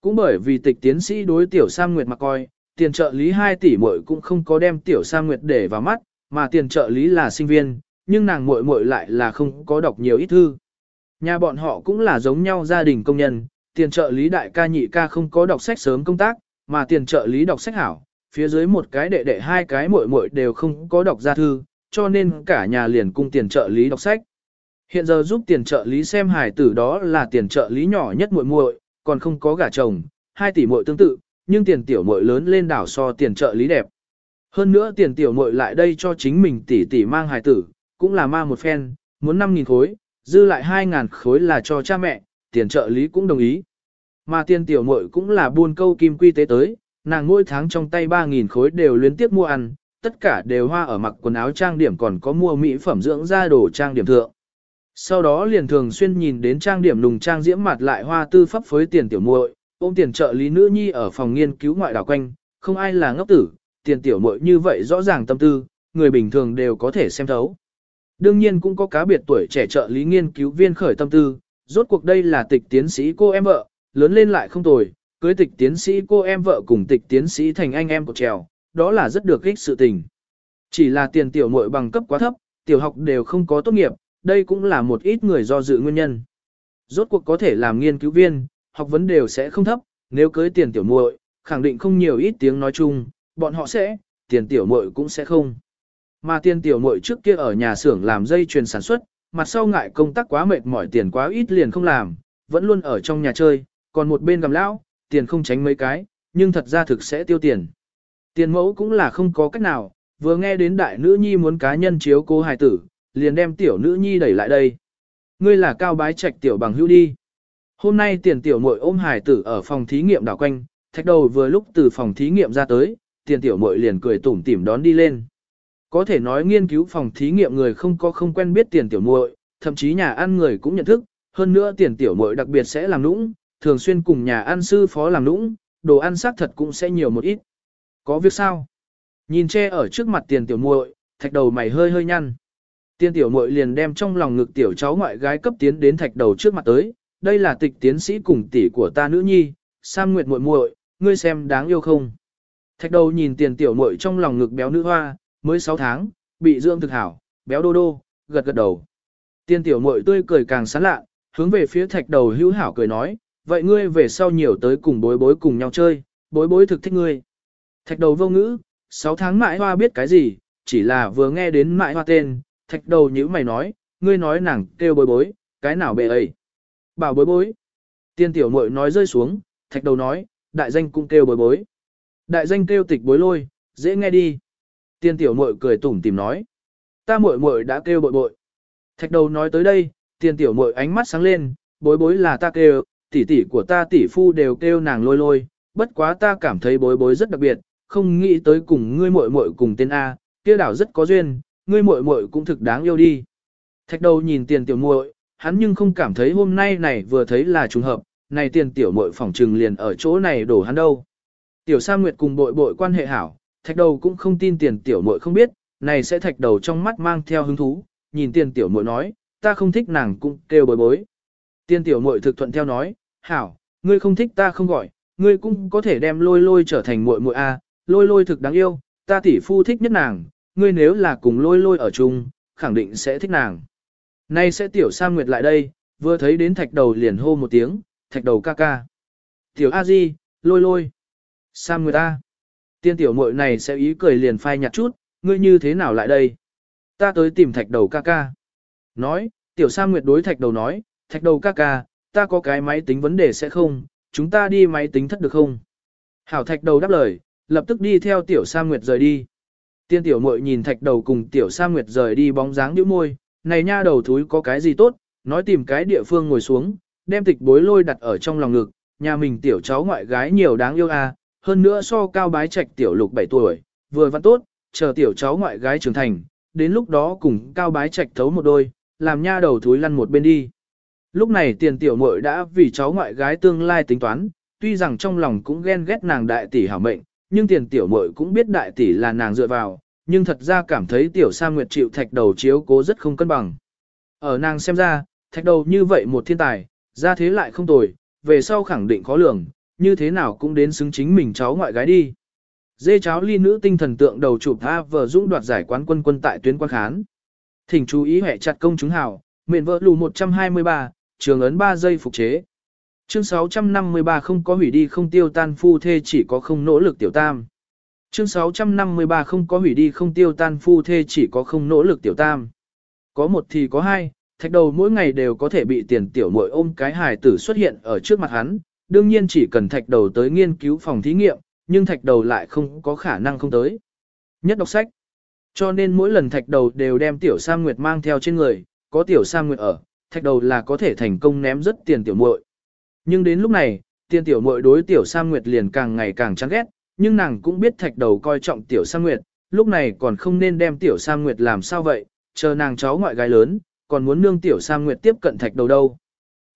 Cũng bởi vì tịch tiến sĩ đối tiểu Sam Nguyệt mà coi, tiền trợ lý 2 tỷ muội cũng không có đem tiểu Sam Nguyệt để vào mắt, mà tiền trợ lý là sinh viên, nhưng nàng muội muội lại là không có đọc nhiều ít thư. Nhà bọn họ cũng là giống nhau gia đình công nhân, tiền trợ lý đại ca nhị ca không có đọc sách sớm công tác, mà tiền trợ lý đọc sách hảo, phía dưới một cái đệ đệ hai cái muội muội đều không có đọc ra thư, cho nên cả nhà liền cung tiền trợ lý đọc sách. Hiện giờ giúp tiền trợ lý xem hài tử đó là tiền trợ lý nhỏ nhất muội muội, còn không có gả chồng, hai tỷ muội tương tự, nhưng tiền tiểu muội lớn lên đảo so tiền trợ lý đẹp. Hơn nữa tiền tiểu muội lại đây cho chính mình tỷ tỷ mang hài tử, cũng là ma một phen, muốn 5.000 khối, dư lại 2.000 khối là cho cha mẹ, tiền trợ lý cũng đồng ý. Mà tiền tiểu muội cũng là buôn câu kim quy tế tới, nàng mỗi tháng trong tay 3.000 khối đều liên tiếp mua ăn, tất cả đều hoa ở mặc quần áo trang điểm còn có mua mỹ phẩm dưỡng da đồ trang điểm thượng. Sau đó liền thường xuyên nhìn đến trang điểm lùng trang diễm mặt lại hoa tư pháp phối tiền tiểu muội, ôm tiền trợ lý nữ nhi ở phòng nghiên cứu ngoại đảo quanh, không ai là ngốc tử, tiền tiểu muội như vậy rõ ràng tâm tư, người bình thường đều có thể xem thấu. Đương nhiên cũng có cá biệt tuổi trẻ trợ lý nghiên cứu viên khởi tâm tư, rốt cuộc đây là tịch tiến sĩ cô em vợ, lớn lên lại không tồi, cưới tịch tiến sĩ cô em vợ cùng tịch tiến sĩ thành anh em của trèo, đó là rất được ích sự tình. Chỉ là tiền tiểu muội bằng cấp quá thấp, tiểu học đều không có tốt nghiệp, đây cũng là một ít người do dự nguyên nhân. Rốt cuộc có thể làm nghiên cứu viên, học vấn đều sẽ không thấp, nếu cưới tiền tiểu muội, khẳng định không nhiều ít tiếng nói chung, bọn họ sẽ, tiền tiểu muội cũng sẽ không. Mà tiền tiểu muội trước kia ở nhà xưởng làm dây chuyền sản xuất, mặt sau ngại công tác quá mệt mỏi tiền quá ít liền không làm, vẫn luôn ở trong nhà chơi, còn một bên gầm lão, tiền không tránh mấy cái, nhưng thật ra thực sẽ tiêu tiền. Tiền mẫu cũng là không có cách nào, vừa nghe đến đại nữ nhi muốn cá nhân chiếu cô hài tử, liền đem tiểu nữ nhi đẩy lại đây. Ngươi là cao bái trạch tiểu bằng hữu đi. Hôm nay tiền tiểu muội ôm hải tử ở phòng thí nghiệm đảo quanh, thạch đầu vừa lúc từ phòng thí nghiệm ra tới, tiền tiểu muội liền cười tủm tỉm đón đi lên. Có thể nói nghiên cứu phòng thí nghiệm người không có không quen biết tiền tiểu muội, thậm chí nhà ăn người cũng nhận thức, hơn nữa tiền tiểu muội đặc biệt sẽ làm nũng, thường xuyên cùng nhà ăn sư phó làm nũng, đồ ăn xác thật cũng sẽ nhiều một ít. Có việc sao? Nhìn che ở trước mặt tiền tiểu muội, thạch đầu mày hơi hơi nhăn. Tiên tiểu muội liền đem trong lòng ngực tiểu cháu ngoại gái cấp tiến đến thạch đầu trước mặt tới, đây là tịch tiến sĩ cùng tỷ của ta nữ nhi, Sam Nguyệt muội muội, ngươi xem đáng yêu không? Thạch đầu nhìn tiền tiểu muội trong lòng ngực béo nữ hoa, mới 6 tháng, bị dưỡng thực hảo, béo đô đô, gật gật đầu. Tiên tiểu muội tươi cười càng sán lạ, hướng về phía thạch đầu hữu hảo cười nói, vậy ngươi về sau nhiều tới cùng bối bối cùng nhau chơi, bối bối thực thích ngươi. Thạch đầu vô ngữ, 6 tháng mãi hoa biết cái gì, chỉ là vừa nghe đến mãi hoa tên, thạch đầu nhữ mày nói, ngươi nói nàng kêu bối bối, cái nào bệ ấy. Bảo bối bối. Tiên tiểu muội nói rơi xuống, thạch đầu nói, đại danh cũng kêu bối bối. Đại danh kêu tịch bối lôi, dễ nghe đi. Tiên tiểu muội cười tủm tìm nói, ta muội muội đã kêu bội bội. Thạch đầu nói tới đây, tiên tiểu muội ánh mắt sáng lên, bối bối là ta kêu, tỷ tỷ của ta tỷ phu đều kêu nàng lôi lôi, bất quá ta cảm thấy bối bối rất đặc biệt, không nghĩ tới cùng ngươi muội muội cùng tên A, kia đảo rất có duyên, ngươi muội muội cũng thực đáng yêu đi. Thạch đầu nhìn tiền tiểu muội, hắn nhưng không cảm thấy hôm nay này vừa thấy là trùng hợp, này tiền tiểu muội phỏng trừng liền ở chỗ này đổ hắn đâu. Tiểu Sa Nguyệt cùng bội bội quan hệ hảo, thạch đầu cũng không tin tiền tiểu muội không biết, này sẽ thạch đầu trong mắt mang theo hứng thú, nhìn tiền tiểu muội nói, ta không thích nàng cũng kêu bối bối. Tiền tiểu muội thực thuận theo nói, hảo, ngươi không thích ta không gọi, ngươi cũng có thể đem lôi lôi trở thành muội muội a, lôi lôi thực đáng yêu, ta tỷ phu thích nhất nàng, ngươi nếu là cùng lôi lôi ở chung, khẳng định sẽ thích nàng. Nay sẽ tiểu Sam Nguyệt lại đây, vừa thấy đến thạch đầu liền hô một tiếng, thạch đầu ca ca. Tiểu A Di, lôi lôi. Sam Nguyệt A. Tiên tiểu muội này sẽ ý cười liền phai nhạt chút, ngươi như thế nào lại đây? Ta tới tìm thạch đầu ca ca. Nói, tiểu Sam Nguyệt đối thạch đầu nói, thạch đầu ca ca, ta có cái máy tính vấn đề sẽ không, chúng ta đi máy tính thất được không? Hảo thạch đầu đáp lời, lập tức đi theo tiểu Sa Nguyệt rời đi. Tiên tiểu muội nhìn thạch đầu cùng tiểu Sa Nguyệt rời đi bóng dáng nhíu môi, này nha đầu thúi có cái gì tốt, nói tìm cái địa phương ngồi xuống, đem tịch bối lôi đặt ở trong lòng ngực, nhà mình tiểu cháu ngoại gái nhiều đáng yêu à, hơn nữa so cao bái trạch tiểu lục 7 tuổi, vừa văn tốt, chờ tiểu cháu ngoại gái trưởng thành, đến lúc đó cùng cao bái trạch thấu một đôi, làm nha đầu thúi lăn một bên đi. Lúc này tiền tiểu muội đã vì cháu ngoại gái tương lai tính toán, tuy rằng trong lòng cũng ghen ghét nàng đại tỷ hảo mệnh, nhưng tiền tiểu muội cũng biết đại tỷ là nàng dựa vào, nhưng thật ra cảm thấy tiểu sa nguyệt chịu thạch đầu chiếu cố rất không cân bằng. Ở nàng xem ra, thạch đầu như vậy một thiên tài, ra thế lại không tồi, về sau khẳng định khó lường, như thế nào cũng đến xứng chính mình cháu ngoại gái đi. Dê cháo ly nữ tinh thần tượng đầu chụp A vờ dũng đoạt giải quán quân quân tại tuyến quan khán. Thỉnh chú ý hệ chặt công chúng hảo, miền vợ lù 123, trường ấn 3 giây phục chế. Chương 653 không có hủy đi không tiêu tan phu thê chỉ có không nỗ lực tiểu tam. Chương 653 không có hủy đi không tiêu tan phu thê chỉ có không nỗ lực tiểu tam. Có một thì có hai, thạch đầu mỗi ngày đều có thể bị tiền tiểu muội ôm cái hài tử xuất hiện ở trước mặt hắn, đương nhiên chỉ cần thạch đầu tới nghiên cứu phòng thí nghiệm, nhưng thạch đầu lại không có khả năng không tới. Nhất đọc sách. Cho nên mỗi lần thạch đầu đều đem tiểu Sam Nguyệt mang theo trên người, có tiểu Sam Nguyệt ở, thạch đầu là có thể thành công ném rất tiền tiểu muội. Nhưng đến lúc này, tiên tiểu muội đối tiểu Sam Nguyệt liền càng ngày càng chán ghét, nhưng nàng cũng biết thạch đầu coi trọng tiểu Sam Nguyệt, lúc này còn không nên đem tiểu Sam Nguyệt làm sao vậy, chờ nàng cháu ngoại gái lớn, còn muốn nương tiểu Sam Nguyệt tiếp cận thạch đầu đâu.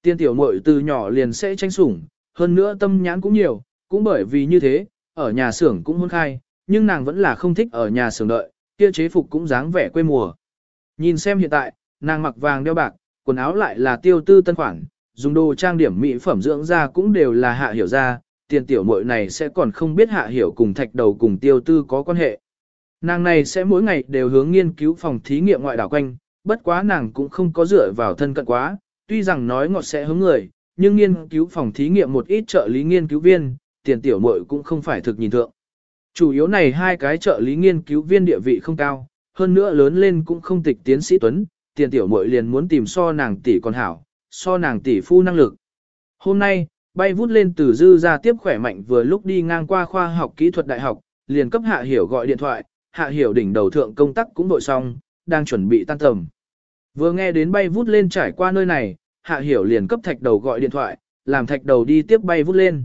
Tiên tiểu muội từ nhỏ liền sẽ tranh sủng, hơn nữa tâm nhãn cũng nhiều, cũng bởi vì như thế, ở nhà xưởng cũng hôn khai, nhưng nàng vẫn là không thích ở nhà xưởng đợi, kia chế phục cũng dáng vẻ quê mùa. Nhìn xem hiện tại, nàng mặc vàng đeo bạc, quần áo lại là tiêu tư tân khoản, dùng đồ trang điểm mỹ phẩm dưỡng da cũng đều là hạ hiểu ra, tiền tiểu muội này sẽ còn không biết hạ hiểu cùng thạch đầu cùng tiêu tư có quan hệ. Nàng này sẽ mỗi ngày đều hướng nghiên cứu phòng thí nghiệm ngoại đảo quanh, bất quá nàng cũng không có dựa vào thân cận quá, tuy rằng nói ngọt sẽ hướng người, nhưng nghiên cứu phòng thí nghiệm một ít trợ lý nghiên cứu viên, tiền tiểu muội cũng không phải thực nhìn thượng. Chủ yếu này hai cái trợ lý nghiên cứu viên địa vị không cao, hơn nữa lớn lên cũng không tịch tiến sĩ Tuấn, tiền tiểu muội liền muốn tìm so nàng tỷ còn hảo, so nàng tỷ phu năng lực. Hôm nay, bay vút lên từ dư ra tiếp khỏe mạnh vừa lúc đi ngang qua khoa học kỹ thuật đại học, liền cấp hạ hiểu gọi điện thoại, hạ hiểu đỉnh đầu thượng công tác cũng đội xong, đang chuẩn bị tan tầm. Vừa nghe đến bay vút lên trải qua nơi này, hạ hiểu liền cấp thạch đầu gọi điện thoại, làm thạch đầu đi tiếp bay vút lên.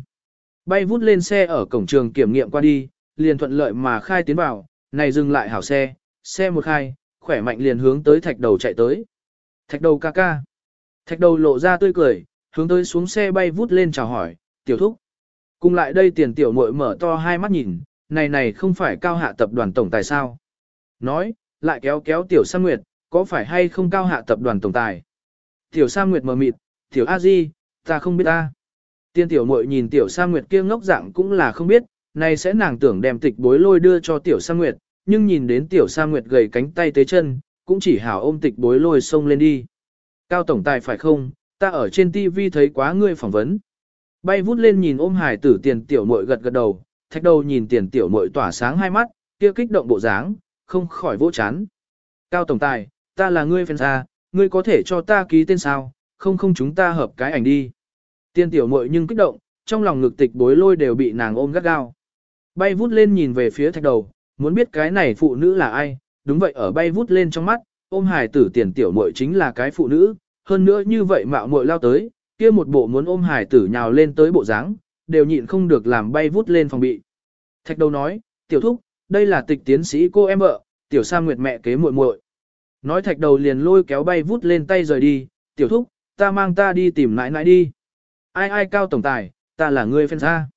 Bay vút lên xe ở cổng trường kiểm nghiệm qua đi, liền thuận lợi mà khai tiến vào, này dừng lại hảo xe, xe một khai, khỏe mạnh liền hướng tới thạch đầu chạy tới. Thạch đầu ca ca. Thạch đầu lộ ra tươi cười, hướng tới xuống xe bay vút lên chào hỏi, tiểu thúc. Cùng lại đây tiền tiểu muội mở to hai mắt nhìn, này này không phải cao hạ tập đoàn tổng tài sao. Nói, lại kéo kéo tiểu Sam Nguyệt, có phải hay không cao hạ tập đoàn tổng tài. Tiểu Sam Nguyệt mờ mịt, tiểu A Di, ta không biết ta. Tiên tiểu muội nhìn tiểu Sam Nguyệt kia ngốc dạng cũng là không biết, này sẽ nàng tưởng đem tịch bối lôi đưa cho tiểu Sam Nguyệt, nhưng nhìn đến tiểu Sam Nguyệt gầy cánh tay tế chân, cũng chỉ hảo ôm tịch bối lôi xông lên đi. Cao tổng tài phải không, ta ở trên TV thấy quá ngươi phỏng vấn. Bay vút lên nhìn ôm hải tử tiền tiểu muội gật gật đầu, thạch đầu nhìn tiền tiểu muội tỏa sáng hai mắt, kia kích động bộ dáng, không khỏi vỗ chán. Cao tổng tài, ta là ngươi fan ra, ngươi có thể cho ta ký tên sao, không không chúng ta hợp cái ảnh đi. Tiên tiểu muội nhưng kích động, trong lòng ngực tịch bối lôi đều bị nàng ôm gắt gao. Bay vút lên nhìn về phía thạch đầu, muốn biết cái này phụ nữ là ai, đúng vậy ở bay vút lên trong mắt, ôm hài tử tiền tiểu muội chính là cái phụ nữ, hơn nữa như vậy mạo muội lao tới, kia một bộ muốn ôm hài tử nhào lên tới bộ dáng, đều nhịn không được làm bay vút lên phòng bị. Thạch đầu nói, tiểu thúc, đây là tịch tiến sĩ cô em vợ, tiểu sa nguyệt mẹ kế muội muội. Nói thạch đầu liền lôi kéo bay vút lên tay rời đi, tiểu thúc, ta mang ta đi tìm nãi nãi đi. Ai ai cao tổng tài, ta là người phen ra.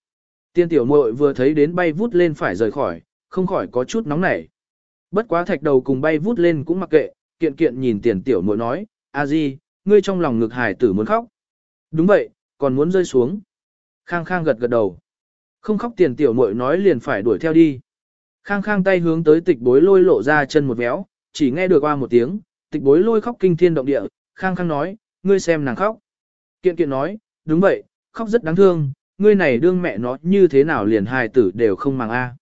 Tiên tiểu muội vừa thấy đến bay vút lên phải rời khỏi, không khỏi có chút nóng nảy. Bất quá thạch đầu cùng bay vút lên cũng mặc kệ, kiện kiện nhìn tiền tiểu muội nói, a di, ngươi trong lòng ngực hải tử muốn khóc. Đúng vậy, còn muốn rơi xuống. Khang khang gật gật đầu. Không khóc tiền tiểu muội nói liền phải đuổi theo đi. Khang khang tay hướng tới tịch bối lôi lộ ra chân một véo, chỉ nghe được qua một tiếng, tịch bối lôi khóc kinh thiên động địa, khang khang nói, ngươi xem nàng khóc. Kiện kiện nói, đúng vậy, khóc rất đáng thương, ngươi này đương mẹ nó như thế nào liền hài tử đều không màng a.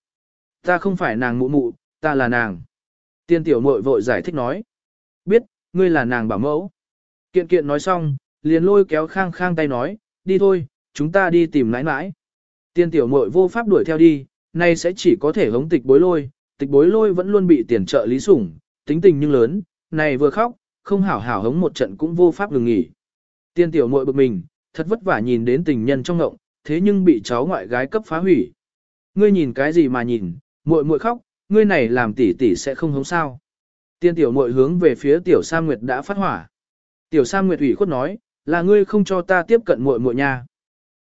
Ta không phải nàng mụ mụ, ta là nàng. Tiên tiểu muội vội giải thích nói. Biết, ngươi là nàng bảo mẫu. Kiện kiện nói xong, liền lôi kéo khang khang tay nói, đi thôi, chúng ta đi tìm nãi nãi. Tiên tiểu muội vô pháp đuổi theo đi, nay sẽ chỉ có thể hống tịch bối lôi, tịch bối lôi vẫn luôn bị tiền trợ lý sủng, tính tình nhưng lớn, này vừa khóc, không hảo hảo hống một trận cũng vô pháp ngừng nghỉ. Tiên tiểu muội bực mình, thật vất vả nhìn đến tình nhân trong ngộng, thế nhưng bị cháu ngoại gái cấp phá hủy. Ngươi nhìn cái gì mà nhìn, muội muội khóc, ngươi này làm tỷ tỷ sẽ không hống sao. Tiên tiểu muội hướng về phía tiểu sa Nguyệt đã phát hỏa. Tiểu sa Nguyệt ủy khuất nói, là ngươi không cho ta tiếp cận muội muội nha.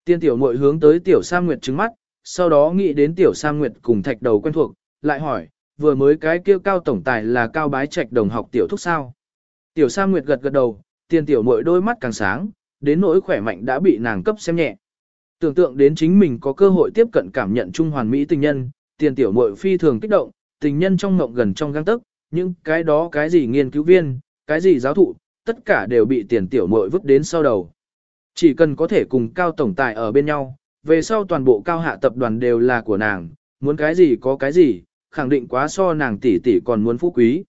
Tiên tiểu muội hướng tới tiểu sa Nguyệt trừng mắt, sau đó nghĩ đến tiểu sa Nguyệt cùng thạch đầu quen thuộc, lại hỏi, vừa mới cái kia cao tổng tài là cao bái trạch đồng học tiểu thúc sao. Tiểu sa Nguyệt gật gật đầu, tiên tiểu muội đôi mắt càng sáng, đến nỗi khỏe mạnh đã bị nàng cấp xem nhẹ. Tưởng tượng đến chính mình có cơ hội tiếp cận cảm nhận trung hoàn mỹ tình nhân, tiền tiểu muội phi thường kích động, tình nhân trong mộng gần trong gang tức, những cái đó cái gì nghiên cứu viên, cái gì giáo thụ, tất cả đều bị tiền tiểu muội vứt đến sau đầu. Chỉ cần có thể cùng cao tổng tài ở bên nhau, về sau toàn bộ cao hạ tập đoàn đều là của nàng, muốn cái gì có cái gì, khẳng định quá so nàng tỷ tỷ còn muốn phú quý.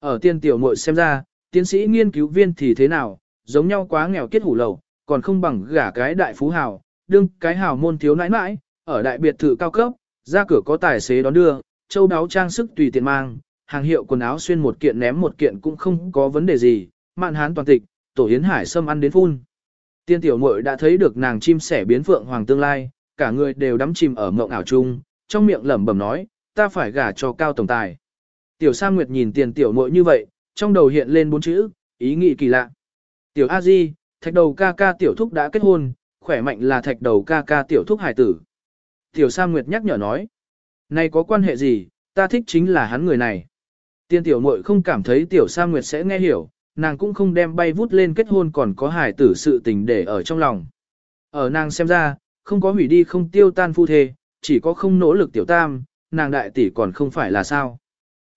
Ở tiên tiểu muội xem ra, tiến sĩ nghiên cứu viên thì thế nào, giống nhau quá nghèo kết hủ lầu, còn không bằng gả cái đại phú hào, đương cái hào môn thiếu nãi nãi, ở đại biệt thự cao cấp, ra cửa có tài xế đón đưa, châu đáo trang sức tùy tiện mang, hàng hiệu quần áo xuyên một kiện ném một kiện cũng không có vấn đề gì, mạn hán toàn tịch, tổ hiến hải sâm ăn đến phun. Tiên tiểu muội đã thấy được nàng chim sẻ biến phượng hoàng tương lai, cả người đều đắm chìm ở mộng ảo chung, trong miệng lẩm bẩm nói, ta phải gả cho cao tổng tài. Tiểu Sa Nguyệt nhìn tiền tiểu muội như vậy, trong đầu hiện lên bốn chữ, ý nghĩ kỳ lạ. Tiểu A Di, thạch đầu ca ca tiểu thúc đã kết hôn, khỏe mạnh là thạch đầu ca ca tiểu thúc hải tử. Tiểu Sa Nguyệt nhắc nhở nói, này có quan hệ gì, ta thích chính là hắn người này. Tiên tiểu muội không cảm thấy tiểu Sa Nguyệt sẽ nghe hiểu, nàng cũng không đem bay vút lên kết hôn còn có hài tử sự tình để ở trong lòng. Ở nàng xem ra, không có hủy đi không tiêu tan phu thê, chỉ có không nỗ lực tiểu tam, nàng đại tỷ còn không phải là sao.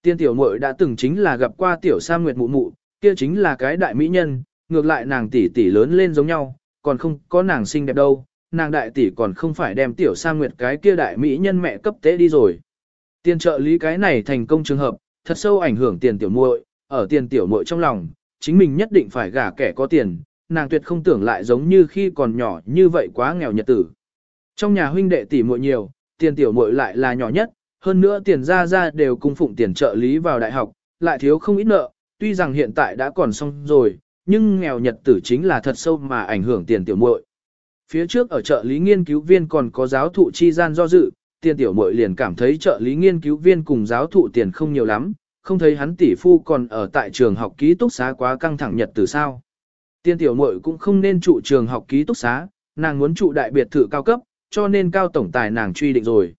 Tiên tiểu muội đã từng chính là gặp qua tiểu Sa Nguyệt mụ mụ, kia chính là cái đại mỹ nhân, ngược lại nàng tỷ tỷ lớn lên giống nhau, còn không có nàng xinh đẹp đâu, nàng đại tỷ còn không phải đem tiểu Sa Nguyệt cái kia đại mỹ nhân mẹ cấp tế đi rồi. Tiên trợ lý cái này thành công trường hợp, thật sâu ảnh hưởng tiền tiểu muội, ở tiền tiểu muội trong lòng, chính mình nhất định phải gả kẻ có tiền, nàng tuyệt không tưởng lại giống như khi còn nhỏ như vậy quá nghèo nhật tử. Trong nhà huynh đệ tỷ muội nhiều, tiền tiểu muội lại là nhỏ nhất, hơn nữa tiền ra ra đều cung phụng tiền trợ lý vào đại học, lại thiếu không ít nợ, tuy rằng hiện tại đã còn xong rồi, nhưng nghèo nhật tử chính là thật sâu mà ảnh hưởng tiền tiểu muội. Phía trước ở trợ lý nghiên cứu viên còn có giáo thụ chi gian do dự, tiền tiểu muội liền cảm thấy trợ lý nghiên cứu viên cùng giáo thụ tiền không nhiều lắm, không thấy hắn tỷ phu còn ở tại trường học ký túc xá quá căng thẳng nhật từ sao. Tiền tiểu muội cũng không nên trụ trường học ký túc xá, nàng muốn trụ đại biệt thự cao cấp, cho nên cao tổng tài nàng truy định rồi.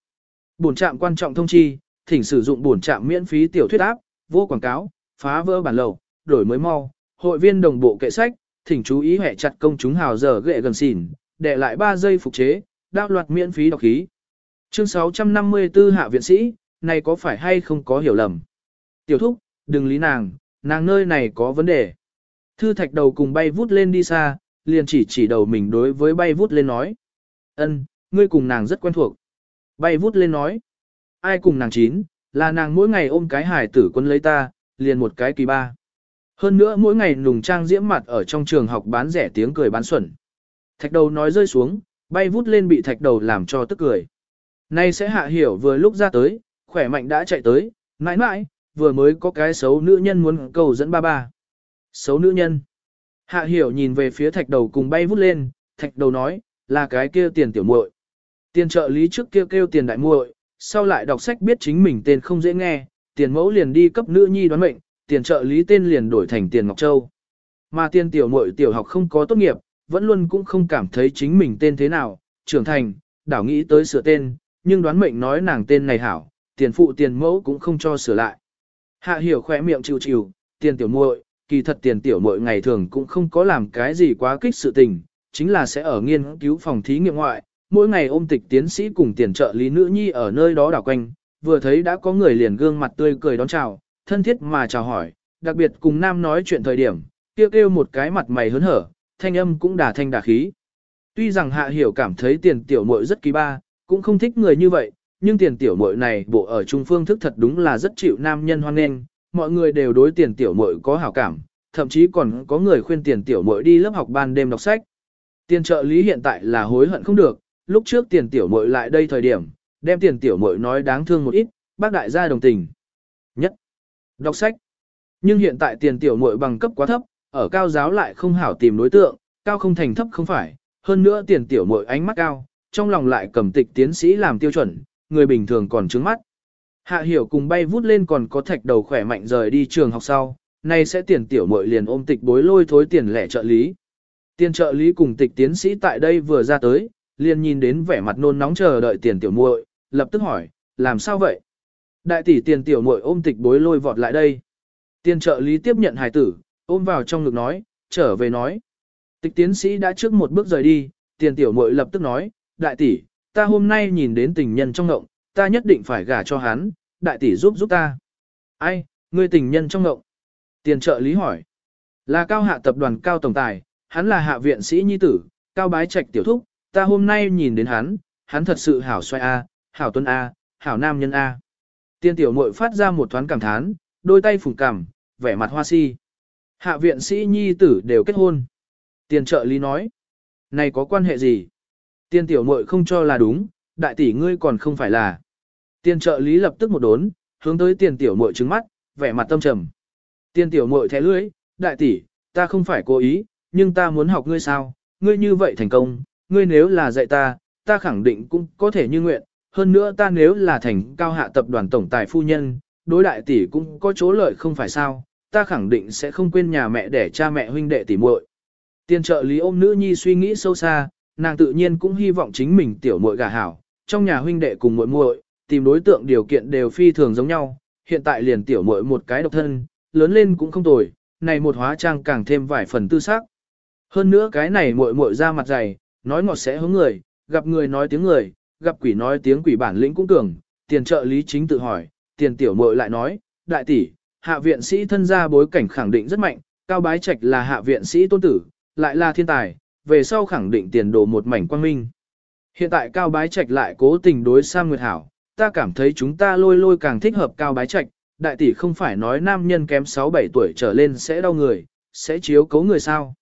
Bổn trạm quan trọng thông chi, thỉnh sử dụng bổn trạm miễn phí tiểu thuyết áp, vô quảng cáo, phá vỡ bản lầu, đổi mới mau, hội viên đồng bộ kệ sách, thỉnh chú ý hệ chặt công chúng hào giờ ghệ gần xỉn, để lại 3 giây phục chế, đáp loạt miễn phí đọc khí. Chương 654 hạ viện sĩ, này có phải hay không có hiểu lầm? Tiểu thúc, đừng lý nàng, nàng nơi này có vấn đề. Thư thạch đầu cùng bay vút lên đi xa, liền chỉ chỉ đầu mình đối với bay vút lên nói. ân ngươi cùng nàng rất quen thuộc. Bay vút lên nói. Ai cùng nàng chín, là nàng mỗi ngày ôm cái hải tử quân lấy ta, liền một cái kỳ ba. Hơn nữa mỗi ngày nùng trang diễm mặt ở trong trường học bán rẻ tiếng cười bán xuẩn. Thạch đầu nói rơi xuống, bay vút lên bị thạch đầu làm cho tức cười. Nay sẽ hạ hiểu vừa lúc ra tới, khỏe mạnh đã chạy tới, mãi mãi, vừa mới có cái xấu nữ nhân muốn cầu dẫn ba ba. Xấu nữ nhân. Hạ hiểu nhìn về phía thạch đầu cùng bay vút lên, thạch đầu nói, là cái kia tiền tiểu muội. Tiền trợ lý trước kia kêu, kêu tiền đại muội, sau lại đọc sách biết chính mình tên không dễ nghe, tiền mẫu liền đi cấp nữ nhi đoán mệnh, tiền trợ lý tên liền đổi thành tiền Ngọc Châu. Mà tiền tiểu muội tiểu học không có tốt nghiệp, vẫn luôn cũng không cảm thấy chính mình tên thế nào, trưởng thành, đảo nghĩ tới sửa tên, nhưng đoán mệnh nói nàng tên này hảo, tiền phụ tiền mẫu cũng không cho sửa lại. Hạ hiểu khỏe miệng chịu chịu, tiền tiểu muội, kỳ thật tiền tiểu muội ngày thường cũng không có làm cái gì quá kích sự tình, chính là sẽ ở nghiên cứu phòng thí nghiệm ngoại, mỗi ngày ôm tịch tiến sĩ cùng tiền trợ lý nữ nhi ở nơi đó đảo quanh, vừa thấy đã có người liền gương mặt tươi cười đón chào, thân thiết mà chào hỏi, đặc biệt cùng nam nói chuyện thời điểm, kêu kêu một cái mặt mày hớn hở, thanh âm cũng đà thanh đà khí. Tuy rằng hạ hiểu cảm thấy tiền tiểu muội rất kỳ ba, cũng không thích người như vậy, nhưng tiền tiểu muội này bộ ở trung phương thức thật đúng là rất chịu nam nhân hoan nghênh, mọi người đều đối tiền tiểu muội có hảo cảm, thậm chí còn có người khuyên tiền tiểu muội đi lớp học ban đêm đọc sách. Tiền trợ lý hiện tại là hối hận không được, lúc trước tiền tiểu muội lại đây thời điểm, đem tiền tiểu muội nói đáng thương một ít, bác đại gia đồng tình. Nhất, đọc sách. Nhưng hiện tại tiền tiểu muội bằng cấp quá thấp, ở cao giáo lại không hảo tìm đối tượng, cao không thành thấp không phải, hơn nữa tiền tiểu muội ánh mắt cao, trong lòng lại cầm tịch tiến sĩ làm tiêu chuẩn, người bình thường còn trứng mắt. Hạ hiểu cùng bay vút lên còn có thạch đầu khỏe mạnh rời đi trường học sau, nay sẽ tiền tiểu muội liền ôm tịch bối lôi thối tiền lẻ trợ lý. Tiền trợ lý cùng tịch tiến sĩ tại đây vừa ra tới, liền nhìn đến vẻ mặt nôn nóng chờ đợi tiền tiểu muội, lập tức hỏi, làm sao vậy? Đại tỷ tiền tiểu muội ôm tịch bối lôi vọt lại đây. Tiền trợ lý tiếp nhận hài tử, ôm vào trong ngực nói, trở về nói. Tịch tiến sĩ đã trước một bước rời đi, tiền tiểu muội lập tức nói, đại tỷ, ta hôm nay nhìn đến tình nhân trong ngộng, ta nhất định phải gả cho hắn, đại tỷ giúp giúp ta. Ai, ngươi tình nhân trong ngộng? Tiền trợ lý hỏi. Là cao hạ tập đoàn cao tổng tài, hắn là hạ viện sĩ nhi tử, cao bái trạch tiểu thúc, ta hôm nay nhìn đến hắn, hắn thật sự hảo xoay A, hảo tuân A, hảo nam nhân A. Tiên tiểu muội phát ra một thoáng cảm thán, đôi tay phùng cằm, vẻ mặt hoa si. Hạ viện sĩ nhi tử đều kết hôn. Tiền trợ lý nói. Này có quan hệ gì? Tiên tiểu muội không cho là đúng, đại tỷ ngươi còn không phải là. Tiên trợ lý lập tức một đốn, hướng tới tiền tiểu muội trứng mắt, vẻ mặt tâm trầm. Tiên tiểu muội thẻ lưỡi, đại tỷ, ta không phải cố ý, nhưng ta muốn học ngươi sao, ngươi như vậy thành công, ngươi nếu là dạy ta, ta khẳng định cũng có thể như nguyện, hơn nữa ta nếu là thành cao hạ tập đoàn tổng tài phu nhân, đối đại tỷ cũng có chỗ lợi không phải sao, ta khẳng định sẽ không quên nhà mẹ để cha mẹ huynh đệ tỷ muội. Tiên trợ lý ôm nữ nhi suy nghĩ sâu xa, nàng tự nhiên cũng hy vọng chính mình tiểu muội gả hảo, trong nhà huynh đệ cùng muội muội, tìm đối tượng điều kiện đều phi thường giống nhau, hiện tại liền tiểu muội một cái độc thân, lớn lên cũng không tồi, này một hóa trang càng thêm vài phần tư sắc. Hơn nữa cái này muội muội ra mặt dày, nói ngọt sẽ hướng người, gặp người nói tiếng người, gặp quỷ nói tiếng quỷ bản lĩnh cũng cường, tiền trợ lý chính tự hỏi, tiền tiểu muội lại nói, đại tỷ, hạ viện sĩ thân gia bối cảnh khẳng định rất mạnh, cao bái trạch là hạ viện sĩ tôn tử, lại là thiên tài, về sau khẳng định tiền đồ một mảnh quang minh. Hiện tại cao bái trạch lại cố tình đối Sam Nguyệt Hảo, ta cảm thấy chúng ta lôi lôi càng thích hợp cao bái trạch, đại tỷ không phải nói nam nhân kém 6-7 tuổi trở lên sẽ đau người, sẽ chiếu cấu người sao.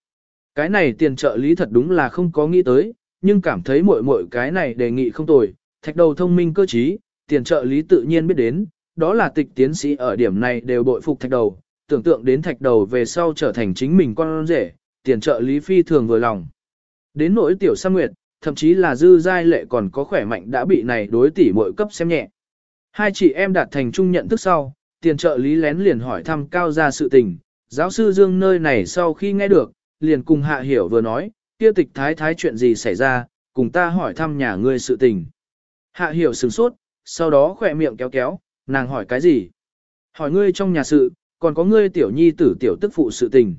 Cái này tiền trợ lý thật đúng là không có nghĩ tới, nhưng cảm thấy muội muội cái này đề nghị không tồi, thạch đầu thông minh cơ trí, tiền trợ lý tự nhiên biết đến, đó là tịch tiến sĩ ở điểm này đều bội phục thạch đầu, tưởng tượng đến thạch đầu về sau trở thành chính mình con rể, tiền trợ lý phi thường vừa lòng. Đến nỗi tiểu sa nguyệt, thậm chí là dư giai lệ còn có khỏe mạnh đã bị này đối tỷ mỗi cấp xem nhẹ. Hai chị em đạt thành chung nhận thức sau, tiền trợ lý lén liền hỏi thăm cao ra sự tình, giáo sư Dương nơi này sau khi nghe được, liền cùng hạ hiểu vừa nói, kia tịch thái thái chuyện gì xảy ra, cùng ta hỏi thăm nhà ngươi sự tình. Hạ hiểu sửng sốt, sau đó khỏe miệng kéo kéo, nàng hỏi cái gì? Hỏi ngươi trong nhà sự, còn có ngươi tiểu nhi tử tiểu tức phụ sự tình.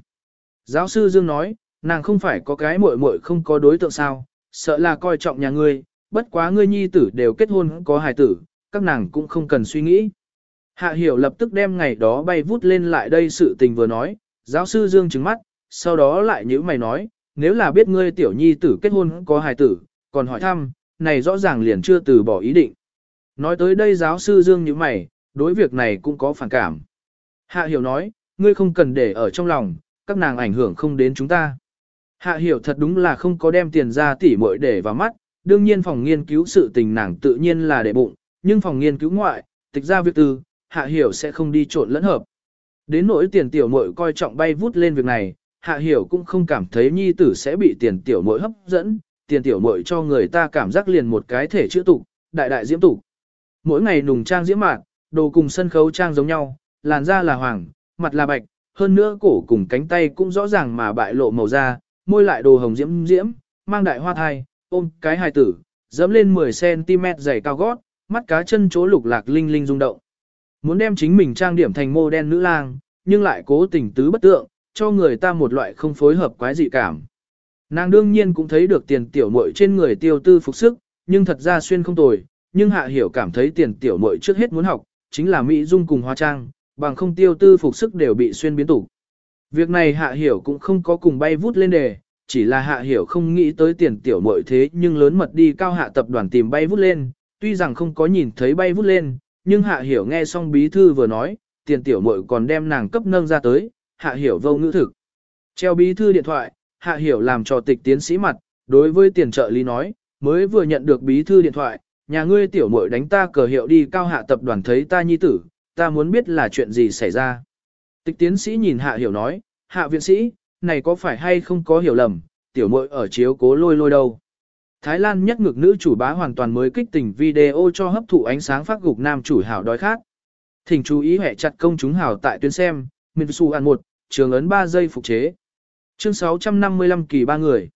Giáo sư Dương nói, nàng không phải có cái muội muội không có đối tượng sao, sợ là coi trọng nhà ngươi, bất quá ngươi nhi tử đều kết hôn có hài tử, các nàng cũng không cần suy nghĩ. Hạ hiểu lập tức đem ngày đó bay vút lên lại đây sự tình vừa nói, giáo sư Dương trứng mắt, sau đó lại nhữ mày nói, nếu là biết ngươi tiểu nhi tử kết hôn có hài tử, còn hỏi thăm, này rõ ràng liền chưa từ bỏ ý định. Nói tới đây giáo sư Dương như mày, đối việc này cũng có phản cảm. Hạ hiểu nói, ngươi không cần để ở trong lòng, các nàng ảnh hưởng không đến chúng ta. Hạ hiểu thật đúng là không có đem tiền ra tỉ muội để vào mắt, đương nhiên phòng nghiên cứu sự tình nàng tự nhiên là để bụng, nhưng phòng nghiên cứu ngoại, tịch ra việc tư, hạ hiểu sẽ không đi trộn lẫn hợp. Đến nỗi tiền tiểu muội coi trọng bay vút lên việc này, hạ hiểu cũng không cảm thấy nhi tử sẽ bị tiền tiểu muội hấp dẫn, tiền tiểu muội cho người ta cảm giác liền một cái thể chữ tục, đại đại diễm tục. Mỗi ngày nùng trang diễm mạn, đồ cùng sân khấu trang giống nhau, làn da là hoàng, mặt là bạch, hơn nữa cổ cùng cánh tay cũng rõ ràng mà bại lộ màu da, môi lại đồ hồng diễm diễm, mang đại hoa thai, ôm cái hài tử, dẫm lên 10cm dày cao gót, mắt cá chân chỗ lục lạc linh linh rung động. Muốn đem chính mình trang điểm thành mô đen nữ lang, nhưng lại cố tình tứ bất tượng, cho người ta một loại không phối hợp quái dị cảm. Nàng đương nhiên cũng thấy được tiền tiểu muội trên người tiêu tư phục sức, nhưng thật ra xuyên không tồi, nhưng hạ hiểu cảm thấy tiền tiểu muội trước hết muốn học, chính là mỹ dung cùng hóa trang, bằng không tiêu tư phục sức đều bị xuyên biến tủ. Việc này hạ hiểu cũng không có cùng bay vút lên đề, chỉ là hạ hiểu không nghĩ tới tiền tiểu muội thế nhưng lớn mật đi cao hạ tập đoàn tìm bay vút lên, tuy rằng không có nhìn thấy bay vút lên, nhưng hạ hiểu nghe xong bí thư vừa nói, tiền tiểu muội còn đem nàng cấp nâng ra tới, hạ hiểu vô ngữ thực. Treo bí thư điện thoại, hạ hiểu làm cho tịch tiến sĩ mặt, đối với tiền trợ lý nói, mới vừa nhận được bí thư điện thoại, nhà ngươi tiểu muội đánh ta cờ hiệu đi cao hạ tập đoàn thấy ta nhi tử, ta muốn biết là chuyện gì xảy ra. Tịch tiến sĩ nhìn hạ hiểu nói, hạ viện sĩ, này có phải hay không có hiểu lầm, tiểu muội ở chiếu cố lôi lôi đâu. Thái Lan nhất ngực nữ chủ bá hoàn toàn mới kích tình video cho hấp thụ ánh sáng phát gục nam chủ hảo đói khát. Thỉnh chú ý hệ chặt công chúng hảo tại tuyến xem, Minh Su An 1, trường ấn 3 giây phục chế. Chương 655 kỳ ba người.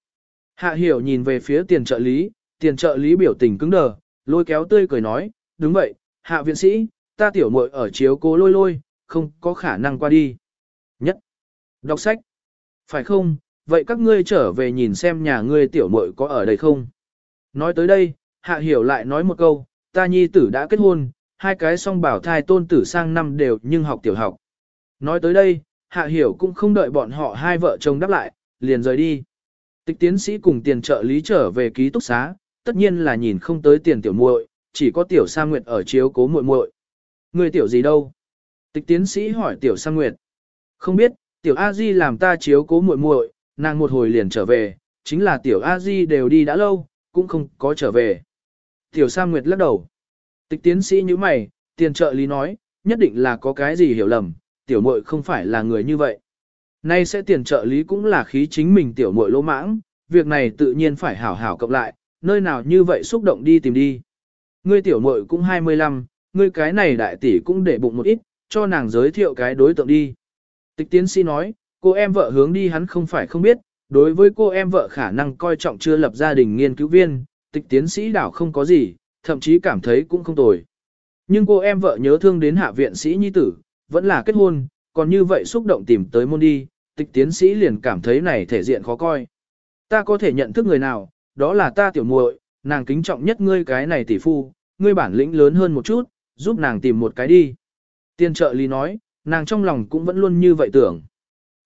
Hạ hiểu nhìn về phía tiền trợ lý, tiền trợ lý biểu tình cứng đờ, lôi kéo tươi cười nói, đúng vậy, hạ viện sĩ, ta tiểu muội ở chiếu cố lôi lôi, không có khả năng qua đi. Nhất. Đọc sách. Phải không, vậy các ngươi trở về nhìn xem nhà ngươi tiểu muội có ở đây không? Nói tới đây, hạ hiểu lại nói một câu, ta nhi tử đã kết hôn, hai cái song bảo thai tôn tử sang năm đều nhưng học tiểu học. Nói tới đây, hạ hiểu cũng không đợi bọn họ hai vợ chồng đáp lại, liền rời đi. Tịch tiến sĩ cùng tiền trợ lý trở về ký túc xá, tất nhiên là nhìn không tới tiền tiểu muội, chỉ có tiểu sa nguyệt ở chiếu cố muội muội. Người tiểu gì đâu? Tịch tiến sĩ hỏi tiểu sa nguyệt. Không biết, tiểu a di làm ta chiếu cố muội muội, nàng một hồi liền trở về, chính là tiểu a di đều đi đã lâu, cũng không có trở về. Tiểu sa nguyệt lắc đầu. Tịch tiến sĩ như mày, tiền trợ lý nói, nhất định là có cái gì hiểu lầm, tiểu muội không phải là người như vậy. Nay sẽ tiền trợ lý cũng là khí chính mình tiểu muội lỗ mãng, việc này tự nhiên phải hảo hảo cộng lại, nơi nào như vậy xúc động đi tìm đi. Ngươi tiểu muội cũng 25, ngươi cái này đại tỷ cũng để bụng một ít, cho nàng giới thiệu cái đối tượng đi. Tịch tiến sĩ nói, cô em vợ hướng đi hắn không phải không biết, đối với cô em vợ khả năng coi trọng chưa lập gia đình nghiên cứu viên, tịch tiến sĩ đảo không có gì, thậm chí cảm thấy cũng không tồi. Nhưng cô em vợ nhớ thương đến hạ viện sĩ nhi tử, vẫn là kết hôn, còn như vậy xúc động tìm tới môn đi, tịch tiến sĩ liền cảm thấy này thể diện khó coi. Ta có thể nhận thức người nào, đó là ta tiểu muội, nàng kính trọng nhất ngươi cái này tỷ phu, ngươi bản lĩnh lớn hơn một chút, giúp nàng tìm một cái đi. Tiên trợ lý nói, nàng trong lòng cũng vẫn luôn như vậy tưởng.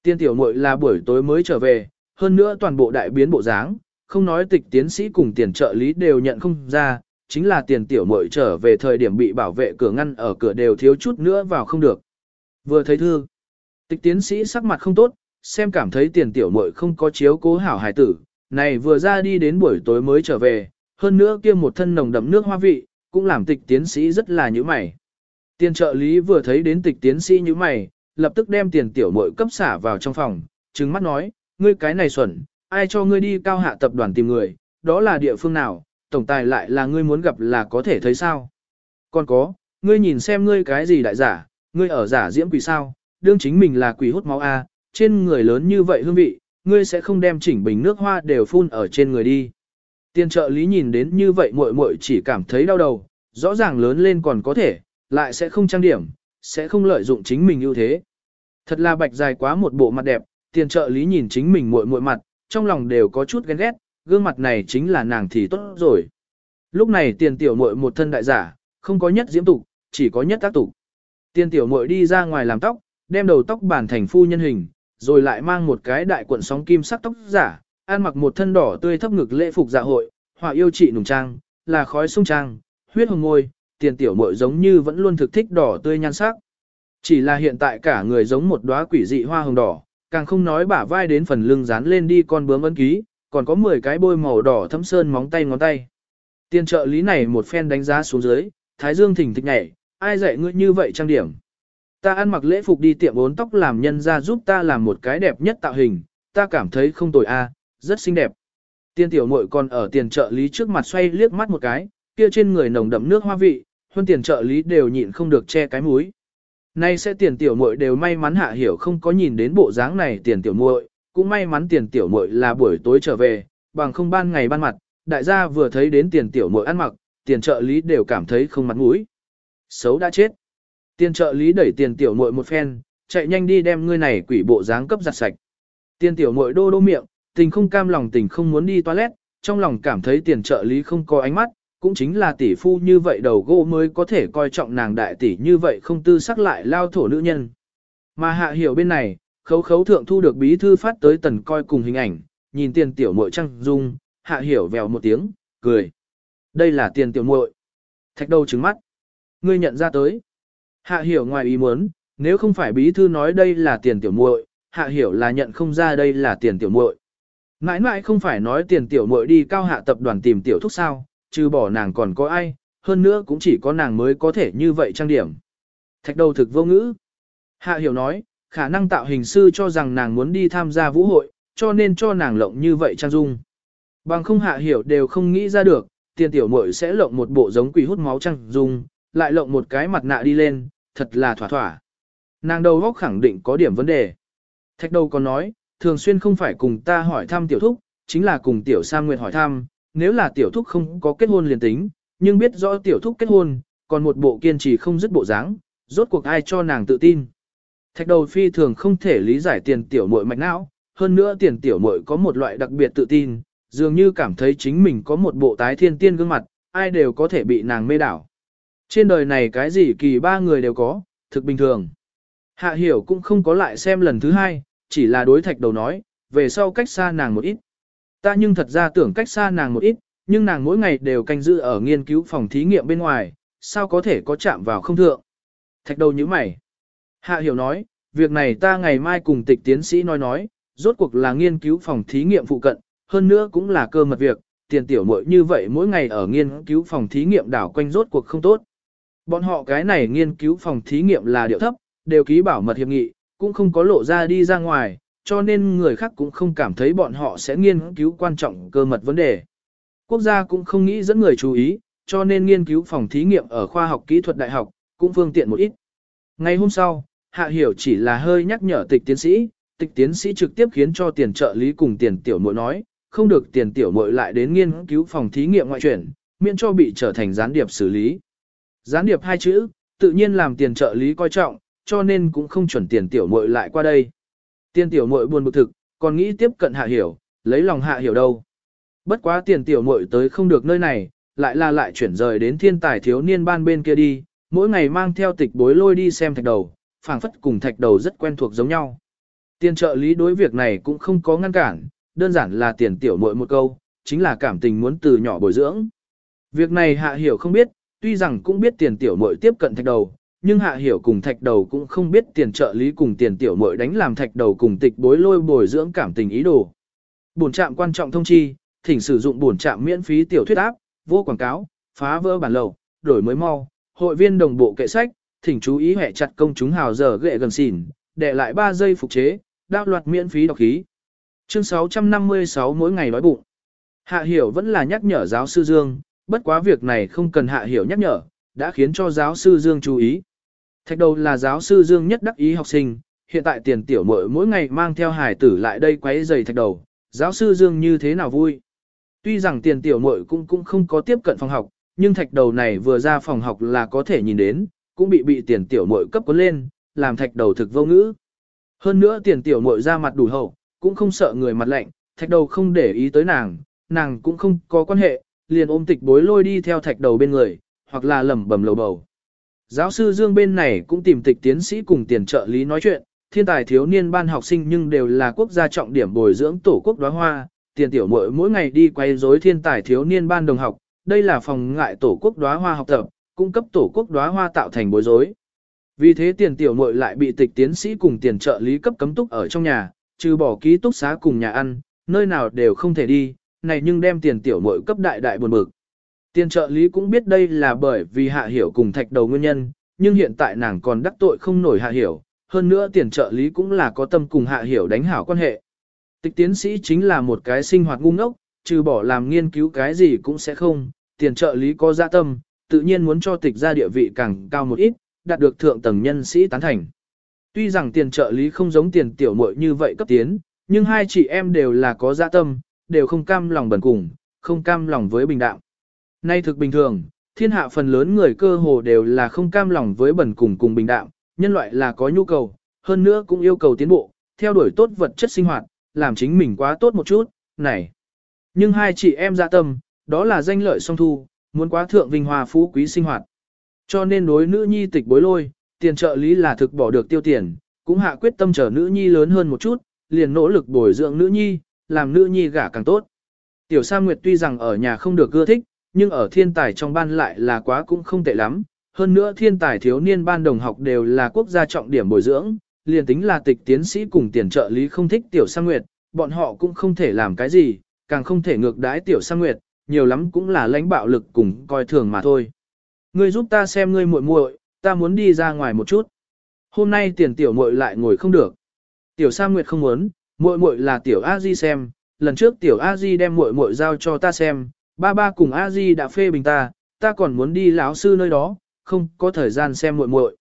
Tiên tiểu muội là buổi tối mới trở về, hơn nữa toàn bộ đại biến bộ dáng, không nói tịch tiến sĩ cùng tiền trợ lý đều nhận không ra, chính là tiền tiểu muội trở về thời điểm bị bảo vệ cửa ngăn ở cửa đều thiếu chút nữa vào không được. Vừa thấy thư, tịch tiến sĩ sắc mặt không tốt, xem cảm thấy tiền tiểu muội không có chiếu cố hảo hài tử, này vừa ra đi đến buổi tối mới trở về, hơn nữa kia một thân nồng đậm nước hoa vị, cũng làm tịch tiến sĩ rất là nhíu mày. Tiền trợ lý vừa thấy đến tịch tiến sĩ như mày, lập tức đem tiền tiểu muội cấp xả vào trong phòng, trừng mắt nói, ngươi cái này xuẩn, ai cho ngươi đi cao hạ tập đoàn tìm người, đó là địa phương nào, tổng tài lại là ngươi muốn gặp là có thể thấy sao. Còn có, ngươi nhìn xem ngươi cái gì đại giả, ngươi ở giả diễm quỷ sao, đương chính mình là quỷ hút máu A, trên người lớn như vậy hương vị, ngươi sẽ không đem chỉnh bình nước hoa đều phun ở trên người đi. Tiền trợ lý nhìn đến như vậy muội muội chỉ cảm thấy đau đầu, rõ ràng lớn lên còn có thể, lại sẽ không trang điểm, sẽ không lợi dụng chính mình ưu thế. Thật là bạch dài quá một bộ mặt đẹp, tiền trợ lý nhìn chính mình muội muội mặt, trong lòng đều có chút ghen ghét, gương mặt này chính là nàng thì tốt rồi. Lúc này tiền tiểu muội một thân đại giả, không có nhất diễm tục, chỉ có nhất tác tục. Tiền tiểu muội đi ra ngoài làm tóc, đem đầu tóc bản thành phu nhân hình, rồi lại mang một cái đại cuộn sóng kim sắc tóc giả, ăn mặc một thân đỏ tươi thấp ngực lễ phục dạ hội, họa yêu trị nùng trang, là khói sung trang, huyết hồng ngôi, tiền tiểu muội giống như vẫn luôn thực thích đỏ tươi nhan sắc. Chỉ là hiện tại cả người giống một đóa quỷ dị hoa hồng đỏ, càng không nói bả vai đến phần lưng dán lên đi con bướm ấn ký, còn có 10 cái bôi màu đỏ thấm sơn móng tay ngón tay. Tiền trợ lý này một phen đánh giá xuống dưới, thái dương thỉnh thịch nhảy, ai dạy ngươi như vậy trang điểm. Ta ăn mặc lễ phục đi tiệm bốn tóc làm nhân ra giúp ta làm một cái đẹp nhất tạo hình, ta cảm thấy không tồi a, rất xinh đẹp. Tiên tiểu muội còn ở tiền trợ lý trước mặt xoay liếc mắt một cái, kia trên người nồng đậm nước hoa vị, huân tiền trợ lý đều nhịn không được che cái mũi. Nay sẽ tiền tiểu muội đều may mắn hạ hiểu không có nhìn đến bộ dáng này tiền tiểu muội, cũng may mắn tiền tiểu muội là buổi tối trở về, bằng không ban ngày ban mặt, đại gia vừa thấy đến tiền tiểu muội ăn mặc, tiền trợ lý đều cảm thấy không mặt mũi. Xấu đã chết. Tiền trợ lý đẩy tiền tiểu muội một phen, chạy nhanh đi đem ngươi này quỷ bộ dáng cấp giặt sạch. Tiền tiểu muội đô đô miệng, tình không cam lòng tình không muốn đi toilet, trong lòng cảm thấy tiền trợ lý không có ánh mắt, cũng chính là tỷ phu như vậy đầu gỗ mới có thể coi trọng nàng đại tỷ như vậy không tư sắc lại lao thổ nữ nhân. Mà hạ hiểu bên này, khấu khấu thượng thu được bí thư phát tới tần coi cùng hình ảnh, nhìn tiền tiểu muội trăng dung, hạ hiểu vèo một tiếng, cười. Đây là tiền tiểu muội. Thạch đầu trứng mắt. Ngươi nhận ra tới. Hạ hiểu ngoài ý muốn, nếu không phải bí thư nói đây là tiền tiểu muội, hạ hiểu là nhận không ra đây là tiền tiểu muội. Mãi mãi không phải nói tiền tiểu muội đi cao hạ tập đoàn tìm tiểu thúc sao, trừ bỏ nàng còn có ai, hơn nữa cũng chỉ có nàng mới có thể như vậy trang điểm. Thạch đầu thực vô ngữ. Hạ hiểu nói, khả năng tạo hình sư cho rằng nàng muốn đi tham gia vũ hội, cho nên cho nàng lộng như vậy trang dung. Bằng không hạ hiểu đều không nghĩ ra được, tiền tiểu muội sẽ lộng một bộ giống quỷ hút máu trang dung, lại lộng một cái mặt nạ đi lên, thật là thỏa thỏa. Nàng đầu góc khẳng định có điểm vấn đề. Thạch đầu còn nói, thường xuyên không phải cùng ta hỏi thăm tiểu thúc, chính là cùng tiểu Sam Nguyệt hỏi thăm, nếu là tiểu thúc không có kết hôn liền tính, nhưng biết rõ tiểu thúc kết hôn, còn một bộ kiên trì không dứt bộ dáng, rốt cuộc ai cho nàng tự tin. Thạch đầu phi thường không thể lý giải tiền tiểu muội mạch não, hơn nữa tiền tiểu muội có một loại đặc biệt tự tin, dường như cảm thấy chính mình có một bộ tái thiên tiên gương mặt, ai đều có thể bị nàng mê đảo. Trên đời này cái gì kỳ ba người đều có, thực bình thường. Hạ hiểu cũng không có lại xem lần thứ hai, chỉ là đối thạch đầu nói, về sau cách xa nàng một ít. Ta nhưng thật ra tưởng cách xa nàng một ít, nhưng nàng mỗi ngày đều canh giữ ở nghiên cứu phòng thí nghiệm bên ngoài, sao có thể có chạm vào không thượng. Thạch đầu như mày. Hạ hiểu nói, việc này ta ngày mai cùng tịch tiến sĩ nói nói, rốt cuộc là nghiên cứu phòng thí nghiệm phụ cận, hơn nữa cũng là cơ mật việc, tiền tiểu muội như vậy mỗi ngày ở nghiên cứu phòng thí nghiệm đảo quanh rốt cuộc không tốt. Bọn họ cái này nghiên cứu phòng thí nghiệm là điệu thấp, đều ký bảo mật hiệp nghị, cũng không có lộ ra đi ra ngoài, cho nên người khác cũng không cảm thấy bọn họ sẽ nghiên cứu quan trọng cơ mật vấn đề. Quốc gia cũng không nghĩ dẫn người chú ý, cho nên nghiên cứu phòng thí nghiệm ở khoa học kỹ thuật đại học, cũng phương tiện một ít. Ngày hôm sau, Hạ Hiểu chỉ là hơi nhắc nhở tịch tiến sĩ, tịch tiến sĩ trực tiếp khiến cho tiền trợ lý cùng tiền tiểu muội nói, không được tiền tiểu muội lại đến nghiên cứu phòng thí nghiệm ngoại chuyển, miễn cho bị trở thành gián điệp xử lý. Gián điệp hai chữ, tự nhiên làm tiền trợ lý coi trọng, cho nên cũng không chuẩn tiền tiểu muội lại qua đây. Tiền tiểu muội buồn bực thực, còn nghĩ tiếp cận hạ hiểu, lấy lòng hạ hiểu đâu. Bất quá tiền tiểu muội tới không được nơi này, lại là lại chuyển rời đến thiên tài thiếu niên ban bên kia đi, mỗi ngày mang theo tịch bối lôi đi xem thạch đầu, phảng phất cùng thạch đầu rất quen thuộc giống nhau. Tiền trợ lý đối việc này cũng không có ngăn cản, đơn giản là tiền tiểu muội một câu, chính là cảm tình muốn từ nhỏ bồi dưỡng. Việc này hạ hiểu không biết, tuy rằng cũng biết tiền tiểu muội tiếp cận thạch đầu, nhưng hạ hiểu cùng thạch đầu cũng không biết tiền trợ lý cùng tiền tiểu muội đánh làm thạch đầu cùng tịch bối lôi bồi dưỡng cảm tình ý đồ. Bổn trạm quan trọng thông chi, thỉnh sử dụng bổn trạm miễn phí tiểu thuyết áp, vô quảng cáo, phá vỡ bản lầu, đổi mới mau, hội viên đồng bộ kệ sách, thỉnh chú ý hệ chặt công chúng hào giờ ghệ gần xỉn, để lại 3 giây phục chế, đao loạt miễn phí đọc khí. Chương 656 mỗi ngày đói bụng. Hạ hiểu vẫn là nhắc nhở giáo sư Dương, bất quá việc này không cần hạ hiểu nhắc nhở, đã khiến cho giáo sư Dương chú ý. Thạch đầu là giáo sư Dương nhất đắc ý học sinh, hiện tại tiền tiểu muội mỗi ngày mang theo hải tử lại đây quấy giày thạch đầu, giáo sư Dương như thế nào vui. Tuy rằng tiền tiểu muội cũng cũng không có tiếp cận phòng học, nhưng thạch đầu này vừa ra phòng học là có thể nhìn đến, cũng bị bị tiền tiểu muội cấp cuốn lên, làm thạch đầu thực vô ngữ. Hơn nữa tiền tiểu muội ra mặt đủ hậu, cũng không sợ người mặt lạnh, thạch đầu không để ý tới nàng, nàng cũng không có quan hệ, liền ôm tịch bối lôi đi theo thạch đầu bên người, hoặc là lẩm bẩm lầu bầu. Giáo sư Dương bên này cũng tìm tịch tiến sĩ cùng tiền trợ lý nói chuyện, thiên tài thiếu niên ban học sinh nhưng đều là quốc gia trọng điểm bồi dưỡng tổ quốc đóa hoa, tiền tiểu muội mỗi ngày đi quay rối thiên tài thiếu niên ban đồng học, đây là phòng ngại tổ quốc đóa hoa học tập, cung cấp tổ quốc đóa hoa tạo thành bối rối. Vì thế tiền tiểu muội lại bị tịch tiến sĩ cùng tiền trợ lý cấp cấm túc ở trong nhà, trừ bỏ ký túc xá cùng nhà ăn, nơi nào đều không thể đi, này nhưng đem tiền tiểu muội cấp đại đại buồn bực. Tiền trợ lý cũng biết đây là bởi vì hạ hiểu cùng thạch đầu nguyên nhân, nhưng hiện tại nàng còn đắc tội không nổi hạ hiểu, hơn nữa tiền trợ lý cũng là có tâm cùng hạ hiểu đánh hảo quan hệ. Tịch tiến sĩ chính là một cái sinh hoạt ngu ngốc, trừ bỏ làm nghiên cứu cái gì cũng sẽ không, tiền trợ lý có dạ tâm, tự nhiên muốn cho tịch ra địa vị càng cao một ít, đạt được thượng tầng nhân sĩ tán thành. Tuy rằng tiền trợ lý không giống tiền tiểu muội như vậy cấp tiến, nhưng hai chị em đều là có dạ tâm, đều không cam lòng bẩn cùng, không cam lòng với bình đạm. Nay thực bình thường, thiên hạ phần lớn người cơ hồ đều là không cam lòng với bẩn cùng cùng bình đạm, nhân loại là có nhu cầu, hơn nữa cũng yêu cầu tiến bộ, theo đuổi tốt vật chất sinh hoạt, làm chính mình quá tốt một chút, này. Nhưng hai chị em dạ tâm, đó là danh lợi song thu, muốn quá thượng vinh hoa phú quý sinh hoạt. Cho nên đối nữ nhi tịch bối lôi, tiền trợ lý là thực bỏ được tiêu tiền, cũng hạ quyết tâm trở nữ nhi lớn hơn một chút, liền nỗ lực bồi dưỡng nữ nhi, làm nữ nhi gả càng tốt. Tiểu Sa Nguyệt tuy rằng ở nhà không được ưa thích, nhưng ở thiên tài trong ban lại là quá cũng không tệ lắm. Hơn nữa thiên tài thiếu niên ban đồng học đều là quốc gia trọng điểm bồi dưỡng, liền tính là tịch tiến sĩ cùng tiền trợ lý không thích Tiểu Sa Nguyệt, bọn họ cũng không thể làm cái gì, càng không thể ngược đãi Tiểu Sa Nguyệt, nhiều lắm cũng là lãnh bạo lực cùng coi thường mà thôi. Ngươi giúp ta xem ngươi muội muội, ta muốn đi ra ngoài một chút. Hôm nay tiền tiểu muội lại ngồi không được. Tiểu Sa Nguyệt không muốn, muội muội là tiểu A Di xem, lần trước tiểu A Di đem muội muội giao cho ta xem, ba ba cùng A Di đã phê bình ta, ta còn muốn đi lão sư nơi đó, không có thời gian xem muội muội.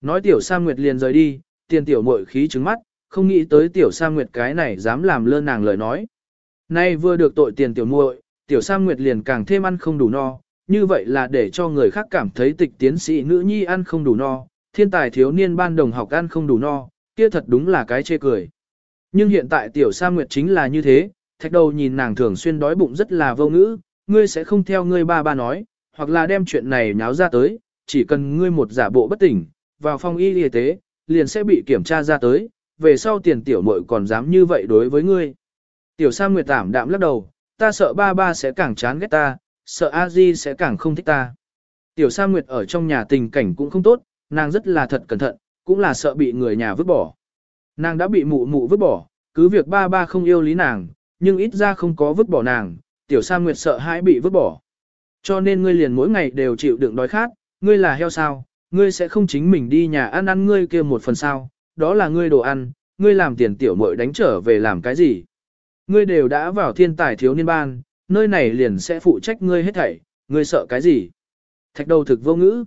Nói tiểu Sa Nguyệt liền rời đi, tiền tiểu muội khí trứng mắt, không nghĩ tới tiểu Sa Nguyệt cái này dám làm lơ nàng lời nói. Nay vừa được tội tiền tiểu muội, tiểu Sa Nguyệt liền càng thêm ăn không đủ no, như vậy là để cho người khác cảm thấy tịch tiến sĩ nữ nhi ăn không đủ no, thiên tài thiếu niên ban đồng học ăn không đủ no, kia thật đúng là cái chê cười. Nhưng hiện tại tiểu Sa Nguyệt chính là như thế, thạch đầu nhìn nàng thường xuyên đói bụng rất là vô ngữ, ngươi sẽ không theo ngươi ba ba nói, hoặc là đem chuyện này nháo ra tới, chỉ cần ngươi một giả bộ bất tỉnh, vào phòng y y tế, liền sẽ bị kiểm tra ra tới, về sau tiền tiểu muội còn dám như vậy đối với ngươi. Tiểu Sa Nguyệt tảm đạm lắc đầu, ta sợ ba ba sẽ càng chán ghét ta, sợ A Di sẽ càng không thích ta. Tiểu Sa Nguyệt ở trong nhà tình cảnh cũng không tốt, nàng rất là thật cẩn thận, cũng là sợ bị người nhà vứt bỏ. Nàng đã bị mụ mụ vứt bỏ, cứ việc ba ba không yêu lý nàng, nhưng ít ra không có vứt bỏ nàng, Tiểu Sa Nguyệt sợ hãi bị vứt bỏ. Cho nên ngươi liền mỗi ngày đều chịu đựng đói khát, ngươi là heo sao, ngươi sẽ không chính mình đi nhà ăn ăn ngươi kia một phần sao, đó là ngươi đồ ăn, ngươi làm tiền tiểu muội đánh trở về làm cái gì. Ngươi đều đã vào thiên tài thiếu niên ban, nơi này liền sẽ phụ trách ngươi hết thảy, ngươi sợ cái gì. Thạch đầu thực vô ngữ.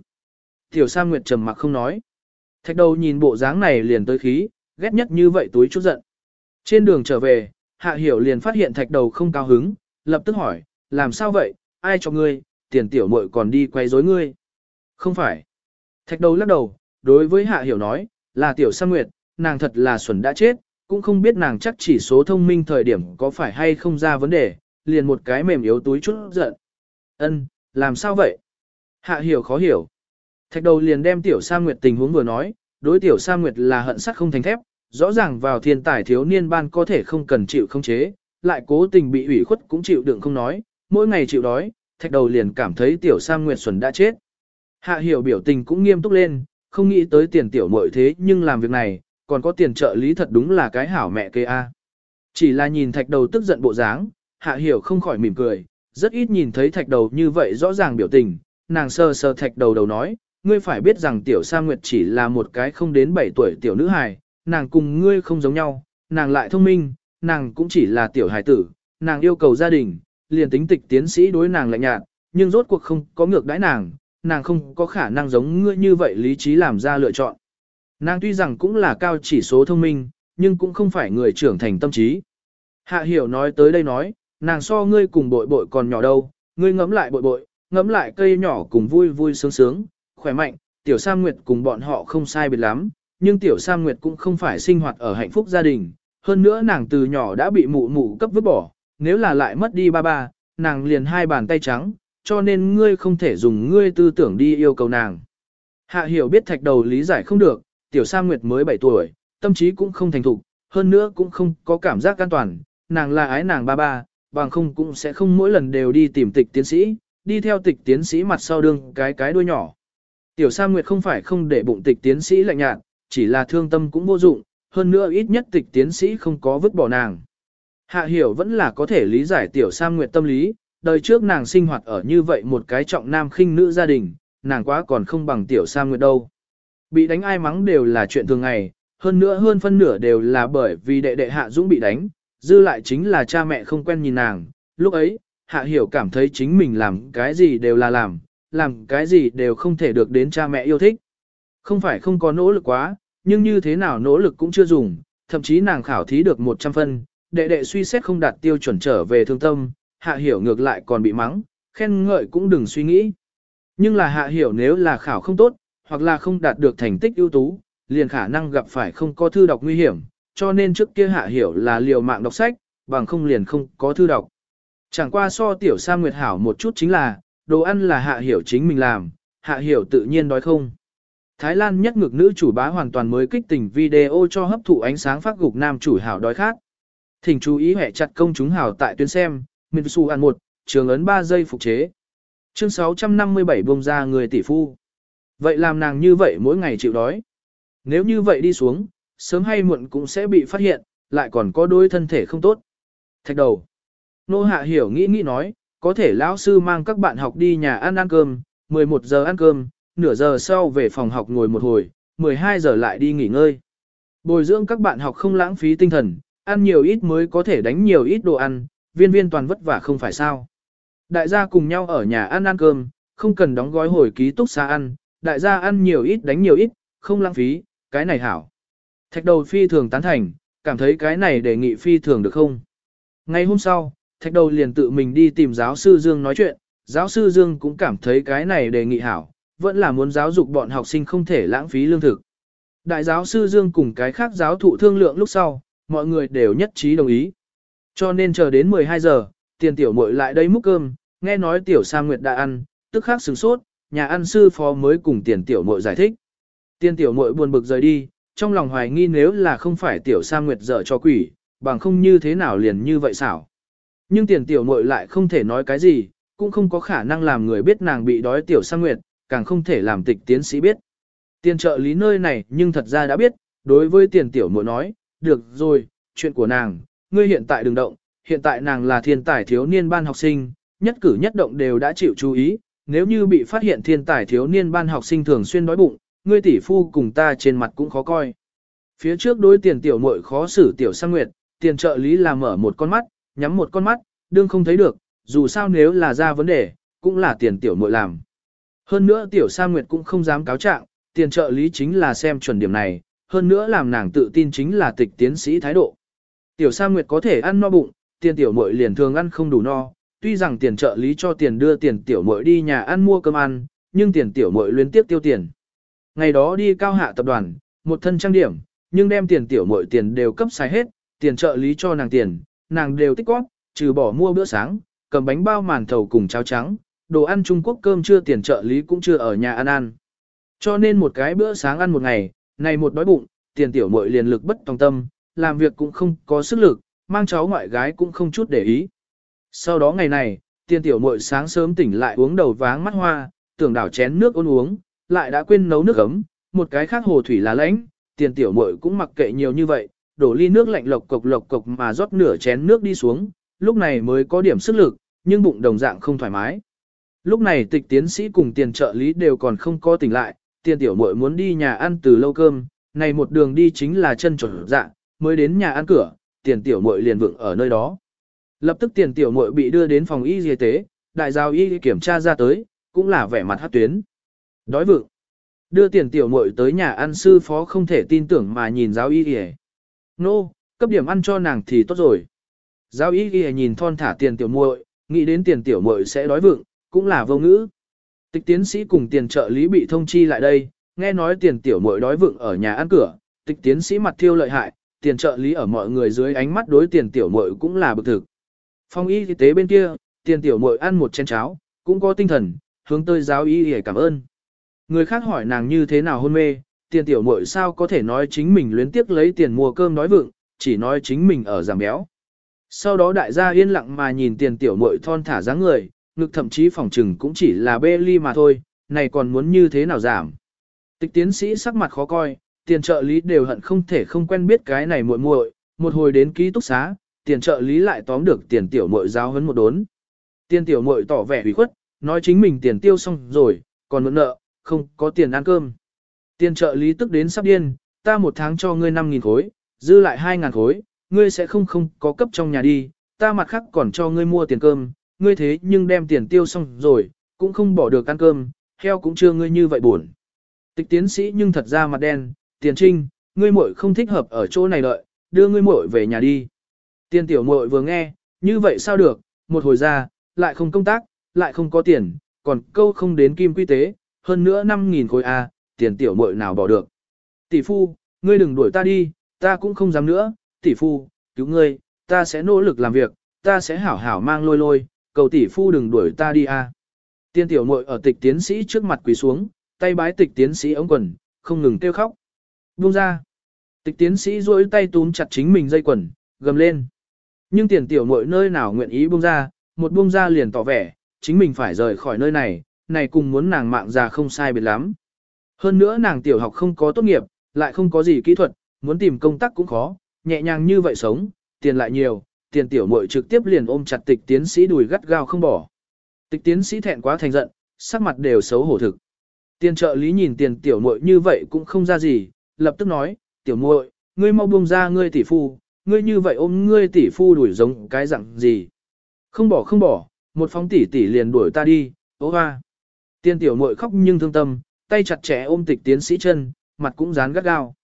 Tiểu Sa Nguyệt trầm mặc không nói. Thạch đầu nhìn bộ dáng này liền tới khí, ghét nhất như vậy túi chút giận. Trên đường trở về, Hạ Hiểu liền phát hiện thạch đầu không cao hứng, lập tức hỏi, làm sao vậy, ai cho ngươi, tiền tiểu muội còn đi quay rối ngươi. Không phải. Thạch đầu lắc đầu, đối với Hạ Hiểu nói, là tiểu Sa Nguyệt, nàng thật là xuẩn đã chết, cũng không biết nàng chắc chỉ số thông minh thời điểm có phải hay không ra vấn đề, liền một cái mềm yếu túi chút giận. Ân, làm sao vậy? Hạ Hiểu khó hiểu. Thạch đầu liền đem tiểu Sa Nguyệt tình huống vừa nói, đối tiểu Sa Nguyệt là hận sắt không thành thép, rõ ràng vào thiên tài thiếu niên ban có thể không cần chịu không chế, lại cố tình bị ủy khuất cũng chịu đựng không nói, mỗi ngày chịu đói, thạch đầu liền cảm thấy tiểu Sam Nguyệt Xuân đã chết. Hạ hiểu biểu tình cũng nghiêm túc lên, không nghĩ tới tiền tiểu muội thế nhưng làm việc này, còn có tiền trợ lý thật đúng là cái hảo mẹ kê a. Chỉ là nhìn thạch đầu tức giận bộ dáng, hạ hiểu không khỏi mỉm cười, rất ít nhìn thấy thạch đầu như vậy rõ ràng biểu tình, nàng sơ sơ thạch đầu đầu nói, ngươi phải biết rằng tiểu Sa Nguyệt chỉ là một cái không đến 7 tuổi tiểu nữ hài, nàng cùng ngươi không giống nhau, nàng lại thông minh, nàng cũng chỉ là tiểu hài tử, nàng yêu cầu gia đình, liền tính tịch tiến sĩ đối nàng lạnh nhạt, nhưng rốt cuộc không có ngược đãi nàng, nàng không có khả năng giống ngươi như vậy lý trí làm ra lựa chọn. Nàng tuy rằng cũng là cao chỉ số thông minh, nhưng cũng không phải người trưởng thành tâm trí. Hạ hiểu nói tới đây nói, nàng so ngươi cùng bội bội còn nhỏ đâu, ngươi ngẫm lại bội bội, ngẫm lại cây nhỏ cùng vui vui sướng sướng, khỏe mạnh, tiểu Sam Nguyệt cùng bọn họ không sai biệt lắm, nhưng tiểu Sam Nguyệt cũng không phải sinh hoạt ở hạnh phúc gia đình, hơn nữa nàng từ nhỏ đã bị mụ mụ cấp vứt bỏ, nếu là lại mất đi ba ba, nàng liền hai bàn tay trắng, cho nên ngươi không thể dùng ngươi tư tưởng đi yêu cầu nàng. Hạ hiểu biết thạch đầu lý giải không được, tiểu Sa Nguyệt mới 7 tuổi, tâm trí cũng không thành thục, hơn nữa cũng không có cảm giác an toàn, nàng là ái nàng ba ba, bằng không cũng sẽ không mỗi lần đều đi tìm tịch tiến sĩ, đi theo tịch tiến sĩ mặt sau đường cái cái đuôi nhỏ. Tiểu Sa Nguyệt không phải không để bụng tịch tiến sĩ lạnh nhạt, chỉ là thương tâm cũng vô dụng, hơn nữa ít nhất tịch tiến sĩ không có vứt bỏ nàng. Hạ hiểu vẫn là có thể lý giải tiểu Sam Nguyệt tâm lý, đời trước nàng sinh hoạt ở như vậy một cái trọng nam khinh nữ gia đình, nàng quá còn không bằng tiểu Sam Nguyệt đâu. Bị đánh ai mắng đều là chuyện thường ngày, hơn nữa hơn phân nửa đều là bởi vì đệ đệ Hạ Dũng bị đánh, dư lại chính là cha mẹ không quen nhìn nàng. Lúc ấy, Hạ Hiểu cảm thấy chính mình làm cái gì đều là làm, làm cái gì đều không thể được đến cha mẹ yêu thích. Không phải không có nỗ lực quá, nhưng như thế nào nỗ lực cũng chưa dùng, thậm chí nàng khảo thí được 100 phân, đệ đệ suy xét không đạt tiêu chuẩn trở về thương tâm, hạ hiểu ngược lại còn bị mắng, khen ngợi cũng đừng suy nghĩ. Nhưng là hạ hiểu nếu là khảo không tốt, hoặc là không đạt được thành tích ưu tú, liền khả năng gặp phải không có thư đọc nguy hiểm, cho nên trước kia hạ hiểu là liều mạng đọc sách, bằng không liền không có thư đọc. Chẳng qua so tiểu sa nguyệt hảo một chút chính là, đồ ăn là hạ hiểu chính mình làm, hạ hiểu tự nhiên đói không. Thái Lan nhất ngược nữ chủ bá hoàn toàn mới kích tình video cho hấp thụ ánh sáng phát gục nam chủ hảo đói khát. Thỉnh chú ý hệ chặt công chúng hảo tại tuyến xem, Mitsu ăn một, trường ấn 3 giây phục chế. Chương 657 bông ra người tỷ phu. Vậy làm nàng như vậy mỗi ngày chịu đói. Nếu như vậy đi xuống, sớm hay muộn cũng sẽ bị phát hiện, lại còn có đôi thân thể không tốt. Thạch đầu. Nô hạ hiểu nghĩ nghĩ nói, có thể lão sư mang các bạn học đi nhà ăn ăn cơm, 11 giờ ăn cơm, nửa giờ sau về phòng học ngồi một hồi, 12 giờ lại đi nghỉ ngơi. Bồi dưỡng các bạn học không lãng phí tinh thần, ăn nhiều ít mới có thể đánh nhiều ít đồ ăn, viên viên toàn vất vả không phải sao. Đại gia cùng nhau ở nhà ăn ăn cơm, không cần đóng gói hồi ký túc xá ăn, đại gia ăn nhiều ít đánh nhiều ít, không lãng phí, cái này hảo. Thạch đầu phi thường tán thành, cảm thấy cái này đề nghị phi thường được không. Ngày hôm sau, thạch đầu liền tự mình đi tìm giáo sư Dương nói chuyện, giáo sư Dương cũng cảm thấy cái này đề nghị hảo, vẫn là muốn giáo dục bọn học sinh không thể lãng phí lương thực. Đại giáo sư Dương cùng cái khác giáo thụ thương lượng lúc sau, mọi người đều nhất trí đồng ý. Cho nên chờ đến 12 giờ, tiền tiểu muội lại đây múc cơm, nghe nói tiểu Sa Nguyệt đã ăn, tức khắc sửng sốt, nhà ăn sư phó mới cùng tiền tiểu muội giải thích. Tiền tiểu muội buồn bực rời đi, trong lòng hoài nghi nếu là không phải tiểu Sa Nguyệt dở cho quỷ, bằng không như thế nào liền như vậy xảo. Nhưng tiền tiểu muội lại không thể nói cái gì, cũng không có khả năng làm người biết nàng bị đói tiểu Sa Nguyệt, càng không thể làm tịch tiến sĩ biết. Tiền trợ lý nơi này nhưng thật ra đã biết, đối với tiền tiểu muội nói, được rồi, chuyện của nàng, ngươi hiện tại đừng động, hiện tại nàng là thiên tài thiếu niên ban học sinh, nhất cử nhất động đều đã chịu chú ý, nếu như bị phát hiện thiên tài thiếu niên ban học sinh thường xuyên đói bụng, ngươi tỷ phu cùng ta trên mặt cũng khó coi. Phía trước đối tiền tiểu muội khó xử tiểu sang nguyệt, tiền trợ lý là mở một con mắt, nhắm một con mắt, đương không thấy được, dù sao nếu là ra vấn đề, cũng là tiền tiểu muội làm. Hơn nữa tiểu sa nguyệt cũng không dám cáo trạng, tiền trợ lý chính là xem chuẩn điểm này, hơn nữa làm nàng tự tin chính là tịch tiến sĩ thái độ. Tiểu Sa Nguyệt có thể ăn no bụng, tiền tiểu muội liền thường ăn không đủ no, tuy rằng tiền trợ lý cho tiền đưa tiền tiểu muội đi nhà ăn mua cơm ăn, nhưng tiền tiểu muội liên tiếp tiêu tiền. Ngày đó đi cao hạ tập đoàn, một thân trang điểm, nhưng đem tiền tiểu muội tiền đều cấp xài hết, tiền trợ lý cho nàng tiền, nàng đều tích góp, trừ bỏ mua bữa sáng, cầm bánh bao màn thầu cùng cháo trắng, đồ ăn Trung Quốc cơm chưa tiền trợ lý cũng chưa ở nhà ăn ăn. Cho nên một cái bữa sáng ăn một ngày, này một đói bụng, tiền tiểu muội liền lực bất tòng tâm, làm việc cũng không có sức lực, mang cháu ngoại gái cũng không chút để ý. Sau đó ngày này, tiền tiểu muội sáng sớm tỉnh lại uống đầu váng mắt hoa, tưởng đảo chén nước ôn uống, lại đã quên nấu nước ấm, một cái khác hồ thủy là lãnh, tiền tiểu muội cũng mặc kệ nhiều như vậy, đổ ly nước lạnh lộc cộc lộc cộc mà rót nửa chén nước đi xuống, lúc này mới có điểm sức lực, nhưng bụng đồng dạng không thoải mái. Lúc này tịch tiến sĩ cùng tiền trợ lý đều còn không có tỉnh lại, tiền tiểu muội muốn đi nhà ăn từ lâu cơm, này một đường đi chính là chân chuẩn dạ, mới đến nhà ăn cửa, tiền tiểu muội liền vượng ở nơi đó. Lập tức tiền tiểu muội bị đưa đến phòng y y tế, đại giáo y kiểm tra ra tới, cũng là vẻ mặt hát tuyến. Đói vượng. Đưa tiền tiểu muội tới nhà ăn sư phó không thể tin tưởng mà nhìn giáo y y. Nô, no, cấp điểm ăn cho nàng thì tốt rồi. Giáo y y nhìn thon thả tiền tiểu muội, nghĩ đến tiền tiểu muội sẽ đói vượng, cũng là vô ngữ. Tịch tiến sĩ cùng tiền trợ lý bị thông chi lại đây, nghe nói tiền tiểu muội đói vựng ở nhà ăn cửa, tịch tiến sĩ mặt thiêu lợi hại, tiền trợ lý ở mọi người dưới ánh mắt đối tiền tiểu muội cũng là bực thực. Phong y tế bên kia, tiền tiểu muội ăn một chén cháo, cũng có tinh thần, hướng tới giáo y để cảm ơn. Người khác hỏi nàng như thế nào hôn mê, tiền tiểu muội sao có thể nói chính mình luyến tiếc lấy tiền mua cơm đói vựng, chỉ nói chính mình ở giảm béo. Sau đó đại gia yên lặng mà nhìn tiền tiểu muội thon thả dáng người, ngực thậm chí phòng trừng cũng chỉ là bê ly mà thôi, này còn muốn như thế nào giảm. Tịch tiến sĩ sắc mặt khó coi, tiền trợ lý đều hận không thể không quen biết cái này muội muội, một hồi đến ký túc xá, tiền trợ lý lại tóm được tiền tiểu muội giáo hấn một đốn. Tiền tiểu muội tỏ vẻ ủy khuất, nói chính mình tiền tiêu xong rồi, còn mượn nợ, không có tiền ăn cơm. Tiền trợ lý tức đến sắp điên, ta một tháng cho ngươi 5.000 khối, dư lại 2.000 khối, ngươi sẽ không không có cấp trong nhà đi, ta mặt khác còn cho ngươi mua tiền cơm, ngươi thế nhưng đem tiền tiêu xong rồi, cũng không bỏ được ăn cơm, heo cũng chưa ngươi như vậy buồn. Tịch tiến sĩ nhưng thật ra mặt đen, tiền trinh, ngươi muội không thích hợp ở chỗ này đợi, đưa ngươi muội về nhà đi. Tiền tiểu muội vừa nghe, như vậy sao được, một hồi ra, lại không công tác, lại không có tiền, còn câu không đến kim quy tế, hơn nữa 5.000 khối A, tiền tiểu muội nào bỏ được. Tỷ phu, ngươi đừng đuổi ta đi, ta cũng không dám nữa, tỷ phu, cứu ngươi, ta sẽ nỗ lực làm việc, ta sẽ hảo hảo mang lôi lôi, cầu tỷ phu đừng đuổi ta đi a. Tiên tiểu muội ở tịch tiến sĩ trước mặt quỳ xuống, tay bái tịch tiến sĩ ống quần, không ngừng kêu khóc. Buông ra. Tịch tiến sĩ duỗi tay túm chặt chính mình dây quần, gầm lên. Nhưng tiền tiểu muội nơi nào nguyện ý buông ra, một buông ra liền tỏ vẻ, chính mình phải rời khỏi nơi này, này cùng muốn nàng mạng già không sai biệt lắm. Hơn nữa nàng tiểu học không có tốt nghiệp, lại không có gì kỹ thuật, muốn tìm công tác cũng khó, nhẹ nhàng như vậy sống, tiền lại nhiều, tiền tiểu muội trực tiếp liền ôm chặt tịch tiến sĩ đùi gắt gao không bỏ. Tịch tiến sĩ thẹn quá thành giận, sắc mặt đều xấu hổ thực. Tiền trợ lý nhìn tiền tiểu muội như vậy cũng không ra gì, lập tức nói, tiểu muội, ngươi mau buông ra ngươi tỷ phu, ngươi như vậy ôm ngươi tỷ phu đuổi giống cái dạng gì. Không bỏ không bỏ, một phóng tỷ tỷ liền đuổi ta đi, ố hoa. Tiền tiểu muội khóc nhưng thương tâm, tay chặt chẽ ôm tịch tiến sĩ chân, mặt cũng dán gắt gao.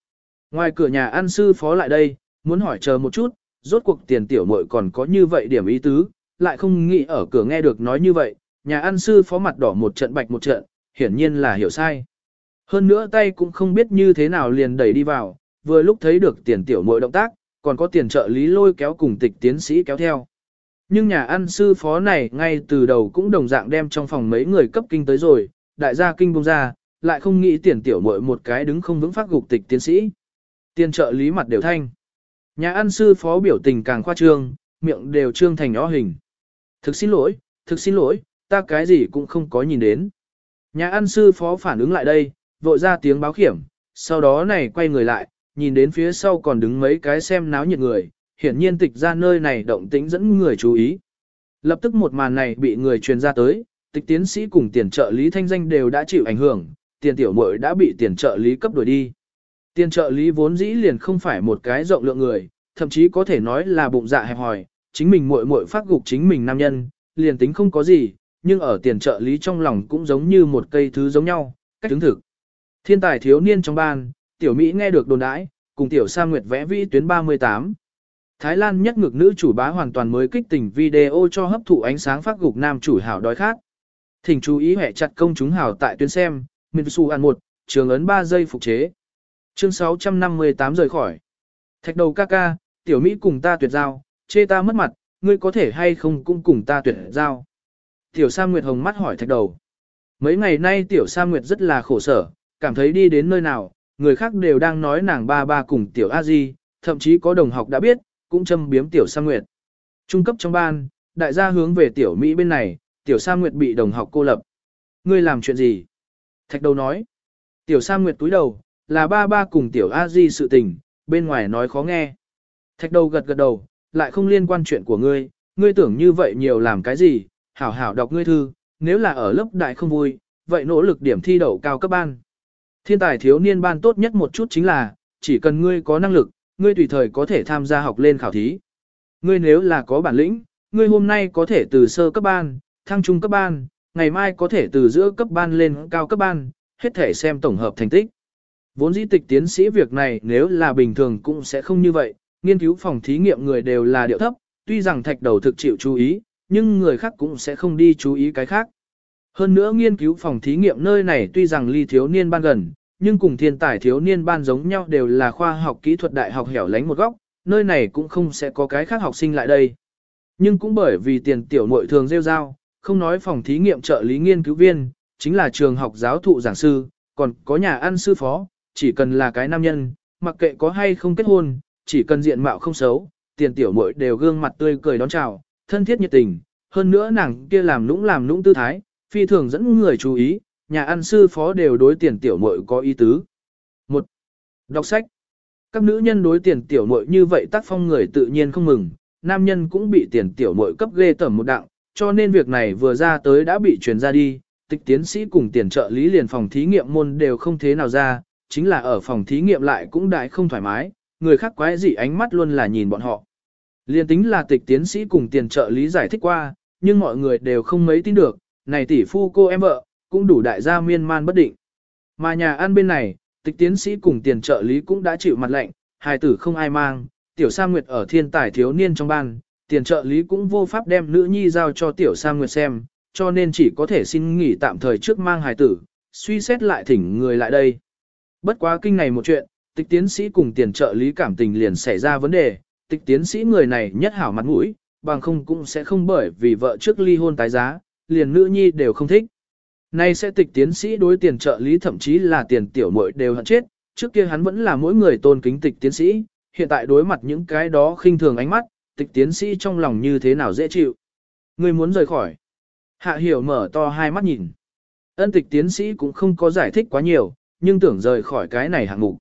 Ngoài cửa nhà ăn sư phó lại đây, muốn hỏi chờ một chút, rốt cuộc tiền tiểu muội còn có như vậy điểm ý tứ, lại không nghĩ ở cửa nghe được nói như vậy, nhà ăn sư phó mặt đỏ một trận bạch một trận, hiển nhiên là hiểu sai. Hơn nữa tay cũng không biết như thế nào liền đẩy đi vào, vừa lúc thấy được tiền tiểu muội động tác, còn có tiền trợ lý lôi kéo cùng tịch tiến sĩ kéo theo. Nhưng nhà ăn sư phó này ngay từ đầu cũng đồng dạng đem trong phòng mấy người cấp kinh tới rồi, đại gia kinh bông ra, lại không nghĩ tiền tiểu muội một cái đứng không vững phát gục tịch tiến sĩ. Tiền trợ lý mặt đều thanh. Nhà ăn sư phó biểu tình càng khoa trương, miệng đều trương thành o hình. Thực xin lỗi, thực xin lỗi, ta cái gì cũng không có nhìn đến. Nhà ăn sư phó phản ứng lại đây, vội ra tiếng báo khiểm, sau đó này quay người lại, nhìn đến phía sau còn đứng mấy cái xem náo nhiệt người, hiển nhiên tịch ra nơi này động tĩnh dẫn người chú ý. Lập tức một màn này bị người truyền ra tới, tịch tiến sĩ cùng tiền trợ lý thanh danh đều đã chịu ảnh hưởng, tiền tiểu muội đã bị tiền trợ lý cấp đuổi đi. Tiền trợ lý vốn dĩ liền không phải một cái rộng lượng người, thậm chí có thể nói là bụng dạ hẹp hòi, chính mình muội muội phát gục chính mình nam nhân, liền tính không có gì, nhưng ở tiền trợ lý trong lòng cũng giống như một cây thứ giống nhau, cách chứng thực. Thiên tài thiếu niên trong ban, tiểu Mỹ nghe được đồn đãi, cùng tiểu Sa Nguyệt vẽ vĩ tuyến 38. Thái Lan nhất ngực nữ chủ bá hoàn toàn mới kích tình video cho hấp thụ ánh sáng phát gục nam chủ hảo đói khát. Thỉnh chú ý hệ chặt công chúng hảo tại tuyến xem, Minh Su ăn một, trường ấn 3 giây phục chế. Chương 658 rời khỏi. Thạch đầu ca ca, tiểu Mỹ cùng ta tuyệt giao, chê ta mất mặt, ngươi có thể hay không cũng cùng ta tuyệt giao. Tiểu Sa Nguyệt hồng mắt hỏi thạch đầu. Mấy ngày nay Tiểu Sa Nguyệt rất là khổ sở, cảm thấy đi đến nơi nào, người khác đều đang nói nàng ba ba cùng Tiểu A Di, thậm chí có đồng học đã biết, cũng châm biếm Tiểu Sa Nguyệt. Trung cấp trong ban, đại gia hướng về Tiểu Mỹ bên này, Tiểu Sa Nguyệt bị đồng học cô lập. Ngươi làm chuyện gì? Thạch đầu nói. Tiểu Sa Nguyệt túi đầu, là ba ba cùng Tiểu A Di sự tình, bên ngoài nói khó nghe. Thạch đầu gật gật đầu, lại không liên quan chuyện của ngươi, ngươi tưởng như vậy nhiều làm cái gì, hảo hảo đọc ngươi thư, nếu là ở lớp đại không vui, vậy nỗ lực điểm thi đậu cao cấp ban. Thiên tài thiếu niên ban tốt nhất một chút chính là, chỉ cần ngươi có năng lực, ngươi tùy thời có thể tham gia học lên khảo thí. Ngươi nếu là có bản lĩnh, ngươi hôm nay có thể từ sơ cấp ban, thăng trung cấp ban, ngày mai có thể từ giữa cấp ban lên cao cấp ban, hết thể xem tổng hợp thành tích. Vốn dĩ tịch tiến sĩ việc này nếu là bình thường cũng sẽ không như vậy, nghiên cứu phòng thí nghiệm người đều là điệu thấp, tuy rằng thạch đầu thực chịu chú ý, nhưng người khác cũng sẽ không đi chú ý cái khác. Hơn nữa nghiên cứu phòng thí nghiệm nơi này tuy rằng ly thiếu niên ban gần, nhưng cùng thiên tài thiếu niên ban giống nhau đều là khoa học kỹ thuật đại học hẻo lánh một góc, nơi này cũng không sẽ có cái khác học sinh lại đây. Nhưng cũng bởi vì tiền tiểu muội thường rêu rao, không nói phòng thí nghiệm trợ lý nghiên cứu viên, chính là trường học giáo thụ giảng sư, còn có nhà ăn sư phó, chỉ cần là cái nam nhân, mặc kệ có hay không kết hôn, chỉ cần diện mạo không xấu, tiền tiểu muội đều gương mặt tươi cười đón chào, thân thiết nhiệt tình, hơn nữa nàng kia làm nũng làm nũng tư thái, phi thường dẫn người chú ý, nhà ăn sư phó đều đối tiền tiểu muội có ý tứ. Một, Đọc sách. Các nữ nhân đối tiền tiểu muội như vậy tác phong người tự nhiên không mừng, nam nhân cũng bị tiền tiểu muội cấp ghê tởm một đặng, cho nên việc này vừa ra tới đã bị truyền ra đi, tịch tiến sĩ cùng tiền trợ lý liền phòng thí nghiệm môn đều không thế nào ra, chính là ở phòng thí nghiệm lại cũng đại không thoải mái, người khác quái gì ánh mắt luôn là nhìn bọn họ. Liên tính là tịch tiến sĩ cùng tiền trợ lý giải thích qua, nhưng mọi người đều không mấy tin được, này tỷ phu cô em vợ, cũng đủ đại gia miên man bất định. Mà nhà ăn bên này, tịch tiến sĩ cùng tiền trợ lý cũng đã chịu mặt lệnh, hài tử không ai mang, tiểu sa nguyệt ở thiên tài thiếu niên trong ban, tiền trợ lý cũng vô pháp đem nữ nhi giao cho tiểu sa nguyệt xem, cho nên chỉ có thể xin nghỉ tạm thời trước mang hài tử, suy xét lại thỉnh người lại đây. Bất quá kinh này một chuyện, tịch tiến sĩ cùng tiền trợ lý cảm tình liền xảy ra vấn đề, tịch tiến sĩ người này nhất hảo mặt mũi, bằng không cũng sẽ không bởi vì vợ trước ly hôn tái giá, liền nữ nhi đều không thích. Nay sẽ tịch tiến sĩ đối tiền trợ lý thậm chí là tiền tiểu muội đều hận chết, trước kia hắn vẫn là mỗi người tôn kính tịch tiến sĩ, hiện tại đối mặt những cái đó khinh thường ánh mắt, tịch tiến sĩ trong lòng như thế nào dễ chịu. Người muốn rời khỏi. Hạ hiểu mở to hai mắt nhìn. Ân tịch tiến sĩ cũng không có giải thích quá nhiều, nhưng tưởng rời khỏi cái này hạng mục.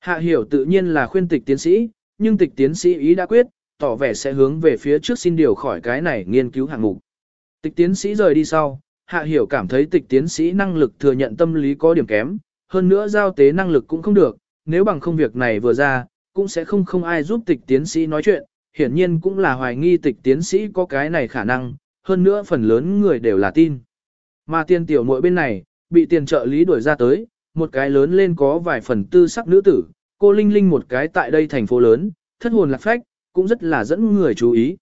Hạ hiểu tự nhiên là khuyên tịch tiến sĩ, nhưng tịch tiến sĩ ý đã quyết, tỏ vẻ sẽ hướng về phía trước xin điều khỏi cái này nghiên cứu hạng mục. Tịch tiến sĩ rời đi sau, hạ hiểu cảm thấy tịch tiến sĩ năng lực thừa nhận tâm lý có điểm kém, hơn nữa giao tế năng lực cũng không được, nếu bằng không việc này vừa ra, cũng sẽ không không ai giúp tịch tiến sĩ nói chuyện, hiển nhiên cũng là hoài nghi tịch tiến sĩ có cái này khả năng, hơn nữa phần lớn người đều là tin. Mà tiền tiểu muội bên này, bị tiền trợ lý đuổi ra tới, một cái lớn lên có vài phần tư sắc nữ tử, cô Linh Linh một cái tại đây thành phố lớn, thất hồn lạc phách, cũng rất là dẫn người chú ý.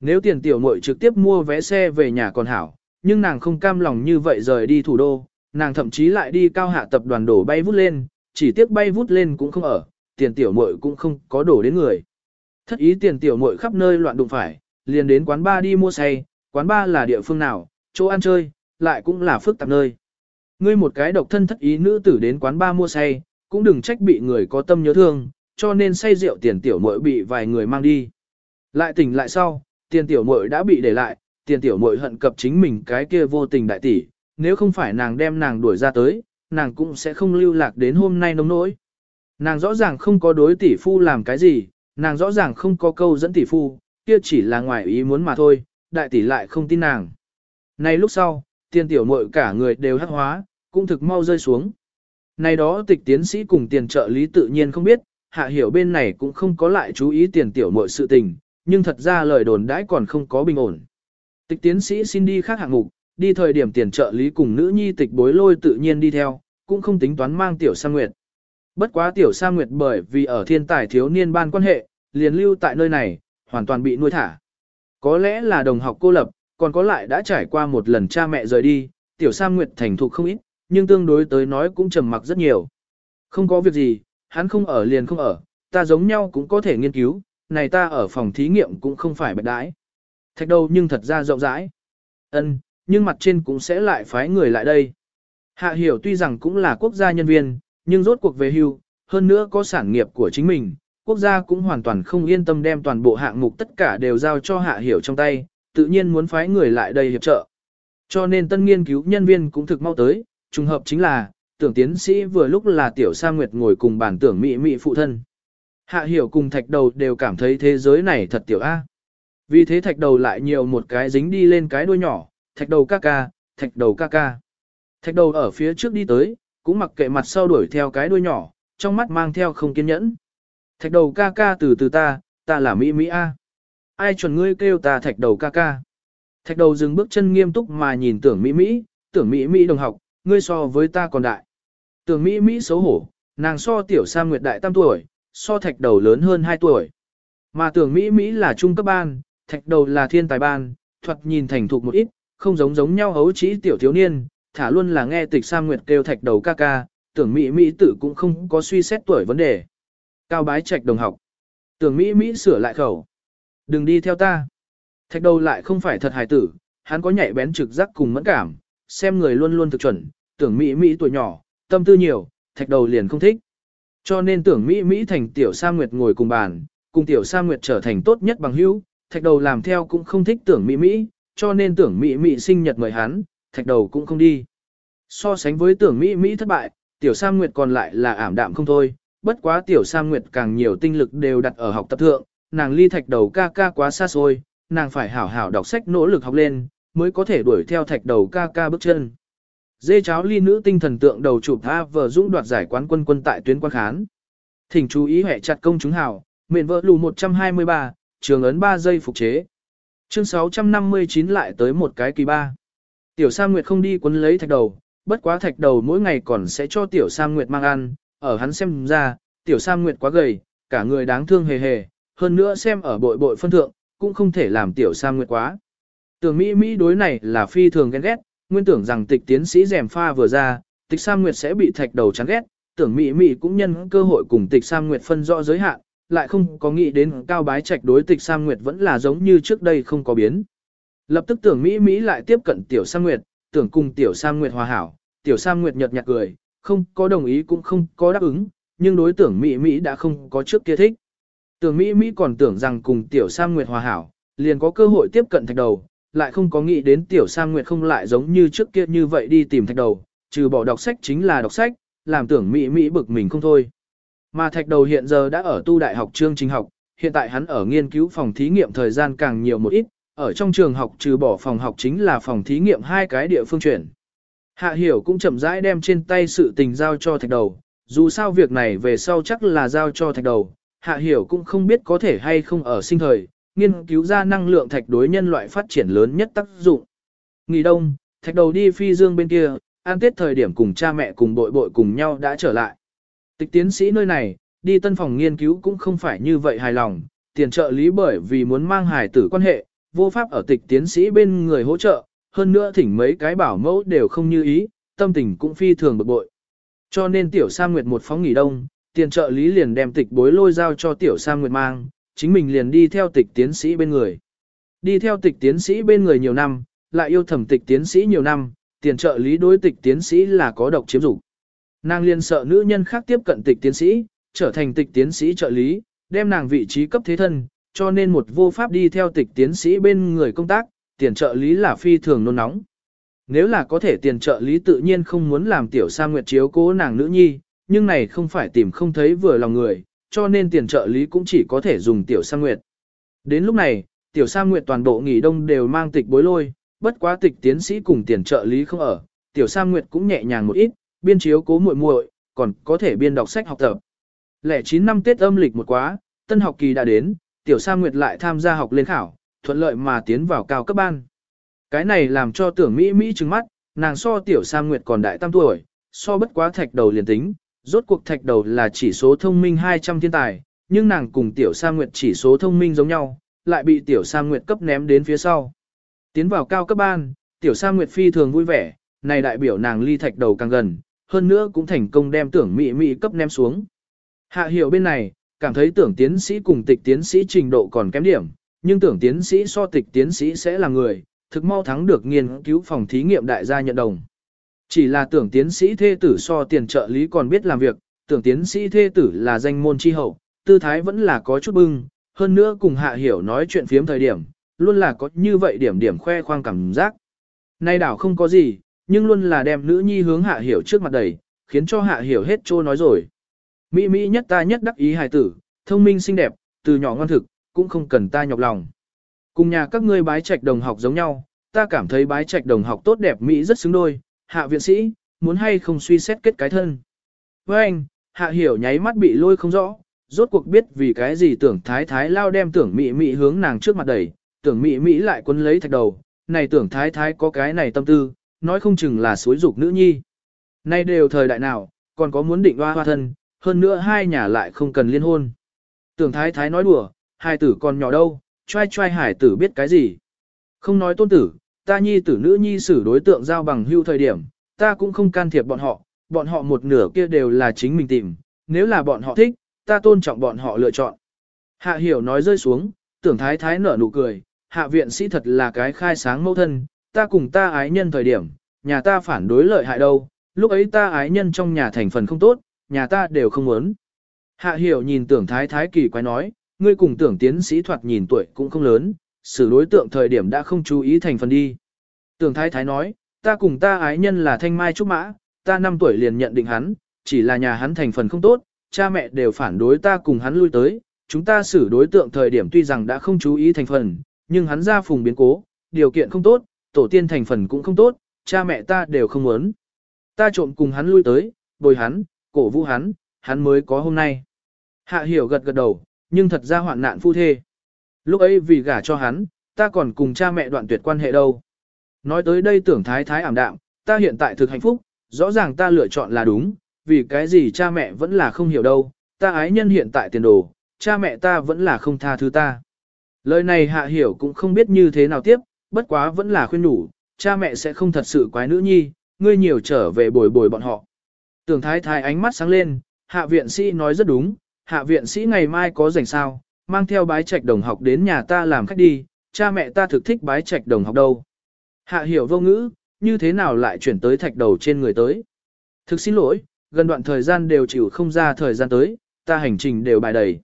Nếu tiền tiểu muội trực tiếp mua vé xe về nhà còn hảo, nhưng nàng không cam lòng như vậy rời đi thủ đô, nàng thậm chí lại đi cao hạ tập đoàn đổ bay vút lên, chỉ tiếc bay vút lên cũng không ở, tiền tiểu muội cũng không có đổ đến người. Thất ý tiền tiểu muội khắp nơi loạn đụng phải, liền đến quán bar đi mua say, quán bar là địa phương nào, chỗ ăn chơi, lại cũng là phức tạp nơi. Ngươi một cái độc thân thất ý nữ tử đến quán ba mua say, cũng đừng trách bị người có tâm nhớ thương, cho nên say rượu tiền tiểu muội bị vài người mang đi. Lại tỉnh lại sau, tiền tiểu muội đã bị để lại, tiền tiểu muội hận cập chính mình cái kia vô tình đại tỷ, nếu không phải nàng đem nàng đuổi ra tới, nàng cũng sẽ không lưu lạc đến hôm nay nông nỗi. Nàng rõ ràng không có đối tỷ phu làm cái gì, nàng rõ ràng không có câu dẫn tỷ phu, kia chỉ là ngoài ý muốn mà thôi, đại tỷ lại không tin nàng. Nay lúc sau, tiền tiểu muội cả người đều hắc hóa, cũng thực mau rơi xuống. Này đó tịch tiến sĩ cùng tiền trợ lý tự nhiên không biết, hạ hiểu bên này cũng không có lại chú ý tiền tiểu muội sự tình, nhưng thật ra lời đồn đãi còn không có bình ổn. Tịch tiến sĩ xin đi khác hạng mục, đi thời điểm tiền trợ lý cùng nữ nhi tịch bối lôi tự nhiên đi theo, cũng không tính toán mang tiểu sang nguyệt. Bất quá tiểu sang nguyệt bởi vì ở thiên tài thiếu niên ban quan hệ, liền lưu tại nơi này, hoàn toàn bị nuôi thả. Có lẽ là đồng học cô lập, còn có lại đã trải qua một lần cha mẹ rời đi, tiểu sam nguyệt thành thục không ít, nhưng tương đối tới nói cũng trầm mặc rất nhiều. Không có việc gì, hắn không ở liền không ở, ta giống nhau cũng có thể nghiên cứu, này ta ở phòng thí nghiệm cũng không phải bạch đãi. Thạch đầu nhưng thật ra rộng rãi. ân nhưng mặt trên cũng sẽ lại phái người lại đây. Hạ hiểu tuy rằng cũng là quốc gia nhân viên, nhưng rốt cuộc về hưu, hơn nữa có sản nghiệp của chính mình, quốc gia cũng hoàn toàn không yên tâm đem toàn bộ hạng mục tất cả đều giao cho hạ hiểu trong tay, tự nhiên muốn phái người lại đây hiệp trợ. Cho nên tân nghiên cứu nhân viên cũng thực mau tới, trùng hợp chính là, tưởng tiến sĩ vừa lúc là tiểu sa nguyệt ngồi cùng bản tưởng mị mị phụ thân. Hạ hiểu cùng thạch đầu đều cảm thấy thế giới này thật tiểu A. Vì thế thạch đầu lại nhiều một cái dính đi lên cái đuôi nhỏ, thạch đầu ca ca, thạch đầu ca ca. Thạch đầu ở phía trước đi tới, cũng mặc kệ mặt sau đuổi theo cái đuôi nhỏ, trong mắt mang theo không kiên nhẫn. Thạch đầu ca ca từ từ ta, ta là Mỹ Mỹ A. Ai chuẩn ngươi kêu ta thạch đầu ca ca. Thạch đầu dừng bước chân nghiêm túc mà nhìn tưởng Mỹ Mỹ, tưởng Mỹ Mỹ đồng học, ngươi so với ta còn đại. Tưởng Mỹ Mỹ xấu hổ, nàng so tiểu sa Nguyệt đại tam tuổi, so thạch đầu lớn hơn 2 tuổi. Mà tưởng Mỹ Mỹ là trung cấp ban, thạch đầu là thiên tài ban, thuật nhìn thành thục một ít, không giống giống nhau hấu trí tiểu thiếu niên, thả luôn là nghe tịch sa Nguyệt kêu thạch đầu ca ca, tưởng Mỹ Mỹ tự cũng không có suy xét tuổi vấn đề. Cao bái trạch đồng học. Tưởng Mỹ Mỹ sửa lại khẩu. Đừng đi theo ta. Thạch đầu lại không phải thật hài tử, hắn có nhạy bén trực giác cùng mẫn cảm, xem người luôn luôn thực chuẩn, tưởng Mỹ Mỹ tuổi nhỏ, tâm tư nhiều, thạch đầu liền không thích. Cho nên tưởng Mỹ Mỹ thành tiểu Sa Nguyệt ngồi cùng bàn, cùng tiểu Sa Nguyệt trở thành tốt nhất bằng hữu, thạch đầu làm theo cũng không thích tưởng Mỹ Mỹ, cho nên tưởng Mỹ Mỹ sinh nhật mời hắn, thạch đầu cũng không đi. So sánh với tưởng Mỹ Mỹ thất bại, tiểu Sa Nguyệt còn lại là ảm đạm không thôi, bất quá tiểu Sa Nguyệt càng nhiều tinh lực đều đặt ở học tập thượng, nàng ly thạch đầu ca ca quá xa xôi, nàng phải hảo hảo đọc sách nỗ lực học lên, mới có thể đuổi theo thạch đầu ca ca bước chân. Dê cháo ly nữ tinh thần tượng đầu chụp A vờ dũng đoạt giải quán quân quân tại tuyến quan khán. Thỉnh chú ý hệ chặt công chúng hảo, mền vợ lù 123, trường ấn 3 giây phục chế. Chương 659 lại tới một cái kỳ ba. Tiểu Sam Nguyệt không đi quấn lấy thạch đầu, bất quá thạch đầu mỗi ngày còn sẽ cho Tiểu Sam Nguyệt mang ăn, ở hắn xem ra, Tiểu Sam Nguyệt quá gầy, cả người đáng thương hề hề, hơn nữa xem ở bội bội phân thượng, cũng không thể làm Tiểu Sam Nguyệt quá. Tưởng Mỹ Mỹ đối này là phi thường ghen ghét, nguyên tưởng rằng tịch tiến sĩ rèm pha vừa ra, tịch Sam Nguyệt sẽ bị thạch đầu chán ghét, tưởng Mỹ Mỹ cũng nhân cơ hội cùng tịch Sam Nguyệt phân rõ giới hạn, lại không có nghĩ đến cao bái trạch đối tịch Sam Nguyệt vẫn là giống như trước đây không có biến. Lập tức tưởng Mỹ Mỹ lại tiếp cận tiểu Sam Nguyệt, tưởng cùng tiểu Sam Nguyệt hòa hảo, tiểu Sam Nguyệt nhật nhạt cười, không có đồng ý cũng không có đáp ứng, nhưng đối tưởng Mỹ Mỹ đã không có trước kia thích. Tưởng Mỹ Mỹ còn tưởng rằng cùng tiểu Sam Nguyệt hòa hảo, liền có cơ hội tiếp cận thạch đầu, lại không có nghĩ đến tiểu Sam Nguyệt không lại giống như trước kia như vậy đi tìm thạch đầu, trừ bỏ đọc sách chính là đọc sách, làm tưởng Mỹ Mỹ bực mình không thôi. Mà thạch đầu hiện giờ đã ở tu đại học chương trình học, hiện tại hắn ở nghiên cứu phòng thí nghiệm thời gian càng nhiều một ít, ở trong trường học trừ bỏ phòng học chính là phòng thí nghiệm hai cái địa phương chuyển. Hạ hiểu cũng chậm rãi đem trên tay sự tình giao cho thạch đầu, dù sao việc này về sau chắc là giao cho thạch đầu, hạ hiểu cũng không biết có thể hay không ở sinh thời, nghiên cứu ra năng lượng thạch đối nhân loại phát triển lớn nhất tác dụng. Nghỉ đông, thạch đầu đi phi dương bên kia, an tết thời điểm cùng cha mẹ cùng bội bội cùng nhau đã trở lại. Tịch tiến sĩ nơi này, đi tân phòng nghiên cứu cũng không phải như vậy hài lòng, tiền trợ lý bởi vì muốn mang hài tử quan hệ, vô pháp ở tịch tiến sĩ bên người hỗ trợ, hơn nữa thỉnh mấy cái bảo mẫu đều không như ý, tâm tình cũng phi thường bực bội. Cho nên tiểu Sam Nguyệt một phóng nghỉ đông, tiền trợ lý liền đem tịch bối lôi giao cho tiểu Sam Nguyệt mang, chính mình liền đi theo tịch tiến sĩ bên người. Đi theo tịch tiến sĩ bên người nhiều năm, lại yêu thẩm tịch tiến sĩ nhiều năm, tiền trợ lý đối tịch tiến sĩ là có độc chiếm dục. Nàng liền sợ nữ nhân khác tiếp cận tịch tiến sĩ, trở thành tịch tiến sĩ trợ lý, đem nàng vị trí cấp thế thân, cho nên một vô pháp đi theo tịch tiến sĩ bên người công tác, tiền trợ lý là phi thường nôn nóng. Nếu là có thể tiền trợ lý tự nhiên không muốn làm tiểu sa nguyệt chiếu cố nàng nữ nhi, nhưng này không phải tìm không thấy vừa lòng người, cho nên tiền trợ lý cũng chỉ có thể dùng tiểu sang nguyệt. Đến lúc này, tiểu sang nguyệt toàn bộ nghỉ đông đều mang tịch bối lôi, bất quá tịch tiến sĩ cùng tiền trợ lý không ở, tiểu sang nguyệt cũng nhẹ nhàng một ít, biên chiếu cố muội muội, còn có thể biên đọc sách học tập. Lẻ 9 năm Tết âm lịch một quá, tân học kỳ đã đến, tiểu sang nguyệt lại tham gia học lên khảo, thuận lợi mà tiến vào cao cấp ban. Cái này làm cho tưởng Mỹ Mỹ trừng mắt, nàng so tiểu sang nguyệt còn đại tam tuổi, so bất quá thạch đầu liền tính, rốt cuộc thạch đầu là chỉ số thông minh 200 thiên tài, nhưng nàng cùng tiểu sa nguyệt chỉ số thông minh giống nhau, lại bị tiểu sa nguyệt cấp ném đến phía sau. Tiến vào cao cấp ban, tiểu sa nguyệt phi thường vui vẻ, này đại biểu nàng ly thạch đầu càng gần, hơn nữa cũng thành công đem tưởng Mỹ Mỹ cấp ném xuống. Hạ hiểu bên này, cảm thấy tưởng tiến sĩ cùng tịch tiến sĩ trình độ còn kém điểm, nhưng tưởng tiến sĩ so tịch tiến sĩ sẽ là người, thực mau thắng được nghiên cứu phòng thí nghiệm đại gia nhận đồng. Chỉ là tưởng tiến sĩ thê tử so tiền trợ lý còn biết làm việc, tưởng tiến sĩ thê tử là danh môn chi hậu, tư thái vẫn là có chút bưng, hơn nữa cùng hạ hiểu nói chuyện phiếm thời điểm, luôn là có như vậy điểm điểm khoe khoang cảm giác. Nay đảo không có gì, nhưng luôn là đem nữ nhi hướng hạ hiểu trước mặt đầy, khiến cho hạ hiểu hết trô nói rồi. Mỹ Mỹ nhất ta nhất đắc ý hài tử, thông minh xinh đẹp, từ nhỏ ngoan thực, cũng không cần ta nhọc lòng. Cùng nhà các ngươi bái trạch đồng học giống nhau, ta cảm thấy bái trạch đồng học tốt đẹp Mỹ rất xứng đôi, hạ viện sĩ, muốn hay không suy xét kết cái thân. Với anh, hạ hiểu nháy mắt bị lôi không rõ, rốt cuộc biết vì cái gì tưởng thái thái lao đem tưởng Mị Mị hướng nàng trước mặt đẩy, tưởng Mị Mị lại quấn lấy thạch đầu, này tưởng thái thái có cái này tâm tư, nói không chừng là suối dục nữ nhi. Nay đều thời đại nào, còn có muốn định hoa hoa thân, hơn nữa hai nhà lại không cần liên hôn. Tưởng thái thái nói đùa, hai tử còn nhỏ đâu, trai trai hải tử biết cái gì. Không nói tôn tử, ta nhi tử nữ nhi xử đối tượng giao bằng hưu thời điểm, ta cũng không can thiệp bọn họ, bọn họ một nửa kia đều là chính mình tìm, nếu là bọn họ thích, ta tôn trọng bọn họ lựa chọn. Hạ hiểu nói rơi xuống, tưởng thái thái nở nụ cười, hạ viện sĩ thật là cái khai sáng mẫu thân, ta cùng ta ái nhân thời điểm, nhà ta phản đối lợi hại đâu, lúc ấy ta ái nhân trong nhà thành phần không tốt, nhà ta đều không muốn. Hạ hiểu nhìn tưởng thái thái kỳ quái nói, ngươi cùng tưởng tiến sĩ thoạt nhìn tuổi cũng không lớn, xử đối tượng thời điểm đã không chú ý thành phần đi. Tưởng thái thái nói, ta cùng ta ái nhân là thanh mai trúc mã, ta 5 tuổi liền nhận định hắn, chỉ là nhà hắn thành phần không tốt, cha mẹ đều phản đối ta cùng hắn lui tới, chúng ta xử đối tượng thời điểm tuy rằng đã không chú ý thành phần, nhưng hắn ra phùng biến cố, điều kiện không tốt, tổ tiên thành phần cũng không tốt, cha mẹ ta đều không muốn. Ta trộm cùng hắn lui tới, bồi hắn, cổ vũ hắn, hắn mới có hôm nay. Hạ hiểu gật gật đầu, nhưng thật ra hoạn nạn phu thê. Lúc ấy vì gả cho hắn, ta còn cùng cha mẹ đoạn tuyệt quan hệ đâu. Nói tới đây tưởng thái thái ảm đạm, ta hiện tại thực hạnh phúc, rõ ràng ta lựa chọn là đúng, vì cái gì cha mẹ vẫn là không hiểu đâu, ta ái nhân hiện tại tiền đồ, cha mẹ ta vẫn là không tha thứ ta. Lời này hạ hiểu cũng không biết như thế nào tiếp, bất quá vẫn là khuyên đủ, cha mẹ sẽ không thật sự quái nữ nhi, ngươi nhiều trở về bồi bồi bọn họ. Tưởng thái thái ánh mắt sáng lên, hạ viện sĩ nói rất đúng, hạ viện sĩ ngày mai có rảnh sao, mang theo bái trạch đồng học đến nhà ta làm khách đi, cha mẹ ta thực thích bái trạch đồng học đâu. Hạ hiểu vô ngữ, như thế nào lại chuyển tới thạch đầu trên người tới. Thực xin lỗi, gần đoạn thời gian đều chịu không ra thời gian tới, ta hành trình đều bài đầy.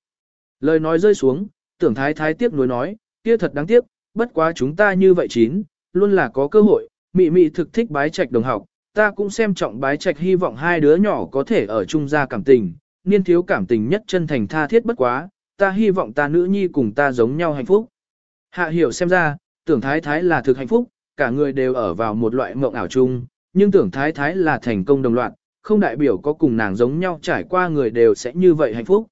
Lời nói rơi xuống, tưởng thái thái tiếc nuối nói, kia thật đáng tiếc, bất quá chúng ta như vậy chín, luôn là có cơ hội, mị mị thực thích bái trạch đồng học, ta cũng xem trọng bái trạch hy vọng hai đứa nhỏ có thể ở chung ra cảm tình, niên thiếu cảm tình nhất chân thành tha thiết bất quá, ta hy vọng ta nữ nhi cùng ta giống nhau hạnh phúc. Hạ hiểu xem ra, tưởng thái thái là thực hạnh phúc, cả người đều ở vào một loại mộng ảo chung, nhưng tưởng thái thái là thành công đồng loạt, không đại biểu có cùng nàng giống nhau trải qua người đều sẽ như vậy hạnh phúc.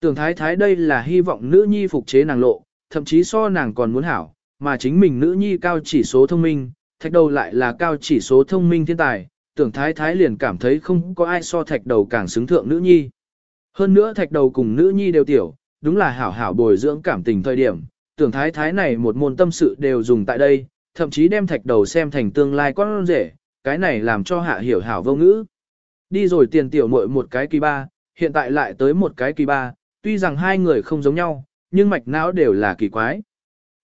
Tưởng thái thái đây là hy vọng nữ nhi phục chế nàng lộ, thậm chí so nàng còn muốn hảo, mà chính mình nữ nhi cao chỉ số thông minh, thạch đầu lại là cao chỉ số thông minh thiên tài, tưởng thái thái liền cảm thấy không có ai so thạch đầu càng xứng thượng nữ nhi. Hơn nữa thạch đầu cùng nữ nhi đều tiểu, đúng là hảo hảo bồi dưỡng cảm tình thời điểm, tưởng thái thái này một môn tâm sự đều dùng tại đây, thậm chí đem thạch đầu xem thành tương lai con rể, cái này làm cho hạ hiểu hảo vô ngữ. Đi rồi tiền tiểu muội một cái kỳ ba, hiện tại lại tới một cái kỳ ba, tuy rằng hai người không giống nhau, nhưng mạch não đều là kỳ quái.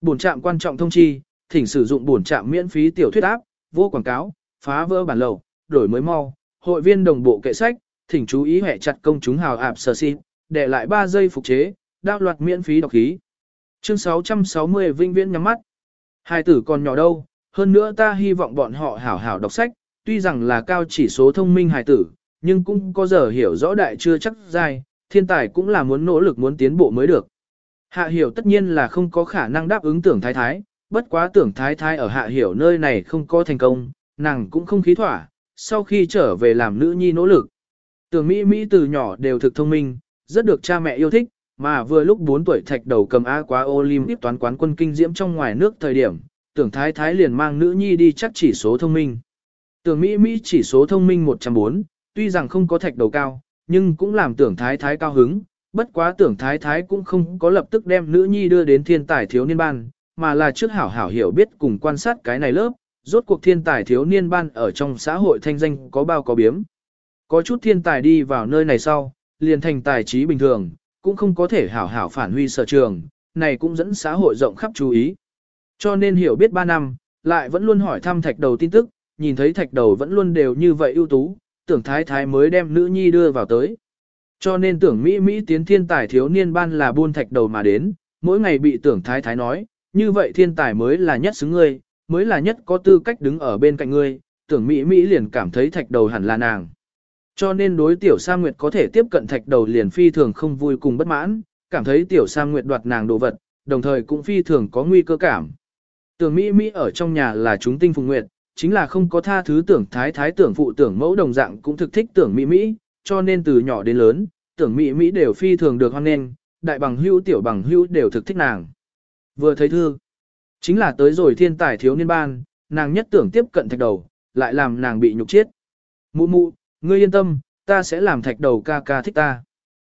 Bổn trạm quan trọng thông chi, thỉnh sử dụng bổn trạm miễn phí tiểu thuyết áp, vô quảng cáo, phá vỡ bản lầu, đổi mới mau, hội viên đồng bộ kệ sách, thỉnh chú ý hệ chặt công chúng hào ạp sờ xin, để lại 3 giây phục chế, đao loạt miễn phí đọc khí. Chương 660 Vinh Viễn nhắm mắt. Hai tử còn nhỏ đâu, hơn nữa ta hy vọng bọn họ hảo hảo đọc sách, tuy rằng là cao chỉ số thông minh hài tử, nhưng cũng có giờ hiểu rõ đại chưa chắc dài thiên tài cũng là muốn nỗ lực muốn tiến bộ mới được. Hạ hiểu tất nhiên là không có khả năng đáp ứng tưởng thái thái, bất quá tưởng thái thái ở hạ hiểu nơi này không có thành công, nàng cũng không khí thỏa, sau khi trở về làm nữ nhi nỗ lực. Tưởng Mỹ Mỹ từ nhỏ đều thực thông minh, rất được cha mẹ yêu thích, mà vừa lúc 4 tuổi thạch đầu cầm A quá Olympic toán quán quân kinh diễm trong ngoài nước thời điểm, tưởng thái thái liền mang nữ nhi đi chắc chỉ số thông minh. Tưởng Mỹ Mỹ chỉ số thông minh 104, tuy rằng không có thạch đầu cao, nhưng cũng làm tưởng thái thái cao hứng, bất quá tưởng thái thái cũng không có lập tức đem nữ nhi đưa đến thiên tài thiếu niên ban, mà là trước hảo hảo hiểu biết cùng quan sát cái này lớp, rốt cuộc thiên tài thiếu niên ban ở trong xã hội thanh danh có bao có biếm. Có chút thiên tài đi vào nơi này sau, liền thành tài trí bình thường, cũng không có thể hảo hảo phản huy sở trường, này cũng dẫn xã hội rộng khắp chú ý. Cho nên hiểu biết 3 năm, lại vẫn luôn hỏi thăm thạch đầu tin tức, nhìn thấy thạch đầu vẫn luôn đều như vậy ưu tú, tưởng thái thái mới đem nữ nhi đưa vào tới. Cho nên tưởng Mỹ Mỹ tiến thiên tài thiếu niên ban là buôn thạch đầu mà đến, mỗi ngày bị tưởng thái thái nói, như vậy thiên tài mới là nhất xứng ngươi, mới là nhất có tư cách đứng ở bên cạnh ngươi, tưởng Mỹ Mỹ liền cảm thấy thạch đầu hẳn là nàng. Cho nên đối tiểu Sa Nguyệt có thể tiếp cận thạch đầu liền phi thường không vui cùng bất mãn, cảm thấy tiểu Sa Nguyệt đoạt nàng đồ vật, đồng thời cũng phi thường có nguy cơ cảm. Tưởng Mỹ Mỹ ở trong nhà là chúng tinh phùng nguyệt, chính là không có tha thứ tưởng thái thái tưởng phụ tưởng mẫu đồng dạng cũng thực thích tưởng Mỹ Mỹ, cho nên từ nhỏ đến lớn, tưởng Mỹ Mỹ đều phi thường được hoan nghênh, đại bằng hữu tiểu bằng hữu đều thực thích nàng. Vừa thấy thư, chính là tới rồi thiên tài thiếu niên ban, nàng nhất tưởng tiếp cận thạch đầu, lại làm nàng bị nhục chết. Mụ mụ, ngươi yên tâm, ta sẽ làm thạch đầu ca ca thích ta.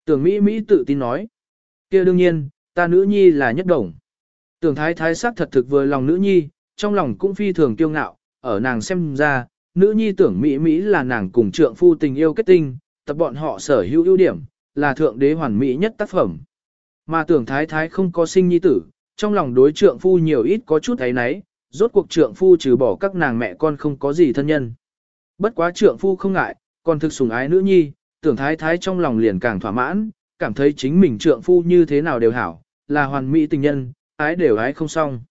Tưởng Mỹ Mỹ tự tin nói. kia đương nhiên, ta nữ nhi là nhất đồng. Tưởng thái thái sắc thật thực vừa lòng nữ nhi, trong lòng cũng phi thường kiêu ngạo, ở nàng xem ra, nữ nhi tưởng Mỹ Mỹ là nàng cùng trượng phu tình yêu kết tinh, tập bọn họ sở hữu ưu điểm, là thượng đế hoàn mỹ nhất tác phẩm. Mà tưởng thái thái không có sinh nhi tử, trong lòng đối trượng phu nhiều ít có chút thấy nấy, rốt cuộc trượng phu trừ bỏ các nàng mẹ con không có gì thân nhân. Bất quá trượng phu không ngại, còn thực sủng ái nữ nhi, tưởng thái thái trong lòng liền càng thỏa mãn, cảm thấy chính mình trượng phu như thế nào đều hảo, là hoàn mỹ tình nhân, ái đều ái không xong.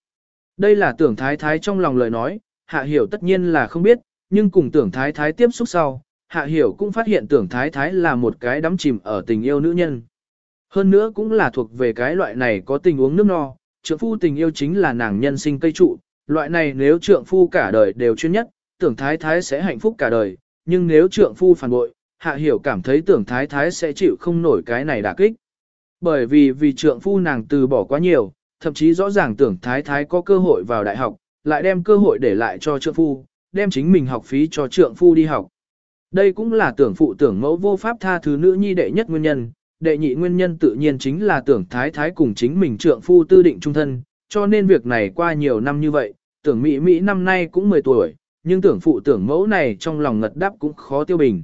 Đây là tưởng thái thái trong lòng lời nói, hạ hiểu tất nhiên là không biết, nhưng cùng tưởng thái thái tiếp xúc sau, hạ hiểu cũng phát hiện tưởng thái thái là một cái đắm chìm ở tình yêu nữ nhân. Hơn nữa cũng là thuộc về cái loại này có tình uống nước no, trượng phu tình yêu chính là nàng nhân sinh cây trụ, loại này nếu trượng phu cả đời đều chuyên nhất, tưởng thái thái sẽ hạnh phúc cả đời, nhưng nếu trượng phu phản bội, hạ hiểu cảm thấy tưởng thái thái sẽ chịu không nổi cái này đả kích. Bởi vì vì trượng phu nàng từ bỏ quá nhiều, thậm chí rõ ràng tưởng thái thái có cơ hội vào đại học, lại đem cơ hội để lại cho trượng phu, đem chính mình học phí cho trượng phu đi học. Đây cũng là tưởng phụ tưởng mẫu vô pháp tha thứ nữ nhi đệ nhất nguyên nhân, đệ nhị nguyên nhân tự nhiên chính là tưởng thái thái cùng chính mình trượng phu tư định trung thân, cho nên việc này qua nhiều năm như vậy, tưởng Mỹ Mỹ năm nay cũng 10 tuổi, nhưng tưởng phụ tưởng mẫu này trong lòng ngật đáp cũng khó tiêu bình.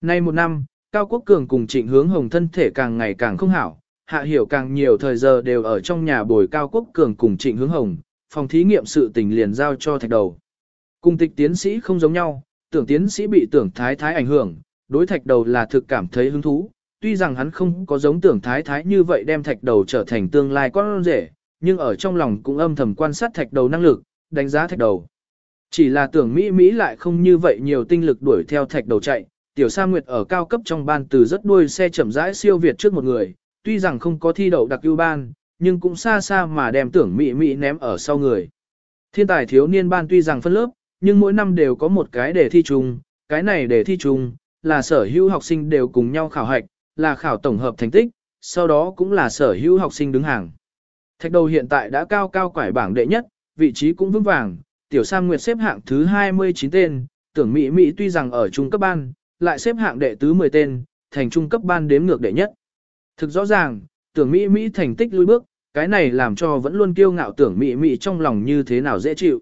Nay một năm, Cao Quốc Cường cùng trịnh hướng hồng thân thể càng ngày càng không hảo, hạ hiểu càng nhiều thời giờ đều ở trong nhà bồi Cao Quốc Cường cùng trịnh hướng hồng, phòng thí nghiệm sự tình liền giao cho thạch đầu. Cùng tịch tiến sĩ không giống nhau, tưởng tiến sĩ bị tưởng thái thái ảnh hưởng, đối thạch đầu là thực cảm thấy hứng thú, tuy rằng hắn không có giống tưởng thái thái như vậy đem thạch đầu trở thành tương lai con rể, nhưng ở trong lòng cũng âm thầm quan sát thạch đầu năng lực, đánh giá thạch đầu. Chỉ là tưởng Mỹ Mỹ lại không như vậy nhiều tinh lực đuổi theo thạch đầu chạy, tiểu sa nguyệt ở cao cấp trong ban từ rất đuôi xe chậm rãi siêu việt trước một người, tuy rằng không có thi đậu đặc ưu ban, nhưng cũng xa xa mà đem tưởng Mỹ Mỹ ném ở sau người. Thiên tài thiếu niên ban tuy rằng phân lớp, nhưng mỗi năm đều có một cái đề thi chung, cái này đề thi chung, là sở hữu học sinh đều cùng nhau khảo hạch, là khảo tổng hợp thành tích, sau đó cũng là sở hữu học sinh đứng hàng. Thạch đầu hiện tại đã cao cao quải bảng đệ nhất, vị trí cũng vững vàng, tiểu Sam Nguyệt xếp hạng thứ 29 tên, tưởng Mỹ Mỹ tuy rằng ở trung cấp ban, lại xếp hạng đệ tứ 10 tên, thành trung cấp ban đếm ngược đệ nhất. Thực rõ ràng, tưởng Mỹ Mỹ thành tích lùi bước, cái này làm cho vẫn luôn kiêu ngạo tưởng Mỹ Mỹ trong lòng như thế nào dễ chịu.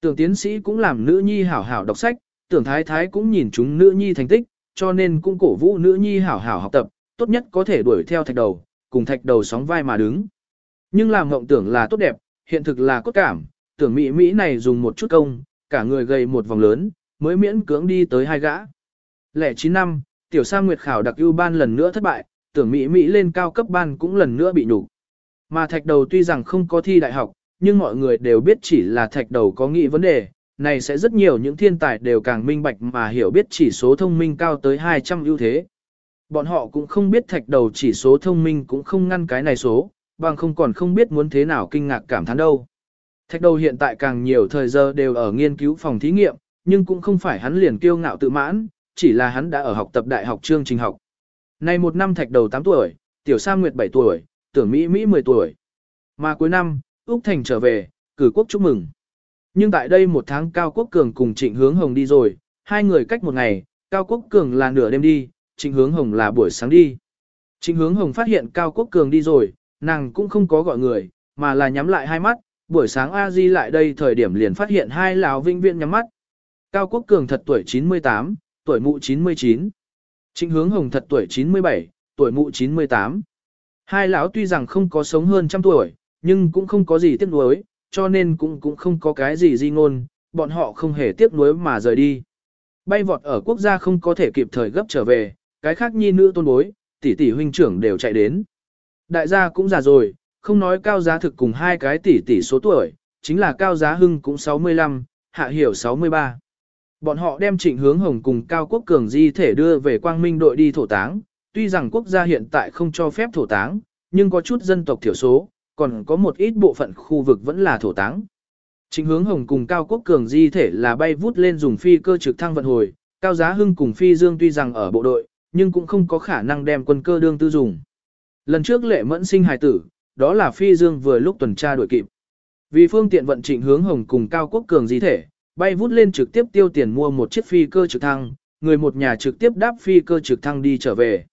Tưởng tiến sĩ cũng làm nữ nhi hảo hảo đọc sách, tưởng thái thái cũng nhìn chúng nữ nhi thành tích, cho nên cũng cổ vũ nữ nhi hảo hảo học tập, tốt nhất có thể đuổi theo thạch đầu, cùng thạch đầu sóng vai mà đứng. Nhưng làm mộng tưởng là tốt đẹp, hiện thực là cốt cảm, tưởng Mỹ Mỹ này dùng một chút công, cả người gầy một vòng lớn, mới miễn cưỡng đi tới hai gã. Lẻ 9 năm, tiểu sa nguyệt khảo đặc ưu ban lần nữa thất bại, tưởng Mỹ Mỹ lên cao cấp ban cũng lần nữa bị nhục. Mà thạch đầu tuy rằng không có thi đại học, nhưng mọi người đều biết chỉ là thạch đầu có nghĩ vấn đề, này sẽ rất nhiều những thiên tài đều càng minh bạch mà hiểu biết chỉ số thông minh cao tới 200 ưu thế. Bọn họ cũng không biết thạch đầu chỉ số thông minh cũng không ngăn cái này số, bằng không còn không biết muốn thế nào kinh ngạc cảm thán đâu. Thạch đầu hiện tại càng nhiều thời giờ đều ở nghiên cứu phòng thí nghiệm, nhưng cũng không phải hắn liền kiêu ngạo tự mãn, chỉ là hắn đã ở học tập đại học chương trình học. Nay một năm thạch đầu 8 tuổi, tiểu Sa Nguyệt 7 tuổi, tưởng Mỹ Mỹ 10 tuổi. Mà cuối năm, Úc Thành trở về, cử quốc chúc mừng. Nhưng tại đây một tháng Cao Quốc Cường cùng Trịnh Hướng Hồng đi rồi, hai người cách một ngày, Cao Quốc Cường là nửa đêm đi, Trịnh Hướng Hồng là buổi sáng đi. Trịnh Hướng Hồng phát hiện Cao Quốc Cường đi rồi, nàng cũng không có gọi người, mà là nhắm lại hai mắt, buổi sáng A Di lại đây thời điểm liền phát hiện hai lão vinh viện nhắm mắt. Cao Quốc Cường thật tuổi 98, tuổi mụ 99. Trịnh Hướng Hồng thật tuổi 97, tuổi mụ 98. Hai lão tuy rằng không có sống hơn trăm tuổi, nhưng cũng không có gì tiếc nuối, cho nên cũng cũng không có cái gì di ngôn, bọn họ không hề tiếc nuối mà rời đi. Bay vọt ở quốc gia không có thể kịp thời gấp trở về, cái khác nhi nữ tôn bối, tỷ tỷ huynh trưởng đều chạy đến. Đại gia cũng già rồi, không nói cao giá thực cùng hai cái tỷ tỷ số tuổi, chính là cao giá hưng cũng 65, hạ hiểu 63. Bọn họ đem trịnh hướng hồng cùng cao quốc cường di thể đưa về quang minh đội đi thổ táng, tuy rằng quốc gia hiện tại không cho phép thổ táng, nhưng có chút dân tộc thiểu số, còn có một ít bộ phận khu vực vẫn là thổ táng. Trịnh hướng hồng cùng cao quốc cường di thể là bay vút lên dùng phi cơ trực thăng vận hồi, cao giá hưng cùng phi dương tuy rằng ở bộ đội, nhưng cũng không có khả năng đem quân cơ đương tư dùng. Lần trước lệ mẫn sinh hài tử, đó là phi dương vừa lúc tuần tra đuổi kịp. Vì phương tiện vận trịnh hướng hồng cùng cao quốc cường di thể, bay vút lên trực tiếp tiêu tiền mua một chiếc phi cơ trực thăng, người một nhà trực tiếp đáp phi cơ trực thăng đi trở về.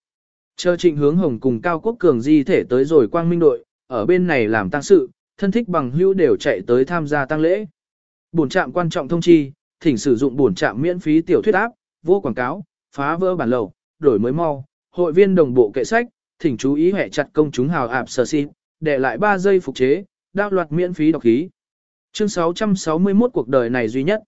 Chờ trịnh hướng hồng cùng cao quốc cường di thể tới rồi quang minh đội, ở bên này làm tăng sự, thân thích bằng hữu đều chạy tới tham gia tăng lễ. Bổn trạm quan trọng thông chi, thỉnh sử dụng bổn trạm miễn phí tiểu thuyết áp, vô quảng cáo, phá vỡ bản lầu, đổi mới mau, hội viên đồng bộ kệ sách, thỉnh chú ý hệ chặt công chúng hào ạp sở xin, để lại 3 giây phục chế, đao loạt miễn phí đọc khí. Chương 661 cuộc đời này duy nhất.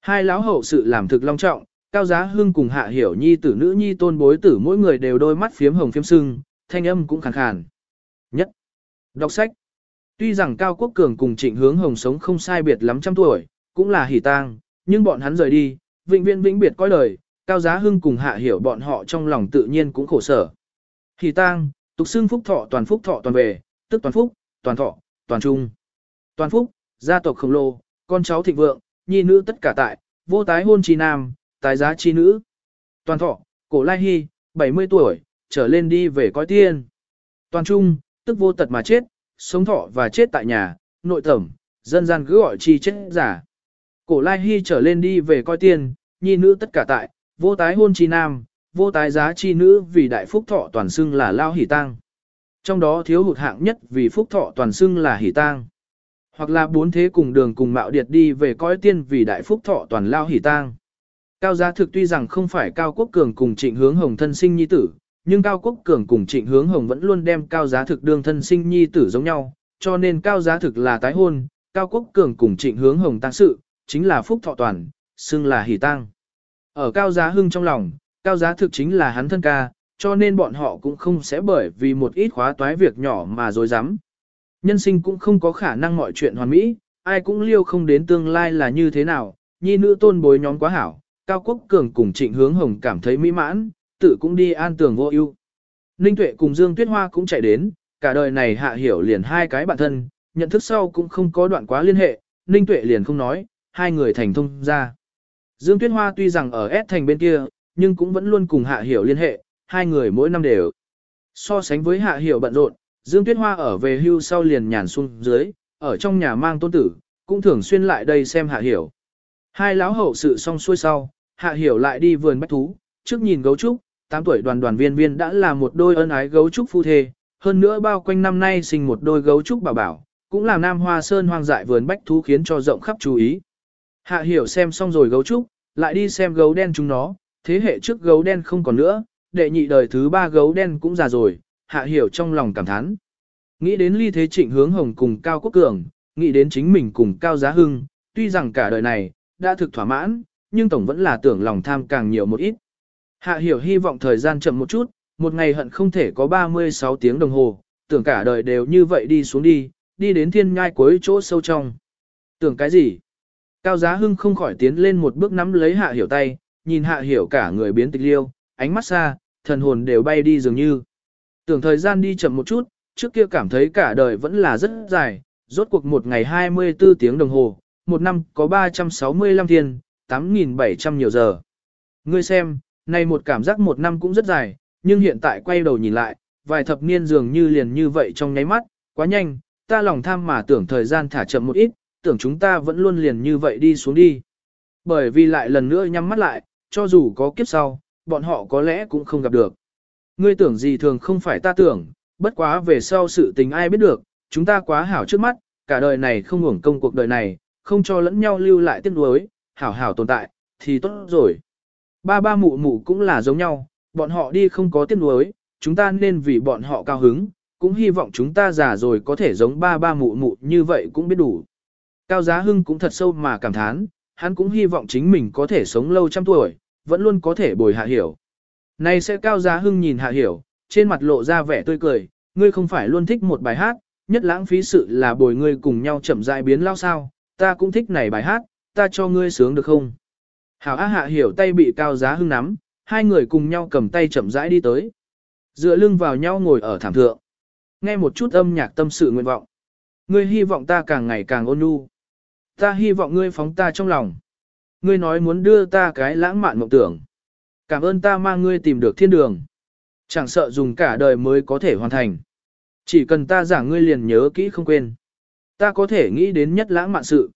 Hai lão hậu sự làm thực long trọng, cao giá hương cùng hạ hiểu nhi tử nữ nhi tôn bối tử mỗi người đều đôi mắt phiếm hồng phiếm sưng, thanh âm cũng khàn khàn. Nhất. Đọc sách. Tuy rằng Cao Quốc Cường cùng Trịnh Hướng Hồng sống không sai biệt lắm trăm tuổi, cũng là hỉ tang, nhưng bọn hắn rời đi, vĩnh viễn vĩnh biệt coi đời, Cao Giá Hưng cùng Hạ Hiểu bọn họ trong lòng tự nhiên cũng khổ sở. Hỉ tang, tục xưng phúc thọ toàn phúc thọ toàn về, tức toàn phúc, toàn thọ, toàn trung. Toàn phúc, gia tộc khổng lồ, con cháu thịnh vượng, nhi nữ tất cả tại, vô tái hôn chi nam, tái giá chi nữ. Toàn thọ, cổ lai hy, 70 tuổi, trở lên đi về coi tiên. Toàn trung, tức vô tật mà chết, sống thọ và chết tại nhà, nội tẩm, dân gian cứ gọi chi chết giả. Cổ lai hy trở lên đi về coi tiên, nhi nữ tất cả tại, vô tái hôn chi nam, vô tái giá chi nữ vì đại phúc thọ toàn xưng là lao hỷ tăng. Trong đó thiếu hụt hạng nhất vì phúc thọ toàn xưng là hỷ tang. Hoặc là bốn thế cùng đường cùng mạo điệt đi về coi tiên vì đại phúc thọ toàn lao hỷ tang. Cao giá thực tuy rằng không phải cao quốc cường cùng trịnh hướng hồng thân sinh nhi tử, nhưng Cao Quốc Cường cùng Trịnh Hướng Hồng vẫn luôn đem Cao Giá Thực đương thân sinh nhi tử giống nhau, cho nên Cao Giá Thực là tái hôn, Cao Quốc Cường cùng Trịnh Hướng Hồng tăng sự, chính là phúc thọ toàn, xưng là hỷ tang. Ở Cao Giá Hưng trong lòng, Cao Giá Thực chính là hắn thân ca, cho nên bọn họ cũng không sẽ bởi vì một ít khóa toái việc nhỏ mà dối rắm Nhân sinh cũng không có khả năng mọi chuyện hoàn mỹ, ai cũng liêu không đến tương lai là như thế nào, nhi nữ tôn bối nhóm quá hảo, Cao Quốc Cường cùng Trịnh Hướng Hồng cảm thấy mỹ mãn, tự cũng đi an tường vô ưu. Ninh Tuệ cùng Dương Tuyết Hoa cũng chạy đến, cả đời này hạ hiểu liền hai cái bản thân, nhận thức sau cũng không có đoạn quá liên hệ, Ninh Tuệ liền không nói, hai người thành thông ra. Dương Tuyết Hoa tuy rằng ở S thành bên kia, nhưng cũng vẫn luôn cùng hạ hiểu liên hệ, hai người mỗi năm đều. So sánh với hạ hiểu bận rộn, Dương Tuyết Hoa ở về hưu sau liền nhàn xuống dưới, ở trong nhà mang tôn tử, cũng thường xuyên lại đây xem hạ hiểu. Hai lão hậu sự xong xuôi sau, hạ hiểu lại đi vườn bách thú, trước nhìn gấu trúc, 8 tuổi đoàn đoàn viên viên đã là một đôi ân ái gấu trúc phu thê, hơn nữa bao quanh năm nay sinh một đôi gấu trúc bảo bảo, cũng làm Nam Hoa Sơn hoang dại vườn bách thú khiến cho rộng khắp chú ý. Hạ hiểu xem xong rồi gấu trúc, lại đi xem gấu đen chúng nó, thế hệ trước gấu đen không còn nữa, đệ nhị đời thứ ba gấu đen cũng già rồi, hạ hiểu trong lòng cảm thán. Nghĩ đến ly thế trịnh hướng hồng cùng Cao Quốc Cường, nghĩ đến chính mình cùng Cao Giá Hưng, tuy rằng cả đời này, đã thực thỏa mãn, nhưng tổng vẫn là tưởng lòng tham càng nhiều một ít. Hạ hiểu hy vọng thời gian chậm một chút, một ngày hận không thể có 36 tiếng đồng hồ, tưởng cả đời đều như vậy đi xuống đi, đi đến thiên nhai cuối chỗ sâu trong. Tưởng cái gì? Cao Giá Hưng không khỏi tiến lên một bước nắm lấy Hạ Hiểu tay, nhìn Hạ Hiểu cả người biến tịch liêu, ánh mắt xa, thần hồn đều bay đi dường như. Tưởng thời gian đi chậm một chút, trước kia cảm thấy cả đời vẫn là rất dài, rốt cuộc một ngày 24 tiếng đồng hồ, một năm có 365 thiên, 8.700 nhiều giờ. Ngươi xem, này một cảm giác một năm cũng rất dài, nhưng hiện tại quay đầu nhìn lại, vài thập niên dường như liền như vậy trong nháy mắt, quá nhanh, ta lòng tham mà tưởng thời gian thả chậm một ít, tưởng chúng ta vẫn luôn liền như vậy đi xuống đi. Bởi vì lại lần nữa nhắm mắt lại, cho dù có kiếp sau, bọn họ có lẽ cũng không gặp được. Ngươi tưởng gì thường không phải ta tưởng, bất quá về sau sự tình ai biết được, chúng ta quá hảo trước mắt, cả đời này không hưởng công cuộc đời này, không cho lẫn nhau lưu lại tiếc nuối, hảo hảo tồn tại, thì tốt rồi. Ba ba mụ mụ cũng là giống nhau, bọn họ đi không có tiếc nuối, chúng ta nên vì bọn họ cao hứng, cũng hy vọng chúng ta già rồi có thể giống ba ba mụ mụ như vậy cũng biết đủ. Cao Giá Hưng cũng thật sâu mà cảm thán, hắn cũng hy vọng chính mình có thể sống lâu trăm tuổi, vẫn luôn có thể bồi hạ hiểu. Này sẽ Cao Giá Hưng nhìn hạ hiểu, trên mặt lộ ra vẻ tươi cười, ngươi không phải luôn thích một bài hát, nhất lãng phí sự là bồi ngươi cùng nhau chậm rãi biến lao sao, ta cũng thích này bài hát, ta cho ngươi sướng được không? Hảo Á Hạ hiểu tay bị Cao Giá Hưng nắm, hai người cùng nhau cầm tay chậm rãi đi tới. Dựa lưng vào nhau ngồi ở thảm thượng. Nghe một chút âm nhạc tâm sự nguyện vọng. Ngươi hy vọng ta càng ngày càng ôn nhu. Ta hy vọng ngươi phóng ta trong lòng. Ngươi nói muốn đưa ta cái lãng mạn mộng tưởng. Cảm ơn ta mang ngươi tìm được thiên đường. Chẳng sợ dùng cả đời mới có thể hoàn thành. Chỉ cần ta giảng ngươi liền nhớ kỹ không quên. Ta có thể nghĩ đến nhất lãng mạn sự.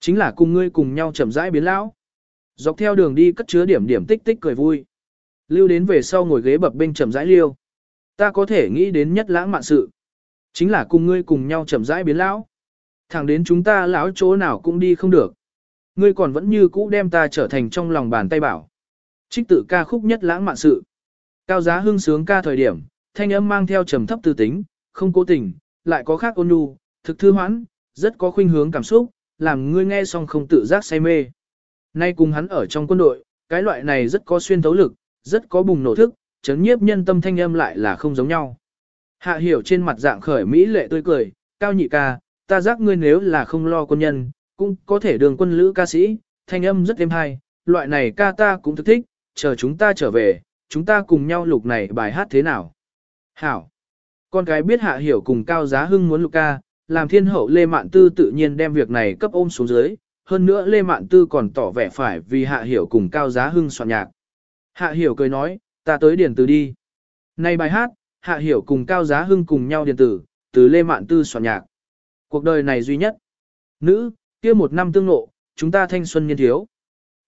Chính là cùng ngươi cùng nhau chậm rãi biến lão. Dọc theo đường đi cất chứa điểm điểm tích tích cười vui. Lưu đến về sau ngồi ghế bập bên chậm rãi liêu. Ta có thể nghĩ đến nhất lãng mạn sự. Chính là cùng ngươi cùng nhau chậm rãi biến lão. Thẳng đến chúng ta lão chỗ nào cũng đi không được. Ngươi còn vẫn như cũ đem ta trở thành trong lòng bàn tay bảo. Trích tự ca khúc nhất lãng mạn sự. Cao giá hưng sướng ca thời điểm, thanh âm mang theo trầm thấp tư tính, không cố tình, lại có khác ôn nhu, thực thư hoãn, rất có khuynh hướng cảm xúc, làm ngươi nghe xong không tự giác say mê. Nay cùng hắn ở trong quân đội, cái loại này rất có xuyên thấu lực, rất có bùng nổ thức, chấn nhiếp nhân tâm thanh âm lại là không giống nhau. Hạ hiểu trên mặt dạng khởi Mỹ lệ tươi cười, cao nhị ca, ta giác ngươi nếu là không lo quân nhân, cũng có thể đường quân lữ ca sĩ, thanh âm rất êm hay, loại này ca ta cũng thực thích, chờ chúng ta trở về, chúng ta cùng nhau lục này bài hát thế nào. Hảo. Con cái biết hạ hiểu cùng cao giá hưng muốn lục ca, làm thiên hậu Lê Mạn Tư tự nhiên đem việc này cấp ôm xuống dưới, hơn nữa Lê Mạn Tư còn tỏ vẻ phải vì hạ hiểu cùng cao giá hưng soạn nhạc. Hạ hiểu cười nói, ta tới điển từ đi. Này bài hát, hạ hiểu cùng cao giá hưng cùng nhau điển tử, từ Lê Mạn Tư soạn nhạc. Cuộc đời này duy nhất. Nữ, kia một năm tương nộ, chúng ta thanh xuân niên thiếu.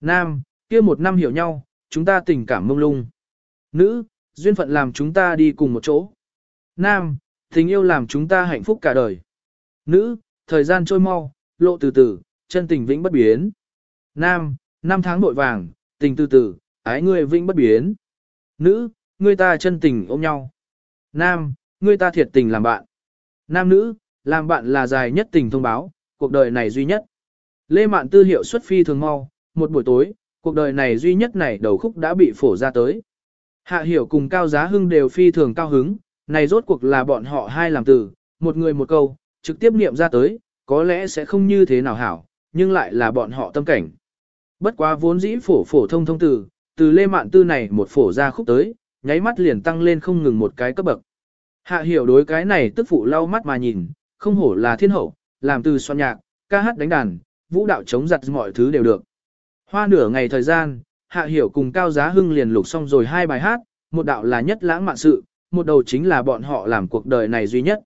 Nam, kia một năm hiểu nhau, chúng ta tình cảm mông lung. Nữ, duyên phận làm chúng ta đi cùng một chỗ. Nam, tình yêu làm chúng ta hạnh phúc cả đời. Nữ, thời gian trôi mau, lộ từ từ, chân tình vĩnh bất biến. Nam, năm tháng nội vàng, tình từ từ, ái người vĩnh bất biến. Nữ, người ta chân tình ôm nhau. Nam, người ta thiệt tình làm bạn. Nam nữ, làm bạn là dài nhất tình thông báo, cuộc đời này duy nhất. Lê Mạn Tư hiệu xuất phi thường mau, một buổi tối, cuộc đời này duy nhất này đầu khúc đã bị phổ ra tới. Hạ hiểu cùng Cao Giá Hưng đều phi thường cao hứng, này rốt cuộc là bọn họ hai làm từ, một người một câu, trực tiếp niệm ra tới, có lẽ sẽ không như thế nào hảo, nhưng lại là bọn họ tâm cảnh. Bất quá vốn dĩ phổ phổ thông thông từ, từ Lê Mạn Tư này một phổ ra khúc tới, nháy mắt liền tăng lên không ngừng một cái cấp bậc. Hạ hiểu đối cái này tức phụ lau mắt mà nhìn, không hổ là thiên hậu, làm từ soạn nhạc, ca hát đánh đàn, vũ đạo chống giặt mọi thứ đều được. Hoa nửa ngày thời gian, Hạ Hiểu cùng Cao Giá Hưng liền lục xong rồi hai bài hát, một đạo là nhất lãng mạn sự, một đầu chính là bọn họ làm cuộc đời này duy nhất.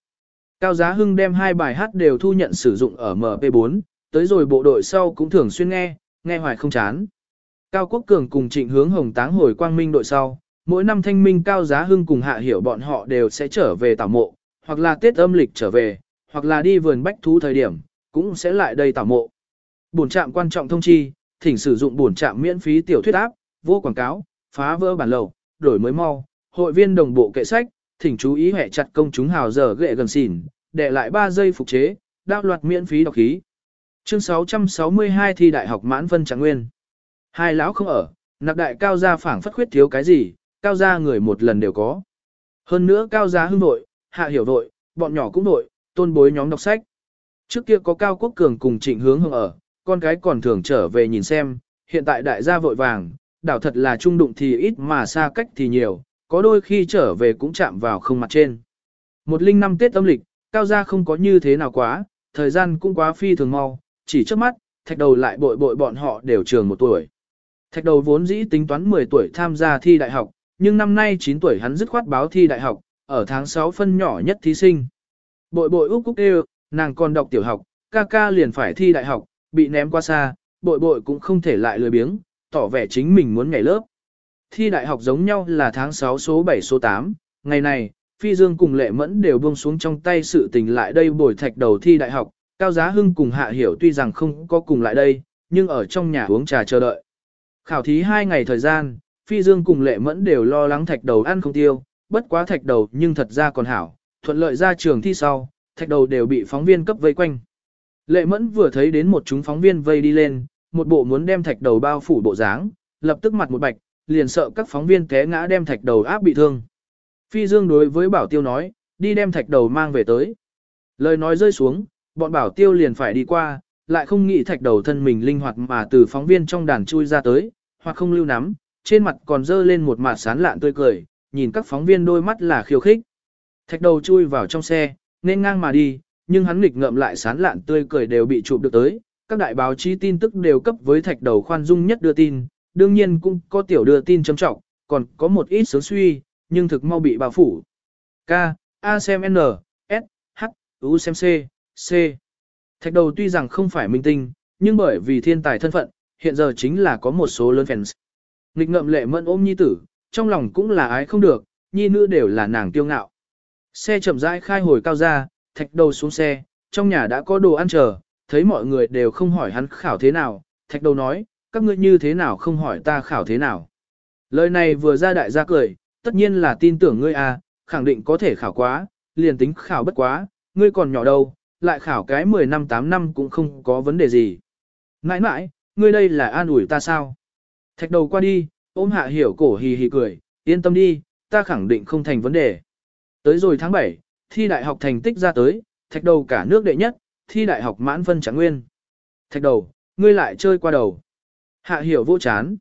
Cao Giá Hưng đem hai bài hát đều thu nhận sử dụng ở MP4, tới rồi bộ đội sau cũng thường xuyên nghe, nghe hoài không chán. Cao Quốc Cường cùng Trịnh Hướng Hồng táng hồi quang minh đội sau, mỗi năm thanh minh Cao Giá Hưng cùng Hạ Hiểu bọn họ đều sẽ trở về tảo mộ, hoặc là Tết âm lịch trở về, hoặc là đi vườn bách thú thời điểm, cũng sẽ lại đây tảo mộ. Bổn trạm quan trọng thông chi, thỉnh sử dụng bổn trạm miễn phí tiểu thuyết áp, vô quảng cáo, phá vỡ bản lầu, đổi mới mau, hội viên đồng bộ kệ sách, thỉnh chú ý hệ chặt công chúng hào giờ ghệ gần xỉn, để lại 3 giây phục chế, đạo loạt miễn phí đọc khí. Chương 662 thi đại học mãn phân trạng nguyên. Hai lão không ở, nạp đại cao gia phảng phất khuyết thiếu cái gì, cao gia người một lần đều có. Hơn nữa cao gia hưng nội, hạ hiểu nội, bọn nhỏ cũng nội, tôn bối nhóm đọc sách. Trước kia có cao quốc cường cùng trịnh hướng hương ở, con cái còn thường trở về nhìn xem, hiện tại đại gia vội vàng, đảo thật là trung đụng thì ít mà xa cách thì nhiều, có đôi khi trở về cũng chạm vào không mặt trên. Một linh năm Tết âm lịch, cao gia không có như thế nào quá, thời gian cũng quá phi thường mau, chỉ trước mắt, thạch đầu lại bội bội bọn họ đều trường một tuổi. Thạch đầu vốn dĩ tính toán 10 tuổi tham gia thi đại học, nhưng năm nay 9 tuổi hắn dứt khoát báo thi đại học, ở tháng 6 phân nhỏ nhất thí sinh. Bội bội úc cúc đều, nàng còn đọc tiểu học, ca ca liền phải thi đại học, bị ném qua xa, bội bội cũng không thể lại lười biếng, tỏ vẻ chính mình muốn nhảy lớp. Thi đại học giống nhau là tháng 6 số 7 số 8, ngày này, Phi Dương cùng Lệ Mẫn đều buông xuống trong tay sự tình lại đây bồi thạch đầu thi đại học, Cao Giá Hưng cùng Hạ Hiểu tuy rằng không có cùng lại đây, nhưng ở trong nhà uống trà chờ đợi. Khảo thí hai ngày thời gian, Phi Dương cùng Lệ Mẫn đều lo lắng thạch đầu ăn không tiêu, bất quá thạch đầu nhưng thật ra còn hảo, thuận lợi ra trường thi sau, thạch đầu đều bị phóng viên cấp vây quanh. Lệ Mẫn vừa thấy đến một chúng phóng viên vây đi lên, một bộ muốn đem thạch đầu bao phủ bộ dáng, lập tức mặt một bạch, liền sợ các phóng viên té ngã đem thạch đầu áp bị thương. Phi Dương đối với Bảo Tiêu nói, đi đem thạch đầu mang về tới. Lời nói rơi xuống, bọn Bảo Tiêu liền phải đi qua, lại không nghĩ thạch đầu thân mình linh hoạt mà từ phóng viên trong đàn chui ra tới, hoặc không lưu nắm, trên mặt còn dơ lên một mặt sán lạn tươi cười, nhìn các phóng viên đôi mắt là khiêu khích. Thạch đầu chui vào trong xe, nên ngang mà đi, nhưng hắn nghịch ngợm lại sán lạn tươi cười đều bị chụp được tới, các đại báo chí tin tức đều cấp với thạch đầu khoan dung nhất đưa tin, đương nhiên cũng có tiểu đưa tin châm trọng, còn có một ít sướng suy, nhưng thực mau bị bao phủ. K, A xem N, S, H, U xem C, C. Thạch đầu tuy rằng không phải minh tinh, nhưng bởi vì thiên tài thân phận, hiện giờ chính là có một số lớn fans. Nghịch ngậm lệ mẫn ôm nhi tử, trong lòng cũng là ái không được, nhi nữ đều là nàng tiêu ngạo. Xe chậm rãi khai hồi cao ra, thạch đầu xuống xe, trong nhà đã có đồ ăn chờ, thấy mọi người đều không hỏi hắn khảo thế nào, thạch đầu nói, các ngươi như thế nào không hỏi ta khảo thế nào. Lời này vừa ra đại gia cười, tất nhiên là tin tưởng ngươi à, khẳng định có thể khảo quá, liền tính khảo bất quá, ngươi còn nhỏ đâu, lại khảo cái 10 năm 8 năm cũng không có vấn đề gì. Nãi nãi, ngươi đây là an ủi ta sao? Thạch đầu qua đi, ôm hạ hiểu cổ hì hì cười, yên tâm đi, ta khẳng định không thành vấn đề. Tới rồi tháng 7, thi đại học thành tích ra tới, thạch đầu cả nước đệ nhất, thi đại học mãn phân trạng nguyên. Thạch đầu, ngươi lại chơi qua đầu. Hạ hiểu vô chán.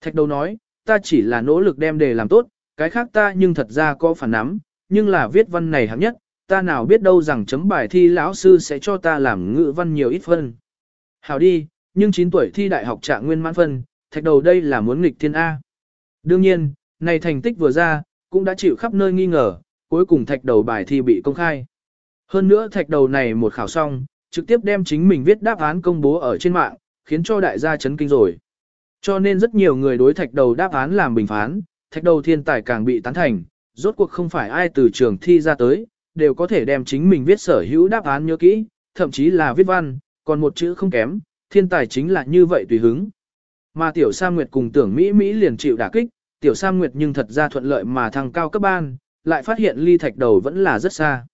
Thạch đầu nói, ta chỉ là nỗ lực đem đề làm tốt, cái khác ta nhưng thật ra có phản nắm, nhưng là viết văn này hạng nhất, ta nào biết đâu rằng chấm bài thi lão sư sẽ cho ta làm ngữ văn nhiều ít phân. Hảo đi, nhưng 9 tuổi thi đại học trạng nguyên mãn phân, thạch đầu đây là muốn nghịch thiên A. Đương nhiên, này thành tích vừa ra, cũng đã chịu khắp nơi nghi ngờ, cuối cùng thạch đầu bài thi bị công khai. Hơn nữa thạch đầu này một khảo xong, trực tiếp đem chính mình viết đáp án công bố ở trên mạng, khiến cho đại gia chấn kinh rồi. Cho nên rất nhiều người đối thạch đầu đáp án làm bình phán, thạch đầu thiên tài càng bị tán thành, rốt cuộc không phải ai từ trường thi ra tới, đều có thể đem chính mình viết sở hữu đáp án nhớ kỹ, thậm chí là viết văn, còn một chữ không kém, thiên tài chính là như vậy tùy hứng. Mà Tiểu Sa Nguyệt cùng tưởng Mỹ Mỹ liền chịu đả kích, Tiểu Sa Nguyệt nhưng thật ra thuận lợi mà thăng cao cấp ban, lại phát hiện ly thạch đầu vẫn là rất xa.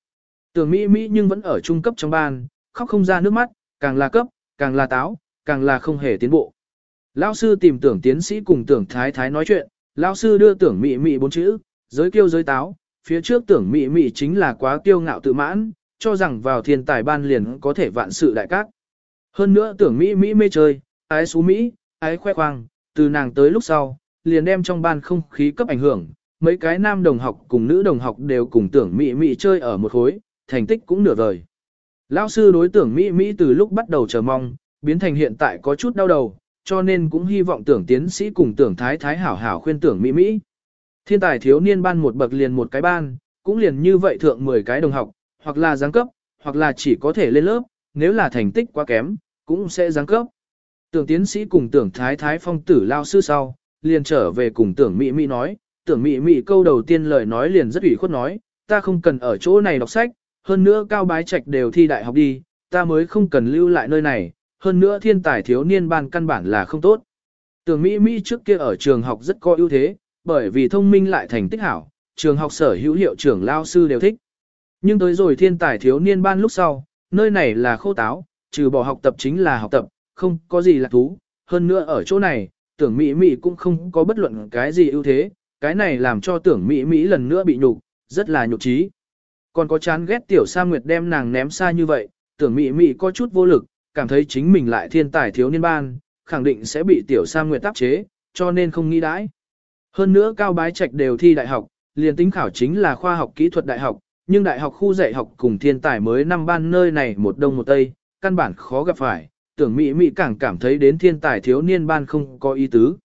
Tưởng Mỹ Mỹ nhưng vẫn ở trung cấp trong ban, khóc không ra nước mắt, càng là cấp, càng là táo, càng là không hề tiến bộ. Lão sư tìm tưởng tiến sĩ cùng tưởng thái thái nói chuyện, lão sư đưa tưởng Mỹ Mỹ bốn chữ, giới kiêu giới táo, phía trước tưởng Mỹ Mỹ chính là quá kiêu ngạo tự mãn, cho rằng vào thiên tài ban liền có thể vạn sự đại cát. Hơn nữa tưởng Mỹ Mỹ mê chơi, ái xú Mỹ, ái khoe khoang, từ nàng tới lúc sau, liền đem trong ban không khí cấp ảnh hưởng, mấy cái nam đồng học cùng nữ đồng học đều cùng tưởng Mỹ Mỹ chơi ở một khối, thành tích cũng nửa vời. Lão sư đối tưởng Mỹ Mỹ từ lúc bắt đầu chờ mong, biến thành hiện tại có chút đau đầu, cho nên cũng hy vọng tưởng tiến sĩ cùng tưởng thái thái hảo hảo khuyên tưởng Mỹ Mỹ. Thiên tài thiếu niên ban một bậc liền một cái ban, cũng liền như vậy thượng 10 cái đồng học, hoặc là giáng cấp, hoặc là chỉ có thể lên lớp, nếu là thành tích quá kém, cũng sẽ giáng cấp. Tưởng tiến sĩ cùng tưởng thái thái phong tử lao sư sau, liền trở về cùng tưởng Mỹ Mỹ nói, tưởng Mỹ Mỹ câu đầu tiên lời nói liền rất ủy khuất nói, ta không cần ở chỗ này đọc sách, hơn nữa cao bái trạch đều thi đại học đi, ta mới không cần lưu lại nơi này, hơn nữa thiên tài thiếu niên ban căn bản là không tốt. Tưởng Mỹ Mỹ trước kia ở trường học rất có ưu thế, bởi vì thông minh lại thành tích hảo, trường học sở hữu hiệu trưởng lao sư đều thích. Nhưng tới rồi thiên tài thiếu niên ban lúc sau, nơi này là khô táo, trừ bỏ học tập chính là học tập, không có gì là thú. Hơn nữa ở chỗ này, tưởng Mỹ Mỹ cũng không có bất luận cái gì ưu thế, cái này làm cho tưởng Mỹ Mỹ lần nữa bị nhục, rất là nhục trí. Còn có chán ghét tiểu Sa Nguyệt đem nàng ném xa như vậy, tưởng Mỹ Mỹ có chút vô lực, cảm thấy chính mình lại thiên tài thiếu niên ban, khẳng định sẽ bị tiểu Sa Nguyệt tác chế, cho nên không nghĩ đãi. Hơn nữa cao bái trạch đều thi đại học, liền tính khảo chính là khoa học kỹ thuật đại học, nhưng đại học khu dạy học cùng thiên tài mới năm ban nơi này một đông một tây, căn bản khó gặp phải, tưởng Mỹ Mỹ càng cảm thấy đến thiên tài thiếu niên ban không có ý tứ.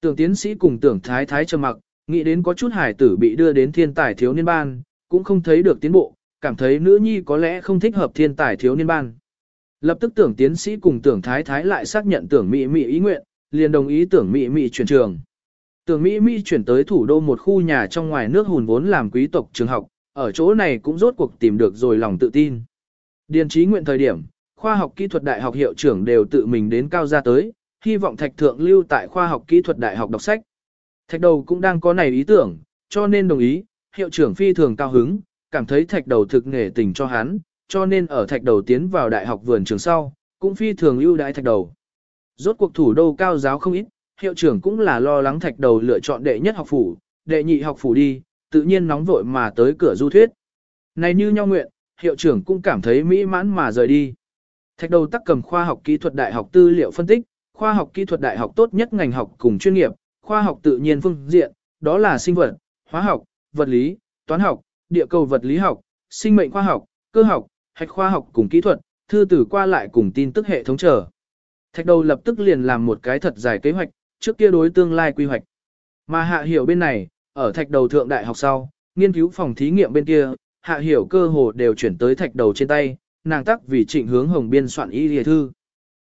Tưởng tiến sĩ cùng tưởng thái thái trầm mặc, nghĩ đến có chút hải tử bị đưa đến thiên tài thiếu niên ban, cũng không thấy được tiến bộ, cảm thấy nữ nhi có lẽ không thích hợp thiên tài thiếu niên ban. Lập tức tưởng tiến sĩ cùng tưởng thái thái lại xác nhận tưởng Mỹ Mỹ ý nguyện, liền đồng ý tưởng Mỹ Mỹ chuyển trường. Tưởng Mỹ Mỹ chuyển tới thủ đô một khu nhà trong ngoài nước hùn vốn làm quý tộc trường học, ở chỗ này cũng rốt cuộc tìm được rồi lòng tự tin. Điền trí nguyện thời điểm, khoa học kỹ thuật đại học hiệu trưởng đều tự mình đến cao gia tới, hy vọng thạch thượng lưu tại khoa học kỹ thuật đại học đọc sách. Thạch đầu cũng đang có này ý tưởng, cho nên đồng ý, hiệu trưởng phi thường cao hứng, cảm thấy thạch đầu thực nghề tình cho hắn, cho nên ở thạch đầu tiến vào đại học vườn trường sau, cũng phi thường ưu đãi thạch đầu. Rốt cuộc thủ đô cao giáo không ít, hiệu trưởng cũng là lo lắng thạch đầu lựa chọn đệ nhất học phủ, đệ nhị học phủ đi, tự nhiên nóng vội mà tới cửa du thuyết. Này như nhau nguyện, hiệu trưởng cũng cảm thấy mỹ mãn mà rời đi. Thạch đầu tắc cầm khoa học kỹ thuật đại học tư liệu phân tích, khoa học kỹ thuật đại học tốt nhất ngành học cùng chuyên nghiệp, khoa học tự nhiên phương diện, đó là sinh vật, hóa học, vật lý, toán học, địa cầu vật lý học, sinh mệnh khoa học, cơ học, hạch khoa học cùng kỹ thuật, thư tử qua lại cùng tin tức hệ thống trở. Thạch đầu lập tức liền làm một cái thật dài kế hoạch, trước kia đối tương lai quy hoạch. Mà hạ hiểu bên này, ở thạch đầu thượng đại học sau, nghiên cứu phòng thí nghiệm bên kia, hạ hiểu cơ hồ đều chuyển tới thạch đầu trên tay, nàng tắc vì trịnh hướng hồng biên soạn y lìa thư.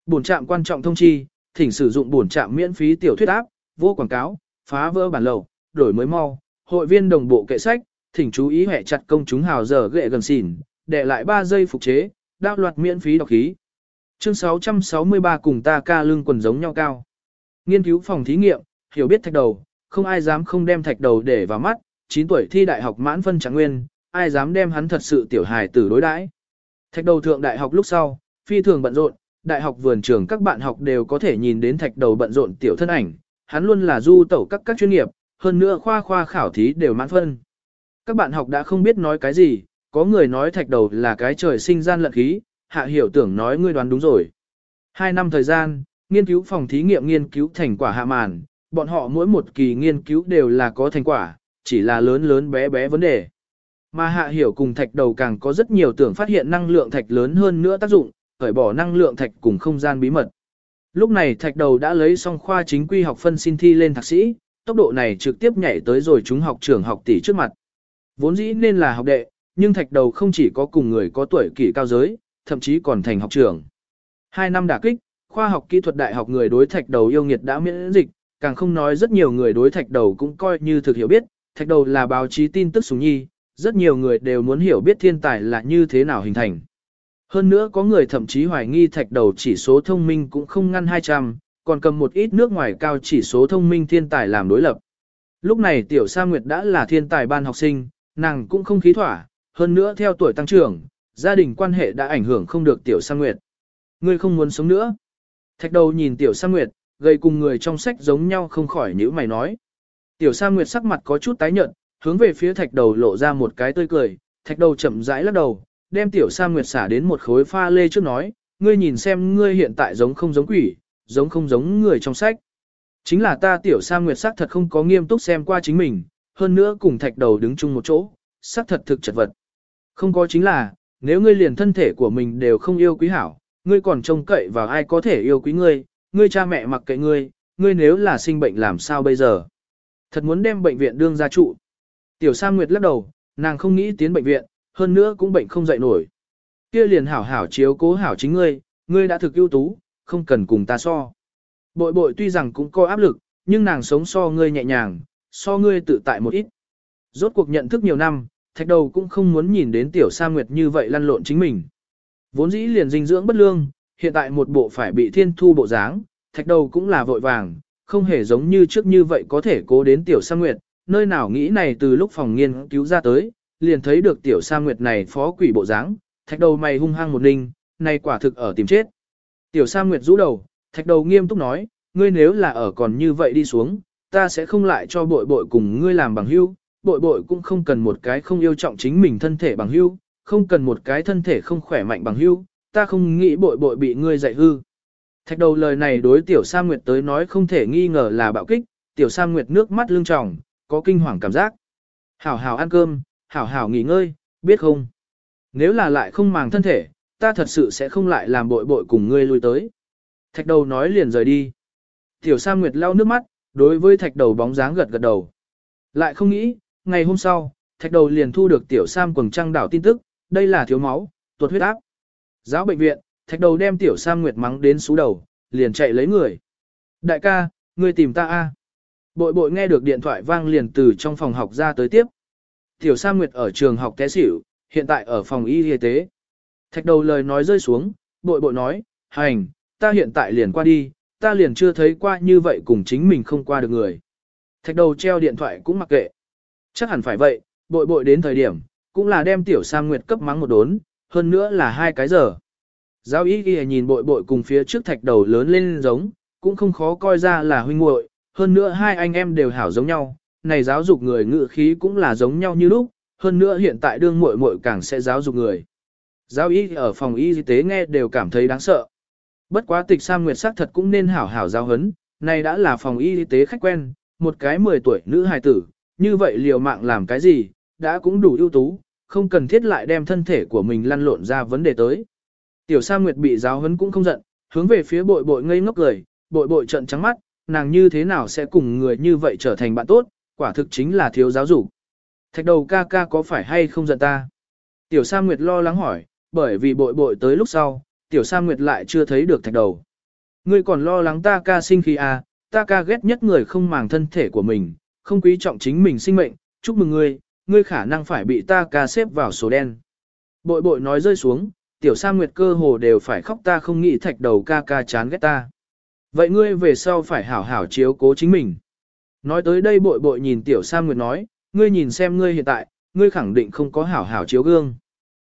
Bổn trạm quan trọng thông chi, thỉnh sử dụng bổn trạm miễn phí tiểu thuyết áp, vô quảng cáo, phá vỡ bản lầu, đổi mới mau, hội viên đồng bộ kệ sách, thỉnh chú ý hệ chặt công chúng hào giờ ghệ gần xỉn, để lại 3 giây phục chế, đao loạt miễn phí đọc khí. Chương 663 cùng ta ca lưng quần giống nhau cao. Nghiên cứu phòng thí nghiệm, hiểu biết thạch đầu, không ai dám không đem thạch đầu để vào mắt, 9 tuổi thi đại học mãn phân trạng nguyên, ai dám đem hắn thật sự tiểu hài tử đối đãi. Thạch đầu thượng đại học lúc sau, phi thường bận rộn, đại học vườn trường các bạn học đều có thể nhìn đến thạch đầu bận rộn tiểu thân ảnh, hắn luôn là du tẩu các các chuyên nghiệp, hơn nữa khoa khoa khảo thí đều mãn phân. Các bạn học đã không biết nói cái gì, có người nói thạch đầu là cái trời sinh gian lận khí, hạ hiểu tưởng nói ngươi đoán đúng rồi. Hai năm thời gian, nghiên cứu phòng thí nghiệm nghiên cứu thành quả hạ màn, bọn họ mỗi một kỳ nghiên cứu đều là có thành quả, chỉ là lớn lớn bé bé vấn đề. Mà hạ hiểu cùng thạch đầu càng có rất nhiều tưởng phát hiện năng lượng thạch lớn hơn nữa tác dụng, khởi bỏ năng lượng thạch cùng không gian bí mật. Lúc này thạch đầu đã lấy xong khoa chính quy học phân xin thi lên thạc sĩ, tốc độ này trực tiếp nhảy tới rồi chúng học trưởng học tỷ trước mặt. Vốn dĩ nên là học đệ, nhưng thạch đầu không chỉ có cùng người có tuổi kỷ cao giới, thậm chí còn thành học trưởng. Hai năm đả kích, khoa học kỹ thuật đại học người đối thạch đầu yêu nghiệt đã miễn dịch, càng không nói rất nhiều người đối thạch đầu cũng coi như thực hiểu biết, thạch đầu là báo chí tin tức súng nhi, rất nhiều người đều muốn hiểu biết thiên tài là như thế nào hình thành. Hơn nữa có người thậm chí hoài nghi thạch đầu chỉ số thông minh cũng không ngăn 200, còn cầm một ít nước ngoài cao chỉ số thông minh thiên tài làm đối lập. Lúc này tiểu Sa Nguyệt đã là thiên tài ban học sinh, nàng cũng không khí thỏa, hơn nữa theo tuổi tăng trưởng, gia đình quan hệ đã ảnh hưởng không được tiểu Sa Nguyệt. Ngươi không muốn sống nữa. Thạch đầu nhìn tiểu Sa Nguyệt, gây cùng người trong sách giống nhau không khỏi nhữ mày nói. Tiểu Sa Nguyệt sắc mặt có chút tái nhợt, hướng về phía thạch đầu lộ ra một cái tươi cười, thạch đầu chậm rãi lắc đầu, đem tiểu Sa Nguyệt xả đến một khối pha lê trước nói, ngươi nhìn xem ngươi hiện tại giống không giống quỷ, giống không giống người trong sách. Chính là ta tiểu Sa Nguyệt sắc thật không có nghiêm túc xem qua chính mình, hơn nữa cùng thạch đầu đứng chung một chỗ, sắc thật thực chật vật. Không có chính là, nếu ngươi liền thân thể của mình đều không yêu quý hảo, ngươi còn trông cậy vào ai có thể yêu quý ngươi, ngươi cha mẹ mặc kệ ngươi, ngươi nếu là sinh bệnh làm sao bây giờ? Thật muốn đem bệnh viện đương ra trụ. Tiểu Sa Nguyệt lắc đầu, nàng không nghĩ tiến bệnh viện, hơn nữa cũng bệnh không dậy nổi. Kia liền hảo hảo chiếu cố hảo chính ngươi, ngươi đã thực ưu tú, không cần cùng ta so. Bội bội tuy rằng cũng có áp lực, nhưng nàng sống so ngươi nhẹ nhàng, so ngươi tự tại một ít. Rốt cuộc nhận thức nhiều năm, thạch đầu cũng không muốn nhìn đến tiểu sa nguyệt như vậy lăn lộn chính mình. Vốn dĩ liền dinh dưỡng bất lương, hiện tại một bộ phải bị thiên thu bộ dáng, thạch đầu cũng là vội vàng, không hề giống như trước như vậy có thể cố đến tiểu sa nguyệt, nơi nào nghĩ này từ lúc phòng nghiên cứu ra tới, liền thấy được tiểu sa nguyệt này phó quỷ bộ dáng, thạch đầu mày hung hăng một ninh, này quả thực ở tìm chết. Tiểu sa nguyệt rũ đầu, thạch đầu nghiêm túc nói, ngươi nếu là ở còn như vậy đi xuống, ta sẽ không lại cho bội bội cùng ngươi làm bằng hữu, bội bội cũng không cần một cái không yêu trọng chính mình thân thể bằng hữu, không cần một cái thân thể không khỏe mạnh bằng hữu, ta không nghĩ bội bội bị ngươi dạy hư. Thạch đầu lời này đối tiểu Sa Nguyệt tới nói không thể nghi ngờ là bạo kích, tiểu Sa Nguyệt nước mắt lưng tròng, có kinh hoàng cảm giác. Hảo hảo ăn cơm, hảo hảo nghỉ ngơi, biết không? Nếu là lại không màng thân thể, ta thật sự sẽ không lại làm bội bội cùng ngươi lui tới. Thạch đầu nói liền rời đi. Tiểu Sa Nguyệt lau nước mắt, đối với thạch đầu bóng dáng gật gật đầu. Lại không nghĩ, ngày hôm sau, thạch đầu liền thu được tiểu Sam quần trăng đảo tin tức, đây là thiếu máu, tuột huyết áp. Giáo bệnh viện, thạch đầu đem tiểu Sam Nguyệt mắng đến xú đầu, liền chạy lấy người. Đại ca, ngươi tìm ta a? Bội bội nghe được điện thoại vang liền từ trong phòng học ra tới tiếp. Tiểu Sa Nguyệt ở trường học té xỉu, hiện tại ở phòng y y tế. Thạch đầu lời nói rơi xuống, bội bội nói, hành, ta hiện tại liền qua đi, ta liền chưa thấy qua như vậy cùng chính mình không qua được người. Thạch đầu treo điện thoại cũng mặc kệ. Chắc hẳn phải vậy, bội bội đến thời điểm, cũng là đem tiểu Sa Nguyệt cấp mắng một đốn, hơn nữa là hai cái giờ. Giáo ý ghi nhìn bội bội cùng phía trước thạch đầu lớn lên giống, cũng không khó coi ra là huynh muội, hơn nữa hai anh em đều hảo giống nhau, này giáo dục người ngự khí cũng là giống nhau như lúc, hơn nữa hiện tại đương muội muội càng sẽ giáo dục người. Giáo y ở phòng y tế nghe đều cảm thấy đáng sợ. Bất quá tịch Sam Nguyệt sắc thật cũng nên hảo hảo giáo huấn, này đã là phòng y tế khách quen, một cái 10 tuổi nữ hài tử, như vậy liều mạng làm cái gì, đã cũng đủ ưu tú, không cần thiết lại đem thân thể của mình lăn lộn ra vấn đề tới. Tiểu Sa Nguyệt bị giáo huấn cũng không giận, hướng về phía bội bội ngây ngốc cười, bội bội trận trắng mắt, nàng như thế nào sẽ cùng người như vậy trở thành bạn tốt, quả thực chính là thiếu giáo dục. Thạch đầu ca ca có phải hay không giận ta? Tiểu Sa Nguyệt lo lắng hỏi, bởi vì bội bội tới lúc sau, Tiểu Sa Nguyệt lại chưa thấy được thạch đầu. Ngươi còn lo lắng ta ca sinh khí à, ta ca ghét nhất người không màng thân thể của mình, không quý trọng chính mình sinh mệnh, chúc mừng ngươi, ngươi khả năng phải bị ta ca xếp vào số đen. Bội bội nói rơi xuống, tiểu sa nguyệt cơ hồ đều phải khóc ta không nghĩ thạch đầu ca ca chán ghét ta. Vậy ngươi về sau phải hảo hảo chiếu cố chính mình. Nói tới đây bội bội nhìn tiểu sa nguyệt nói, ngươi nhìn xem ngươi hiện tại, ngươi khẳng định không có hảo hảo chiếu gương.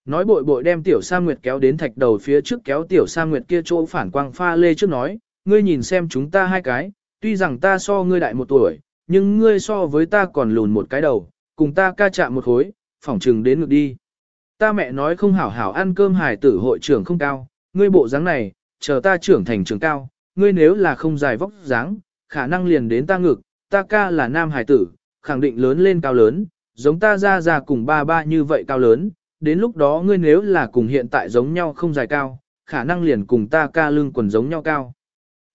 Nói bội bội đem tiểu sa nguyệt kéo đến thạch đầu phía trước kéo tiểu sa nguyệt kia chỗ phản quang pha lê trước nói, ngươi nhìn xem chúng ta hai cái, tuy rằng ta so ngươi đại một tuổi, nhưng ngươi so với ta còn lùn một cái đầu, cùng ta ca chạm một khối, phỏng trừng đến ngược đi. Ta mẹ nói không hảo hảo ăn cơm hài tử hội trưởng không cao, ngươi bộ dáng này, chờ ta trưởng thành trường cao, ngươi nếu là không dài vóc dáng, khả năng liền đến ta ngực, ta ca là nam hải tử, khẳng định lớn lên cao lớn, giống ta ra ra cùng ba ba như vậy cao lớn, đến lúc đó ngươi nếu là cùng hiện tại giống nhau không dài cao, khả năng liền cùng ta ca lưng quần giống nhau cao.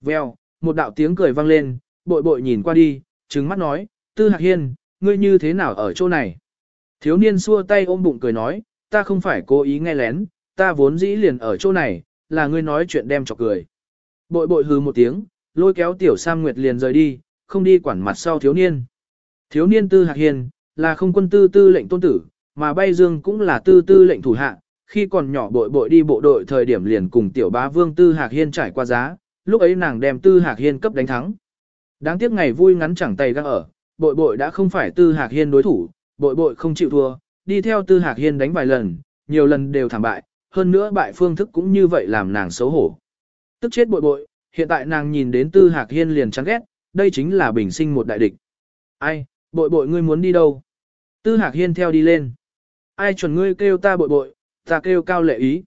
Vèo, một đạo tiếng cười vang lên, bội bội nhìn qua đi, trừng mắt nói, Tư Hạc Hiên, ngươi như thế nào ở chỗ này? Thiếu niên xua tay ôm bụng cười nói, ta không phải cố ý nghe lén, ta vốn dĩ liền ở chỗ này, là ngươi nói chuyện đem chọc cười. Bội bội hừ một tiếng, lôi kéo tiểu Sam Nguyệt liền rời đi, không đi quản mặt sau thiếu niên. Thiếu niên Tư Hạc Hiền là không quân tư tư lệnh tôn tử, mà bay dương cũng là tư tư lệnh thủ hạ, khi còn nhỏ bội bội đi bộ đội thời điểm liền cùng tiểu bá vương Tư Hạc Hiên trải qua giá, lúc ấy nàng đem Tư Hạc Hiên cấp đánh thắng. Đáng tiếc ngày vui ngắn chẳng tay găng ở, bội bội đã không phải Tư Hạc Hiên đối thủ, bội bội không chịu thua, đi theo Tư Hạc Hiên đánh vài lần, nhiều lần đều thảm bại, hơn nữa bại phương thức cũng như vậy làm nàng xấu hổ. Tức chết bội bội, hiện tại nàng nhìn đến Tư Hạc Hiên liền chán ghét, đây chính là bình sinh một đại địch. Ai, bội bội ngươi muốn đi đâu? Tư Hạc Hiên theo đi lên. Ai chuẩn ngươi kêu ta bội bội, ta kêu cao lệ ý.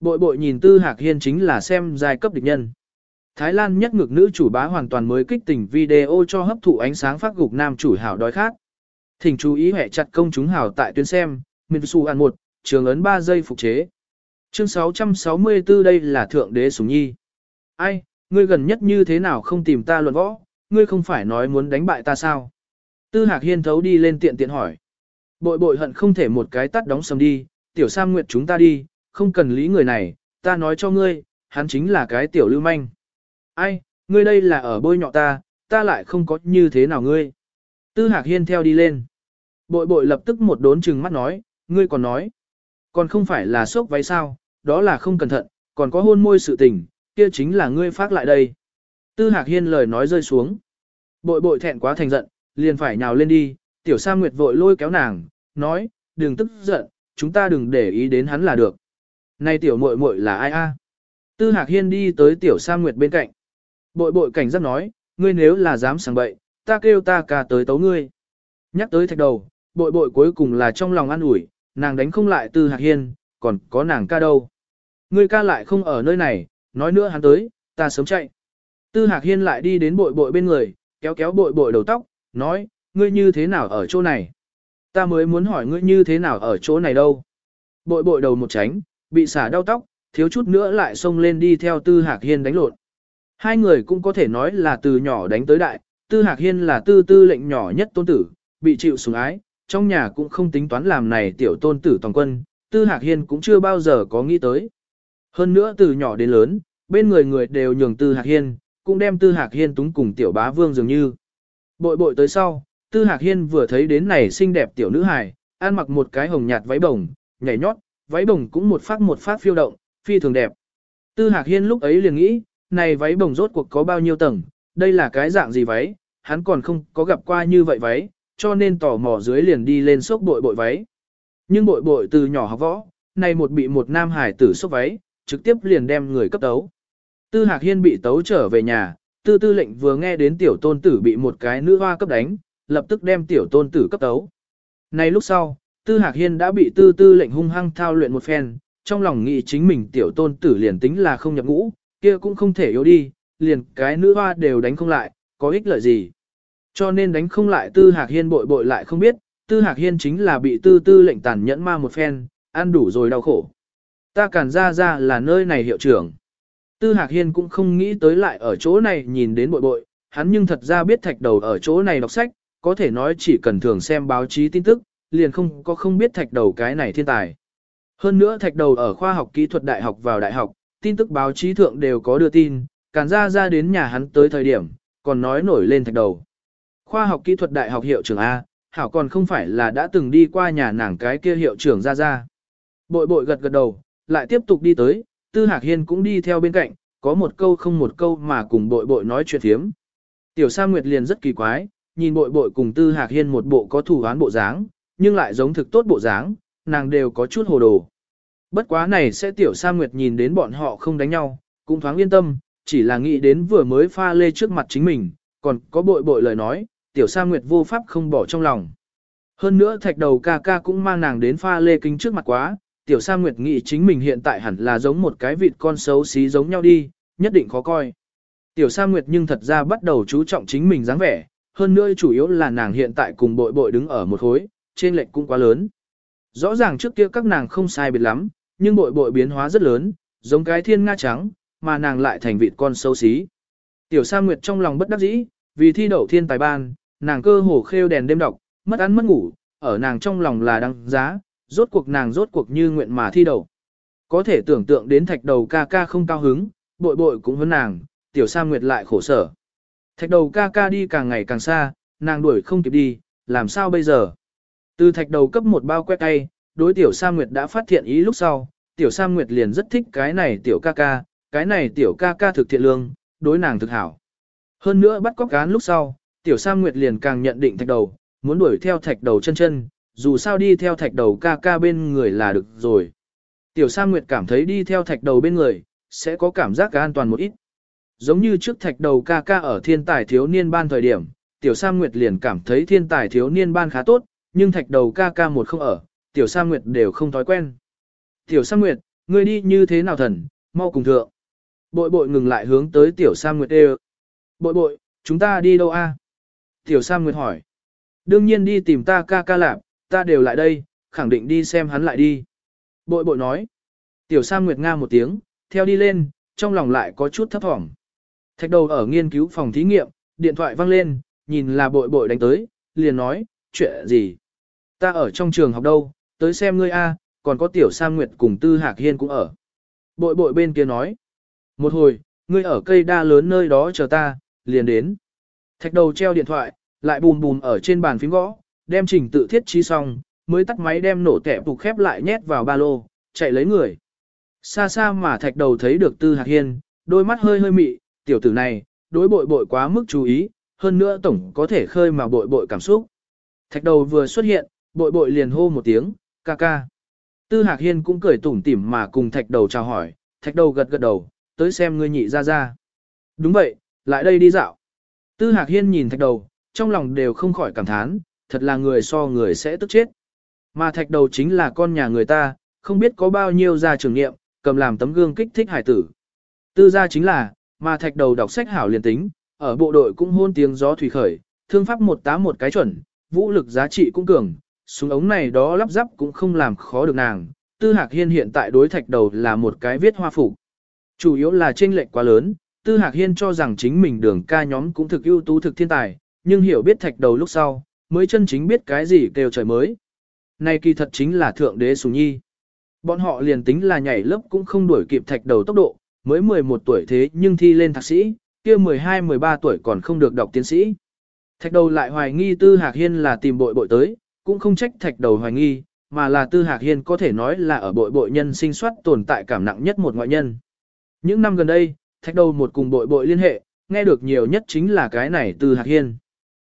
Bội bội nhìn Tư Hạc Hiên chính là xem giai cấp địch nhân. Thái Lan nhất ngược nữ chủ bá hoàn toàn mới kích tình video cho hấp thụ ánh sáng phát gục nam chủ hảo đói khác Thỉnh chú ý hệ chặt công chúng hảo tại tuyến xem, Mitsu An 1, trường ấn 3 giây phục chế. Chương 664 đây là thượng đế sủng nhi. Ai, ngươi gần nhất như thế nào không tìm ta luận võ, ngươi không phải nói muốn đánh bại ta sao? Tư Hạc Hiên thấu đi lên tiện tiện hỏi. Bội bội hận không thể một cái tắt đóng sầm đi, tiểu Sam Nguyệt chúng ta đi, không cần lý người này, ta nói cho ngươi, hắn chính là cái tiểu lưu manh. Ai, ngươi đây là ở bôi nhọ ta, ta lại không có như thế nào ngươi. Tư Hạc Hiên theo đi lên. Bội bội lập tức một đốn chừng mắt nói, ngươi còn nói. Còn không phải là sốc váy sao, đó là không cẩn thận, còn có hôn môi sự tình, kia chính là ngươi phát lại đây. Tư Hạc Hiên lời nói rơi xuống. Bội bội thẹn quá thành giận, liền phải nhào lên đi, Tiểu Sa Nguyệt vội lôi kéo nàng, nói, đừng tức giận, chúng ta đừng để ý đến hắn là được. Này tiểu muội muội là ai a? Tư Hạc Hiên đi tới tiểu Sa Nguyệt bên cạnh. Bội bội cảnh giác nói, ngươi nếu là dám sang bậy, ta kêu ta cả tới tấu ngươi. Nhắc tới thạch đầu, bội bội cuối cùng là trong lòng an ủi, nàng đánh không lại Tư Hạc Hiên, còn có nàng ca đâu. Ngươi ca lại không ở nơi này, nói nữa hắn tới, ta sớm chạy. Tư Hạc Hiên lại đi đến bội bội bên người, kéo kéo bội bội đầu tóc, nói, ngươi như thế nào ở chỗ này? Ta mới muốn hỏi ngươi như thế nào ở chỗ này đâu? Bội bội đầu một tránh, bị xả đau tóc, thiếu chút nữa lại xông lên đi theo Tư Hạc Hiên đánh lộn. Hai người cũng có thể nói là từ nhỏ đánh tới đại, Tư Hạc Hiên là tư tư lệnh nhỏ nhất tôn tử, bị chịu sủng ái, trong nhà cũng không tính toán làm này tiểu tôn tử toàn quân, Tư Hạc Hiên cũng chưa bao giờ có nghĩ tới. Hơn nữa từ nhỏ đến lớn, bên người người đều nhường Tư Hạc Hiên, cũng đem Tư Hạc Hiên túng cùng tiểu bá vương dường như. Bội bội tới sau, Tư Hạc Hiên vừa thấy đến này xinh đẹp tiểu nữ hài, ăn mặc một cái hồng nhạt váy bồng, nhảy nhót, váy bồng cũng một phát một phát phiêu động, phi thường đẹp. Tư Hạc Hiên lúc ấy liền nghĩ, này váy bồng rốt cuộc có bao nhiêu tầng, đây là cái dạng gì váy, hắn còn không có gặp qua như vậy váy, cho nên tò mò dưới liền đi lên sốc bội bội váy. Nhưng bội bội từ nhỏ học võ, này một bị một nam hải tử sốc váy, trực tiếp liền đem người cấp đấu. Tư Hạc Hiên bị tấu trở về nhà, tư tư lệnh vừa nghe đến tiểu tôn tử bị một cái nữ hoa cấp đánh, lập tức đem tiểu tôn tử cấp tấu. Này lúc sau, tư Hạc Hiên đã bị tư tư lệnh hung hăng thao luyện một phen, trong lòng nghĩ chính mình tiểu tôn tử liền tính là không nhập ngũ, kia cũng không thể yếu đi, liền cái nữ hoa đều đánh không lại, có ích lợi gì. Cho nên đánh không lại tư Hạc Hiên bội bội lại không biết, tư Hạc Hiên chính là bị tư tư lệnh tàn nhẫn ma một phen, ăn đủ rồi đau khổ. Ta cản ra ra là nơi này hiệu trưởng. Tư Hạc Hiên cũng không nghĩ tới lại ở chỗ này nhìn đến bội bội, hắn nhưng thật ra biết thạch đầu ở chỗ này đọc sách, có thể nói chỉ cần thường xem báo chí tin tức, liền không có không biết thạch đầu cái này thiên tài. Hơn nữa thạch đầu ở khoa học kỹ thuật đại học vào đại học, tin tức báo chí thượng đều có đưa tin, Càn ra ra đến nhà hắn tới thời điểm, còn nói nổi lên thạch đầu. Khoa học kỹ thuật đại học hiệu trưởng A, hảo còn không phải là đã từng đi qua nhà nàng cái kia hiệu trưởng ra ra. Bội bội gật gật đầu, lại tiếp tục đi tới, Tư Hạc Hiên cũng đi theo bên cạnh, có một câu không một câu mà cùng bội bội nói chuyện thiếm. Tiểu Sa Nguyệt liền rất kỳ quái, nhìn bội bội cùng Tư Hạc Hiên một bộ có thủ án bộ dáng, nhưng lại giống thực tốt bộ dáng, nàng đều có chút hồ đồ. Bất quá này sẽ Tiểu Sa Nguyệt nhìn đến bọn họ không đánh nhau, cũng thoáng yên tâm, chỉ là nghĩ đến vừa mới pha lê trước mặt chính mình, còn có bội bội lời nói, Tiểu Sa Nguyệt vô pháp không bỏ trong lòng. Hơn nữa thạch đầu ca ca cũng mang nàng đến pha lê kính trước mặt quá, Tiểu Sa Nguyệt nghĩ chính mình hiện tại hẳn là giống một cái vịt con xấu xí giống nhau đi, nhất định khó coi. Tiểu Sa Nguyệt nhưng thật ra bắt đầu chú trọng chính mình dáng vẻ, hơn nữa chủ yếu là nàng hiện tại cùng bội bội đứng ở một khối, trên lệnh cũng quá lớn. Rõ ràng trước kia các nàng không sai biệt lắm, nhưng bội bội biến hóa rất lớn, giống cái thiên nga trắng, mà nàng lại thành vịt con xấu xí. Tiểu Sa Nguyệt trong lòng bất đắc dĩ, vì thi đậu thiên tài ban, nàng cơ hồ khêu đèn đêm đọc, mất ăn mất ngủ, ở nàng trong lòng là đăng giá, rốt cuộc nàng rốt cuộc như nguyện mà thi đầu. Có thể tưởng tượng đến thạch đầu ca ca không cao hứng, bội bội cũng với nàng, tiểu sa nguyệt lại khổ sở. Thạch đầu ca ca đi càng ngày càng xa, nàng đuổi không kịp đi, làm sao bây giờ? Từ thạch đầu cấp một bao quét tay, đối tiểu sa nguyệt đã phát hiện ý lúc sau, tiểu sa nguyệt liền rất thích cái này tiểu ca ca, cái này tiểu ca ca thực thiện lương, đối nàng thực hảo. Hơn nữa bắt cóc cán lúc sau, tiểu sa nguyệt liền càng nhận định thạch đầu, muốn đuổi theo thạch đầu chân chân, dù sao đi theo thạch đầu ca ca bên người là được rồi. Tiểu Sa Nguyệt cảm thấy đi theo thạch đầu bên người, sẽ có cảm giác an toàn một ít. Giống như trước thạch đầu ca ca ở thiên tài thiếu niên ban thời điểm, Tiểu Sa Nguyệt liền cảm thấy thiên tài thiếu niên ban khá tốt, nhưng thạch đầu ca ca một không ở, Tiểu Sa Nguyệt đều không thói quen. Tiểu Sa Nguyệt, ngươi đi như thế nào thần, mau cùng thượng. Bội bội ngừng lại hướng tới Tiểu Sa Nguyệt đều. Bội bội, chúng ta đi đâu a? Tiểu Sa Nguyệt hỏi. Đương nhiên đi tìm ta ca ca lạp, ta đều lại đây, khẳng định đi xem hắn lại đi. Bội bội nói. Tiểu Sam Nguyệt Nga một tiếng, theo đi lên, trong lòng lại có chút thấp thỏm. Thạch đầu ở nghiên cứu phòng thí nghiệm, điện thoại vang lên, nhìn là bội bội đánh tới, liền nói, chuyện gì? Ta ở trong trường học đâu, tới xem ngươi a, còn có Tiểu Sam Nguyệt cùng Tư Hạc Hiên cũng ở. Bội bội bên kia nói. Một hồi, ngươi ở cây đa lớn nơi đó chờ ta, liền đến. Thạch đầu treo điện thoại, lại bùm bùm ở trên bàn phím gõ, đem trình tự thiết trí xong, mới tắt máy đem nổ kẹp phục khép lại nhét vào ba lô, chạy lấy người. Xa xa mà thạch đầu thấy được Tư Hạc Hiên, đôi mắt hơi hơi mị, tiểu tử này, đối bội bội quá mức chú ý, hơn nữa tổng có thể khơi mà bội bội cảm xúc. Thạch đầu vừa xuất hiện, bội bội liền hô một tiếng, ca ca. Tư Hạc Hiên cũng cười tủm tỉm mà cùng thạch đầu chào hỏi, thạch đầu gật gật đầu, tới xem ngươi nhị ra ra. Đúng vậy, lại đây đi dạo. Tư Hạc Hiên nhìn thạch đầu, trong lòng đều không khỏi cảm thán, thật là người so người sẽ tức chết. Mà thạch đầu chính là con nhà người ta, không biết có bao nhiêu gia trưởng nghiệm, cầm làm tấm gương kích thích hải tử. Tư gia chính là, mà thạch đầu đọc sách hảo liền tính, ở bộ đội cũng hôn tiếng gió thủy khởi, thương pháp một tá một cái chuẩn, vũ lực giá trị cũng cường, súng ống này đó lắp ráp cũng không làm khó được nàng. Tư Hạc Hiên hiện tại đối thạch đầu là một cái viết hoa phục. Chủ yếu là chênh lệch quá lớn, Tư Hạc Hiên cho rằng chính mình đường ca nhóm cũng thực ưu tú thực thiên tài, nhưng hiểu biết thạch đầu lúc sau, mới chân chính biết cái gì kêu trời mới. Này kỳ thật chính là thượng đế sùng nhi. Bọn họ liền tính là nhảy lớp cũng không đuổi kịp thạch đầu tốc độ, mới 11 tuổi thế nhưng thi lên thạc sĩ, kia 12-13 tuổi còn không được đọc tiến sĩ. Thạch đầu lại hoài nghi Tư Hạc Hiên là tìm bội bội tới, cũng không trách thạch đầu hoài nghi, mà là Tư Hạc Hiên có thể nói là ở bội bội nhân sinh soát tồn tại cảm nặng nhất một ngoại nhân. Những năm gần đây, thạch đầu một cùng bội bội liên hệ, nghe được nhiều nhất chính là cái này Tư Hạc Hiên.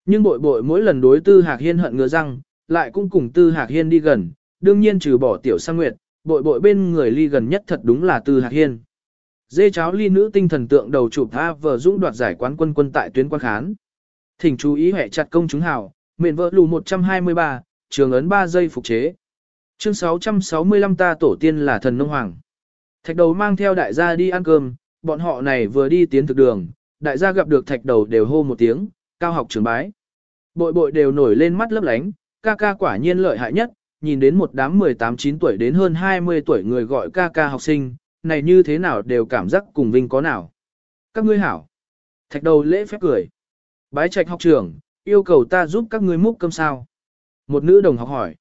Nhưng bội bội mỗi lần đối Tư Hạc Hiên hận ngứa răng, lại cũng cùng Tư Hạc Hiên đi gần, đương nhiên trừ bỏ tiểu sang nguyệt, bội bội bên người ly gần nhất thật đúng là Tư Hạc Hiên. Dê cháo ly nữ tinh thần tượng đầu chụp A vờ dũng đoạt giải quán quân quân tại tuyến quan khán. Thỉnh chú ý hệ chặt công chúng hào, miệng vợ lù 123, trường ấn 3 giây phục chế. Chương 665 ta tổ tiên là thần nông hoàng. Thạch đầu mang theo đại gia đi ăn cơm, bọn họ này vừa đi tiến thực đường, đại gia gặp được thạch đầu đều hô một tiếng, cao học trường bái. Bội bội đều nổi lên mắt lấp lánh, ca ca quả nhiên lợi hại nhất, nhìn đến một đám 18-9 tuổi đến hơn 20 tuổi người gọi ca ca học sinh, này như thế nào đều cảm giác cùng vinh có nào. Các ngươi hảo. Thạch đầu lễ phép cười. Bái trạch học trưởng, yêu cầu ta giúp các ngươi múc cơm sao. Một nữ đồng học hỏi.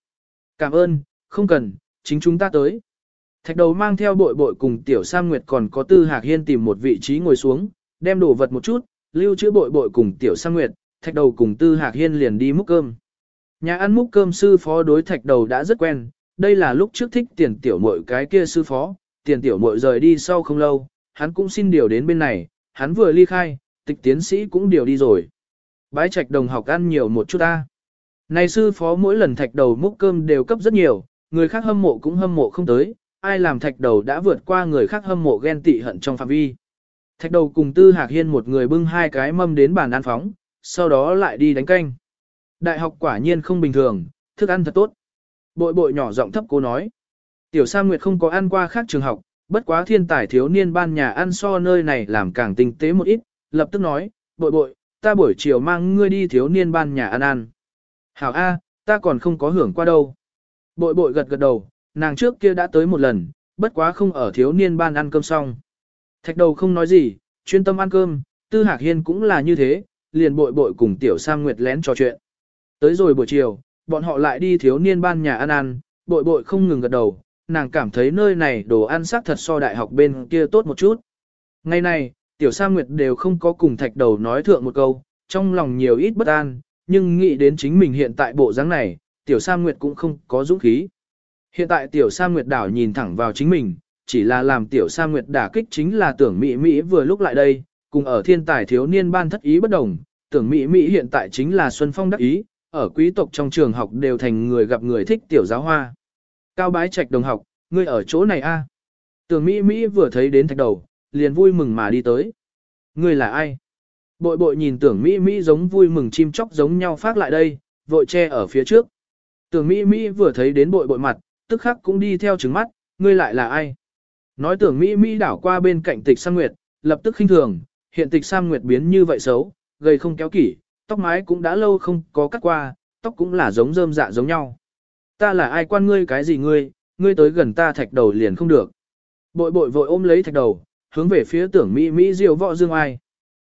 Cảm ơn, không cần, chính chúng ta tới. Thạch đầu mang theo bội bội cùng tiểu Sam Nguyệt còn có tư hạc hiên tìm một vị trí ngồi xuống, đem đồ vật một chút, lưu trữ bội bội cùng tiểu sang Nguyệt, thạch đầu cùng tư hạc hiên liền đi múc cơm. Nhà ăn múc cơm sư phó đối thạch đầu đã rất quen, đây là lúc trước thích tiền tiểu muội cái kia sư phó, tiền tiểu muội rời đi sau không lâu, hắn cũng xin điều đến bên này, hắn vừa ly khai, tịch tiến sĩ cũng điều đi rồi. Bái trạch đồng học ăn nhiều một chút ta. Này sư phó mỗi lần thạch đầu múc cơm đều cấp rất nhiều, người khác hâm mộ cũng hâm mộ không tới, ai làm thạch đầu đã vượt qua người khác hâm mộ ghen tị hận trong phạm vi. Thạch đầu cùng tư hạc hiên một người bưng hai cái mâm đến bàn ăn phóng, sau đó lại đi đánh canh. Đại học quả nhiên không bình thường, thức ăn thật tốt. Bội bội nhỏ giọng thấp cô nói. Tiểu Sa Nguyệt không có ăn qua khác trường học, bất quá thiên tài thiếu niên ban nhà ăn so nơi này làm càng tinh tế một ít, lập tức nói, bội bội, ta buổi chiều mang ngươi đi thiếu niên ban nhà ăn ăn. Hảo A, ta còn không có hưởng qua đâu. Bội bội gật gật đầu, nàng trước kia đã tới một lần, bất quá không ở thiếu niên ban ăn cơm xong. Thạch đầu không nói gì, chuyên tâm ăn cơm, tư hạc hiên cũng là như thế, liền bội bội cùng tiểu Sam Nguyệt lén trò chuyện. Tới rồi buổi chiều, bọn họ lại đi thiếu niên ban nhà ăn ăn, bội bội không ngừng gật đầu, nàng cảm thấy nơi này đồ ăn sắc thật so đại học bên kia tốt một chút. Ngày này, tiểu sa nguyệt đều không có cùng thạch đầu nói thượng một câu, trong lòng nhiều ít bất an, nhưng nghĩ đến chính mình hiện tại bộ dáng này, tiểu sa nguyệt cũng không có dũng khí. Hiện tại tiểu sa nguyệt đảo nhìn thẳng vào chính mình, chỉ là làm tiểu sa nguyệt đả kích chính là tưởng Mỹ Mỹ vừa lúc lại đây, cùng ở thiên tài thiếu niên ban thất ý bất đồng, tưởng Mỹ Mỹ hiện tại chính là Xuân Phong đắc ý, ở quý tộc trong trường học đều thành người gặp người thích tiểu giáo hoa. Cao bái trạch đồng học, ngươi ở chỗ này a? À? Tưởng Mỹ Mỹ vừa thấy đến thạch đầu, liền vui mừng mà đi tới. Ngươi là ai? Bội bội nhìn tưởng Mỹ Mỹ giống vui mừng chim chóc giống nhau phát lại đây, vội che ở phía trước. Tưởng Mỹ Mỹ vừa thấy đến bội bội mặt, tức khắc cũng đi theo trứng mắt, ngươi lại là ai? Nói tưởng Mỹ Mỹ đảo qua bên cạnh tịch Sam Nguyệt, lập tức khinh thường, hiện tịch Sam Nguyệt biến như vậy xấu, gầy không kéo kỷ, tóc mái cũng đã lâu không có cắt qua, tóc cũng là giống rơm dạ giống nhau. Ta là ai quan ngươi cái gì ngươi, ngươi tới gần ta thạch đầu liền không được. Bội bội vội ôm lấy thạch đầu, hướng về phía tưởng Mỹ Mỹ diều vọ dương ai.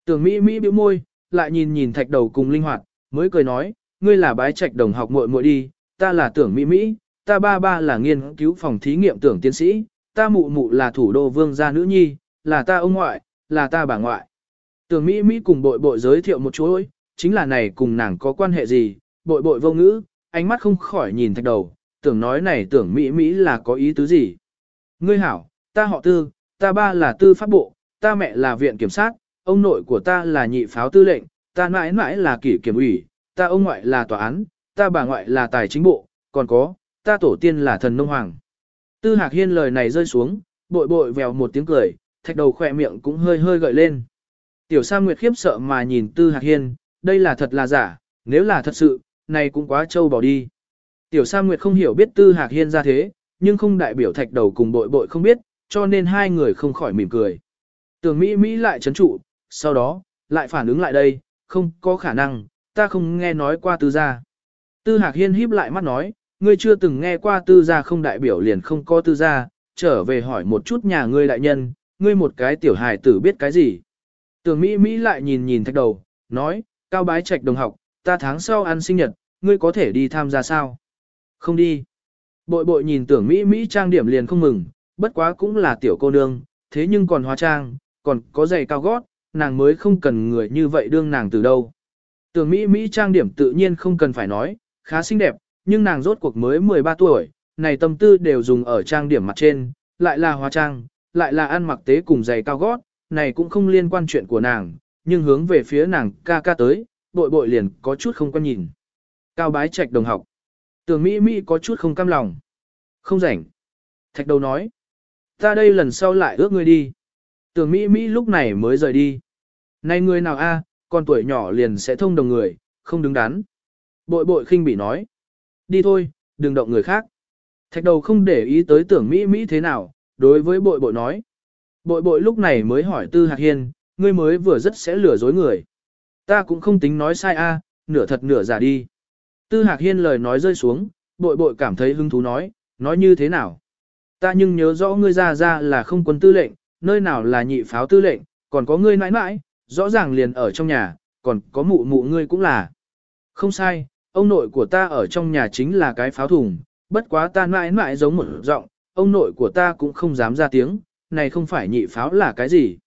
Tưởng Mỹ Mỹ bĩu môi, lại nhìn nhìn thạch đầu cùng linh hoạt, mới cười nói, ngươi là bái trạch đồng học muội muội đi, ta là tưởng Mỹ Mỹ, ta ba ba là nghiên cứu phòng thí nghiệm tưởng tiến sĩ, ta mụ mụ là thủ đô vương gia nữ nhi, là ta ông ngoại, là ta bà ngoại. Tưởng Mỹ Mỹ cùng bội bội giới thiệu một chuỗi, chính là này cùng nàng có quan hệ gì, bội bội vô ngữ, ánh mắt không khỏi nhìn thạch đầu, tưởng nói này tưởng Mỹ Mỹ là có ý tứ gì. Ngươi hảo, ta họ tư, ta ba là tư pháp bộ, ta mẹ là viện kiểm sát, ông nội của ta là nhị pháo tư lệnh, ta mãi mãi là kỷ kiểm ủy, ta ông ngoại là tòa án, ta bà ngoại là tài chính bộ, còn có, ta tổ tiên là thần nông hoàng. Tư Hạc Hiên lời này rơi xuống, bội bội vèo một tiếng cười, thạch đầu khỏe miệng cũng hơi hơi gợi lên. Tiểu Sa Nguyệt khiếp sợ mà nhìn Tư Hạc Hiên, đây là thật là giả, nếu là thật sự, này cũng quá trâu bỏ đi. Tiểu Sa Nguyệt không hiểu biết Tư Hạc Hiên ra thế, nhưng không đại biểu thạch đầu cùng bội bội không biết, cho nên hai người không khỏi mỉm cười. Tưởng Mỹ Mỹ lại chấn trụ, sau đó, lại phản ứng lại đây, không có khả năng, ta không nghe nói qua tư gia. Tư Hạc Hiên híp lại mắt nói, ngươi chưa từng nghe qua tư gia không đại biểu liền không có tư gia, trở về hỏi một chút nhà ngươi đại nhân, ngươi một cái tiểu hài tử biết cái gì. Tưởng Mỹ Mỹ lại nhìn nhìn thạch đầu, nói, cao bái trạch đồng học, ta tháng sau ăn sinh nhật, ngươi có thể đi tham gia sao? Không đi. Bội bội nhìn tưởng Mỹ Mỹ trang điểm liền không mừng, bất quá cũng là tiểu cô nương, thế nhưng còn hóa trang, còn có giày cao gót, nàng mới không cần người như vậy đương nàng từ đâu. Tưởng Mỹ Mỹ trang điểm tự nhiên không cần phải nói, khá xinh đẹp, nhưng nàng rốt cuộc mới 13 tuổi, này tâm tư đều dùng ở trang điểm mặt trên, lại là hóa trang, lại là ăn mặc tế cùng giày cao gót, này cũng không liên quan chuyện của nàng, nhưng hướng về phía nàng ca ca tới, bội bội liền có chút không quan nhìn. Cao bái trạch đồng học. tường Mỹ Mỹ có chút không cam lòng. Không rảnh. Thạch đầu nói. Ta đây lần sau lại ước ngươi đi. tường Mỹ Mỹ lúc này mới rời đi. Này người nào a, con tuổi nhỏ liền sẽ thông đồng người, không đứng đắn. Bội bội khinh bị nói. Đi thôi, đừng động người khác. Thạch đầu không để ý tới tưởng Mỹ Mỹ thế nào, đối với bội bội nói. Bội bội lúc này mới hỏi Tư Hạc Hiên, ngươi mới vừa rất sẽ lừa dối người. Ta cũng không tính nói sai a, nửa thật nửa giả đi. Tư Hạc Hiên lời nói rơi xuống, bội bội cảm thấy hứng thú nói, nói như thế nào. Ta nhưng nhớ rõ ngươi ra ra là không quân tư lệnh, nơi nào là nhị pháo tư lệnh, còn có ngươi mãi mãi, rõ ràng liền ở trong nhà, còn có mụ mụ ngươi cũng là. Không sai, ông nội của ta ở trong nhà chính là cái pháo thùng, bất quá ta mãi mãi giống một giọng, ông nội của ta cũng không dám ra tiếng, này không phải nhị pháo là cái gì.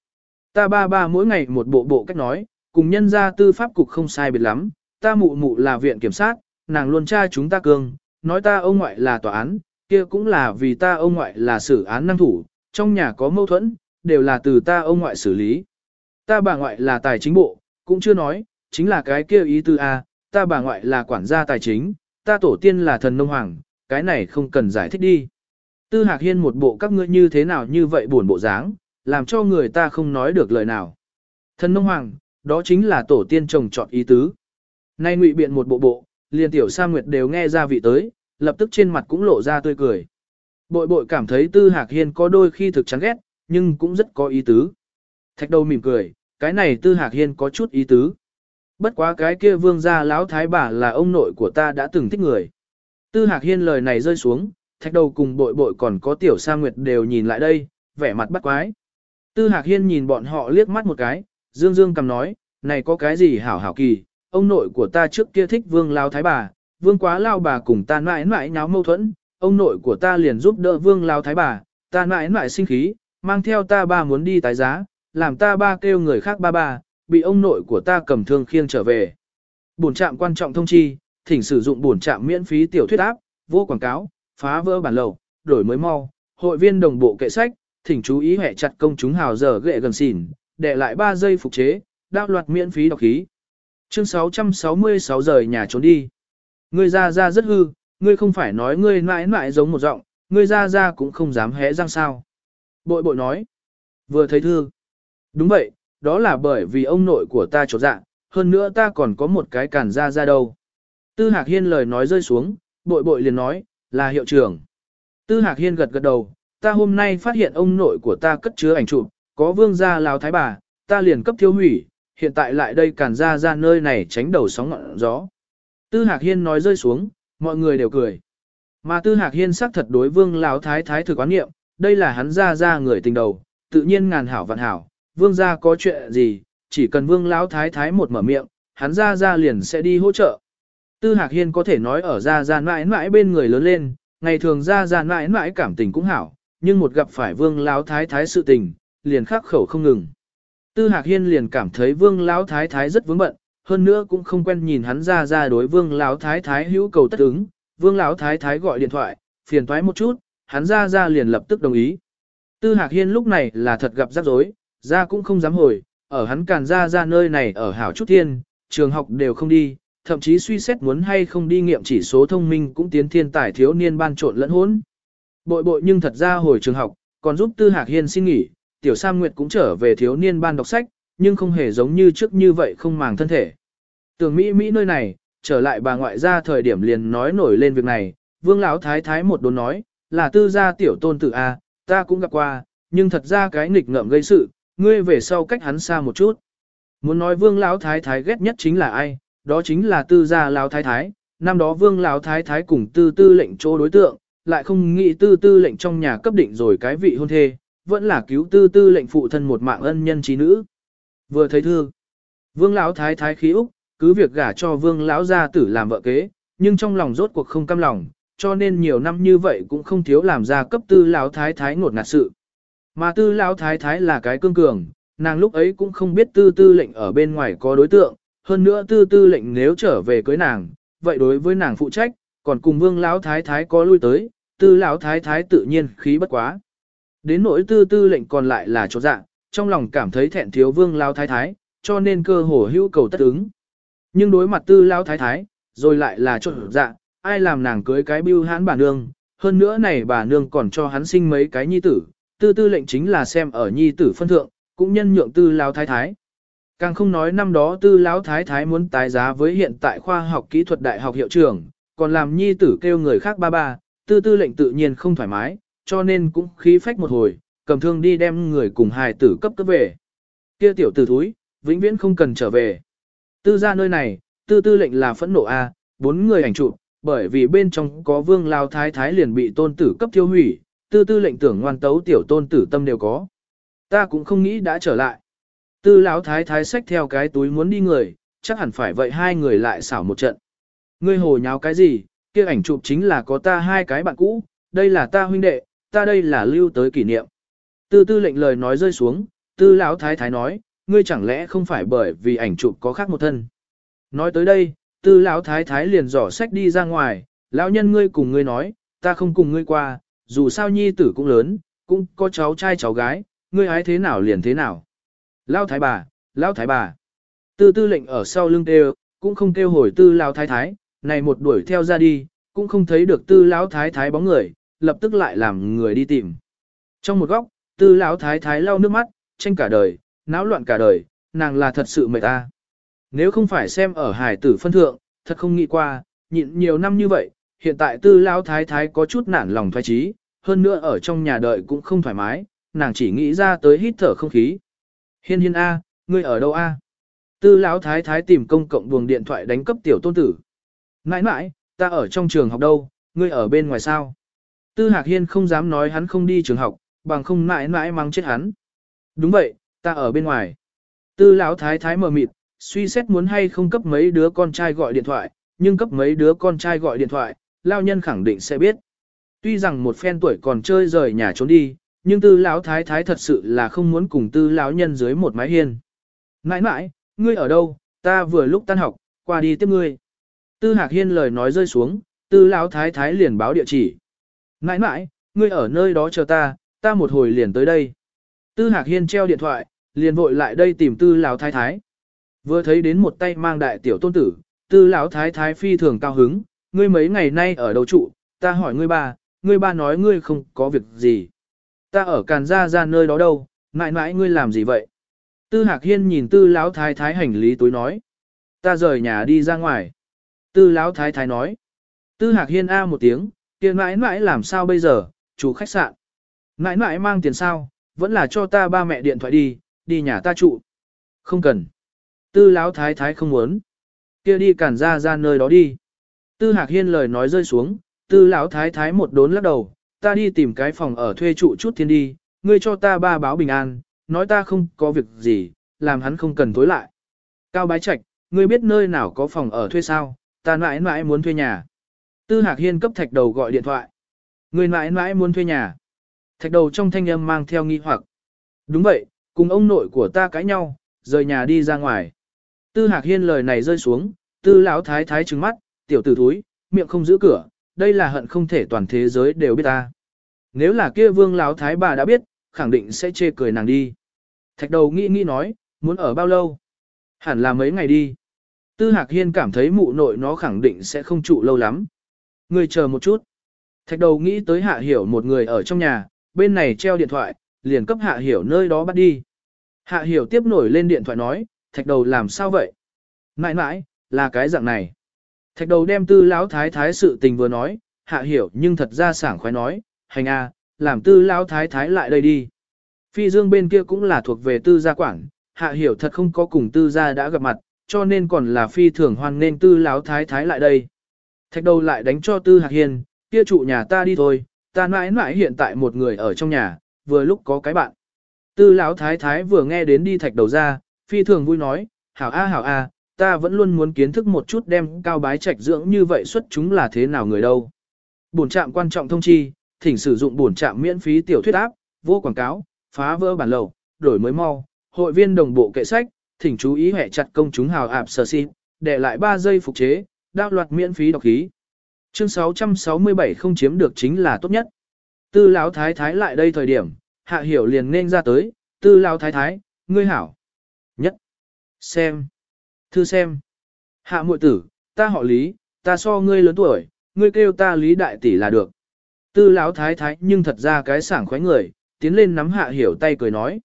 Ta ba ba mỗi ngày một bộ bộ cách nói, cùng nhân gia tư pháp cục không sai biệt lắm, ta mụ mụ là viện kiểm sát, nàng luôn tra chúng ta cương. nói ta ông ngoại là tòa án, kia cũng là vì ta ông ngoại là xử án năng thủ, trong nhà có mâu thuẫn, đều là từ ta ông ngoại xử lý. Ta bà ngoại là tài chính bộ, cũng chưa nói, chính là cái kia ý tư A, ta bà ngoại là quản gia tài chính, ta tổ tiên là thần nông hoàng, cái này không cần giải thích đi. Tư Hạc Hiên một bộ các ngươi như thế nào như vậy buồn bộ dáng, làm cho người ta không nói được lời nào. Thần nông hoàng, đó chính là tổ tiên trồng trọt ý tứ. Nay ngụy biện một bộ bộ, liền tiểu sa nguyệt đều nghe ra vị tới, lập tức trên mặt cũng lộ ra tươi cười. Bội bội cảm thấy Tư Hạc Hiên có đôi khi thực chán ghét, nhưng cũng rất có ý tứ. Thạch đầu mỉm cười, cái này Tư Hạc Hiên có chút ý tứ. Bất quá cái kia vương gia lão thái bà là ông nội của ta đã từng thích người. Tư Hạc Hiên lời này rơi xuống, thạch đầu cùng bội bội còn có tiểu sa nguyệt đều nhìn lại đây, vẻ mặt bắt quái. Tư Hạc Hiên nhìn bọn họ liếc mắt một cái, dương dương cầm nói, này có cái gì hảo hảo kỳ, ông nội của ta trước kia thích vương lao thái bà, vương quá lao bà cùng ta mãi mãi nháo mâu thuẫn, ông nội của ta liền giúp đỡ vương lao thái bà, ta mãi mãi sinh khí, mang theo ta ba muốn đi tái giá, làm ta ba kêu người khác ba ba, bị ông nội của ta cầm thương khiêng trở về. Bổn trạm quan trọng thông chi, thỉnh sử dụng bổn trạm miễn phí tiểu thuyết áp, vô quảng cáo, phá vỡ bản lầu, đổi mới mau, hội viên đồng bộ kệ sách, thỉnh chú ý hệ chặt công chúng hào giờ ghệ gần xỉn, để lại 3 giây phục chế, đao loạt miễn phí đọc khí. Chương 666 rời nhà trốn đi. Ngươi ra ra rất hư, ngươi không phải nói ngươi mãi mãi giống một giọng, ngươi ra ra cũng không dám hé răng sao. Bội bội nói. Vừa thấy thư. Đúng vậy, đó là bởi vì ông nội của ta trột dạ, hơn nữa ta còn có một cái cản ra ra đâu. Tư Hạc Hiên lời nói rơi xuống, bội bội liền nói, là hiệu trưởng. Tư Hạc Hiên gật gật đầu, ta hôm nay phát hiện ông nội của ta cất chứa ảnh chụp, có vương gia lào thái bà, ta liền cấp thiêu hủy, hiện tại lại đây cản ra ra nơi này tránh đầu sóng ngọn gió. Tư Hạc Hiên nói rơi xuống, mọi người đều cười. Mà Tư Hạc Hiên xác thật đối vương lão thái thái thực quán nghiệm, đây là hắn ra ra người tình đầu, tự nhiên ngàn hảo vạn hảo, vương gia có chuyện gì, chỉ cần vương lão thái thái một mở miệng, hắn ra ra liền sẽ đi hỗ trợ. Tư Hạc Hiên có thể nói ở ra ra mãi mãi bên người lớn lên, ngày thường ra ra mãi mãi cảm tình cũng hảo, nhưng một gặp phải vương lão thái thái sự tình, liền khắc khẩu không ngừng. Tư Hạc Hiên liền cảm thấy vương lão thái thái rất vướng bận, hơn nữa cũng không quen nhìn hắn ra ra đối vương lão thái thái hữu cầu tất ứng, vương lão thái thái gọi điện thoại, phiền toái một chút, hắn ra ra liền lập tức đồng ý. Tư Hạc Hiên lúc này là thật gặp rắc rối, ra cũng không dám hồi, ở hắn càn ra ra nơi này ở hảo chút thiên, trường học đều không đi, thậm chí suy xét muốn hay không đi nghiệm chỉ số thông minh cũng tiến thiên tài thiếu niên ban trộn lẫn hỗn. Bội bội nhưng thật ra hồi trường học, còn giúp Tư Hạc Hiên xin nghỉ, Tiểu Sam Nguyệt cũng trở về thiếu niên ban đọc sách, nhưng không hề giống như trước như vậy không màng thân thể. tường Mỹ Mỹ nơi này, trở lại bà ngoại ra thời điểm liền nói nổi lên việc này, Vương Lão Thái Thái một đồn nói, là tư gia tiểu tôn tử A, ta cũng gặp qua, nhưng thật ra cái nghịch ngợm gây sự, ngươi về sau cách hắn xa một chút. Muốn nói Vương Lão Thái Thái ghét nhất chính là ai, đó chính là tư gia Lão Thái Thái, năm đó Vương Lão Thái Thái cùng tư tư lệnh chỗ đối tượng, lại không nghĩ tư tư lệnh trong nhà cấp định rồi cái vị hôn thê, vẫn là cứu tư tư lệnh phụ thân một mạng ân nhân trí nữ. Vừa thấy thương, Vương Lão Thái Thái khí Úc, cứ việc gả cho Vương Lão gia tử làm vợ kế, nhưng trong lòng rốt cuộc không cam lòng, cho nên nhiều năm như vậy cũng không thiếu làm ra cấp tư Lão Thái Thái ngột ngạt sự. Mà tư Lão Thái Thái là cái cương cường, nàng lúc ấy cũng không biết tư tư lệnh ở bên ngoài có đối tượng, hơn nữa tư tư lệnh nếu trở về cưới nàng, vậy đối với nàng phụ trách, còn cùng vương lão thái thái có lui tới, tư lão thái thái tự nhiên khí bất quá. Đến nỗi tư tư lệnh còn lại là chỗ dạ, trong lòng cảm thấy thẹn thiếu vương lão thái thái, cho nên cơ hồ hữu cầu tất ứng. Nhưng đối mặt tư lão thái thái, rồi lại là chỗ dạ, ai làm nàng cưới cái bưu hãn bà nương, hơn nữa này bà nương còn cho hắn sinh mấy cái nhi tử, tư tư lệnh chính là xem ở nhi tử phân thượng, cũng nhân nhượng tư lão thái thái. Càng không nói năm đó tư lão thái thái muốn tái giá với hiện tại khoa học kỹ thuật đại học hiệu trưởng, còn làm nhi tử kêu người khác ba ba, tư tư lệnh tự nhiên không thoải mái, cho nên cũng khí phách một hồi, cầm thương đi đem người cùng hài tử cấp cấp về. Kia tiểu tử thúi, vĩnh viễn không cần trở về. Tư ra nơi này, tư tư lệnh là phẫn nộ A, bốn người ảnh chụp, bởi vì bên trong có vương lao thái thái liền bị tôn tử cấp tiêu hủy, tư tư lệnh tưởng ngoan tấu tiểu tôn tử tâm đều có. Ta cũng không nghĩ đã trở lại. Tư lão thái thái xách theo cái túi muốn đi người, chắc hẳn phải vậy hai người lại xảo một trận. Ngươi hồ nháo cái gì, kia ảnh chụp chính là có ta hai cái bạn cũ, đây là ta huynh đệ, ta đây là lưu tới kỷ niệm. Tư tư lệnh lời nói rơi xuống, tư lão thái thái nói, ngươi chẳng lẽ không phải bởi vì ảnh chụp có khác một thân. Nói tới đây, tư lão thái thái liền dò sách đi ra ngoài, lão nhân ngươi cùng ngươi nói, ta không cùng ngươi qua, dù sao nhi tử cũng lớn, cũng có cháu trai cháu gái, ngươi ái thế nào liền thế nào. Lão thái bà, lão thái bà. Tư tư lệnh ở sau lưng kêu, cũng không kêu hồi tư lão thái thái, này một đuổi theo ra đi, cũng không thấy được tư lão thái thái bóng người, lập tức lại làm người đi tìm. Trong một góc, tư lão thái thái lau nước mắt, tranh cả đời, náo loạn cả đời, nàng là thật sự mệt ta. Nếu không phải xem ở hải tử phân thượng, thật không nghĩ qua, nhịn nhiều năm như vậy, hiện tại tư lão thái thái có chút nản lòng thoái trí, hơn nữa ở trong nhà đợi cũng không thoải mái, nàng chỉ nghĩ ra tới hít thở không khí. Hiên hiên A, ngươi ở đâu A? Tư lão thái thái tìm công cộng buồng điện thoại đánh cấp tiểu tôn tử. Nãi nãi, ta ở trong trường học đâu, ngươi ở bên ngoài sao? Tư Hạc Hiên không dám nói hắn không đi trường học, bằng không nãi nãi mắng chết hắn. Đúng vậy, ta ở bên ngoài. Tư lão thái thái mờ mịt, suy xét muốn hay không cấp mấy đứa con trai gọi điện thoại, nhưng cấp mấy đứa con trai gọi điện thoại, lao nhân khẳng định sẽ biết. Tuy rằng một phen tuổi còn chơi rời nhà trốn đi, nhưng tư lão thái thái thật sự là không muốn cùng tư lão nhân dưới một mái hiên. Nãi nãi, ngươi ở đâu, ta vừa lúc tan học, qua đi tiếp ngươi. Tư Hạc Hiên lời nói rơi xuống, Tư Lão Thái Thái liền báo địa chỉ. Nãi nãi, ngươi ở nơi đó chờ ta, ta một hồi liền tới đây. Tư Hạc Hiên treo điện thoại, liền vội lại đây tìm Tư Lão Thái Thái. Vừa thấy đến một tay mang đại tiểu tôn tử, Tư Lão Thái Thái phi thường cao hứng, ngươi mấy ngày nay ở đâu trụ, ta hỏi ngươi bà ngươi ba nói ngươi không có việc gì. Ta ở Càn Gia ra nơi đó đâu, mãi mãi ngươi làm gì vậy? Tư Hạc Hiên nhìn Tư Lão Thái Thái hành lý túi nói. Ta rời nhà đi ra ngoài. Tư lão thái thái nói. Tư hạc hiên a một tiếng, tiền mãi mãi làm sao bây giờ, chủ khách sạn. Mãi mãi mang tiền sao, vẫn là cho ta ba mẹ điện thoại đi, đi nhà ta trụ. Không cần. Tư lão thái thái không muốn. kia đi cản ra ra nơi đó đi. Tư hạc hiên lời nói rơi xuống, tư lão thái thái một đốn lắc đầu, ta đi tìm cái phòng ở thuê trụ chút thiên đi, ngươi cho ta ba báo bình an, nói ta không có việc gì, làm hắn không cần tối lại. Cao bái trạch, ngươi biết nơi nào có phòng ở thuê sao, ta mãi mãi muốn thuê nhà. Tư Hạc Hiên cấp thạch đầu gọi điện thoại. Người mãi mãi muốn thuê nhà. Thạch đầu trong thanh âm mang theo nghi hoặc. Đúng vậy, cùng ông nội của ta cãi nhau, rời nhà đi ra ngoài. Tư Hạc Hiên lời này rơi xuống, tư lão thái thái trừng mắt, tiểu tử thúi, miệng không giữ cửa, đây là hận không thể toàn thế giới đều biết ta. Nếu là kia vương lão thái bà đã biết, khẳng định sẽ chê cười nàng đi. Thạch đầu nghĩ nghĩ nói, muốn ở bao lâu? Hẳn là mấy ngày đi. Tư Hạc Hiên cảm thấy mụ nội nó khẳng định sẽ không trụ lâu lắm. Người chờ một chút. Thạch đầu nghĩ tới hạ hiểu một người ở trong nhà, bên này treo điện thoại, liền cấp hạ hiểu nơi đó bắt đi. Hạ hiểu tiếp nổi lên điện thoại nói, thạch đầu làm sao vậy? Mãi mãi, là cái dạng này. Thạch đầu đem tư lão thái thái sự tình vừa nói, hạ hiểu nhưng thật ra sảng khoái nói, hành a, làm tư lão thái thái lại đây đi. Phi dương bên kia cũng là thuộc về tư gia quản, hạ hiểu thật không có cùng tư gia đã gặp mặt, cho nên còn là phi thường hoan nên tư lão thái thái lại đây. Thạch đầu lại đánh cho tư hạc hiền, kia trụ nhà ta đi thôi, ta mãi mãi hiện tại một người ở trong nhà, vừa lúc có cái bạn. Tư lão thái thái vừa nghe đến đi thạch đầu ra, phi thường vui nói, hảo a hảo a, ta vẫn luôn muốn kiến thức một chút đem cao bái trạch dưỡng như vậy xuất chúng là thế nào người đâu. Bổn trạm quan trọng thông chi, thỉnh sử dụng bổn trạm miễn phí tiểu thuyết áp, vô quảng cáo, phá vỡ bản lầu, đổi mới mau, hội viên đồng bộ kệ sách, thỉnh chú ý hệ chặt công chúng hào ạp sở xin, để lại 3 giây phục chế, đao loạt miễn phí đọc khí. Chương 667 không chiếm được chính là tốt nhất. Tư lão thái thái lại đây thời điểm, hạ hiểu liền nên ra tới, tư lão thái thái, ngươi hảo. Nhất. Xem. Thư xem. Hạ muội tử, ta họ lý, ta so ngươi lớn tuổi, ngươi kêu ta lý đại tỷ là được. Tư lão thái thái nhưng thật ra cái sảng khoái người, tiến lên nắm hạ hiểu tay cười nói.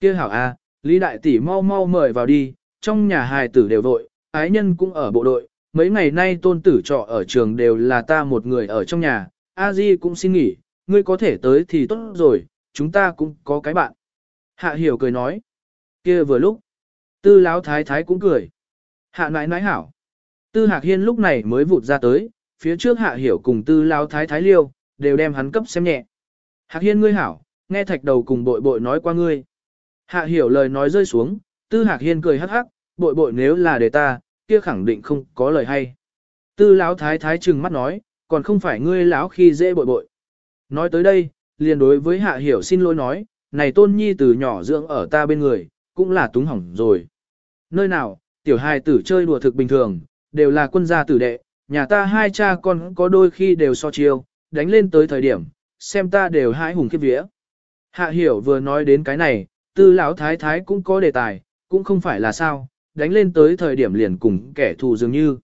kia hảo a, lý đại tỷ mau mau mời vào đi, trong nhà hài tử đều vội, ái nhân cũng ở bộ đội, mấy ngày nay tôn tử trọ ở trường đều là ta một người ở trong nhà, a di cũng xin nghỉ, ngươi có thể tới thì tốt rồi, chúng ta cũng có cái bạn. Hạ hiểu cười nói. kia vừa lúc. Tư lão thái thái cũng cười. Hạ nãi nãi hảo. Tư hạc hiên lúc này mới vụt ra tới, phía trước hạ hiểu cùng tư Lao thái thái liêu, đều đem hắn cấp xem nhẹ. Hạc hiên ngươi hảo, nghe thạch đầu cùng bội bội nói qua ngươi. Hạ hiểu lời nói rơi xuống, tư hạc hiên cười hắc hắc, bội bội nếu là để ta, kia khẳng định không có lời hay. Tư lão thái thái trừng mắt nói, còn không phải ngươi lão khi dễ bội bội. Nói tới đây, liền đối với hạ hiểu xin lỗi nói, này tôn nhi từ nhỏ dưỡng ở ta bên người, cũng là túng hỏng rồi. Nơi nào, tiểu hài tử chơi đùa thực bình thường, đều là quân gia tử đệ, nhà ta hai cha con có đôi khi đều so chiêu, đánh lên tới thời điểm, xem ta đều hãi hùng khiếp vía. Hạ hiểu vừa nói đến cái này, tư lão thái thái cũng có đề tài, cũng không phải là sao, đánh lên tới thời điểm liền cùng kẻ thù dường như.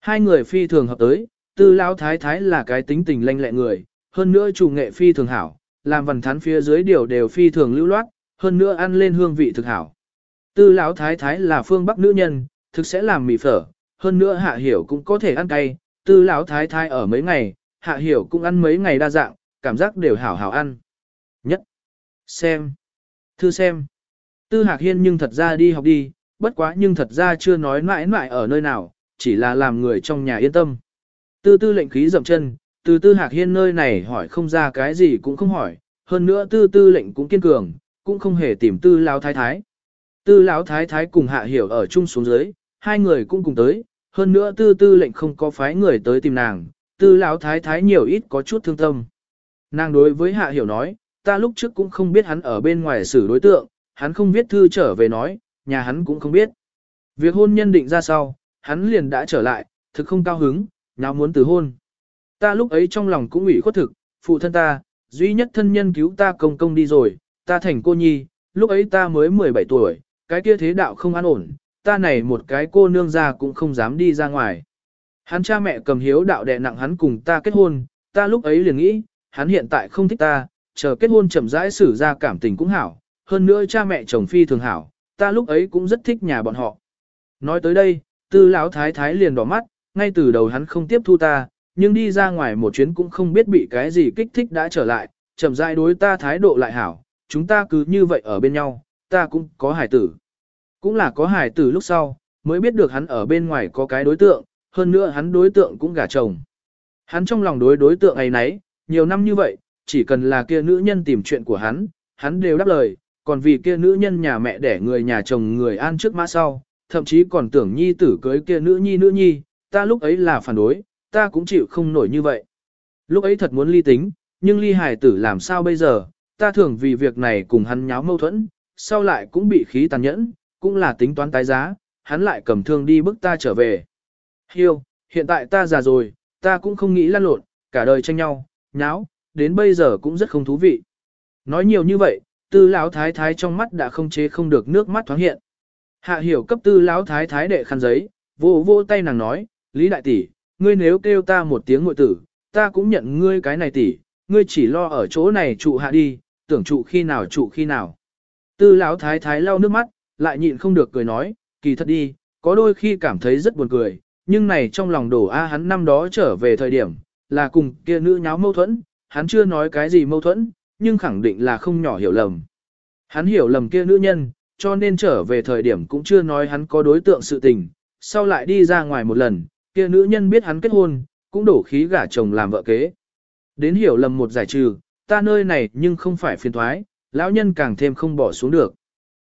Hai người phi thường hợp tới, tư lão thái thái là cái tính tình lanh lẹ người, hơn nữa chủ nghệ phi thường hảo, làm vần thán phía dưới điều đều phi thường lưu loát, hơn nữa ăn lên hương vị thực hảo. Tư lão thái thái là phương bắc nữ nhân, thực sẽ làm mì phở, hơn nữa hạ hiểu cũng có thể ăn cay, tư lão thái thái ở mấy ngày, hạ hiểu cũng ăn mấy ngày đa dạng, cảm giác đều hảo hảo ăn. Nhất. Xem. Thư xem. Tư hạc hiên nhưng thật ra đi học đi, bất quá nhưng thật ra chưa nói mãi mãi ở nơi nào, chỉ là làm người trong nhà yên tâm. Tư tư lệnh khí dậm chân, từ tư hạc hiên nơi này hỏi không ra cái gì cũng không hỏi, hơn nữa tư tư lệnh cũng kiên cường, cũng không hề tìm tư lão thái thái. Tư lão thái thái cùng hạ hiểu ở chung xuống dưới, hai người cũng cùng tới, hơn nữa tư tư lệnh không có phái người tới tìm nàng, tư lão thái thái nhiều ít có chút thương tâm. Nàng đối với hạ hiểu nói, ta lúc trước cũng không biết hắn ở bên ngoài xử đối tượng, hắn không viết thư trở về nói, nhà hắn cũng không biết. Việc hôn nhân định ra sau, hắn liền đã trở lại, thực không cao hứng, nào muốn từ hôn. Ta lúc ấy trong lòng cũng ủy khuất thực, phụ thân ta, duy nhất thân nhân cứu ta công công đi rồi, ta thành cô nhi, lúc ấy ta mới 17 tuổi, cái kia thế đạo không an ổn, ta này một cái cô nương ra cũng không dám đi ra ngoài. Hắn cha mẹ cầm hiếu đạo đè nặng hắn cùng ta kết hôn, ta lúc ấy liền nghĩ, hắn hiện tại không thích ta, chờ kết hôn chậm rãi xử ra cảm tình cũng hảo, hơn nữa cha mẹ chồng phi thường hảo, ta lúc ấy cũng rất thích nhà bọn họ. Nói tới đây, tư lão thái thái liền đỏ mắt, ngay từ đầu hắn không tiếp thu ta, nhưng đi ra ngoài một chuyến cũng không biết bị cái gì kích thích đã trở lại, chậm rãi đối ta thái độ lại hảo, chúng ta cứ như vậy ở bên nhau, ta cũng có hải tử. Cũng là có hải tử lúc sau, mới biết được hắn ở bên ngoài có cái đối tượng, hơn nữa hắn đối tượng cũng gả chồng. Hắn trong lòng đối đối tượng ấy nấy, nhiều năm như vậy, chỉ cần là kia nữ nhân tìm chuyện của hắn, hắn đều đáp lời, còn vì kia nữ nhân nhà mẹ đẻ người nhà chồng người an trước mã sau, thậm chí còn tưởng nhi tử cưới kia nữ nhi nữ nhi, ta lúc ấy là phản đối, ta cũng chịu không nổi như vậy. Lúc ấy thật muốn ly tính, nhưng ly hài tử làm sao bây giờ, ta thường vì việc này cùng hắn nháo mâu thuẫn, sau lại cũng bị khí tàn nhẫn, cũng là tính toán tái giá, hắn lại cầm thương đi bức ta trở về. Hiêu, hiện tại ta già rồi, ta cũng không nghĩ lăn lộn, cả đời tranh nhau, nháo, đến bây giờ cũng rất không thú vị. Nói nhiều như vậy, tư lão thái thái trong mắt đã không chế không được nước mắt thoáng hiện. Hạ hiểu cấp tư lão thái thái đệ khăn giấy, vô vô tay nàng nói, Lý đại tỷ, ngươi nếu kêu ta một tiếng ngội tử, ta cũng nhận ngươi cái này tỷ, ngươi chỉ lo ở chỗ này trụ hạ đi, tưởng trụ khi nào trụ khi nào. Tư lão thái thái lau nước mắt, lại nhịn không được cười nói, kỳ thật đi, có đôi khi cảm thấy rất buồn cười, nhưng này trong lòng đổ a hắn năm đó trở về thời điểm, là cùng kia nữ nháo mâu thuẫn, hắn chưa nói cái gì mâu thuẫn, nhưng khẳng định là không nhỏ hiểu lầm. Hắn hiểu lầm kia nữ nhân, cho nên trở về thời điểm cũng chưa nói hắn có đối tượng sự tình, sau lại đi ra ngoài một lần, kia nữ nhân biết hắn kết hôn, cũng đổ khí gả chồng làm vợ kế. Đến hiểu lầm một giải trừ, ta nơi này nhưng không phải phiền thoái, lão nhân càng thêm không bỏ xuống được.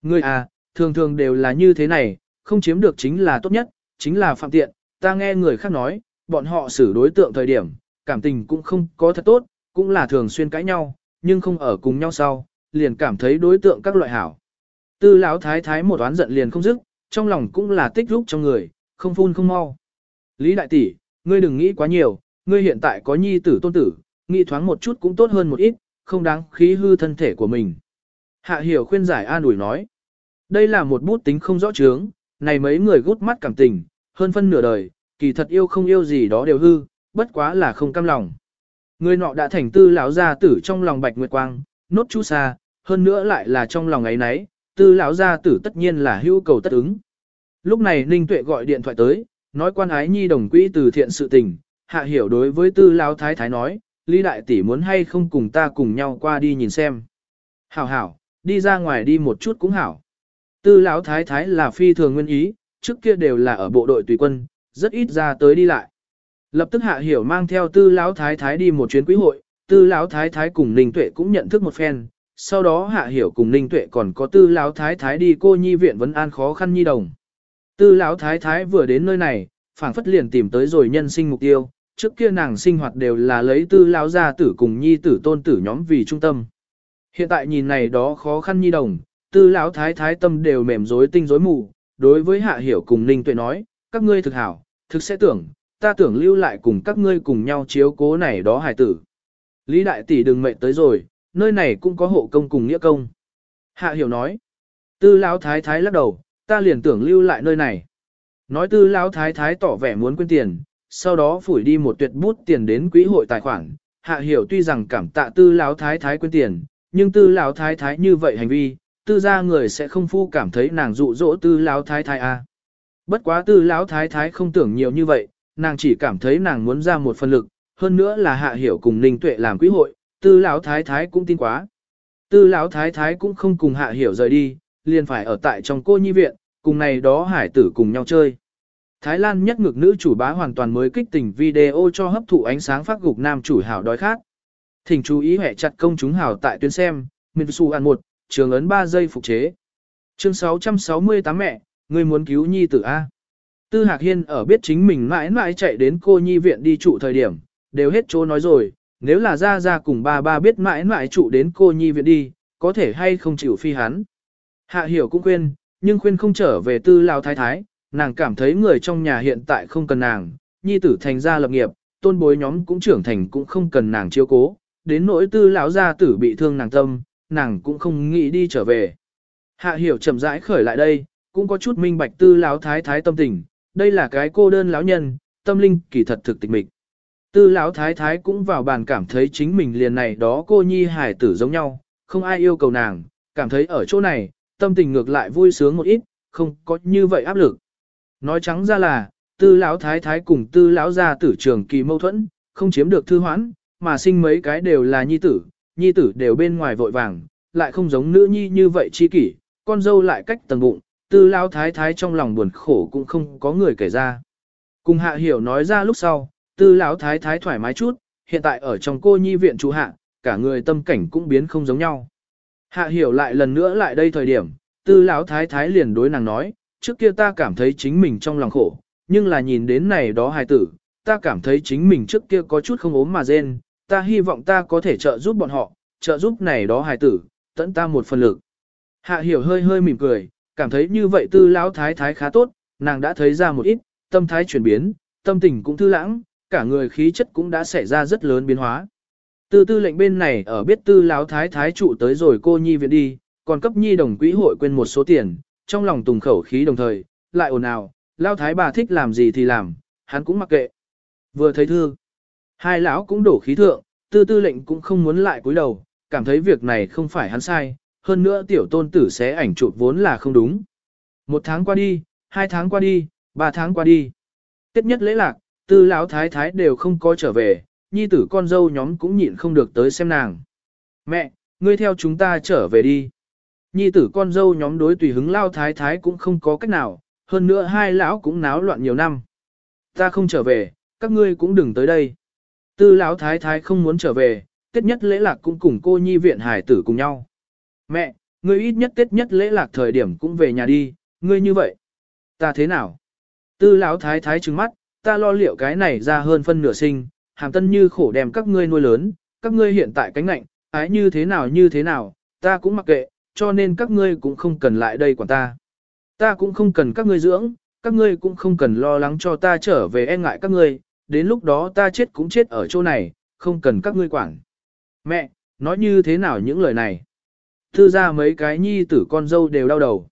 Ngươi à, thường thường đều là như thế này, không chiếm được chính là tốt nhất, chính là phạm tiện, ta nghe người khác nói, bọn họ xử đối tượng thời điểm, cảm tình cũng không có thật tốt, cũng là thường xuyên cãi nhau, nhưng không ở cùng nhau sau, liền cảm thấy đối tượng các loại hảo. Tư lão thái thái một oán giận liền không dứt, trong lòng cũng là tích lúc trong người, không phun không mau. Lý đại tỷ, ngươi đừng nghĩ quá nhiều, ngươi hiện tại có nhi tử tôn tử, nghĩ thoáng một chút cũng tốt hơn một ít, không đáng khí hư thân thể của mình. Hạ hiểu khuyên giải an ủi nói. Đây là một bút tính không rõ chướng, này mấy người gút mắt cảm tình, hơn phân nửa đời, kỳ thật yêu không yêu gì đó đều hư, bất quá là không cam lòng. Người nọ đã thành tư lão gia tử trong lòng bạch nguyệt quang, nốt chú xa, hơn nữa lại là trong lòng ấy nấy, tư lão gia tử tất nhiên là hữu cầu tất ứng. Lúc này Ninh Tuệ gọi điện thoại tới, nói quan ái nhi đồng quỹ từ thiện sự tình, hạ hiểu đối với tư lão thái thái nói, Lý đại tỷ muốn hay không cùng ta cùng nhau qua đi nhìn xem. Hảo hảo, đi ra ngoài đi một chút cũng hảo. Tư lão thái thái là phi thường nguyên ý, trước kia đều là ở bộ đội tùy quân, rất ít ra tới đi lại. Lập tức hạ hiểu mang theo tư lão thái thái đi một chuyến quý hội, tư lão thái thái cùng ninh tuệ cũng nhận thức một phen. Sau đó hạ hiểu cùng ninh tuệ còn có tư lão thái thái đi cô nhi viện vấn an khó khăn nhi đồng. Tư lão thái thái vừa đến nơi này, phảng phất liền tìm tới rồi nhân sinh mục tiêu, trước kia nàng sinh hoạt đều là lấy tư lão gia tử cùng nhi tử tôn tử nhóm vì trung tâm. Hiện tại nhìn này đó khó khăn nhi đồng, tư lão thái thái tâm đều mềm rối tinh rối mù, đối với hạ hiểu cùng ninh tuệ nói, các ngươi thực hảo, thực sẽ tưởng, ta tưởng lưu lại cùng các ngươi cùng nhau chiếu cố này đó hài tử. Lý đại tỷ đừng mệnh tới rồi, nơi này cũng có hộ công cùng nghĩa công. Hạ hiểu nói, tư lão thái thái lắc đầu, ta liền tưởng lưu lại nơi này. Nói tư lão thái thái tỏ vẻ muốn quên tiền, sau đó phủi đi một tuyệt bút tiền đến quỹ hội tài khoản. Hạ hiểu tuy rằng cảm tạ tư lão thái thái quên tiền, nhưng tư lão thái thái như vậy hành vi, tư gia người sẽ không phu cảm thấy nàng dụ dỗ tư lão thái thái a. Bất quá tư lão thái thái không tưởng nhiều như vậy, nàng chỉ cảm thấy nàng muốn ra một phần lực, hơn nữa là hạ hiểu cùng ninh tuệ làm quỹ hội, tư lão thái thái cũng tin quá. Tư lão thái thái cũng không cùng hạ hiểu rời đi, liền phải ở tại trong cô nhi viện, cùng này đó hải tử cùng nhau chơi. Thái Lan nhất ngực nữ chủ bá hoàn toàn mới kích tình video cho hấp thụ ánh sáng phát gục nam chủ hảo đói khát. Thỉnh chú ý hệ chặt công chúng hảo tại tuyến xem, Mitsu ăn một, trường ấn 3 giây phục chế. Chương 668 mẹ, người muốn cứu nhi tử A. Tư Hạc Hiên ở biết chính mình mãi mãi chạy đến cô nhi viện đi trụ thời điểm, đều hết chỗ nói rồi, nếu là ra ra cùng ba ba biết mãi mãi trụ đến cô nhi viện đi, có thể hay không chịu phi hắn. Hạ hiểu cũng khuyên, nhưng khuyên không trở về tư lao thái thái, nàng cảm thấy người trong nhà hiện tại không cần nàng, nhi tử thành gia lập nghiệp, tôn bối nhóm cũng trưởng thành cũng không cần nàng chiếu cố, đến nỗi tư lão gia tử bị thương nàng tâm, nàng cũng không nghĩ đi trở về. Hạ hiểu chậm rãi khởi lại đây, cũng có chút minh bạch tư lão thái thái tâm tình, đây là cái cô đơn lão nhân, tâm linh kỳ thật thực tịch mịch. Tư lão thái thái cũng vào bàn cảm thấy chính mình liền này đó cô nhi hải tử giống nhau, không ai yêu cầu nàng, cảm thấy ở chỗ này, tâm tình ngược lại vui sướng một ít, không có như vậy áp lực. Nói trắng ra là, tư lão thái thái cùng tư lão gia tử trường kỳ mâu thuẫn, không chiếm được thư hoãn, mà sinh mấy cái đều là nhi tử, nhi tử đều bên ngoài vội vàng, lại không giống nữ nhi như vậy chi kỷ, con dâu lại cách tầng bụng, tư lão thái thái trong lòng buồn khổ cũng không có người kể ra. Cùng hạ hiểu nói ra lúc sau, tư lão thái thái thoải mái chút, hiện tại ở trong cô nhi viện trụ hạ, cả người tâm cảnh cũng biến không giống nhau. Hạ hiểu lại lần nữa lại đây thời điểm, tư lão thái thái liền đối nàng nói, trước kia ta cảm thấy chính mình trong lòng khổ, nhưng là nhìn đến này đó hài tử, ta cảm thấy chính mình trước kia có chút không ốm mà rên, ta hy vọng ta có thể trợ giúp bọn họ, trợ giúp này đó hài tử, tận ta một phần lực. Hạ hiểu hơi hơi mỉm cười, cảm thấy như vậy tư lão thái thái khá tốt, nàng đã thấy ra một ít, tâm thái chuyển biến, tâm tình cũng thư lãng, cả người khí chất cũng đã xảy ra rất lớn biến hóa. Tư tư lệnh bên này ở biết tư lão thái thái trụ tới rồi cô nhi viện đi, còn cấp nhi đồng quỹ hội quên một số tiền, trong lòng tùng khẩu khí đồng thời, lại ồn ào, lao thái bà thích làm gì thì làm, hắn cũng mặc kệ. Vừa thấy thư, hai lão cũng đổ khí thượng, tư tư lệnh cũng không muốn lại cúi đầu, cảm thấy việc này không phải hắn sai, hơn nữa tiểu tôn tử sẽ ảnh chụp vốn là không đúng. Một tháng qua đi, hai tháng qua đi, ba tháng qua đi. Tết nhất lễ lạc, tư lão thái thái đều không có trở về, nhi tử con dâu nhóm cũng nhịn không được tới xem nàng. Mẹ, ngươi theo chúng ta trở về đi. Nhi tử con dâu nhóm đối tùy hứng lao thái thái cũng không có cách nào, hơn nữa hai lão cũng náo loạn nhiều năm. Ta không trở về, các ngươi cũng đừng tới đây. Tư lão thái thái không muốn trở về, tết nhất lễ lạc cũng cùng cô nhi viện hải tử cùng nhau. Mẹ, ngươi ít nhất tết nhất lễ lạc thời điểm cũng về nhà đi, ngươi như vậy. Ta thế nào? Tư lão thái thái trừng mắt, ta lo liệu cái này ra hơn phân nửa sinh, hàm tân như khổ đem các ngươi nuôi lớn, các ngươi hiện tại cánh nạnh, ái như thế nào như thế nào, ta cũng mặc kệ, cho nên các ngươi cũng không cần lại đây quản ta. Ta cũng không cần các ngươi dưỡng, các ngươi cũng không cần lo lắng cho ta trở về e ngại các ngươi, đến lúc đó ta chết cũng chết ở chỗ này, không cần các ngươi quản. Mẹ, nói như thế nào những lời này? Thư ra mấy cái nhi tử con dâu đều đau đầu.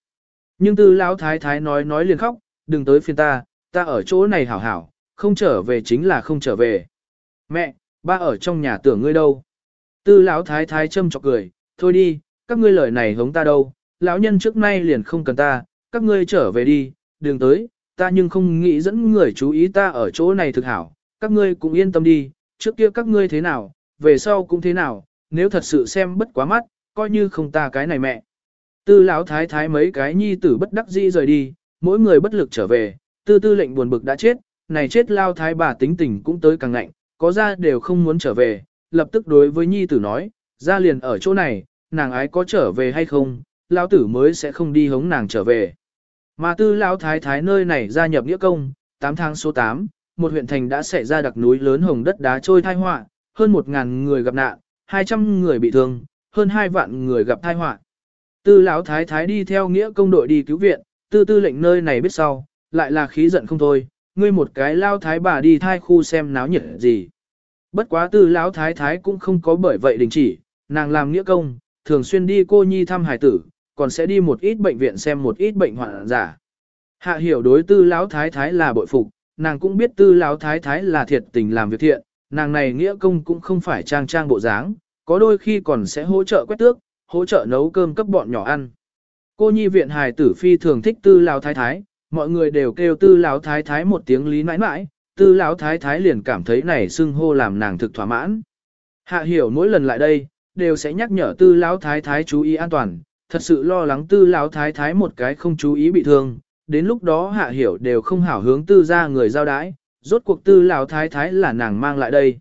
Nhưng tư lão thái thái nói nói liền khóc, đừng tới phiền ta, ta ở chỗ này hảo hảo, không trở về chính là không trở về. Mẹ, ba ở trong nhà tưởng ngươi đâu? Tư lão thái thái châm chọc cười, thôi đi, các ngươi lời này hống ta đâu, lão nhân trước nay liền không cần ta, các ngươi trở về đi, đường tới, ta nhưng không nghĩ dẫn người chú ý ta ở chỗ này thực hảo, các ngươi cũng yên tâm đi, trước kia các ngươi thế nào, về sau cũng thế nào, nếu thật sự xem bất quá mắt, coi như không ta cái này mẹ. Tư lão thái thái mấy cái nhi tử bất đắc dĩ rời đi, mỗi người bất lực trở về, tư tư lệnh buồn bực đã chết, này chết lao thái bà tính tình cũng tới càng ngạnh, có ra đều không muốn trở về, lập tức đối với nhi tử nói, ra liền ở chỗ này, nàng ái có trở về hay không, lão tử mới sẽ không đi hống nàng trở về. Mà tư lão thái thái nơi này gia nhập nghĩa công, 8 tháng số 8, một huyện thành đã xảy ra đặc núi lớn hồng đất đá trôi thai họa, hơn 1.000 người gặp nạn, 200 người bị thương, hơn 2 vạn người gặp thai họa. Tư lão thái thái đi theo nghĩa công đội đi cứu viện, tư tư lệnh nơi này biết sau, lại là khí giận không thôi, ngươi một cái lao thái bà đi thai khu xem náo nhiệt gì. Bất quá tư lão thái thái cũng không có bởi vậy đình chỉ, nàng làm nghĩa công, thường xuyên đi cô nhi thăm hải tử, còn sẽ đi một ít bệnh viện xem một ít bệnh hoạn giả. Hạ hiểu đối tư lão thái thái là bội phục, nàng cũng biết tư lão thái thái là thiệt tình làm việc thiện, nàng này nghĩa công cũng không phải trang trang bộ dáng, có đôi khi còn sẽ hỗ trợ quét tước, hỗ trợ nấu cơm cấp bọn nhỏ ăn. Cô nhi viện hài tử phi thường thích tư lão thái thái, mọi người đều kêu tư lão thái thái một tiếng lý mãi mãi, tư lão thái thái liền cảm thấy này xưng hô làm nàng thực thỏa mãn. Hạ hiểu mỗi lần lại đây, đều sẽ nhắc nhở tư lão thái thái chú ý an toàn, thật sự lo lắng tư lão thái thái một cái không chú ý bị thương, đến lúc đó hạ hiểu đều không hảo hướng tư ra người giao đái, rốt cuộc tư lão thái thái là nàng mang lại đây.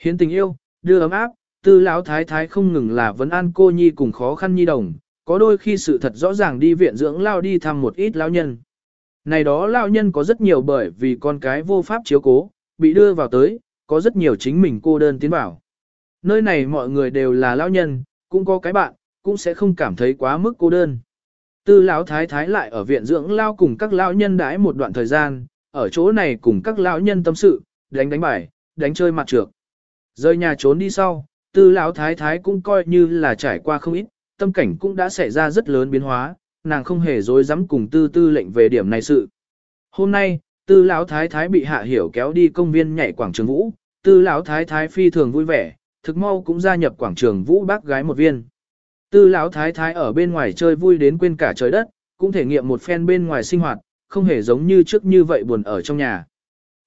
Hiến tình yêu, đưa ấm áp, tư lão thái thái không ngừng là vấn an cô nhi cùng khó khăn nhi đồng, có đôi khi sự thật rõ ràng đi viện dưỡng lao đi thăm một ít lão nhân. Này đó lão nhân có rất nhiều bởi vì con cái vô pháp chiếu cố, bị đưa vào tới, có rất nhiều chính mình cô đơn tiến bảo. Nơi này mọi người đều là lão nhân, cũng có cái bạn, cũng sẽ không cảm thấy quá mức cô đơn. Tư lão thái thái lại ở viện dưỡng lao cùng các lão nhân đãi một đoạn thời gian, ở chỗ này cùng các lão nhân tâm sự, đánh đánh bài, đánh chơi mặt trược. Rơi nhà trốn đi sau, tư lão thái thái cũng coi như là trải qua không ít, tâm cảnh cũng đã xảy ra rất lớn biến hóa, nàng không hề dối dám cùng tư tư lệnh về điểm này sự. Hôm nay, tư lão thái thái bị hạ hiểu kéo đi công viên nhảy quảng trường vũ, tư lão thái thái phi thường vui vẻ, thực mau cũng gia nhập quảng trường vũ bác gái một viên. Tư lão thái thái ở bên ngoài chơi vui đến quên cả trời đất, cũng thể nghiệm một phen bên ngoài sinh hoạt, không hề giống như trước như vậy buồn ở trong nhà.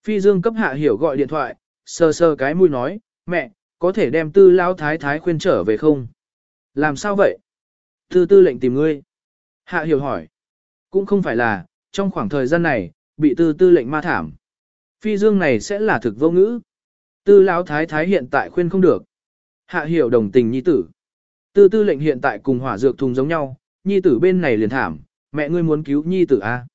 Phi Dương cấp hạ hiểu gọi điện thoại, sờ sờ cái mũi nói, mẹ, có thể đem tư lão thái thái khuyên trở về không? Làm sao vậy? Tư tư lệnh tìm ngươi. Hạ hiểu hỏi. Cũng không phải là, trong khoảng thời gian này, bị tư tư lệnh ma thảm. Phi Dương này sẽ là thực vô ngữ. Tư lão thái thái hiện tại khuyên không được. Hạ hiểu đồng tình nhi tử. Tư tư lệnh hiện tại cùng hỏa dược thùng giống nhau, nhi tử bên này liền thảm, mẹ ngươi muốn cứu nhi tử a. À?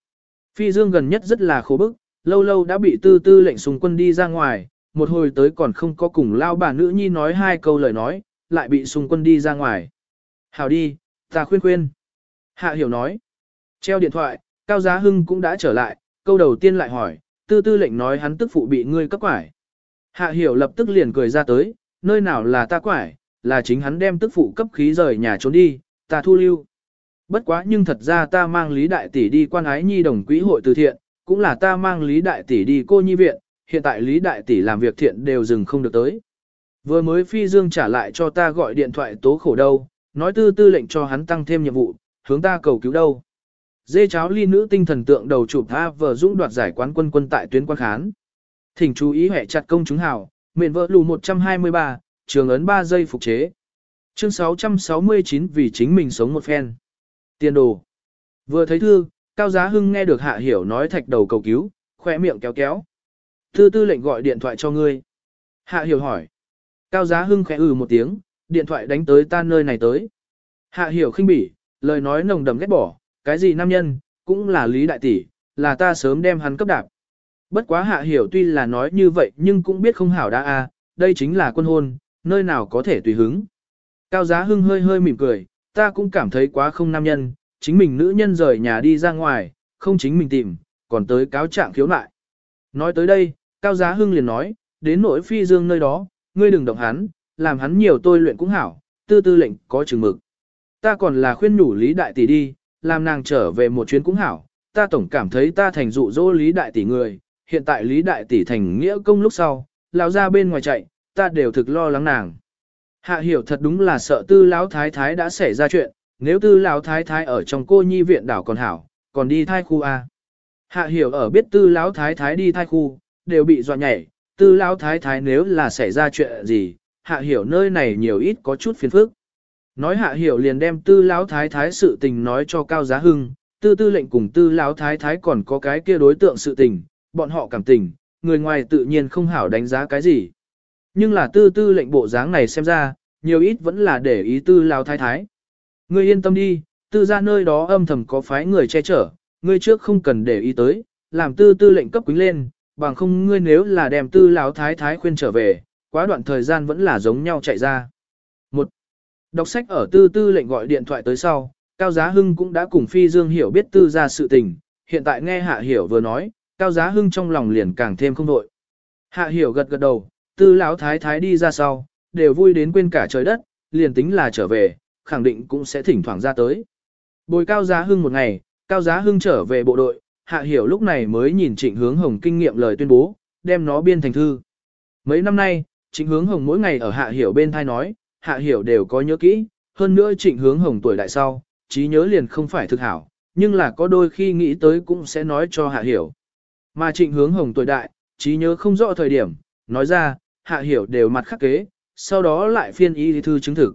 Phi Dương gần nhất rất là khổ bức, lâu lâu đã bị tư tư lệnh xung quân đi ra ngoài, một hồi tới còn không có cùng lao bà nữ nhi nói hai câu lời nói, lại bị xung quân đi ra ngoài. Hảo đi, ta khuyên khuyên. Hạ hiểu nói. Treo điện thoại, Cao Giá Hưng cũng đã trở lại, câu đầu tiên lại hỏi, tư tư lệnh nói hắn tức phụ bị ngươi cấp quải. Hạ hiểu lập tức liền cười ra tới, nơi nào là ta quải, là chính hắn đem tức phụ cấp khí rời nhà trốn đi, ta thu lưu. Bất quá nhưng thật ra ta mang Lý Đại Tỷ đi quan ái nhi đồng quỹ hội từ thiện, cũng là ta mang Lý Đại Tỷ đi cô nhi viện, hiện tại Lý Đại Tỷ làm việc thiện đều dừng không được tới. Vừa mới Phi Dương trả lại cho ta gọi điện thoại tố khổ đâu, nói tư tư lệnh cho hắn tăng thêm nhiệm vụ, hướng ta cầu cứu đâu. Dê cháo ly nữ tinh thần tượng đầu chụp A vờ dũng đoạt giải quán quân quân tại tuyến quan khán. Thỉnh chú ý hệ chặt công chúng hào, miền vợ lù 123, trường ấn 3 giây phục chế. Chương 669 vì chính mình sống một phen. Tiền đồ. Vừa thấy thư, Cao Giá Hưng nghe được Hạ Hiểu nói thạch đầu cầu cứu, khỏe miệng kéo kéo. Thư tư lệnh gọi điện thoại cho ngươi. Hạ Hiểu hỏi. Cao Giá Hưng khẽ ừ một tiếng, điện thoại đánh tới ta nơi này tới. Hạ Hiểu khinh bỉ, lời nói nồng đầm ghét bỏ, cái gì nam nhân, cũng là Lý Đại Tỷ, là ta sớm đem hắn cấp đạp. Bất quá Hạ Hiểu tuy là nói như vậy nhưng cũng biết không hảo đã a, đây chính là quân hôn, nơi nào có thể tùy hứng. Cao Giá Hưng hơi hơi mỉm cười, ta cũng cảm thấy quá không nam nhân, chính mình nữ nhân rời nhà đi ra ngoài, không chính mình tìm, còn tới cáo trạng khiếu nại. Nói tới đây, Cao Giá Hưng liền nói, đến nỗi phi dương nơi đó, ngươi đừng động hắn, làm hắn nhiều tôi luyện cũng hảo, tư tư lệnh có chừng mực. Ta còn là khuyên nhủ Lý Đại Tỷ đi, làm nàng trở về một chuyến cũng hảo, ta tổng cảm thấy ta thành dụ dỗ Lý Đại Tỷ người, hiện tại Lý Đại Tỷ thành nghĩa công lúc sau, lão ra bên ngoài chạy, ta đều thực lo lắng nàng. Hạ hiểu thật đúng là sợ tư lão thái thái đã xảy ra chuyện, nếu tư lão thái thái ở trong cô nhi viện đảo còn hảo, còn đi thai khu A. Hạ hiểu ở biết tư lão thái thái đi thai khu, đều bị dọa nhảy, tư lão thái thái nếu là xảy ra chuyện gì, hạ hiểu nơi này nhiều ít có chút phiền phức. Nói hạ hiểu liền đem tư lão thái thái sự tình nói cho Cao Giá Hưng, tư tư lệnh cùng tư lão thái thái còn có cái kia đối tượng sự tình, bọn họ cảm tình, người ngoài tự nhiên không hảo đánh giá cái gì. Nhưng là tư tư lệnh bộ dáng này xem ra, nhiều ít vẫn là để ý tư lão thái thái. Ngươi yên tâm đi, tư ra nơi đó âm thầm có phái người che chở, ngươi trước không cần để ý tới, làm tư tư lệnh cấp quính lên, bằng không ngươi nếu là đem tư lão thái thái khuyên trở về, quá đoạn thời gian vẫn là giống nhau chạy ra. Một, Đọc sách ở tư tư lệnh gọi điện thoại tới sau, Cao Giá Hưng cũng đã cùng Phi Dương hiểu biết tư ra sự tình, hiện tại nghe Hạ Hiểu vừa nói, Cao Giá Hưng trong lòng liền càng thêm không đội. Hạ Hiểu gật gật đầu, tư lão thái thái đi ra sau, đều vui đến quên cả trời đất, liền tính là trở về, khẳng định cũng sẽ thỉnh thoảng ra tới. Bồi Cao Giá Hưng một ngày, Cao Giá Hưng trở về bộ đội, Hạ Hiểu lúc này mới nhìn Trịnh Hướng Hồng kinh nghiệm lời tuyên bố, đem nó biên thành thư. Mấy năm nay, Trịnh Hướng Hồng mỗi ngày ở Hạ Hiểu bên thai nói, Hạ Hiểu đều có nhớ kỹ, hơn nữa Trịnh Hướng Hồng tuổi đại sau, trí nhớ liền không phải thực hảo, nhưng là có đôi khi nghĩ tới cũng sẽ nói cho Hạ Hiểu. Mà Trịnh Hướng Hồng tuổi đại, trí nhớ không rõ thời điểm, nói ra, Hạ Hiểu đều mặt khắc kế, sau đó lại phiên y thư chứng thực.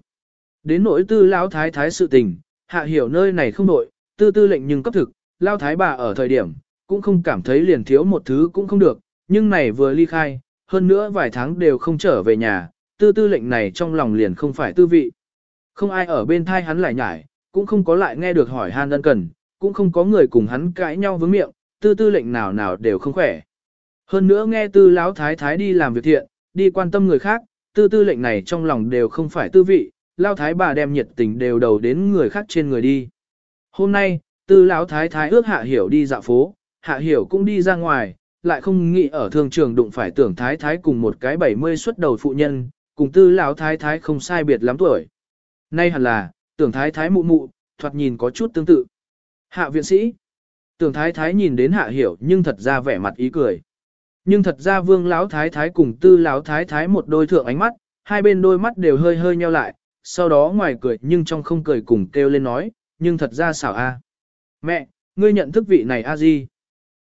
Đến nỗi tư lão thái thái sự tình, Hạ Hiểu nơi này không nội, tư tư lệnh nhưng cấp thực, lao thái bà ở thời điểm, cũng không cảm thấy liền thiếu một thứ cũng không được, nhưng này vừa ly khai, hơn nữa vài tháng đều không trở về nhà, tư tư lệnh này trong lòng liền không phải tư vị. Không ai ở bên thai hắn lại nhải, cũng không có lại nghe được hỏi han đơn cần, cũng không có người cùng hắn cãi nhau với miệng, tư tư lệnh nào nào đều không khỏe. Hơn nữa nghe tư lão thái thái đi làm việc thiện, đi quan tâm người khác, tư tư lệnh này trong lòng đều không phải tư vị, lao thái bà đem nhiệt tình đều đầu đến người khác trên người đi. Hôm nay, tư lão thái thái ước hạ hiểu đi dạo phố, hạ hiểu cũng đi ra ngoài, lại không nghĩ ở thương trường đụng phải tưởng thái thái cùng một cái 70 xuất đầu phụ nhân, cùng tư lão thái thái không sai biệt lắm tuổi. Nay hẳn là, tưởng thái thái mụ mụ, thoạt nhìn có chút tương tự. Hạ viện sĩ. Tưởng thái thái nhìn đến hạ hiểu nhưng thật ra vẻ mặt ý cười. Nhưng thật ra vương lão thái thái cùng tư lão thái thái một đôi thượng ánh mắt, hai bên đôi mắt đều hơi hơi nheo lại, sau đó ngoài cười nhưng trong không cười cùng kêu lên nói, nhưng thật ra xảo a. Mẹ, ngươi nhận thức vị này a gì?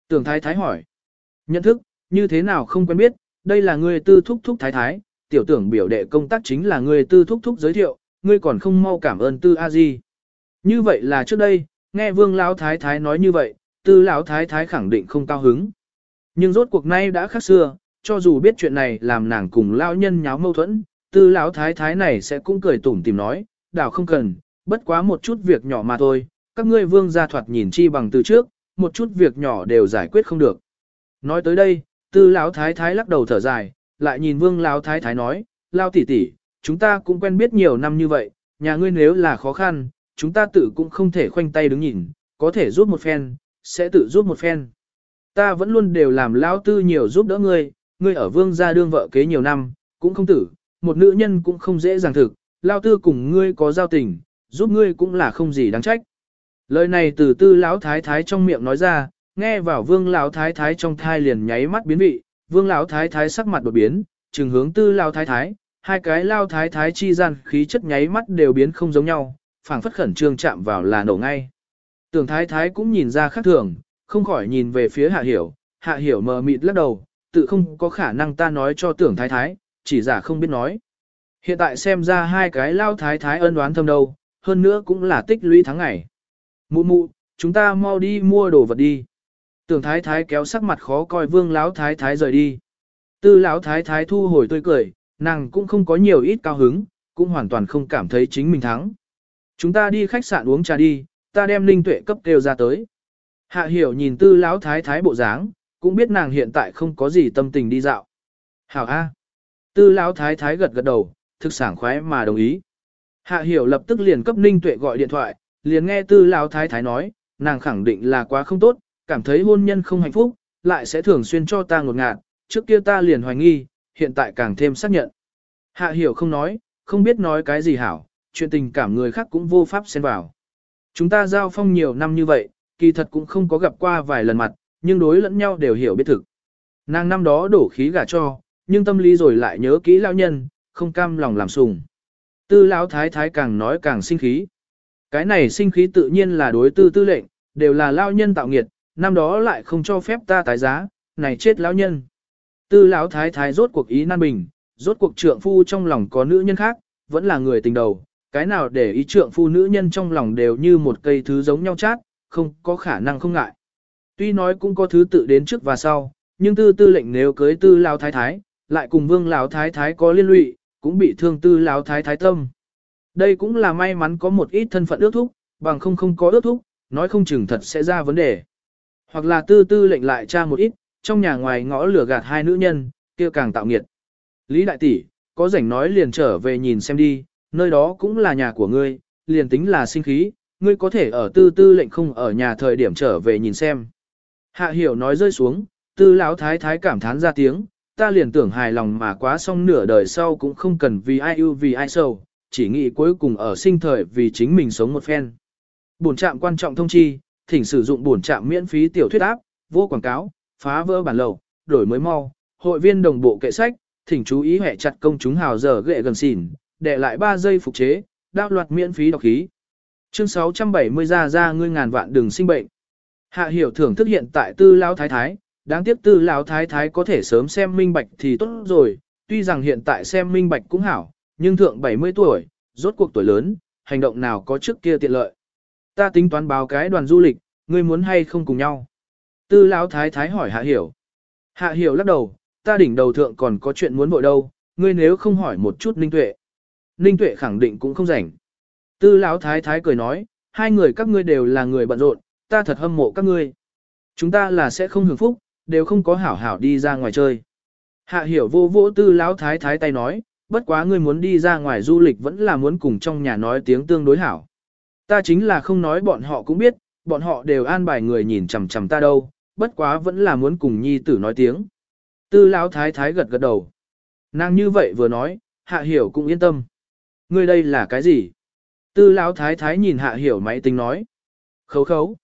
Tưởng thái thái hỏi. Nhận thức, như thế nào không quen biết, đây là ngươi tư thúc thúc thái thái, tiểu tưởng biểu đệ công tác chính là ngươi tư thúc thúc giới thiệu, ngươi còn không mau cảm ơn tư a di. Như vậy là trước đây, nghe vương lão thái thái nói như vậy, tư lão thái thái khẳng định không cao hứng. Nhưng rốt cuộc nay đã khác xưa, cho dù biết chuyện này làm nàng cùng lão nhân nháo mâu thuẫn, tư lão thái thái này sẽ cũng cười tủm tìm nói, đảo không cần, bất quá một chút việc nhỏ mà thôi, các ngươi vương gia thoạt nhìn chi bằng từ trước, một chút việc nhỏ đều giải quyết không được. Nói tới đây, tư lão thái thái lắc đầu thở dài, lại nhìn vương lão thái thái nói, lao tỷ tỷ, chúng ta cũng quen biết nhiều năm như vậy, nhà ngươi nếu là khó khăn, chúng ta tự cũng không thể khoanh tay đứng nhìn, có thể giúp một phen, sẽ tự giúp một phen. Ta vẫn luôn đều làm lão tư nhiều giúp đỡ ngươi, ngươi ở vương gia đương vợ kế nhiều năm, cũng không tử, một nữ nhân cũng không dễ dàng thực, Lão tư cùng ngươi có giao tình, giúp ngươi cũng là không gì đáng trách. Lời này từ tư lão thái thái trong miệng nói ra, Nghe vào vương lão thái thái trong thai liền nháy mắt biến vị, vương lão thái thái sắc mặt đột biến, trừng hướng tư lão thái thái, hai cái lao thái thái chi gian khí chất nháy mắt đều biến không giống nhau, phảng phất khẩn trương chạm vào là nổ ngay. Tưởng thái thái cũng nhìn ra khác thường, không khỏi nhìn về phía hạ hiểu, hạ hiểu mờ mịt lắc đầu, tự không có khả năng ta nói cho tưởng thái thái, chỉ giả không biết nói. Hiện tại xem ra hai cái lao thái thái ân đoán thâm đâu, hơn nữa cũng là tích lũy tháng ngày. Mụ mụ, chúng ta mau đi mua đồ vật đi. Tưởng thái thái kéo sắc mặt khó coi vương lão thái thái rời đi. Tư lão thái thái thu hồi tươi cười, nàng cũng không có nhiều ít cao hứng, cũng hoàn toàn không cảm thấy chính mình thắng. Chúng ta đi khách sạn uống trà đi, ta đem linh tuệ cấp kêu ra tới. Hạ hiểu nhìn tư lão thái thái bộ dáng, cũng biết nàng hiện tại không có gì tâm tình đi dạo. Hảo A. Tư lão thái thái gật gật đầu, thực sảng khoái mà đồng ý. Hạ hiểu lập tức liền cấp ninh tuệ gọi điện thoại, liền nghe tư lão thái thái nói, nàng khẳng định là quá không tốt, cảm thấy hôn nhân không hạnh phúc, lại sẽ thường xuyên cho ta ngột ngạt, trước kia ta liền hoài nghi, hiện tại càng thêm xác nhận. Hạ hiểu không nói, không biết nói cái gì hảo, chuyện tình cảm người khác cũng vô pháp xen vào. Chúng ta giao phong nhiều năm như vậy, kỳ thật cũng không có gặp qua vài lần mặt, nhưng đối lẫn nhau đều hiểu biết thực. Nàng năm đó đổ khí gả cho, nhưng tâm lý rồi lại nhớ kỹ lão nhân, không cam lòng làm sùng. Tư lão thái thái càng nói càng sinh khí. Cái này sinh khí tự nhiên là đối tư tư lệnh, đều là lão nhân tạo nghiệt, năm đó lại không cho phép ta tái giá, này chết lão nhân. Tư lão thái thái rốt cuộc ý nan bình, rốt cuộc trượng phu trong lòng có nữ nhân khác, vẫn là người tình đầu, cái nào để ý trượng phu nữ nhân trong lòng đều như một cây thứ giống nhau chát, không có khả năng không ngại. Tuy nói cũng có thứ tự đến trước và sau, nhưng tư tư lệnh nếu cưới tư lão thái thái, lại cùng vương lão thái thái có liên lụy, cũng bị thương tư lão thái thái tâm. Đây cũng là may mắn có một ít thân phận ước thúc, bằng không không có ước thúc, nói không chừng thật sẽ ra vấn đề. Hoặc là tư tư lệnh lại tra một ít, trong nhà ngoài ngõ lửa gạt hai nữ nhân, kia càng tạo nghiệt. Lý đại tỷ, có rảnh nói liền trở về nhìn xem đi, nơi đó cũng là nhà của ngươi, liền tính là sinh khí, ngươi có thể ở tư tư lệnh không ở nhà thời điểm trở về nhìn xem. Hạ hiểu nói rơi xuống, tư lão thái thái cảm thán ra tiếng, ta liền tưởng hài lòng mà quá xong nửa đời sau cũng không cần vì ai ưu vì ai sầu, chỉ nghĩ cuối cùng ở sinh thời vì chính mình sống một phen. Bổn trạm quan trọng thông chi, thỉnh sử dụng bổn trạm miễn phí tiểu thuyết áp, vô quảng cáo, phá vỡ bản lầu, đổi mới mau, hội viên đồng bộ kệ sách, thỉnh chú ý hệ chặt công chúng hào giờ ghệ gần xỉn, để lại 3 giây phục chế, đao loạt miễn phí đọc khí. Chương 670 ra ra ngươi ngàn vạn đừng sinh bệnh. Hạ hiểu thưởng thức hiện tại tư lão thái thái, đáng tiếc tư lão thái thái có thể sớm xem minh bạch thì tốt rồi, tuy rằng hiện tại xem minh bạch cũng hảo, nhưng thượng 70 tuổi, rốt cuộc tuổi lớn, hành động nào có trước kia tiện lợi. Ta tính toán báo cái đoàn du lịch, ngươi muốn hay không cùng nhau? Tư lão thái thái hỏi hạ hiểu. Hạ hiểu lắc đầu, ta đỉnh đầu thượng còn có chuyện muốn vội đâu, ngươi nếu không hỏi một chút ninh tuệ. Ninh tuệ khẳng định cũng không rảnh. Tư lão thái thái cười nói, hai người các ngươi đều là người bận rộn, ta thật hâm mộ các ngươi. Chúng ta là sẽ không hưởng phúc, đều không có hảo hảo đi ra ngoài chơi. Hạ hiểu vô vỗ tư lão thái thái tay nói, bất quá ngươi muốn đi ra ngoài du lịch vẫn là muốn cùng trong nhà nói tiếng tương đối hảo. Ta chính là không nói bọn họ cũng biết, bọn họ đều an bài người nhìn chằm chằm ta đâu, bất quá vẫn là muốn cùng nhi tử nói tiếng. Tư lão thái thái gật gật đầu. Nàng như vậy vừa nói, hạ hiểu cũng yên tâm. Ngươi đây là cái gì? Tư lão thái thái nhìn hạ hiểu máy tính nói. Khấu khấu.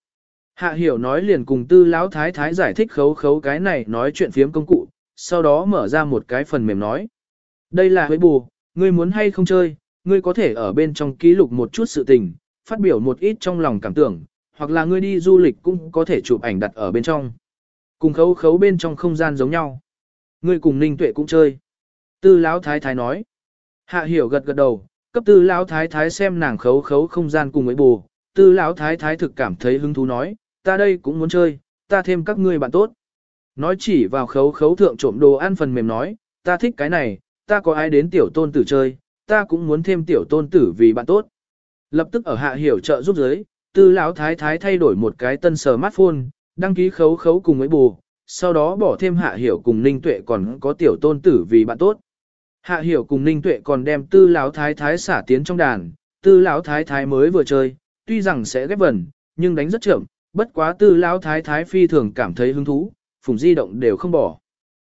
Hạ hiểu nói liền cùng tư lão thái thái giải thích khấu khấu cái này nói chuyện phiếm công cụ, sau đó mở ra một cái phần mềm nói. Đây là huế bù, ngươi muốn hay không chơi, ngươi có thể ở bên trong ký lục một chút sự tình, phát biểu một ít trong lòng cảm tưởng, hoặc là ngươi đi du lịch cũng có thể chụp ảnh đặt ở bên trong. Cùng khấu khấu bên trong không gian giống nhau. Ngươi cùng Ninh Tuệ cũng chơi. Tư Lão Thái Thái nói. Hạ hiểu gật gật đầu, cấp tư Lão Thái Thái xem nàng khấu khấu không gian cùng với bù. Tư Lão Thái Thái thực cảm thấy hứng thú nói, ta đây cũng muốn chơi, ta thêm các ngươi bạn tốt. Nói chỉ vào khấu khấu thượng trộm đồ ăn phần mềm nói, ta thích cái này, ta có ai đến tiểu tôn tử chơi, ta cũng muốn thêm tiểu tôn tử vì bạn tốt. Lập tức ở hạ hiểu trợ giúp giới, tư lão thái thái thay đổi một cái tân smartphone, đăng ký khấu khấu cùng với bù, sau đó bỏ thêm hạ hiểu cùng ninh tuệ còn có tiểu tôn tử vì bạn tốt. Hạ hiểu cùng ninh tuệ còn đem tư lão thái thái xả tiến trong đàn, tư lão thái thái mới vừa chơi, tuy rằng sẽ ghép vần, nhưng đánh rất chậm, bất quá tư lão thái thái phi thường cảm thấy hứng thú, phùng di động đều không bỏ.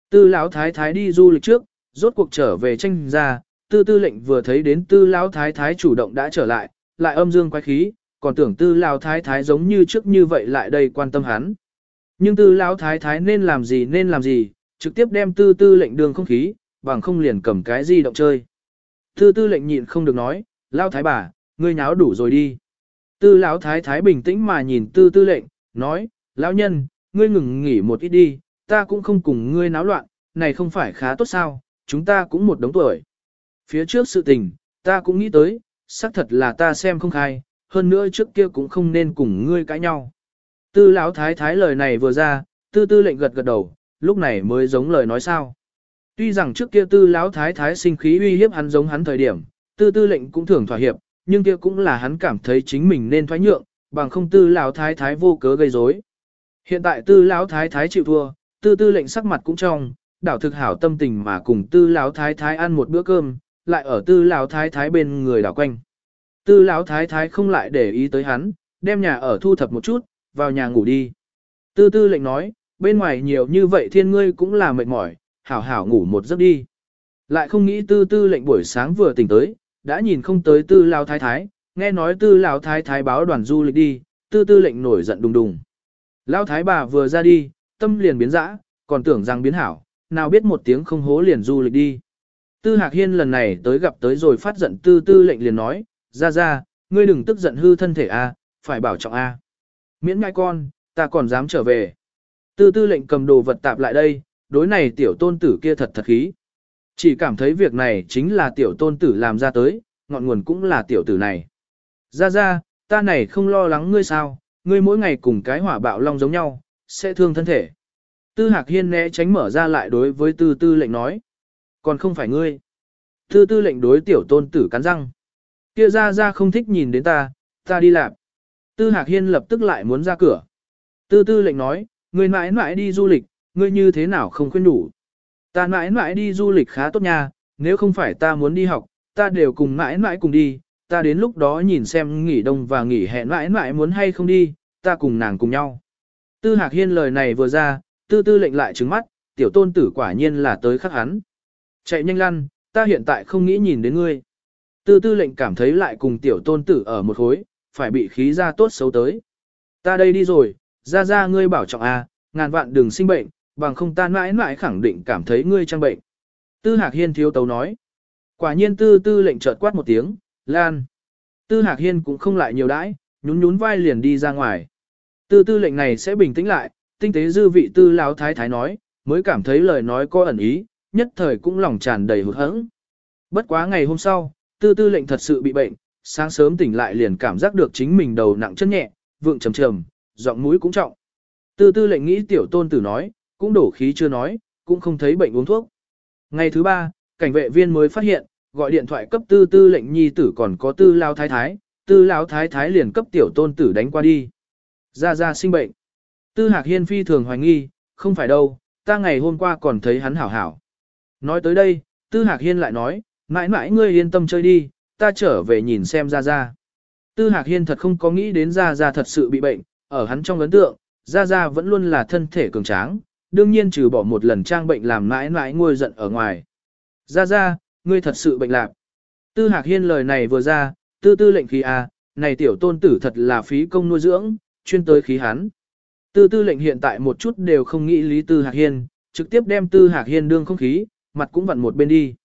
Tư lão thái thái đi du lịch trước, rốt cuộc trở về tranh ra, tư tư lệnh vừa thấy đến tư lão thái thái chủ động đã trở lại, lại âm dương quái khí, còn tưởng tư Lão thái thái giống như trước như vậy lại đây quan tâm hắn. Nhưng tư lão thái thái nên làm gì nên làm gì, trực tiếp đem tư tư lệnh đường không khí, bằng không liền cầm cái gì động chơi. Tư tư lệnh nhịn không được nói, lão thái bà, ngươi nháo đủ rồi đi. Tư lão thái thái bình tĩnh mà nhìn tư tư lệnh, nói, lão nhân, ngươi ngừng nghỉ một ít đi, ta cũng không cùng ngươi náo loạn, này không phải khá tốt sao, chúng ta cũng một đống tuổi. Phía trước sự tình, ta cũng nghĩ tới, xác thật là ta xem không khai, hơn nữa trước kia cũng không nên cùng ngươi cãi nhau. Tư lão thái thái lời này vừa ra, tư tư lệnh gật gật đầu, lúc này mới giống lời nói sao. Tuy rằng trước kia tư lão thái thái sinh khí uy hiếp hắn giống hắn thời điểm, tư tư lệnh cũng thường thỏa hiệp, nhưng kia cũng là hắn cảm thấy chính mình nên thoái nhượng, bằng không tư lão thái thái vô cớ gây rối. Hiện tại tư lão thái thái chịu thua, tư tư lệnh sắc mặt cũng trong, đảo thực hảo tâm tình mà cùng tư lão thái thái ăn một bữa cơm, lại ở tư lão thái thái bên người đảo quanh. Tư lão thái thái không lại để ý tới hắn, đem nhà ở thu thập một chút, vào nhà ngủ đi. Tư tư lệnh nói, bên ngoài nhiều như vậy thiên ngươi cũng là mệt mỏi, hảo hảo ngủ một giấc đi. Lại không nghĩ tư tư lệnh buổi sáng vừa tỉnh tới, đã nhìn không tới tư lão thái thái, nghe nói tư lão thái thái báo đoàn du lịch đi, tư tư lệnh nổi giận đùng đùng. Lão thái bà vừa ra đi, tâm liền biến dã, còn tưởng rằng biến hảo, nào biết một tiếng không hố liền du lịch đi. Tư Hạc Hiên lần này tới gặp tới rồi phát giận tư tư lệnh liền nói, ra ra, ngươi đừng tức giận hư thân thể a, phải bảo trọng a. Miễn ngai con, ta còn dám trở về. Tư tư lệnh cầm đồ vật tạp lại đây, đối này tiểu tôn tử kia thật thật khí. Chỉ cảm thấy việc này chính là tiểu tôn tử làm ra tới, ngọn nguồn cũng là tiểu tử này. Ra ra, ta này không lo lắng ngươi sao, ngươi mỗi ngày cùng cái hỏa bạo long giống nhau, sẽ thương thân thể. Tư Hạc Hiên né tránh mở ra lại đối với tư tư lệnh nói. Còn không phải ngươi. Tư tư lệnh đối tiểu tôn tử cắn răng. Kia ra ra không thích nhìn đến ta, ta đi làm. Tư Hạc Hiên lập tức lại muốn ra cửa. Tư tư lệnh nói, ngươi mãi mãi đi du lịch, ngươi như thế nào không khuyên đủ. Ta mãi mãi đi du lịch khá tốt nha, nếu không phải ta muốn đi học, ta đều cùng mãi mãi cùng đi, ta đến lúc đó nhìn xem nghỉ đông và nghỉ hẹn mãi mãi muốn hay không đi, ta cùng nàng cùng nhau. Tư Hạc Hiên lời này vừa ra, tư tư lệnh lại trứng mắt, tiểu tôn tử quả nhiên là tới khắc hắn. Chạy nhanh lăn, ta hiện tại không nghĩ nhìn đến ngươi. Tư tư lệnh cảm thấy lại cùng tiểu tôn tử ở một khối, phải bị khí ra tốt xấu tới. Ta đây đi rồi, ra ra ngươi bảo trọng a, à, ngàn vạn đừng sinh bệnh, bằng không ta mãi mãi khẳng định cảm thấy ngươi trang bệnh. Tư Hạc Hiên thiếu tấu nói. Quả nhiên tư tư lệnh chợt quát một tiếng, lan. Tư Hạc Hiên cũng không lại nhiều đãi, nhún nhún vai liền đi ra ngoài. Tư tư lệnh này sẽ bình tĩnh lại, tinh tế dư vị tư lão thái thái nói, mới cảm thấy lời nói có ẩn ý, nhất thời cũng lòng tràn đầy hụt hẫng. Bất quá ngày hôm sau, tư tư lệnh thật sự bị bệnh, sáng sớm tỉnh lại liền cảm giác được chính mình đầu nặng chân nhẹ, vượng trầm trầm, giọng mũi cũng trọng. Tư tư lệnh nghĩ tiểu tôn tử nói, cũng đổ khí chưa nói, cũng không thấy bệnh uống thuốc. Ngày thứ ba, cảnh vệ viên mới phát hiện, gọi điện thoại cấp tư tư lệnh nhi tử còn có tư lao thái thái, tư lao thái thái liền cấp tiểu tôn tử đánh qua đi. Ra ra sinh bệnh. Tư hạc hiên phi thường hoài nghi, không phải đâu, ta ngày hôm qua còn thấy hắn hảo hảo. Nói tới đây, tư hạc hiên lại nói, mãi mãi ngươi yên tâm chơi đi, ta trở về nhìn xem ra ra. Tư hạc hiên thật không có nghĩ đến ra ra thật sự bị bệnh, ở hắn trong ấn tượng, ra ra vẫn luôn là thân thể cường tráng, đương nhiên trừ bỏ một lần trang bệnh làm mãi mãi ngôi giận ở ngoài. Ra ra, ngươi thật sự bệnh lạc. Tư hạc hiên lời này vừa ra, tư tư lệnh khí a, này tiểu tôn tử thật là phí công nuôi dưỡng, chuyên tới khí hắn. Tư tư lệnh hiện tại một chút đều không nghĩ lý tư hạc hiên, trực tiếp đem tư hạc hiên đương không khí, mặt cũng vặn một bên đi.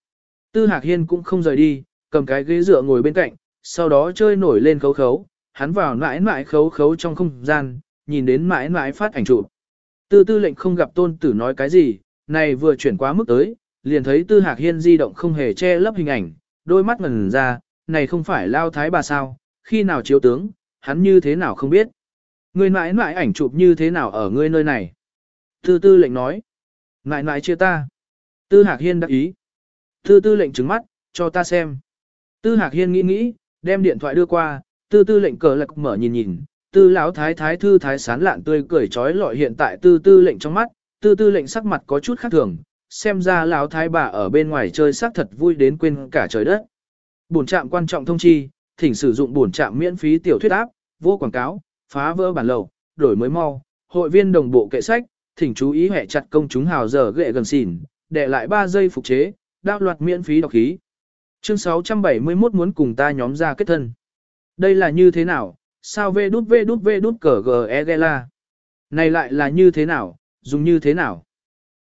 Tư hạc hiên cũng không rời đi, cầm cái ghế dựa ngồi bên cạnh, sau đó chơi nổi lên khấu khấu, hắn vào mãi mãi khấu khấu trong không gian, nhìn đến mãi mãi phát ảnh chụp. Tư tư lệnh không gặp tôn tử nói cái gì, này vừa chuyển quá mức tới, liền thấy tư hạc hiên di động không hề che lấp hình ảnh, đôi mắt ngần ra, này không phải lao thái bà sao, khi nào chiếu tướng, hắn như thế nào không biết. Người mãi mãi ảnh chụp như thế nào ở ngươi nơi này. Tư tư lệnh nói, mãi mãi chia ta. Tư hạc hiên đắc ý. Tư tư lệnh trứng mắt, cho ta xem. Tư hạc hiên nghĩ nghĩ, đem điện thoại đưa qua, tư tư lệnh cờ lạc mở nhìn nhìn, tư lão thái thái thư thái sán lạn tươi cười trói lọi hiện tại tư tư lệnh trong mắt, tư tư lệnh sắc mặt có chút khác thường, xem ra lão thái bà ở bên ngoài chơi sắc thật vui đến quên cả trời đất. Bổn trạm quan trọng thông chi, thỉnh sử dụng bổn trạm miễn phí tiểu thuyết áp, vô quảng cáo, phá vỡ bản lầu, đổi mới mau, hội viên đồng bộ kệ sách, thỉnh chú ý hệ chặt công chúng hào giờ ghệ gần xỉn, để lại 3 giây phục chế, đạo loạt miễn phí đọc khí. Chương 671 muốn cùng ta nhóm ra kết thân. Đây là như thế nào? Sao vê đút vê đút vê đút cờ g e la? Này lại là như thế nào, dùng như thế nào?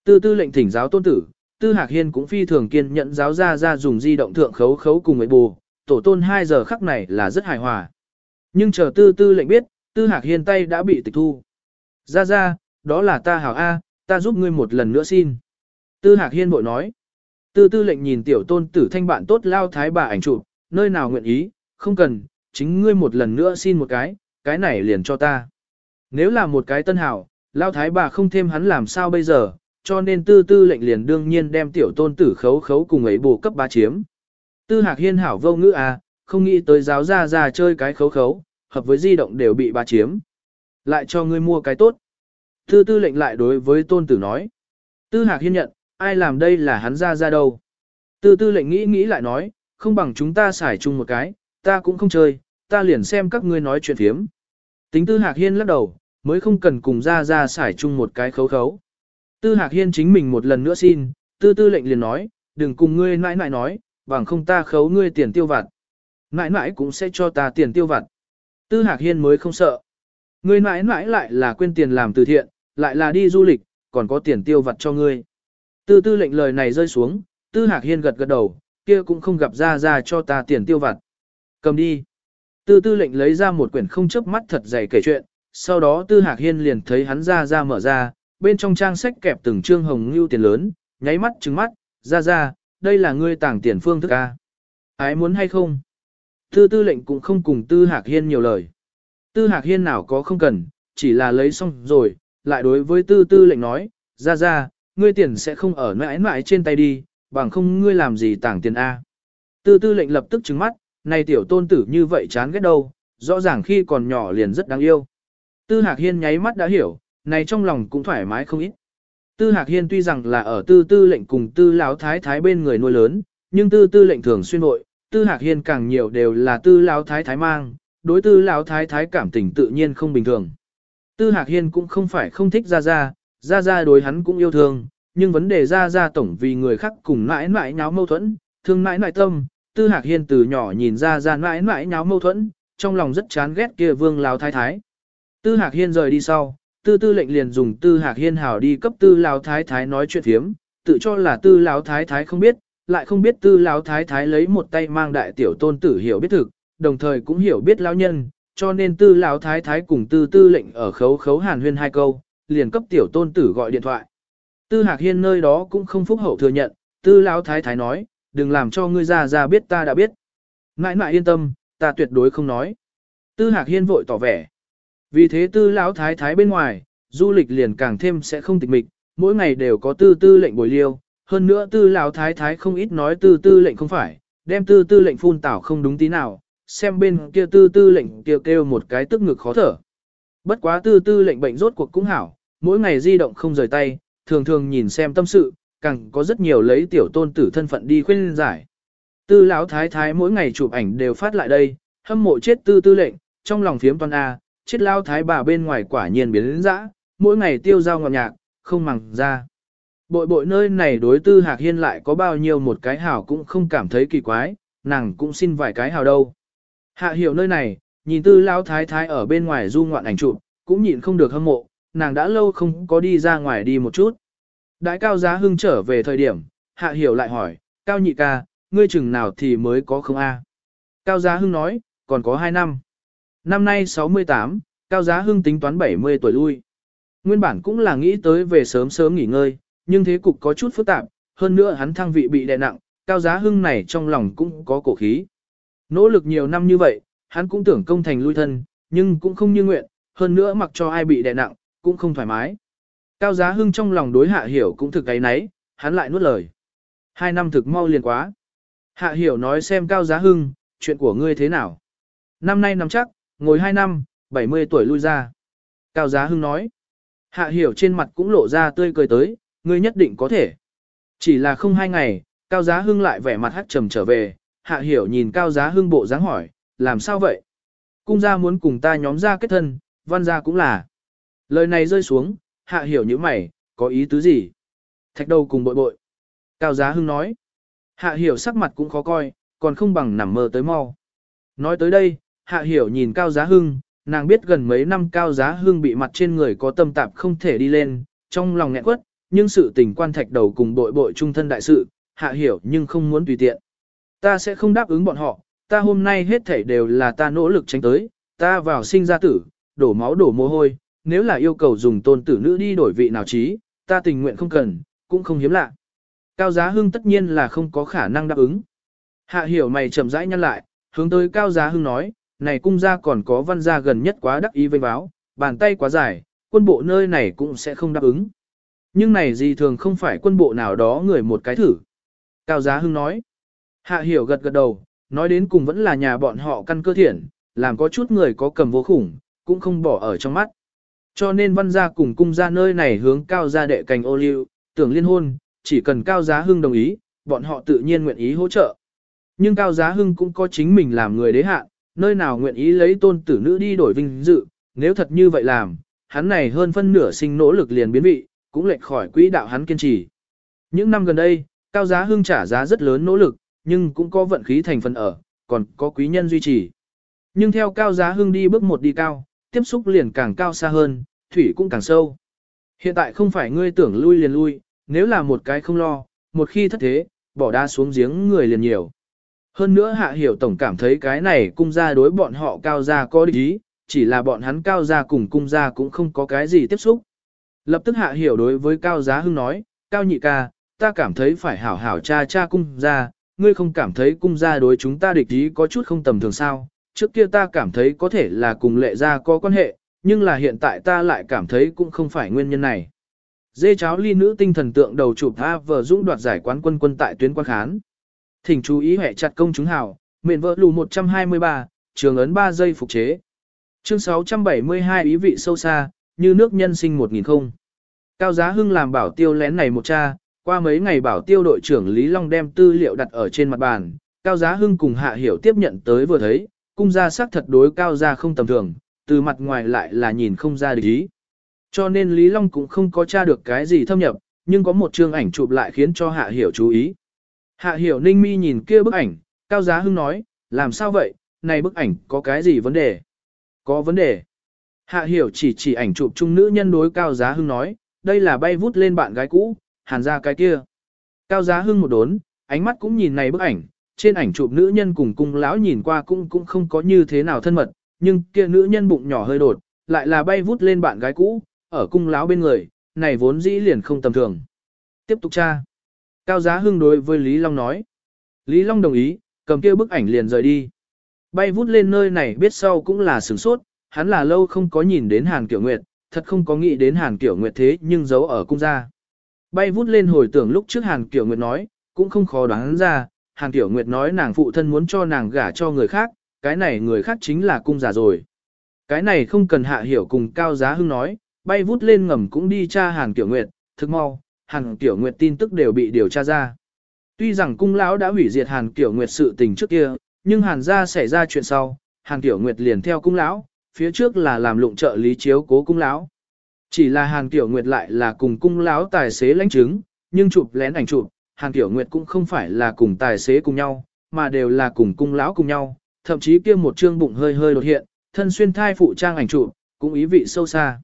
Tư tư lệnh thỉnh giáo tôn tử, tư hạc hiên cũng phi thường kiên nhận giáo ra ra dùng di động thượng khấu khấu cùng người bù, tổ tôn 2 giờ khắc này là rất hài hòa. Nhưng chờ tư tư lệnh biết, tư hạc hiên tay đã bị tịch thu. Ra ra, đó là ta hảo A, ta giúp ngươi một lần nữa xin. Tư hạc hiên bội nói. Tư tư lệnh nhìn tiểu tôn tử thanh bạn tốt lao thái bà ảnh chụp, nơi nào nguyện ý, không cần, chính ngươi một lần nữa xin một cái, cái này liền cho ta. Nếu là một cái tân hảo, lao thái bà không thêm hắn làm sao bây giờ, cho nên tư tư lệnh liền đương nhiên đem tiểu tôn tử khấu khấu cùng ấy bổ cấp ba chiếm. Tư hạc hiên hảo vô ngữ à, không nghĩ tới giáo ra ra chơi cái khấu khấu, hợp với di động đều bị ba chiếm. Lại cho ngươi mua cái tốt. Tư tư lệnh lại đối với tôn tử nói. Tư hạc hiên nhận, ai làm đây là hắn ra ra đâu. Tư tư lệnh nghĩ nghĩ lại nói, không bằng chúng ta xài chung một cái, ta cũng không chơi, ta liền xem các ngươi nói chuyện phiếm. Tính tư hạc hiên lắc đầu, mới không cần cùng ra ra xài chung một cái khấu khấu. Tư hạc hiên chính mình một lần nữa xin, tư tư lệnh liền nói, đừng cùng ngươi nãi nãi nói, bằng không ta khấu ngươi tiền tiêu vặt. Nãi nãi cũng sẽ cho ta tiền tiêu vặt. Tư hạc hiên mới không sợ. Ngươi nãi nãi lại là quên tiền làm từ thiện, lại là đi du lịch, còn có tiền tiêu vặt cho ngươi. Tư tư lệnh lời này rơi xuống, tư hạc hiên gật gật đầu, kia cũng không gặp ra ra cho ta tiền tiêu vặt. Cầm đi. Tư tư lệnh lấy ra một quyển không chớp mắt thật dày kể chuyện, sau đó tư hạc hiên liền thấy hắn ra ra mở ra, bên trong trang sách kẹp từng trương hồng lưu tiền lớn, nháy mắt trứng mắt, ra ra, đây là ngươi tàng tiền phương thức A. Ái muốn hay không? Tư tư lệnh cũng không cùng tư hạc hiên nhiều lời. Tư hạc hiên nào có không cần, chỉ là lấy xong rồi, lại đối với tư tư lệnh nói, ra ra, ngươi tiền sẽ không ở mãi mãi trên tay đi, bằng không ngươi làm gì tàng tiền A. Tư tư lệnh lập tức trứng mắt, này tiểu tôn tử như vậy chán ghét đâu, rõ ràng khi còn nhỏ liền rất đáng yêu. Tư hạc hiên nháy mắt đã hiểu, này trong lòng cũng thoải mái không ít. Tư hạc hiên tuy rằng là ở tư tư lệnh cùng tư lão thái thái bên người nuôi lớn, nhưng tư tư lệnh thường xuyên hội, tư hạc hiên càng nhiều đều là tư lão thái thái mang, đối tư lão thái thái cảm tình tự nhiên không bình thường. Tư hạc hiên cũng không phải không thích Gia Gia, Gia Gia đối hắn cũng yêu thương, nhưng vấn đề Gia Gia tổng vì người khác cùng mãi mãi nháo mâu thuẫn, thương mãi mãi tâm, tư hạc hiên từ nhỏ nhìn ra ra mãi mãi nháo mâu thuẫn, trong lòng rất chán ghét kia vương lão thái thái. Tư hạc hiên rời đi sau, tư tư lệnh liền dùng tư hạc hiên hảo đi cấp tư lão thái thái nói chuyện thiếm, tự cho là tư lão thái thái không biết, lại không biết tư lão thái thái lấy một tay mang đại tiểu tôn tử hiểu biết thực, đồng thời cũng hiểu biết lão nhân, cho nên tư lão thái thái cùng tư tư lệnh ở khấu khấu hàn huyên hai câu, liền cấp tiểu tôn tử gọi điện thoại. Tư hạc hiên nơi đó cũng không phúc hậu thừa nhận, tư lão thái thái nói, đừng làm cho ngươi ra ra biết ta đã biết. Nãi nãi yên tâm, ta tuyệt đối không nói. Tư hạc hiên vội tỏ vẻ. Vì thế tư lão thái thái bên ngoài, du lịch liền càng thêm sẽ không tịch mịch, mỗi ngày đều có tư tư lệnh bồi liêu. Hơn nữa tư lão thái thái không ít nói tư tư lệnh không phải, đem tư tư lệnh phun tảo không đúng tí nào, xem bên kia tư tư lệnh kêu kêu một cái tức ngực khó thở. Bất quá tư tư lệnh bệnh rốt cuộc cũng hảo, mỗi ngày di động không rời tay, thường thường nhìn xem tâm sự, càng có rất nhiều lấy tiểu tôn tử thân phận đi khuyên giải. Tư lão thái thái mỗi ngày chụp ảnh đều phát lại đây, hâm mộ chết tư tư lệnh, trong lòng phiếm toàn A, chết lao thái bà bên ngoài quả nhiên biến đến dã, mỗi ngày tiêu giao ngọt nhạc, không màng ra. Bội bội nơi này đối tư hạc hiên lại có bao nhiêu một cái hào cũng không cảm thấy kỳ quái, nàng cũng xin vài cái hào đâu. Hạ hiểu nơi này, nhìn tư lao thái thái ở bên ngoài du ngoạn ảnh chụp, cũng nhịn không được hâm mộ, nàng đã lâu không có đi ra ngoài đi một chút. Đại cao giá hưng trở về thời điểm, hạ hiểu lại hỏi, cao nhị ca, ngươi chừng nào thì mới có không a? Cao giá hưng nói, còn có 2 năm. Năm nay 68, cao giá hưng tính toán 70 tuổi lui. Nguyên bản cũng là nghĩ tới về sớm sớm nghỉ ngơi, nhưng thế cục có chút phức tạp, hơn nữa hắn thăng vị bị đè nặng, cao giá hưng này trong lòng cũng có cổ khí. Nỗ lực nhiều năm như vậy, hắn cũng tưởng công thành lui thân, nhưng cũng không như nguyện, hơn nữa mặc cho ai bị đè nặng, cũng không thoải mái. Cao giá hưng trong lòng đối hạ hiểu cũng thực cái nấy, hắn lại nuốt lời. Hai năm thực mau liền quá. Hạ hiểu nói xem cao giá hưng, chuyện của ngươi thế nào. Năm nay nắm chắc, ngồi hai năm, 70 tuổi lui ra. Cao giá hưng nói. Hạ hiểu trên mặt cũng lộ ra tươi cười tới, ngươi nhất định có thể. Chỉ là không hai ngày, cao giá hưng lại vẻ mặt hắt trầm trở về. Hạ hiểu nhìn cao giá hưng bộ dáng hỏi, làm sao vậy? Cung gia muốn cùng ta nhóm ra kết thân, văn gia cũng là. Lời này rơi xuống, hạ hiểu như mày, có ý tứ gì? Thạch đầu cùng bội bội. Cao giá hưng nói. Hạ hiểu sắc mặt cũng khó coi, còn không bằng nằm mơ tới mau. Nói tới đây, hạ hiểu nhìn cao giá hưng, nàng biết gần mấy năm cao giá Hưng bị mặt trên người có tâm tạp không thể đi lên, trong lòng nghẹn quất, nhưng sự tình quan thạch đầu cùng bội bội trung thân đại sự, hạ hiểu nhưng không muốn tùy tiện. Ta sẽ không đáp ứng bọn họ, ta hôm nay hết thảy đều là ta nỗ lực tránh tới, ta vào sinh ra tử, đổ máu đổ mồ hôi, nếu là yêu cầu dùng tôn tử nữ đi đổi vị nào trí, ta tình nguyện không cần, cũng không hiếm lạ. Cao Giá Hưng tất nhiên là không có khả năng đáp ứng. Hạ hiểu mày chậm rãi nhăn lại, hướng tới Cao Giá Hưng nói, này cung gia còn có văn gia gần nhất quá đắc ý vây báo, bàn tay quá dài, quân bộ nơi này cũng sẽ không đáp ứng. Nhưng này gì thường không phải quân bộ nào đó người một cái thử. Cao Giá Hưng nói. Hạ hiểu gật gật đầu, nói đến cùng vẫn là nhà bọn họ căn cơ thiện, làm có chút người có cầm vô khủng, cũng không bỏ ở trong mắt. Cho nên văn gia cùng cung gia nơi này hướng cao gia đệ cành ô liu, tưởng liên hôn, chỉ cần cao giá hưng đồng ý, bọn họ tự nhiên nguyện ý hỗ trợ. Nhưng cao giá hưng cũng có chính mình làm người đế hạ, nơi nào nguyện ý lấy tôn tử nữ đi đổi vinh dự, nếu thật như vậy làm, hắn này hơn phân nửa sinh nỗ lực liền biến vị, cũng lệch khỏi quỹ đạo hắn kiên trì. Những năm gần đây, cao giá hưng trả giá rất lớn nỗ lực, nhưng cũng có vận khí thành phần ở, còn có quý nhân duy trì. Nhưng theo cao giá hưng đi bước một đi cao, tiếp xúc liền càng cao xa hơn, thủy cũng càng sâu. Hiện tại không phải ngươi tưởng lui liền lui, nếu là một cái không lo, một khi thất thế, bỏ đa xuống giếng người liền nhiều. Hơn nữa hạ hiểu tổng cảm thấy cái này cung gia đối bọn họ cao gia có địch ý, chỉ là bọn hắn cao gia cùng cung gia cũng không có cái gì tiếp xúc. Lập tức hạ hiểu đối với cao giá hưng nói, cao nhị ca, ta cảm thấy phải hảo hảo cha cha cung gia, ngươi không cảm thấy cung gia đối chúng ta địch ý có chút không tầm thường sao, trước kia ta cảm thấy có thể là cùng lệ gia có quan hệ, nhưng là hiện tại ta lại cảm thấy cũng không phải nguyên nhân này. Dê cháo ly nữ tinh thần tượng đầu chụp A vờ dũng đoạt giải quán quân quân tại tuyến quan khán. Thỉnh chú ý hệ chặt công chúng hào, miền vợ lù 123, trường ấn 3 giây phục chế. Chương 672 ý vị sâu xa, như nước nhân sinh 1000 không. Cao Giá Hưng làm bảo tiêu lén này một cha, qua mấy ngày bảo tiêu đội trưởng Lý Long đem tư liệu đặt ở trên mặt bàn, Cao Giá Hưng cùng Hạ Hiểu tiếp nhận tới vừa thấy, cung gia sắc thật đối Cao Gia không tầm thường, từ mặt ngoài lại là nhìn không ra địch ý. Cho nên Lý Long cũng không có tra được cái gì thâm nhập, nhưng có một chương ảnh chụp lại khiến cho Hạ Hiểu chú ý. Hạ Hiểu ninh mi nhìn kia bức ảnh, Cao Giá Hưng nói, làm sao vậy, này bức ảnh có cái gì vấn đề? Có vấn đề. Hạ Hiểu chỉ chỉ ảnh chụp chung nữ nhân đối Cao Giá Hưng nói, đây là bay vút lên bạn gái cũ, hàn ra cái kia. Cao Giá Hưng một đốn, ánh mắt cũng nhìn này bức ảnh, trên ảnh chụp nữ nhân cùng cung lão nhìn qua cũng cũng không có như thế nào thân mật, nhưng kia nữ nhân bụng nhỏ hơi đột, lại là bay vút lên bạn gái cũ, ở cung lão bên người, này vốn dĩ liền không tầm thường. Tiếp tục tra. Cao Giá Hưng đối với Lý Long nói. Lý Long đồng ý, cầm kia bức ảnh liền rời đi. Bay vút lên nơi này biết sau cũng là sửng sốt, hắn là lâu không có nhìn đến Hàn Kiểu Nguyệt, thật không có nghĩ đến Hàn Kiểu Nguyệt thế nhưng giấu ở cung gia. Bay vút lên hồi tưởng lúc trước Hàn Kiểu Nguyệt nói, cũng không khó đoán ra, Hàn Tiểu Nguyệt nói nàng phụ thân muốn cho nàng gả cho người khác, cái này người khác chính là cung giả rồi. Cái này không cần hạ hiểu cùng Cao Giá Hưng nói, bay vút lên ngầm cũng đi tra Hàn Tiểu Nguyệt, thực mau, Hàn Tiểu Nguyệt tin tức đều bị điều tra ra. Tuy rằng cung lão đã hủy diệt Hàn Tiểu Nguyệt sự tình trước kia, nhưng Hàn gia xảy ra chuyện sau, Hàn Tiểu Nguyệt liền theo cung lão, phía trước là làm lụng trợ lý chiếu cố cung lão. Chỉ là Hàn Tiểu Nguyệt lại là cùng cung lão tài xế lãnh chứng, nhưng chụp lén ảnh chụp, Hàn Tiểu Nguyệt cũng không phải là cùng tài xế cùng nhau, mà đều là cùng cung lão cùng nhau, thậm chí kia một trương bụng hơi hơi đột hiện, thân xuyên thai phụ trang ảnh chụp, cũng ý vị sâu xa.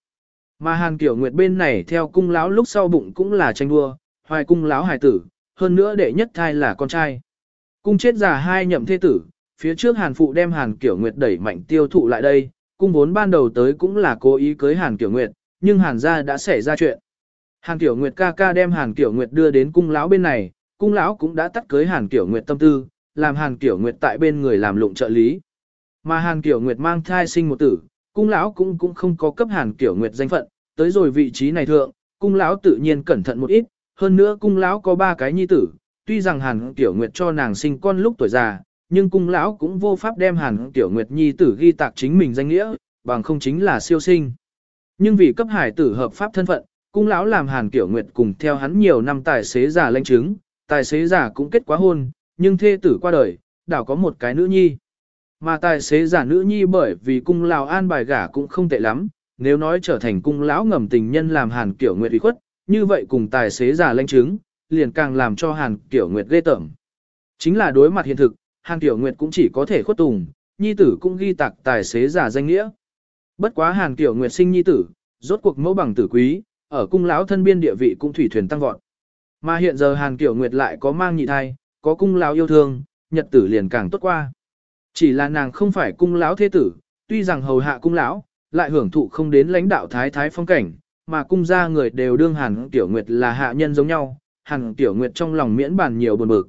Mà Hàn Tiểu Nguyệt bên này theo cung lão lúc sau bụng cũng là tranh đua, hoài cung lão hài tử, hơn nữa đệ nhất thai là con trai. Cung chết già hai nhậm thế tử, phía trước Hàn phụ đem Hàn Kiểu Nguyệt đẩy mạnh tiêu thụ lại đây, cung vốn ban đầu tới cũng là cố ý cưới Hàn Kiểu Nguyệt, nhưng Hàn gia đã xảy ra chuyện. Hàn Tiểu Nguyệt ca ca đem Hàn Tiểu Nguyệt đưa đến cung lão bên này, cung lão cũng đã tắt cưới Hàn Tiểu Nguyệt tâm tư, làm Hàn Tiểu Nguyệt tại bên người làm lụng trợ lý. Mà Hàn Tiểu Nguyệt mang thai sinh một tử, cung lão cũng cũng không có cấp Hàn Tiểu Nguyệt danh phận, tới rồi vị trí này thượng, cung lão tự nhiên cẩn thận một ít, hơn nữa cung lão có ba cái nhi tử, tuy rằng Hàn Tiểu Nguyệt cho nàng sinh con lúc tuổi già, nhưng cung lão cũng vô pháp đem Hàn Tiểu Nguyệt nhi tử ghi tạc chính mình danh nghĩa, bằng không chính là siêu sinh. Nhưng vì cấp hải tử hợp pháp thân phận, cung lão làm Hàn Kiểu Nguyệt cùng theo hắn nhiều năm tài xế giả lãnh chứng, tài xế giả cũng kết quá hôn, nhưng thê tử qua đời, đảo có một cái nữ nhi. Mà tài xế giả nữ nhi bởi vì cung lão an bài gả cũng không tệ lắm, nếu nói trở thành cung lão ngầm tình nhân làm Hàn Kiểu Nguyệt ủy khuất, như vậy cùng tài xế giả lãnh chứng, liền càng làm cho Hàn Kiểu Nguyệt ghê tởm. Chính là đối mặt hiện thực, Hàn Kiểu Nguyệt cũng chỉ có thể khuất tùng, nhi tử cũng ghi tạc tài xế giả danh nghĩa. Bất quá Hàn Kiểu Nguyệt sinh nhi tử, rốt cuộc mẫu bằng tử quý, ở cung lão thân biên địa vị cũng thủy thuyền tăng vọt. Mà hiện giờ Hàn Kiểu Nguyệt lại có mang nhị thai, có cung lão yêu thương, nhật tử liền càng tốt qua. Chỉ là nàng không phải cung lão thế tử, tuy rằng hầu hạ cung lão, lại hưởng thụ không đến lãnh đạo thái thái phong cảnh, mà cung gia người đều đương Hàn Tiểu Nguyệt là hạ nhân giống nhau, Hàn Tiểu Nguyệt trong lòng miễn bàn nhiều buồn bực.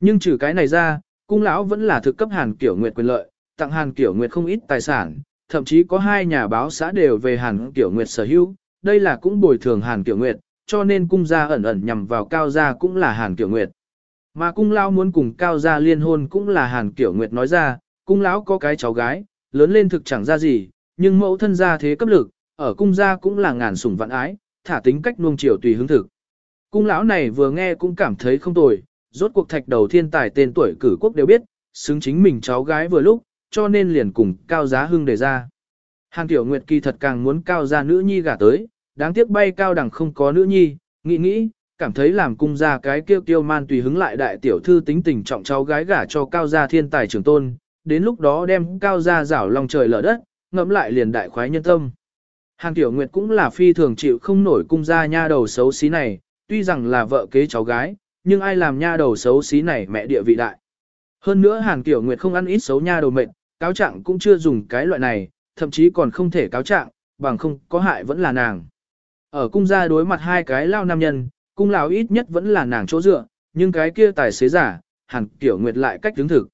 Nhưng trừ cái này ra, cung lão vẫn là thực cấp Hàn Tiểu Nguyệt quyền lợi, tặng Hàn Tiểu Nguyệt không ít tài sản, thậm chí có hai nhà báo xã đều về Hàn Tiểu Nguyệt sở hữu, đây là cũng bồi thường Hàn Kiểu Nguyệt, cho nên cung gia ẩn ẩn nhằm vào cao gia cũng là Hàn Kiểu Nguyệt. Mà cung lão muốn cùng cao gia liên hôn cũng là Hàn Kiểu Nguyệt nói ra, cung lão có cái cháu gái, lớn lên thực chẳng ra gì, nhưng mẫu thân gia thế cấp lực, ở cung gia cũng là ngàn sủng vạn ái, thả tính cách nuông chiều tùy hứng thực. Cung lão này vừa nghe cũng cảm thấy không tồi, rốt cuộc thạch đầu thiên tài tên tuổi cử quốc đều biết, xứng chính mình cháu gái vừa lúc, cho nên liền cùng cao giá hưng đề ra. Hàn Tiểu Nguyệt kỳ thật càng muốn cao gia nữ nhi gả tới, đáng tiếc bay cao đẳng không có nữ nhi, nghĩ nghĩ, cảm thấy làm cung gia cái kêu tiêu man tùy hứng lại đại tiểu thư tính tình trọng cháu gái gả cho cao gia thiên tài trưởng tôn, đến lúc đó đem cao gia rảo lòng trời lở đất, ngẫm lại liền đại khoái nhân tâm. Hàn Tiểu Nguyệt cũng là phi thường chịu không nổi cung gia nha đầu xấu xí này, tuy rằng là vợ kế cháu gái, nhưng ai làm nha đầu xấu xí này mẹ địa vị đại. Hơn nữa Hàn Tiểu Nguyệt không ăn ít xấu nha đầu mệnh, cáo trạng cũng chưa dùng cái loại này, thậm chí còn không thể cáo trạng, bằng không có hại vẫn là nàng. Ở cung gia đối mặt hai cái lao nam nhân, cung lão ít nhất vẫn là nàng chỗ dựa, nhưng cái kia tài xế giả, hẳn Tiểu Nguyệt lại cách đứng thực.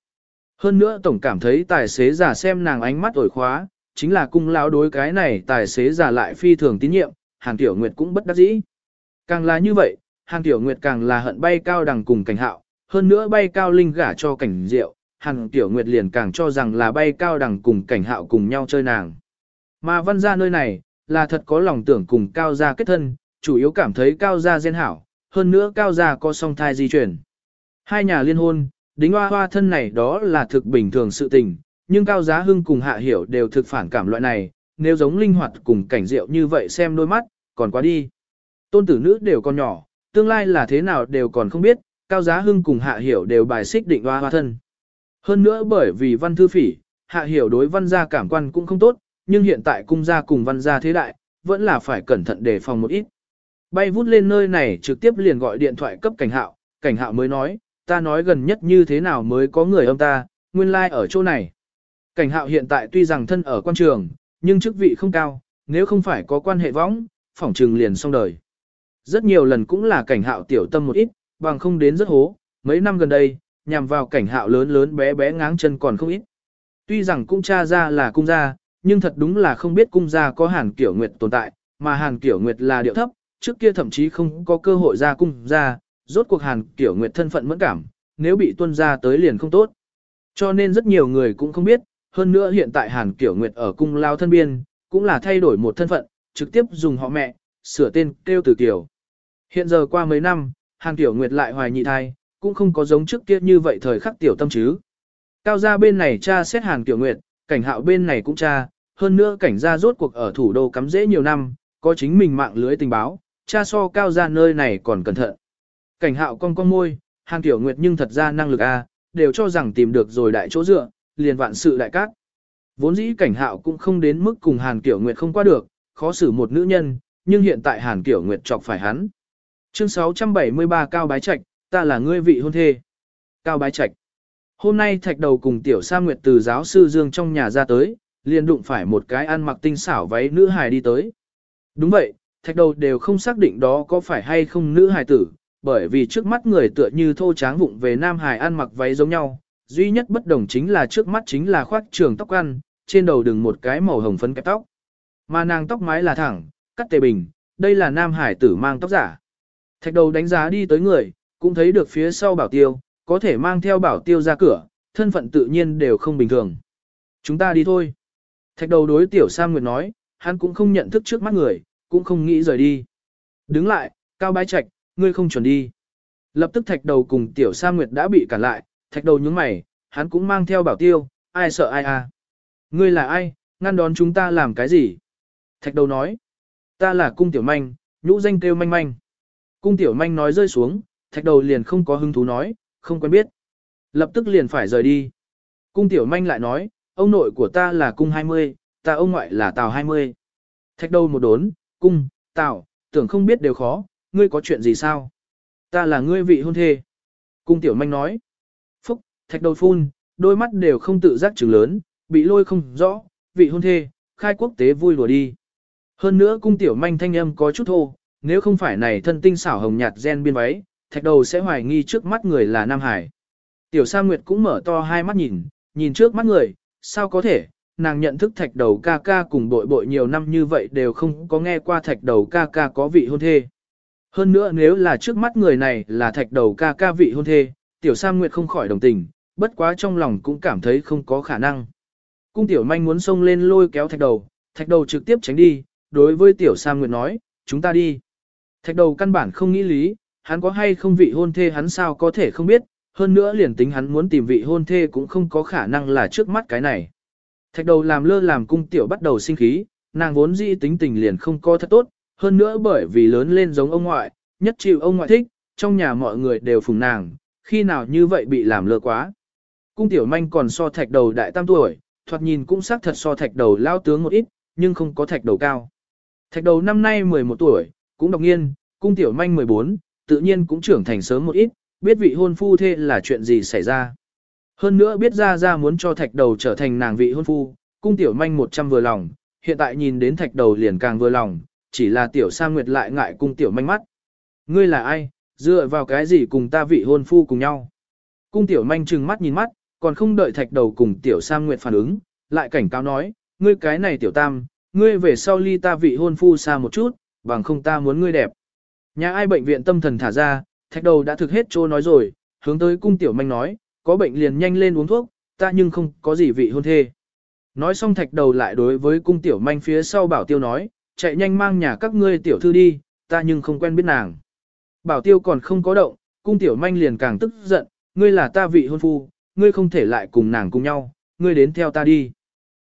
Hơn nữa tổng cảm thấy tài xế giả xem nàng ánh mắt ổi khóa, chính là cung lão đối cái này tài xế giả lại phi thường tín nhiệm, Hàn Tiểu Nguyệt cũng bất đắc dĩ. Càng là như vậy, Hàn Tiểu Nguyệt càng là hận bay cao đằng cùng cảnh hạo, hơn nữa bay cao linh gả cho cảnh diệu, Hàn Tiểu Nguyệt liền càng cho rằng là bay cao đẳng cùng cảnh hạo cùng nhau chơi nàng. Mà văn ra nơi này, là thật có lòng tưởng cùng cao gia kết thân, chủ yếu cảm thấy cao gia gen hảo, hơn nữa cao gia có song thai di chuyển. Hai nhà liên hôn, đính hoa hoa thân này đó là thực bình thường sự tình, nhưng cao giá hưng cùng hạ hiểu đều thực phản cảm loại này, nếu giống linh hoạt cùng cảnh diệu như vậy xem đôi mắt, còn quá đi. Tôn tử nữ đều còn nhỏ, tương lai là thế nào đều còn không biết, cao giá hưng cùng hạ hiểu đều bài xích định hoa hoa thân. Hơn nữa bởi vì văn thư phỉ, hạ hiểu đối văn gia cảm quan cũng không tốt, nhưng hiện tại cung gia cùng văn gia thế đại, vẫn là phải cẩn thận đề phòng một ít. Bay vút lên nơi này trực tiếp liền gọi điện thoại cấp cảnh hạo, cảnh hạo mới nói, ta nói gần nhất như thế nào mới có người âm ta, nguyên lai like ở chỗ này. Cảnh hạo hiện tại tuy rằng thân ở quan trường, nhưng chức vị không cao, nếu không phải có quan hệ võng, phỏng trừng liền xong đời. Rất nhiều lần cũng là cảnh hạo tiểu tâm một ít, bằng không đến rất hố, mấy năm gần đây, nhằm vào cảnh hạo lớn lớn bé bé ngáng chân còn không ít. Tuy rằng cũng tra ra là cung gia, nhưng thật đúng là không biết cung gia có hàn kiểu nguyệt tồn tại, mà hàn kiểu nguyệt là điệu thấp, trước kia thậm chí không có cơ hội ra cung gia, rốt cuộc hàn kiểu nguyệt thân phận mẫn cảm, nếu bị tuân ra tới liền không tốt. Cho nên rất nhiều người cũng không biết, hơn nữa hiện tại hàn kiểu nguyệt ở cung lao thân biên, cũng là thay đổi một thân phận, trực tiếp dùng họ mẹ, sửa tên kêu từ kiểu. Hiện giờ qua mấy năm, hàn kiểu nguyệt lại hoài nhị thai, cũng không có giống trước kia như vậy thời khắc tiểu tâm chứ. Cao gia bên này cha xét hàn tiểu nguyệt, cảnh hạo bên này cũng cha, hơn nữa cảnh gia rốt cuộc ở thủ đô cắm dễ nhiều năm, có chính mình mạng lưới tình báo, cha so cao gia nơi này còn cẩn thận. Cảnh hạo cong cong môi, hàn tiểu nguyệt nhưng thật ra năng lực A, đều cho rằng tìm được rồi đại chỗ dựa, liền vạn sự đại cát. Vốn dĩ cảnh hạo cũng không đến mức cùng hàn tiểu nguyệt không qua được, khó xử một nữ nhân, nhưng hiện tại hàn tiểu nguyệt chọc phải hắn. Chương 673 Cao Bái Trạch, ta là ngươi vị hôn thê. Cao Bái Trạch. Hôm nay thạch đầu cùng tiểu sa nguyệt từ giáo sư Dương trong nhà ra tới, liền đụng phải một cái ăn mặc tinh xảo váy nữ hài đi tới. Đúng vậy, thạch đầu đều không xác định đó có phải hay không nữ hài tử, bởi vì trước mắt người tựa như thô tráng vụng về nam hài ăn mặc váy giống nhau, duy nhất bất đồng chính là trước mắt chính là khoác trường tóc ăn, trên đầu đừng một cái màu hồng phấn kẹp tóc. Mà nàng tóc mái là thẳng, cắt tề bình, đây là nam hải tử mang tóc giả. Thạch đầu đánh giá đi tới người, cũng thấy được phía sau bảo tiêu, có thể mang theo bảo tiêu ra cửa, thân phận tự nhiên đều không bình thường. Chúng ta đi thôi. Thạch đầu đối tiểu Sam Nguyệt nói, hắn cũng không nhận thức trước mắt người, cũng không nghĩ rời đi. Đứng lại, cao bái trạch, ngươi không chuẩn đi. Lập tức thạch đầu cùng tiểu Sam Nguyệt đã bị cản lại, thạch đầu nhướng mày, hắn cũng mang theo bảo tiêu, ai sợ ai à. Ngươi là ai, ngăn đón chúng ta làm cái gì? Thạch đầu nói, ta là cung tiểu manh, nhũ danh kêu manh manh. Cung tiểu manh nói rơi xuống, thạch đầu liền không có hứng thú nói, không quen biết. Lập tức liền phải rời đi. Cung tiểu manh lại nói, ông nội của ta là cung 20, ta ông ngoại là Tào 20. Thạch đầu một đốn, cung, Tào, tưởng không biết đều khó, ngươi có chuyện gì sao? Ta là ngươi vị hôn thê. Cung tiểu manh nói. Phúc, thạch đầu phun, đôi mắt đều không tự giác trừng lớn, bị lôi không rõ, vị hôn thê, khai quốc tế vui lùa đi. Hơn nữa cung tiểu manh thanh âm có chút thô, nếu không phải này thân tinh xảo hồng nhạt gen biên váy, thạch đầu sẽ hoài nghi trước mắt người là Nam Hải. Tiểu Sa Nguyệt cũng mở to hai mắt nhìn, nhìn trước mắt người, sao có thể, nàng nhận thức thạch đầu ca ca cùng bội bội nhiều năm như vậy đều không có nghe qua thạch đầu ca ca có vị hôn thê. Hơn nữa nếu là trước mắt người này là thạch đầu ca ca vị hôn thê, tiểu Sa Nguyệt không khỏi đồng tình, bất quá trong lòng cũng cảm thấy không có khả năng. Cung tiểu manh muốn xông lên lôi kéo thạch đầu, thạch đầu trực tiếp tránh đi, đối với tiểu Sa Nguyệt nói, chúng ta đi. Thạch đầu căn bản không nghĩ lý, hắn có hay không vị hôn thê hắn sao có thể không biết, hơn nữa liền tính hắn muốn tìm vị hôn thê cũng không có khả năng là trước mắt cái này. Thạch đầu làm lơ làm cung tiểu bắt đầu sinh khí, nàng vốn dĩ tính tình liền không có thật tốt, hơn nữa bởi vì lớn lên giống ông ngoại, nhất chịu ông ngoại thích, trong nhà mọi người đều phùng nàng, khi nào như vậy bị làm lơ quá. Cung tiểu manh còn so thạch đầu đại tam tuổi, thoạt nhìn cũng xác thật so thạch đầu lao tướng một ít, nhưng không có thạch đầu cao. Thạch đầu năm nay 11 tuổi, cũng độc nghiên, cung tiểu manh 14, tự nhiên cũng trưởng thành sớm một ít, biết vị hôn phu thê là chuyện gì xảy ra. Hơn nữa biết ra ra muốn cho thạch đầu trở thành nàng vị hôn phu, cung tiểu manh 100 vừa lòng, hiện tại nhìn đến thạch đầu liền càng vừa lòng, chỉ là tiểu sa nguyệt lại ngại cung tiểu manh mắt. Ngươi là ai, dựa vào cái gì cùng ta vị hôn phu cùng nhau. Cung tiểu manh trừng mắt nhìn mắt, còn không đợi thạch đầu cùng tiểu sa nguyệt phản ứng, lại cảnh cáo nói, ngươi cái này tiểu tam, ngươi về sau ly ta vị hôn phu xa một chút, bằng không ta muốn ngươi đẹp. Nhà ai bệnh viện tâm thần thả ra, thạch đầu đã thực hết trô nói rồi, hướng tới cung tiểu manh nói, có bệnh liền nhanh lên uống thuốc, ta nhưng không có gì vị hôn thê. Nói xong thạch đầu lại đối với cung tiểu manh phía sau bảo tiêu nói, chạy nhanh mang nhà các ngươi tiểu thư đi, ta nhưng không quen biết nàng. Bảo tiêu còn không có động, cung tiểu manh liền càng tức giận, ngươi là ta vị hôn phu, ngươi không thể lại cùng nàng cùng nhau, ngươi đến theo ta đi.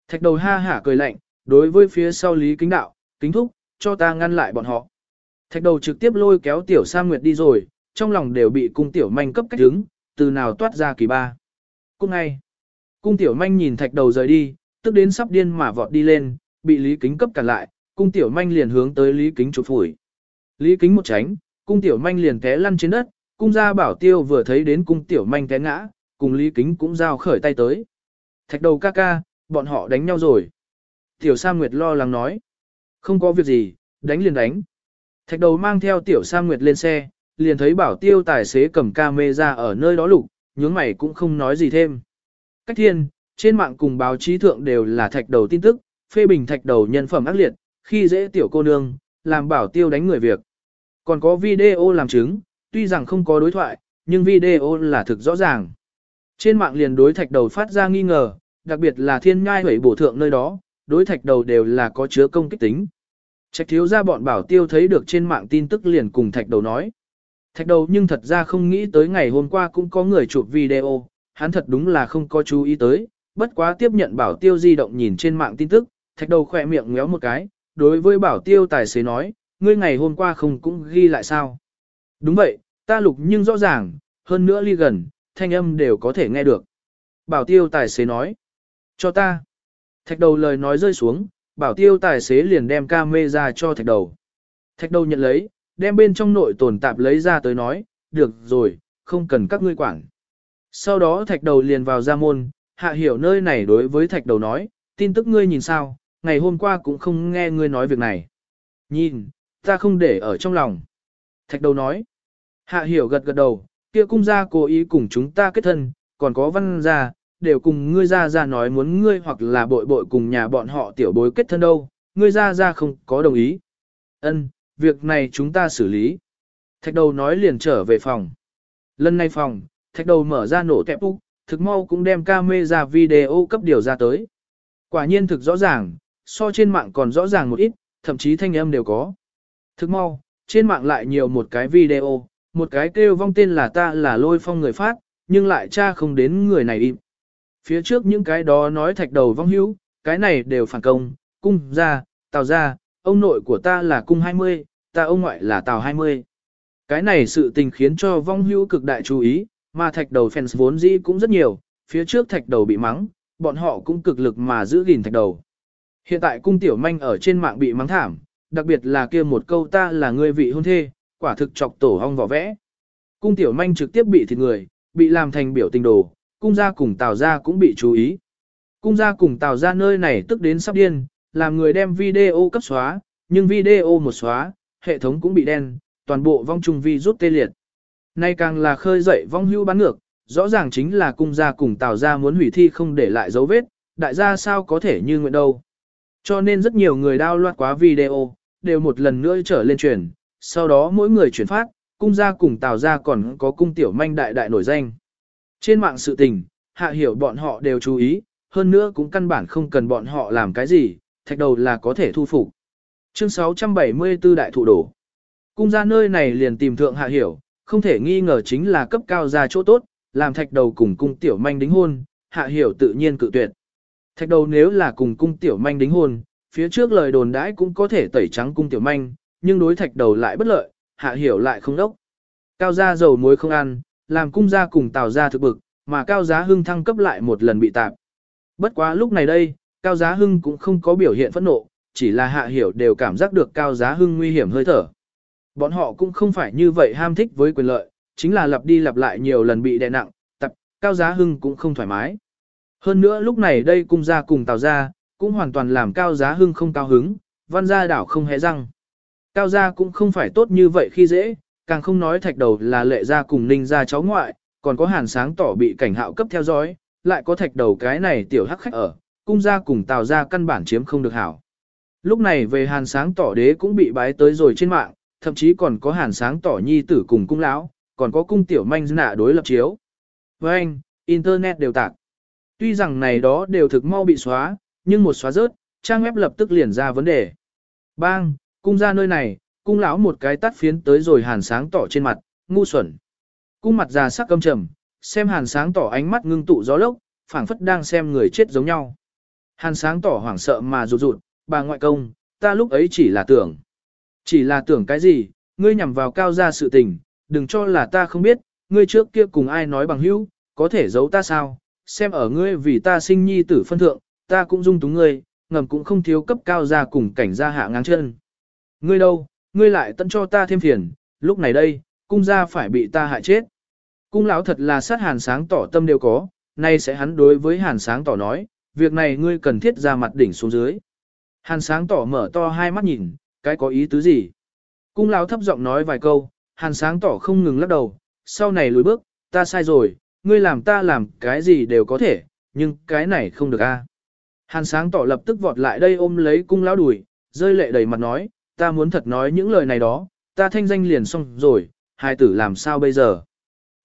Thạch đầu ha hả cười lạnh, đối với phía sau lý kính đạo, kính thúc, cho ta ngăn lại bọn họ. Thạch đầu trực tiếp lôi kéo tiểu Sa Nguyệt đi rồi, trong lòng đều bị cung tiểu manh cấp cách đứng, từ nào toát ra kỳ ba. Cung ngay. Cung tiểu manh nhìn thạch đầu rời đi, tức đến sắp điên mà vọt đi lên, bị lý kính cấp cản lại, cung tiểu manh liền hướng tới lý kính chụp phủi. Lý kính một tránh, cung tiểu manh liền té lăn trên đất, cung gia bảo tiêu vừa thấy đến cung tiểu manh té ngã, cùng lý kính cũng giao khởi tay tới. Thạch đầu ca ca, bọn họ đánh nhau rồi. Tiểu Sa Nguyệt lo lắng nói. Không có việc gì, đánh liền đánh. Thạch đầu mang theo Tiểu Sang Nguyệt lên xe, liền thấy bảo tiêu tài xế cầm camera ở nơi đó lục, nhướng mày cũng không nói gì thêm. Cách thiên, trên mạng cùng báo chí thượng đều là thạch đầu tin tức, phê bình thạch đầu nhân phẩm ác liệt, khi dễ tiểu cô nương, làm bảo tiêu đánh người việc. Còn có video làm chứng, tuy rằng không có đối thoại, nhưng video là thực rõ ràng. Trên mạng liền đối thạch đầu phát ra nghi ngờ, đặc biệt là thiên ngai hủy bổ thượng nơi đó, đối thạch đầu đều là có chứa công kích tính. Trạch thiếu ra bọn bảo tiêu thấy được trên mạng tin tức liền cùng thạch đầu nói. Thạch đầu nhưng thật ra không nghĩ tới ngày hôm qua cũng có người chụp video, hắn thật đúng là không có chú ý tới, bất quá tiếp nhận bảo tiêu di động nhìn trên mạng tin tức, thạch đầu khỏe miệng ngéo một cái, đối với bảo tiêu tài xế nói, ngươi ngày hôm qua không cũng ghi lại sao. Đúng vậy, ta lục nhưng rõ ràng, hơn nữa ly gần, thanh âm đều có thể nghe được. Bảo tiêu tài xế nói, cho ta. Thạch đầu lời nói rơi xuống, bảo tiêu tài xế liền đem ca mê ra cho thạch đầu. Thạch đầu nhận lấy, đem bên trong nội tồn tạp lấy ra tới nói, được rồi, không cần các ngươi quản. Sau đó thạch đầu liền vào ra môn, hạ hiểu nơi này đối với thạch đầu nói, tin tức ngươi nhìn sao, ngày hôm qua cũng không nghe ngươi nói việc này. Nhìn, ta không để ở trong lòng. Thạch đầu nói, hạ hiểu gật gật đầu, kia cung gia cố ý cùng chúng ta kết thân, còn có văn gia, đều cùng ngươi ra ra nói muốn ngươi hoặc là bội bội cùng nhà bọn họ tiểu bối kết thân đâu, ngươi ra ra không có đồng ý. Ân, việc này chúng ta xử lý. Thạch đầu nói liền trở về phòng. Lần này phòng, thạch đầu mở ra nổ kẹp úc, thực mau cũng đem camera video cấp điều ra tới. Quả nhiên thực rõ ràng, so trên mạng còn rõ ràng một ít, thậm chí thanh âm đều có. Thực mau, trên mạng lại nhiều một cái video, một cái kêu vong tên là ta là lôi phong người phát, nhưng lại cha không đến người này im. Phía trước những cái đó nói thạch đầu vong hữu, cái này đều phản công, cung ra, tào ra, ông nội của ta là cung 20, ta ông ngoại là tào 20. Cái này sự tình khiến cho vong hữu cực đại chú ý, mà thạch đầu fans vốn dĩ cũng rất nhiều, phía trước thạch đầu bị mắng, bọn họ cũng cực lực mà giữ gìn thạch đầu. Hiện tại cung tiểu manh ở trên mạng bị mắng thảm, đặc biệt là kia một câu ta là người vị hôn thê, quả thực chọc tổ hong vỏ vẽ. Cung tiểu manh trực tiếp bị thịt người, bị làm thành biểu tình đồ, cung gia cùng tào gia cũng bị chú ý. Cung gia cùng tào gia nơi này tức đến sắp điên, làm người đem video cấp xóa, nhưng video một xóa, hệ thống cũng bị đen, toàn bộ vong trung vi rút tê liệt. Nay càng là khơi dậy vong hưu bán ngược, rõ ràng chính là cung gia cùng tào gia muốn hủy thi không để lại dấu vết, đại gia sao có thể như nguyện đâu. Cho nên rất nhiều người download quá video, đều một lần nữa trở lên truyền, sau đó mỗi người chuyển phát, cung gia cùng tào gia còn có cung tiểu manh đại đại nổi danh. Trên mạng sự tình, hạ hiểu bọn họ đều chú ý, hơn nữa cũng căn bản không cần bọn họ làm cái gì, thạch đầu là có thể thu phục. Chương 674 đại thụ đổ. Cung gia nơi này liền tìm thượng hạ hiểu, không thể nghi ngờ chính là cấp cao ra chỗ tốt, làm thạch đầu cùng cung tiểu manh đính hôn, hạ hiểu tự nhiên cự tuyệt. Thạch đầu nếu là cùng cung tiểu manh đính hôn, phía trước lời đồn đãi cũng có thể tẩy trắng cung tiểu manh, nhưng đối thạch đầu lại bất lợi, hạ hiểu lại không đốc. Cao gia dầu muối không ăn, làm cung gia cùng tào gia thực bực, mà cao giá hưng thăng cấp lại một lần bị tạp. Bất quá lúc này đây, cao giá hưng cũng không có biểu hiện phẫn nộ, chỉ là hạ hiểu đều cảm giác được cao giá hưng nguy hiểm hơi thở. Bọn họ cũng không phải như vậy ham thích với quyền lợi, chính là lặp đi lặp lại nhiều lần bị đè nặng, tập, cao giá hưng cũng không thoải mái. Hơn nữa lúc này đây cung gia cùng tào gia, cũng hoàn toàn làm cao giá hưng không cao hứng, văn gia đảo không hé răng. Cao gia cũng không phải tốt như vậy khi dễ, càng không nói thạch đầu là lệ gia cùng ninh gia cháu ngoại, còn có hàn sáng tỏ bị cảnh hạo cấp theo dõi, lại có thạch đầu cái này tiểu hắc khách ở, cung gia cùng tào gia căn bản chiếm không được hảo. Lúc này về hàn sáng tỏ đế cũng bị bái tới rồi trên mạng, thậm chí còn có hàn sáng tỏ nhi tử cùng cung lão, còn có cung tiểu manh nạ đối lập chiếu. Với anh, Internet đều tạc. Tuy rằng này đó đều thực mau bị xóa, nhưng một xóa rớt, trang web lập tức liền ra vấn đề. Bang, cung ra nơi này, cung lão một cái tắt phiến tới rồi hàn sáng tỏ trên mặt, ngu xuẩn. Cung mặt già sắc căm trầm, xem hàn sáng tỏ ánh mắt ngưng tụ gió lốc, phảng phất đang xem người chết giống nhau. Hàn sáng tỏ hoảng sợ mà rụt rụt, bà ngoại công, ta lúc ấy chỉ là tưởng. Chỉ là tưởng cái gì, ngươi nhằm vào cao gia sự tình, đừng cho là ta không biết, ngươi trước kia cùng ai nói bằng hữu, có thể giấu ta sao, xem ở ngươi vì ta sinh nhi tử phân thượng, ta cũng dung túng ngươi, ngầm cũng không thiếu cấp cao gia cùng cảnh gia hạ ngang chân. Ngươi đâu, ngươi lại tận cho ta thêm phiền, lúc này đây, cung gia phải bị ta hại chết. Cung lão thật là sát hàn sáng tỏ tâm đều có, nay sẽ hắn đối với hàn sáng tỏ nói, việc này ngươi cần thiết ra mặt đỉnh xuống dưới. Hàn sáng tỏ mở to hai mắt nhìn, cái có ý tứ gì? Cung lão thấp giọng nói vài câu, hàn sáng tỏ không ngừng lắc đầu, sau này lùi bước, ta sai rồi, ngươi làm ta làm cái gì đều có thể, nhưng cái này không được a. Hàn sáng tỏ lập tức vọt lại đây ôm lấy cung lão đùi, rơi lệ đầy mặt nói, ta muốn thật nói những lời này đó, ta thanh danh liền xong rồi, hai tử làm sao bây giờ?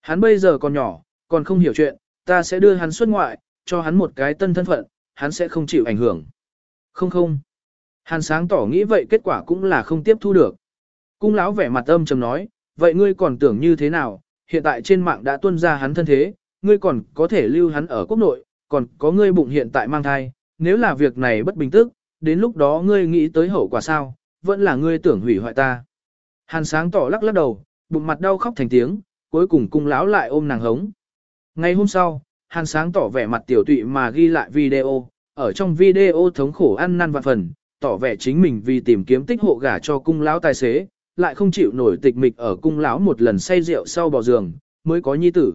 Hắn bây giờ còn nhỏ, còn không hiểu chuyện, ta sẽ đưa hắn xuất ngoại, cho hắn một cái tân thân phận, hắn sẽ không chịu ảnh hưởng. Không không. Hàn sáng tỏ nghĩ vậy kết quả cũng là không tiếp thu được. Cung lão vẻ mặt âm trầm nói, vậy ngươi còn tưởng như thế nào, hiện tại trên mạng đã tuân ra hắn thân thế, ngươi còn có thể lưu hắn ở quốc nội, còn có ngươi bụng hiện tại mang thai, nếu là việc này bất bình tức, đến lúc đó ngươi nghĩ tới hậu quả sao, vẫn là ngươi tưởng hủy hoại ta. Hàn sáng tỏ lắc lắc đầu, bụng mặt đau khóc thành tiếng, cuối cùng cung lão lại ôm nàng hống. Ngày hôm sau, hàn sáng tỏ vẻ mặt tiểu tụy mà ghi lại video, ở trong video thống khổ ăn năn vạn phần, tỏ vẻ chính mình vì tìm kiếm tích hộ gả cho cung lão tài xế, lại không chịu nổi tịch mịch ở cung lão một lần say rượu sau bò giường, mới có nhi tử.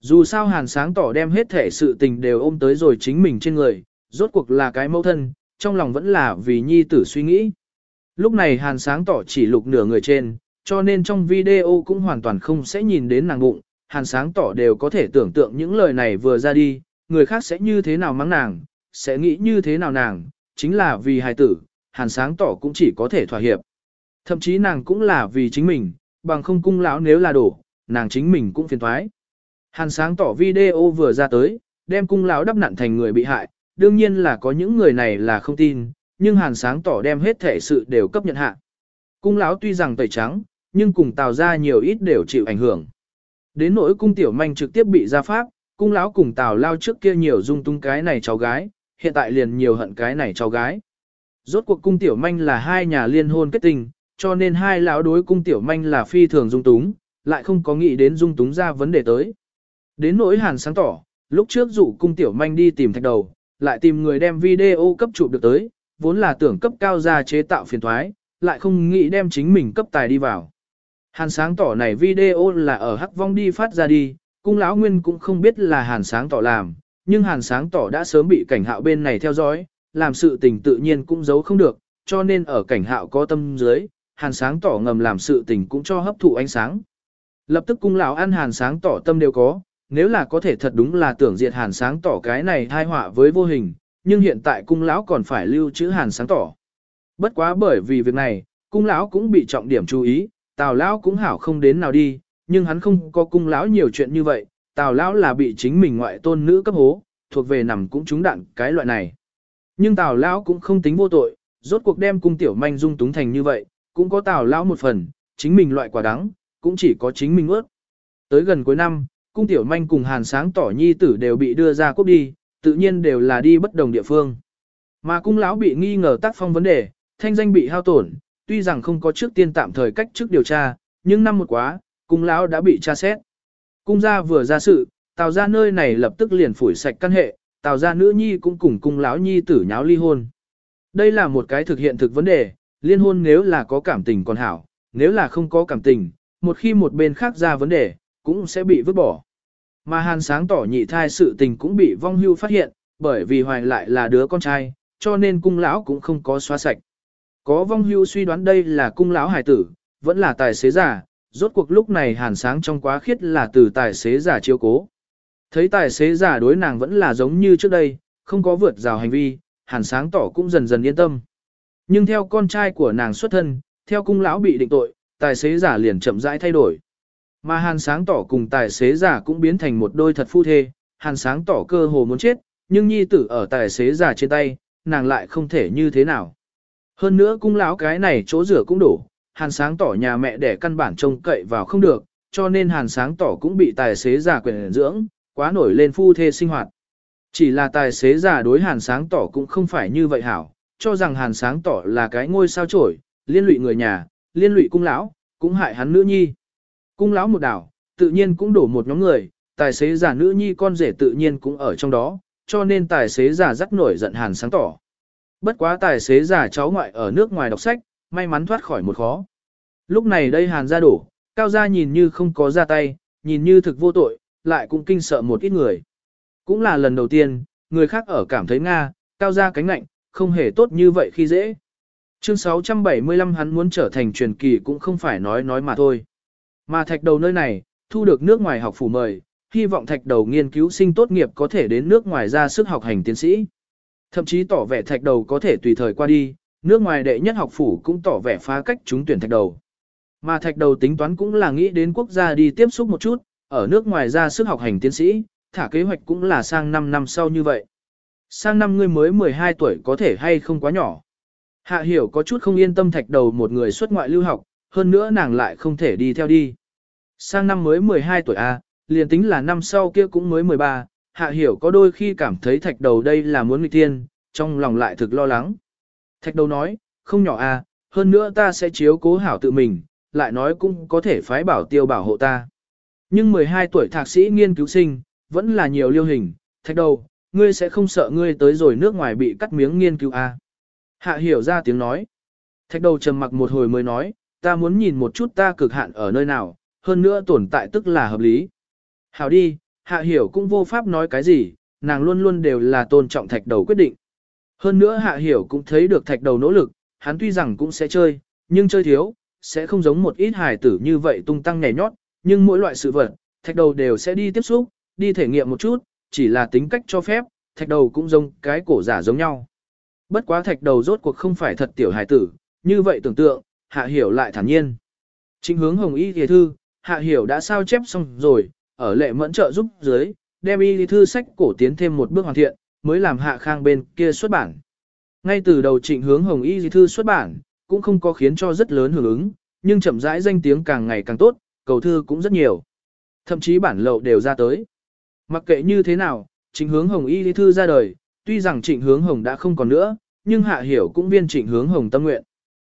Dù sao hàn sáng tỏ đem hết thể sự tình đều ôm tới rồi chính mình trên người, rốt cuộc là cái mẫu thân, trong lòng vẫn là vì nhi tử suy nghĩ. Lúc này hàn sáng tỏ chỉ lục nửa người trên, cho nên trong video cũng hoàn toàn không sẽ nhìn đến nàng bụng, hàn sáng tỏ đều có thể tưởng tượng những lời này vừa ra đi, người khác sẽ như thế nào mắng nàng, sẽ nghĩ như thế nào nàng, chính là vì hài tử, hàn sáng tỏ cũng chỉ có thể thỏa hiệp. Thậm chí nàng cũng là vì chính mình, bằng không cung lão nếu là đổ, nàng chính mình cũng phiền thoái. Hàn sáng tỏ video vừa ra tới, đem cung lão đắp nặn thành người bị hại, đương nhiên là có những người này là không tin, nhưng hàn sáng tỏ đem hết thể sự đều cấp nhận hạ. Cung lão tuy rằng tẩy trắng, nhưng cùng tào ra nhiều ít đều chịu ảnh hưởng. Đến nỗi cung tiểu manh trực tiếp bị ra pháp, cung lão cùng tào lao trước kia nhiều dung tung cái này cháu gái, hiện tại liền nhiều hận cái này cháu gái. Rốt cuộc cung tiểu manh là hai nhà liên hôn kết tình, cho nên hai lão đối cung tiểu manh là phi thường dung túng, lại không có nghĩ đến dung túng ra vấn đề tới. Đến nỗi hàn sáng tỏ, lúc trước dụ cung tiểu manh đi tìm thạch đầu, lại tìm người đem video cấp chụp được tới, vốn là tưởng cấp cao gia chế tạo phiền thoái, lại không nghĩ đem chính mình cấp tài đi vào. Hàn sáng tỏ này video là ở hắc vong đi phát ra đi, cung lão nguyên cũng không biết là hàn sáng tỏ làm, nhưng hàn sáng tỏ đã sớm bị cảnh hạo bên này theo dõi, làm sự tình tự nhiên cũng giấu không được, cho nên ở cảnh hạo có tâm dưới, hàn sáng tỏ ngầm làm sự tình cũng cho hấp thụ ánh sáng. Lập tức cung lão ăn hàn sáng tỏ tâm đều có, nếu là có thể thật đúng là tưởng diệt hàn sáng tỏ cái này thai họa với vô hình, nhưng hiện tại cung lão còn phải lưu trữ hàn sáng tỏ. Bất quá bởi vì việc này, cung lão cũng bị trọng điểm chú ý, tào lão cũng hảo không đến nào đi, nhưng hắn không có cung lão nhiều chuyện như vậy, tào lão là bị chính mình ngoại tôn nữ cấp hố, thuộc về nằm cũng trúng đạn cái loại này. Nhưng tào lão cũng không tính vô tội, rốt cuộc đem cung tiểu manh dung túng thành như vậy, cũng có tào lão một phần, chính mình loại quả đắng, cũng chỉ có chính mình ướt. Tới gần cuối năm, cung tiểu manh cùng hàn sáng tỏ nhi tử đều bị đưa ra quốc đi, tự nhiên đều là đi bất đồng địa phương. Mà cung lão bị nghi ngờ tác phong vấn đề, thanh danh bị hao tổn, tuy rằng không có trước tiên tạm thời cách trước điều tra, nhưng năm một quá, cung lão đã bị tra xét. Cung gia vừa ra sự, tào ra nơi này lập tức liền phủi sạch căn hệ, tào ra nữ nhi cũng cùng cung lão nhi tử nháo ly hôn. Đây là một cái thực hiện thực vấn đề, liên hôn nếu là có cảm tình còn hảo, nếu là không có cảm tình, một khi một bên khác ra vấn đề, cũng sẽ bị vứt bỏ. Mà hàn sáng tỏ nhị thai sự tình cũng bị vong hưu phát hiện, bởi vì hoài lại là đứa con trai, cho nên cung lão cũng không có xóa sạch. Có vong hưu suy đoán đây là cung lão hải tử, vẫn là tài xế giả, rốt cuộc lúc này hàn sáng trong quá khiết là từ tài xế giả chiếu cố. Thấy tài xế giả đối nàng vẫn là giống như trước đây, không có vượt rào hành vi, hàn sáng tỏ cũng dần dần yên tâm. Nhưng theo con trai của nàng xuất thân, theo cung lão bị định tội, tài xế giả liền chậm rãi thay đổi. Mà hàn sáng tỏ cùng tài xế giả cũng biến thành một đôi thật phu thê, hàn sáng tỏ cơ hồ muốn chết, nhưng nhi tử ở tài xế giả trên tay, nàng lại không thể như thế nào. Hơn nữa cung lão cái này chỗ rửa cũng đủ, hàn sáng tỏ nhà mẹ để căn bản trông cậy vào không được, cho nên hàn sáng tỏ cũng bị tài xế giả quyền dưỡng, quá nổi lên phu thê sinh hoạt. Chỉ là tài xế giả đối hàn sáng tỏ cũng không phải như vậy hảo, cho rằng hàn sáng tỏ là cái ngôi sao trổi, liên lụy người nhà, liên lụy cung lão, cũng hại hắn nữ nhi. Cung lão một đảo, tự nhiên cũng đổ một nhóm người, tài xế giả nữ nhi con rể tự nhiên cũng ở trong đó, cho nên tài xế giả rất nổi giận hàn sáng tỏ. Bất quá tài xế giả cháu ngoại ở nước ngoài đọc sách, may mắn thoát khỏi một khó. Lúc này đây hàn ra đổ, cao gia nhìn như không có ra tay, nhìn như thực vô tội, lại cũng kinh sợ một ít người. Cũng là lần đầu tiên, người khác ở cảm thấy Nga, cao gia cánh lạnh, không hề tốt như vậy khi dễ. Chương 675 hắn muốn trở thành truyền kỳ cũng không phải nói nói mà thôi. Mà thạch đầu nơi này, thu được nước ngoài học phủ mời, hy vọng thạch đầu nghiên cứu sinh tốt nghiệp có thể đến nước ngoài ra sức học hành tiến sĩ. Thậm chí tỏ vẻ thạch đầu có thể tùy thời qua đi, nước ngoài đệ nhất học phủ cũng tỏ vẻ phá cách trúng tuyển thạch đầu. Mà thạch đầu tính toán cũng là nghĩ đến quốc gia đi tiếp xúc một chút, ở nước ngoài ra sức học hành tiến sĩ, thả kế hoạch cũng là sang 5 năm sau như vậy. Sang năm ngươi mới 12 tuổi có thể hay không quá nhỏ. Hạ hiểu có chút không yên tâm thạch đầu một người xuất ngoại lưu học, hơn nữa nàng lại không thể đi theo đi. Sang năm mới 12 tuổi A, liền tính là năm sau kia cũng mới 13, hạ hiểu có đôi khi cảm thấy thạch đầu đây là muốn nghịch tiên, trong lòng lại thực lo lắng. Thạch đầu nói, không nhỏ A, hơn nữa ta sẽ chiếu cố hảo tự mình, lại nói cũng có thể phái bảo tiêu bảo hộ ta. Nhưng 12 tuổi thạc sĩ nghiên cứu sinh, vẫn là nhiều liêu hình, thạch đầu, ngươi sẽ không sợ ngươi tới rồi nước ngoài bị cắt miếng nghiên cứu A. Hạ hiểu ra tiếng nói. Thạch đầu trầm mặc một hồi mới nói, ta muốn nhìn một chút ta cực hạn ở nơi nào, hơn nữa tồn tại tức là hợp lý. Hảo đi, hạ hiểu cũng vô pháp nói cái gì, nàng luôn luôn đều là tôn trọng thạch đầu quyết định. Hơn nữa hạ hiểu cũng thấy được thạch đầu nỗ lực, hắn tuy rằng cũng sẽ chơi, nhưng chơi thiếu, sẽ không giống một ít hài tử như vậy tung tăng nhảy nhót, nhưng mỗi loại sự vật, thạch đầu đều sẽ đi tiếp xúc, đi thể nghiệm một chút, chỉ là tính cách cho phép, thạch đầu cũng giống cái cổ giả giống nhau. Bất quá thạch đầu rốt cuộc không phải thật tiểu hài tử, như vậy tưởng tượng, hạ hiểu lại thản nhiên. Chính hướng hồng y thề thư, hạ hiểu đã sao chép xong rồi, ở lệ mẫn trợ giúp dưới, đem y thư sách cổ tiến thêm một bước hoàn thiện, mới làm hạ khang bên kia xuất bản. Ngay từ đầu trịnh hướng hồng y thư xuất bản, cũng không có khiến cho rất lớn hưởng ứng, nhưng chậm rãi danh tiếng càng ngày càng tốt, cầu thư cũng rất nhiều. Thậm chí bản lậu đều ra tới. Mặc kệ như thế nào, trịnh hướng hồng y thư ra đời, tuy rằng trịnh hướng hồng đã không còn nữa, nhưng hạ hiểu cũng viên trịnh hướng hồng tâm nguyện.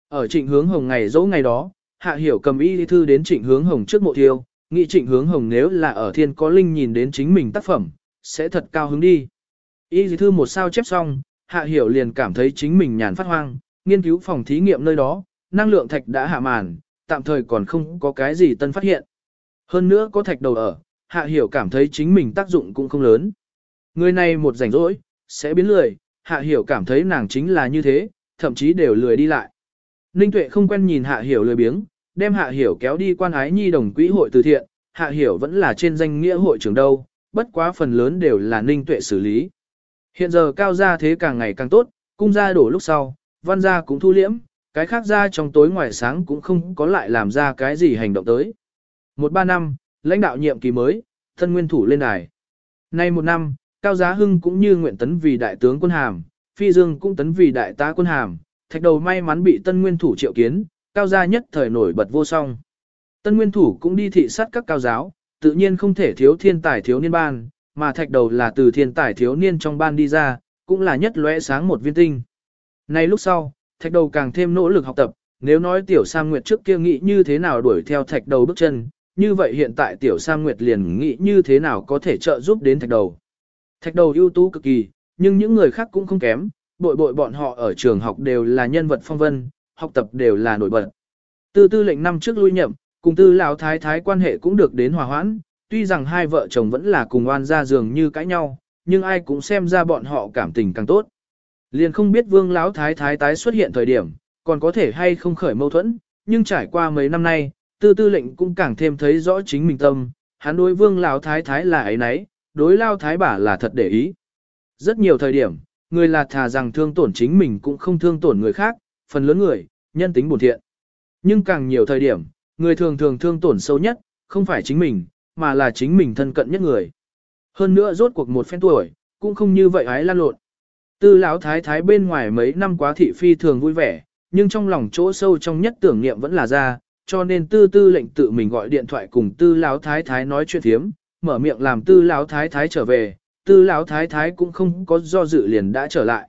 Ở trịnh hướng hồng ngày dỗ ngày đó, hạ hiểu cầm y thư đến trịnh hướng hồng trước mộ thiêu, nghĩ trịnh hướng hồng nếu là ở thiên có linh nhìn đến chính mình tác phẩm, sẽ thật cao hứng đi. Y thư một sao chép xong, Hạ Hiểu liền cảm thấy chính mình nhàn phát hoang, nghiên cứu phòng thí nghiệm nơi đó, năng lượng thạch đã hạ màn, tạm thời còn không có cái gì tân phát hiện. Hơn nữa có thạch đầu ở, Hạ Hiểu cảm thấy chính mình tác dụng cũng không lớn. Người này một rảnh rỗi, sẽ biến lười, Hạ Hiểu cảm thấy nàng chính là như thế, thậm chí đều lười đi lại. Ninh Tuệ không quen nhìn Hạ Hiểu lười biếng, đem Hạ Hiểu kéo đi quan ái nhi đồng quỹ hội từ thiện, Hạ Hiểu vẫn là trên danh nghĩa hội trưởng đâu, bất quá phần lớn đều là Ninh Tuệ xử lý. Hiện giờ cao gia thế càng ngày càng tốt, cung gia đổ lúc sau, văn gia cũng thu liễm, cái khác gia trong tối ngoài sáng cũng không có lại làm ra cái gì hành động tới. Một ba năm, lãnh đạo nhiệm kỳ mới, thân nguyên thủ lên đài. Nay một năm, Cao Giá Hưng cũng như nguyện tấn vì đại tướng quân hàm, Phi Dương cũng tấn vì đại tá quân hàm, thạch đầu may mắn bị tân nguyên thủ triệu kiến, Cao gia nhất thời nổi bật vô song. Tân nguyên thủ cũng đi thị sát các cao giáo, tự nhiên không thể thiếu thiên tài thiếu niên ban, mà thạch đầu là từ thiên tài thiếu niên trong ban đi ra, cũng là nhất lóe sáng một viên tinh. Nay lúc sau, thạch đầu càng thêm nỗ lực học tập, nếu nói tiểu Sam Nguyệt trước kia nghĩ như thế nào đuổi theo thạch đầu bước chân, như vậy hiện tại tiểu Sam Nguyệt liền nghĩ như thế nào có thể trợ giúp đến thạch đầu. Thạch đầu ưu tú cực kỳ, nhưng những người khác cũng không kém, bội bội bọn họ ở trường học đều là nhân vật phong vân, học tập đều là nổi bật. Tư tư lệnh năm trước lui nhậm, cùng tư lão thái thái quan hệ cũng được đến hòa hoãn, tuy rằng hai vợ chồng vẫn là cùng oan ra giường như cãi nhau, nhưng ai cũng xem ra bọn họ cảm tình càng tốt. Liền không biết vương lão thái thái tái xuất hiện thời điểm, còn có thể hay không khởi mâu thuẫn, nhưng trải qua mấy năm nay, tư tư lệnh cũng càng thêm thấy rõ chính mình tâm, hắn đối vương lão thái thái là ấy nấy, đối lao thái bà là thật để ý. Rất nhiều thời điểm, người là thà rằng thương tổn chính mình cũng không thương tổn người khác, phần lớn người, nhân tính buồn thiện. Nhưng càng nhiều thời điểm, người thường thường thương tổn sâu nhất, không phải chính mình, mà là chính mình thân cận nhất người. Hơn nữa rốt cuộc một phen tuổi, cũng không như vậy ái lan lộn. Tư lão thái thái bên ngoài mấy năm quá thị phi thường vui vẻ, nhưng trong lòng chỗ sâu trong nhất tưởng niệm vẫn là ra, cho nên tư tư lệnh tự mình gọi điện thoại cùng tư lão thái thái nói chuyện thiếm, mở miệng làm tư lão thái thái trở về, tư lão thái thái cũng không có do dự liền đã trở lại.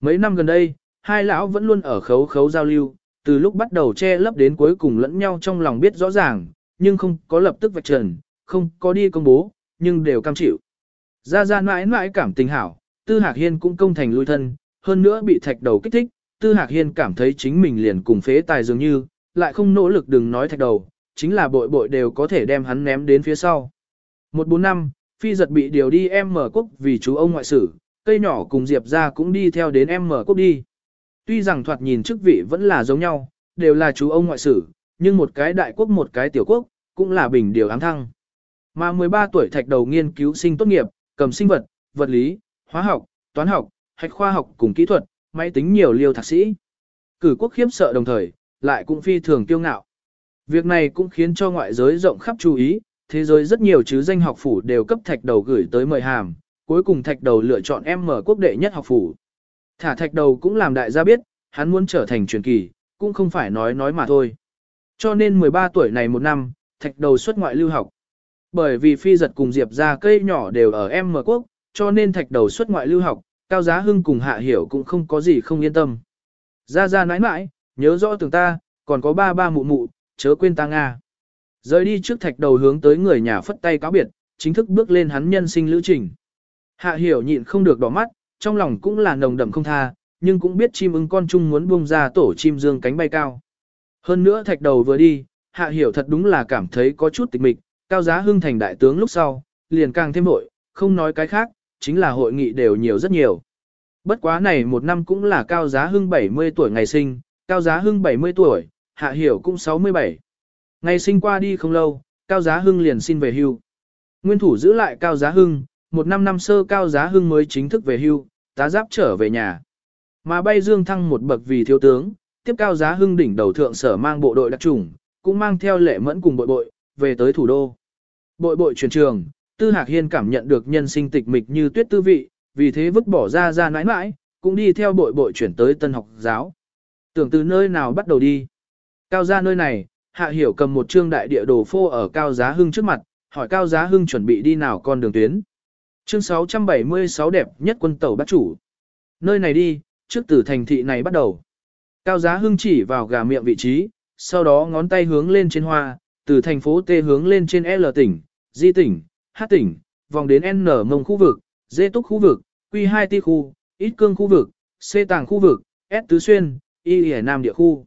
Mấy năm gần đây, hai lão vẫn luôn ở khấu khấu giao lưu, từ lúc bắt đầu che lấp đến cuối cùng lẫn nhau trong lòng biết rõ ràng, nhưng không có lập tức vạch trần, không có đi công bố, nhưng đều cam chịu. Gia Gia mãi mãi cảm tình hảo, Tư Hạc Hiên cũng công thành lui thân, hơn nữa bị thạch đầu kích thích, Tư Hạc Hiên cảm thấy chính mình liền cùng phế tài dường như, lại không nỗ lực đừng nói thạch đầu, chính là bội bội đều có thể đem hắn ném đến phía sau. Một bốn năm, phi giật bị điều đi em mở quốc vì chú ông ngoại sử, cây nhỏ cùng Diệp ra cũng đi theo đến em mở quốc đi. Tuy rằng thoạt nhìn chức vị vẫn là giống nhau, đều là chú ông ngoại sử, nhưng một cái đại quốc một cái tiểu quốc, cũng là bình điều ám thăng. Mà 13 tuổi thạch đầu nghiên cứu sinh tốt nghiệp, cầm sinh vật, vật lý, hóa học, toán học, hạch khoa học cùng kỹ thuật, máy tính nhiều liêu thạc sĩ. Cử quốc khiếp sợ đồng thời, lại cũng phi thường tiêu ngạo. Việc này cũng khiến cho ngoại giới rộng khắp chú ý, thế giới rất nhiều chứ danh học phủ đều cấp thạch đầu gửi tới mời hàm, cuối cùng thạch đầu lựa chọn em mở quốc đệ nhất học phủ. Thả thạch đầu cũng làm đại gia biết, hắn muốn trở thành truyền kỳ, cũng không phải nói nói mà thôi. Cho nên 13 tuổi này một năm, thạch đầu xuất ngoại lưu học. Bởi vì phi giật cùng Diệp ra cây nhỏ đều ở em mở quốc, cho nên thạch đầu xuất ngoại lưu học, cao giá hưng cùng hạ hiểu cũng không có gì không yên tâm. Ra ra nãi nãi, nhớ rõ tưởng ta, còn có ba ba mụ mụ, chớ quên ta Nga. Rời đi trước thạch đầu hướng tới người nhà phất tay cáo biệt, chính thức bước lên hắn nhân sinh lữ trình. Hạ hiểu nhịn không được đỏ mắt, trong lòng cũng là nồng đậm không tha, nhưng cũng biết chim ưng con chung muốn buông ra tổ chim dương cánh bay cao. Hơn nữa thạch đầu vừa đi, hạ hiểu thật đúng là cảm thấy có chút tịch mịch, cao giá hưng thành đại tướng lúc sau, liền càng thêm hội, không nói cái khác, chính là hội nghị đều nhiều rất nhiều. Bất quá này một năm cũng là cao giá hưng 70 tuổi ngày sinh, cao giá hưng 70 tuổi, hạ hiểu cũng 67. Ngày sinh qua đi không lâu, cao giá hưng liền xin về hưu. Nguyên thủ giữ lại cao giá hưng, một năm năm sơ cao giá hưng mới chính thức về hưu, tá giáp trở về nhà. Mà bay dương thăng một bậc vì thiếu tướng, tiếp cao giá hưng đỉnh đầu thượng sở mang bộ đội đặc trùng, cũng mang theo lệ mẫn cùng bội bội, về tới thủ đô. Bội bội truyền trường, Tư Hạc Hiên cảm nhận được nhân sinh tịch mịch như tuyết tư vị, vì thế vứt bỏ ra ra nãi nãi, cũng đi theo bội bội chuyển tới tân học giáo. Tưởng từ nơi nào bắt đầu đi. Cao ra nơi này, Hạ Hiểu cầm một trương đại địa đồ phô ở Cao Giá Hưng trước mặt, hỏi Cao Giá Hưng chuẩn bị đi nào con đường tuyến. Chương 676 đẹp nhất quân tàu bắt chủ. Nơi này đi, trước từ thành thị này bắt đầu. Cao Giá Hưng chỉ vào gà miệng vị trí, sau đó ngón tay hướng lên trên hoa, từ thành phố T hướng lên trên L tỉnh, Di tỉnh, H tỉnh, vòng đến N mông khu vực, D túc khu vực, Q2 ti khu, ít cương khu vực, C tàng khu vực, S tứ xuyên, Y ở nam địa khu.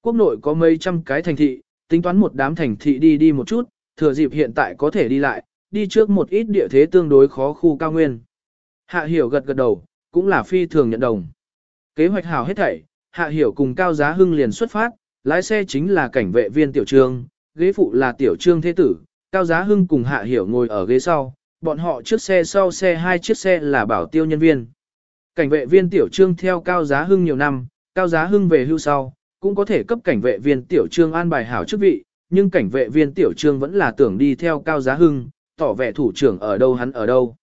Quốc nội có mấy trăm cái thành thị, tính toán một đám thành thị đi đi một chút, thừa dịp hiện tại có thể đi lại, đi trước một ít địa thế tương đối khó khu cao nguyên. Hạ hiểu gật gật đầu, cũng là phi thường nhận đồng. Kế hoạch hảo hết thảy, hạ hiểu cùng cao giá hưng liền xuất phát, lái xe chính là cảnh vệ viên tiểu trương, ghế phụ là tiểu trương thế tử, cao giá hưng cùng hạ hiểu ngồi ở ghế sau, bọn họ trước xe sau xe hai chiếc xe là bảo tiêu nhân viên. Cảnh vệ viên tiểu trương theo cao giá hưng nhiều năm, cao giá hưng về hưu sau, cũng có thể cấp cảnh vệ viên tiểu trương an bài hảo chức vị, nhưng cảnh vệ viên tiểu trương vẫn là tưởng đi theo cao giá hưng, tỏ vẻ thủ trưởng ở đâu hắn ở đâu.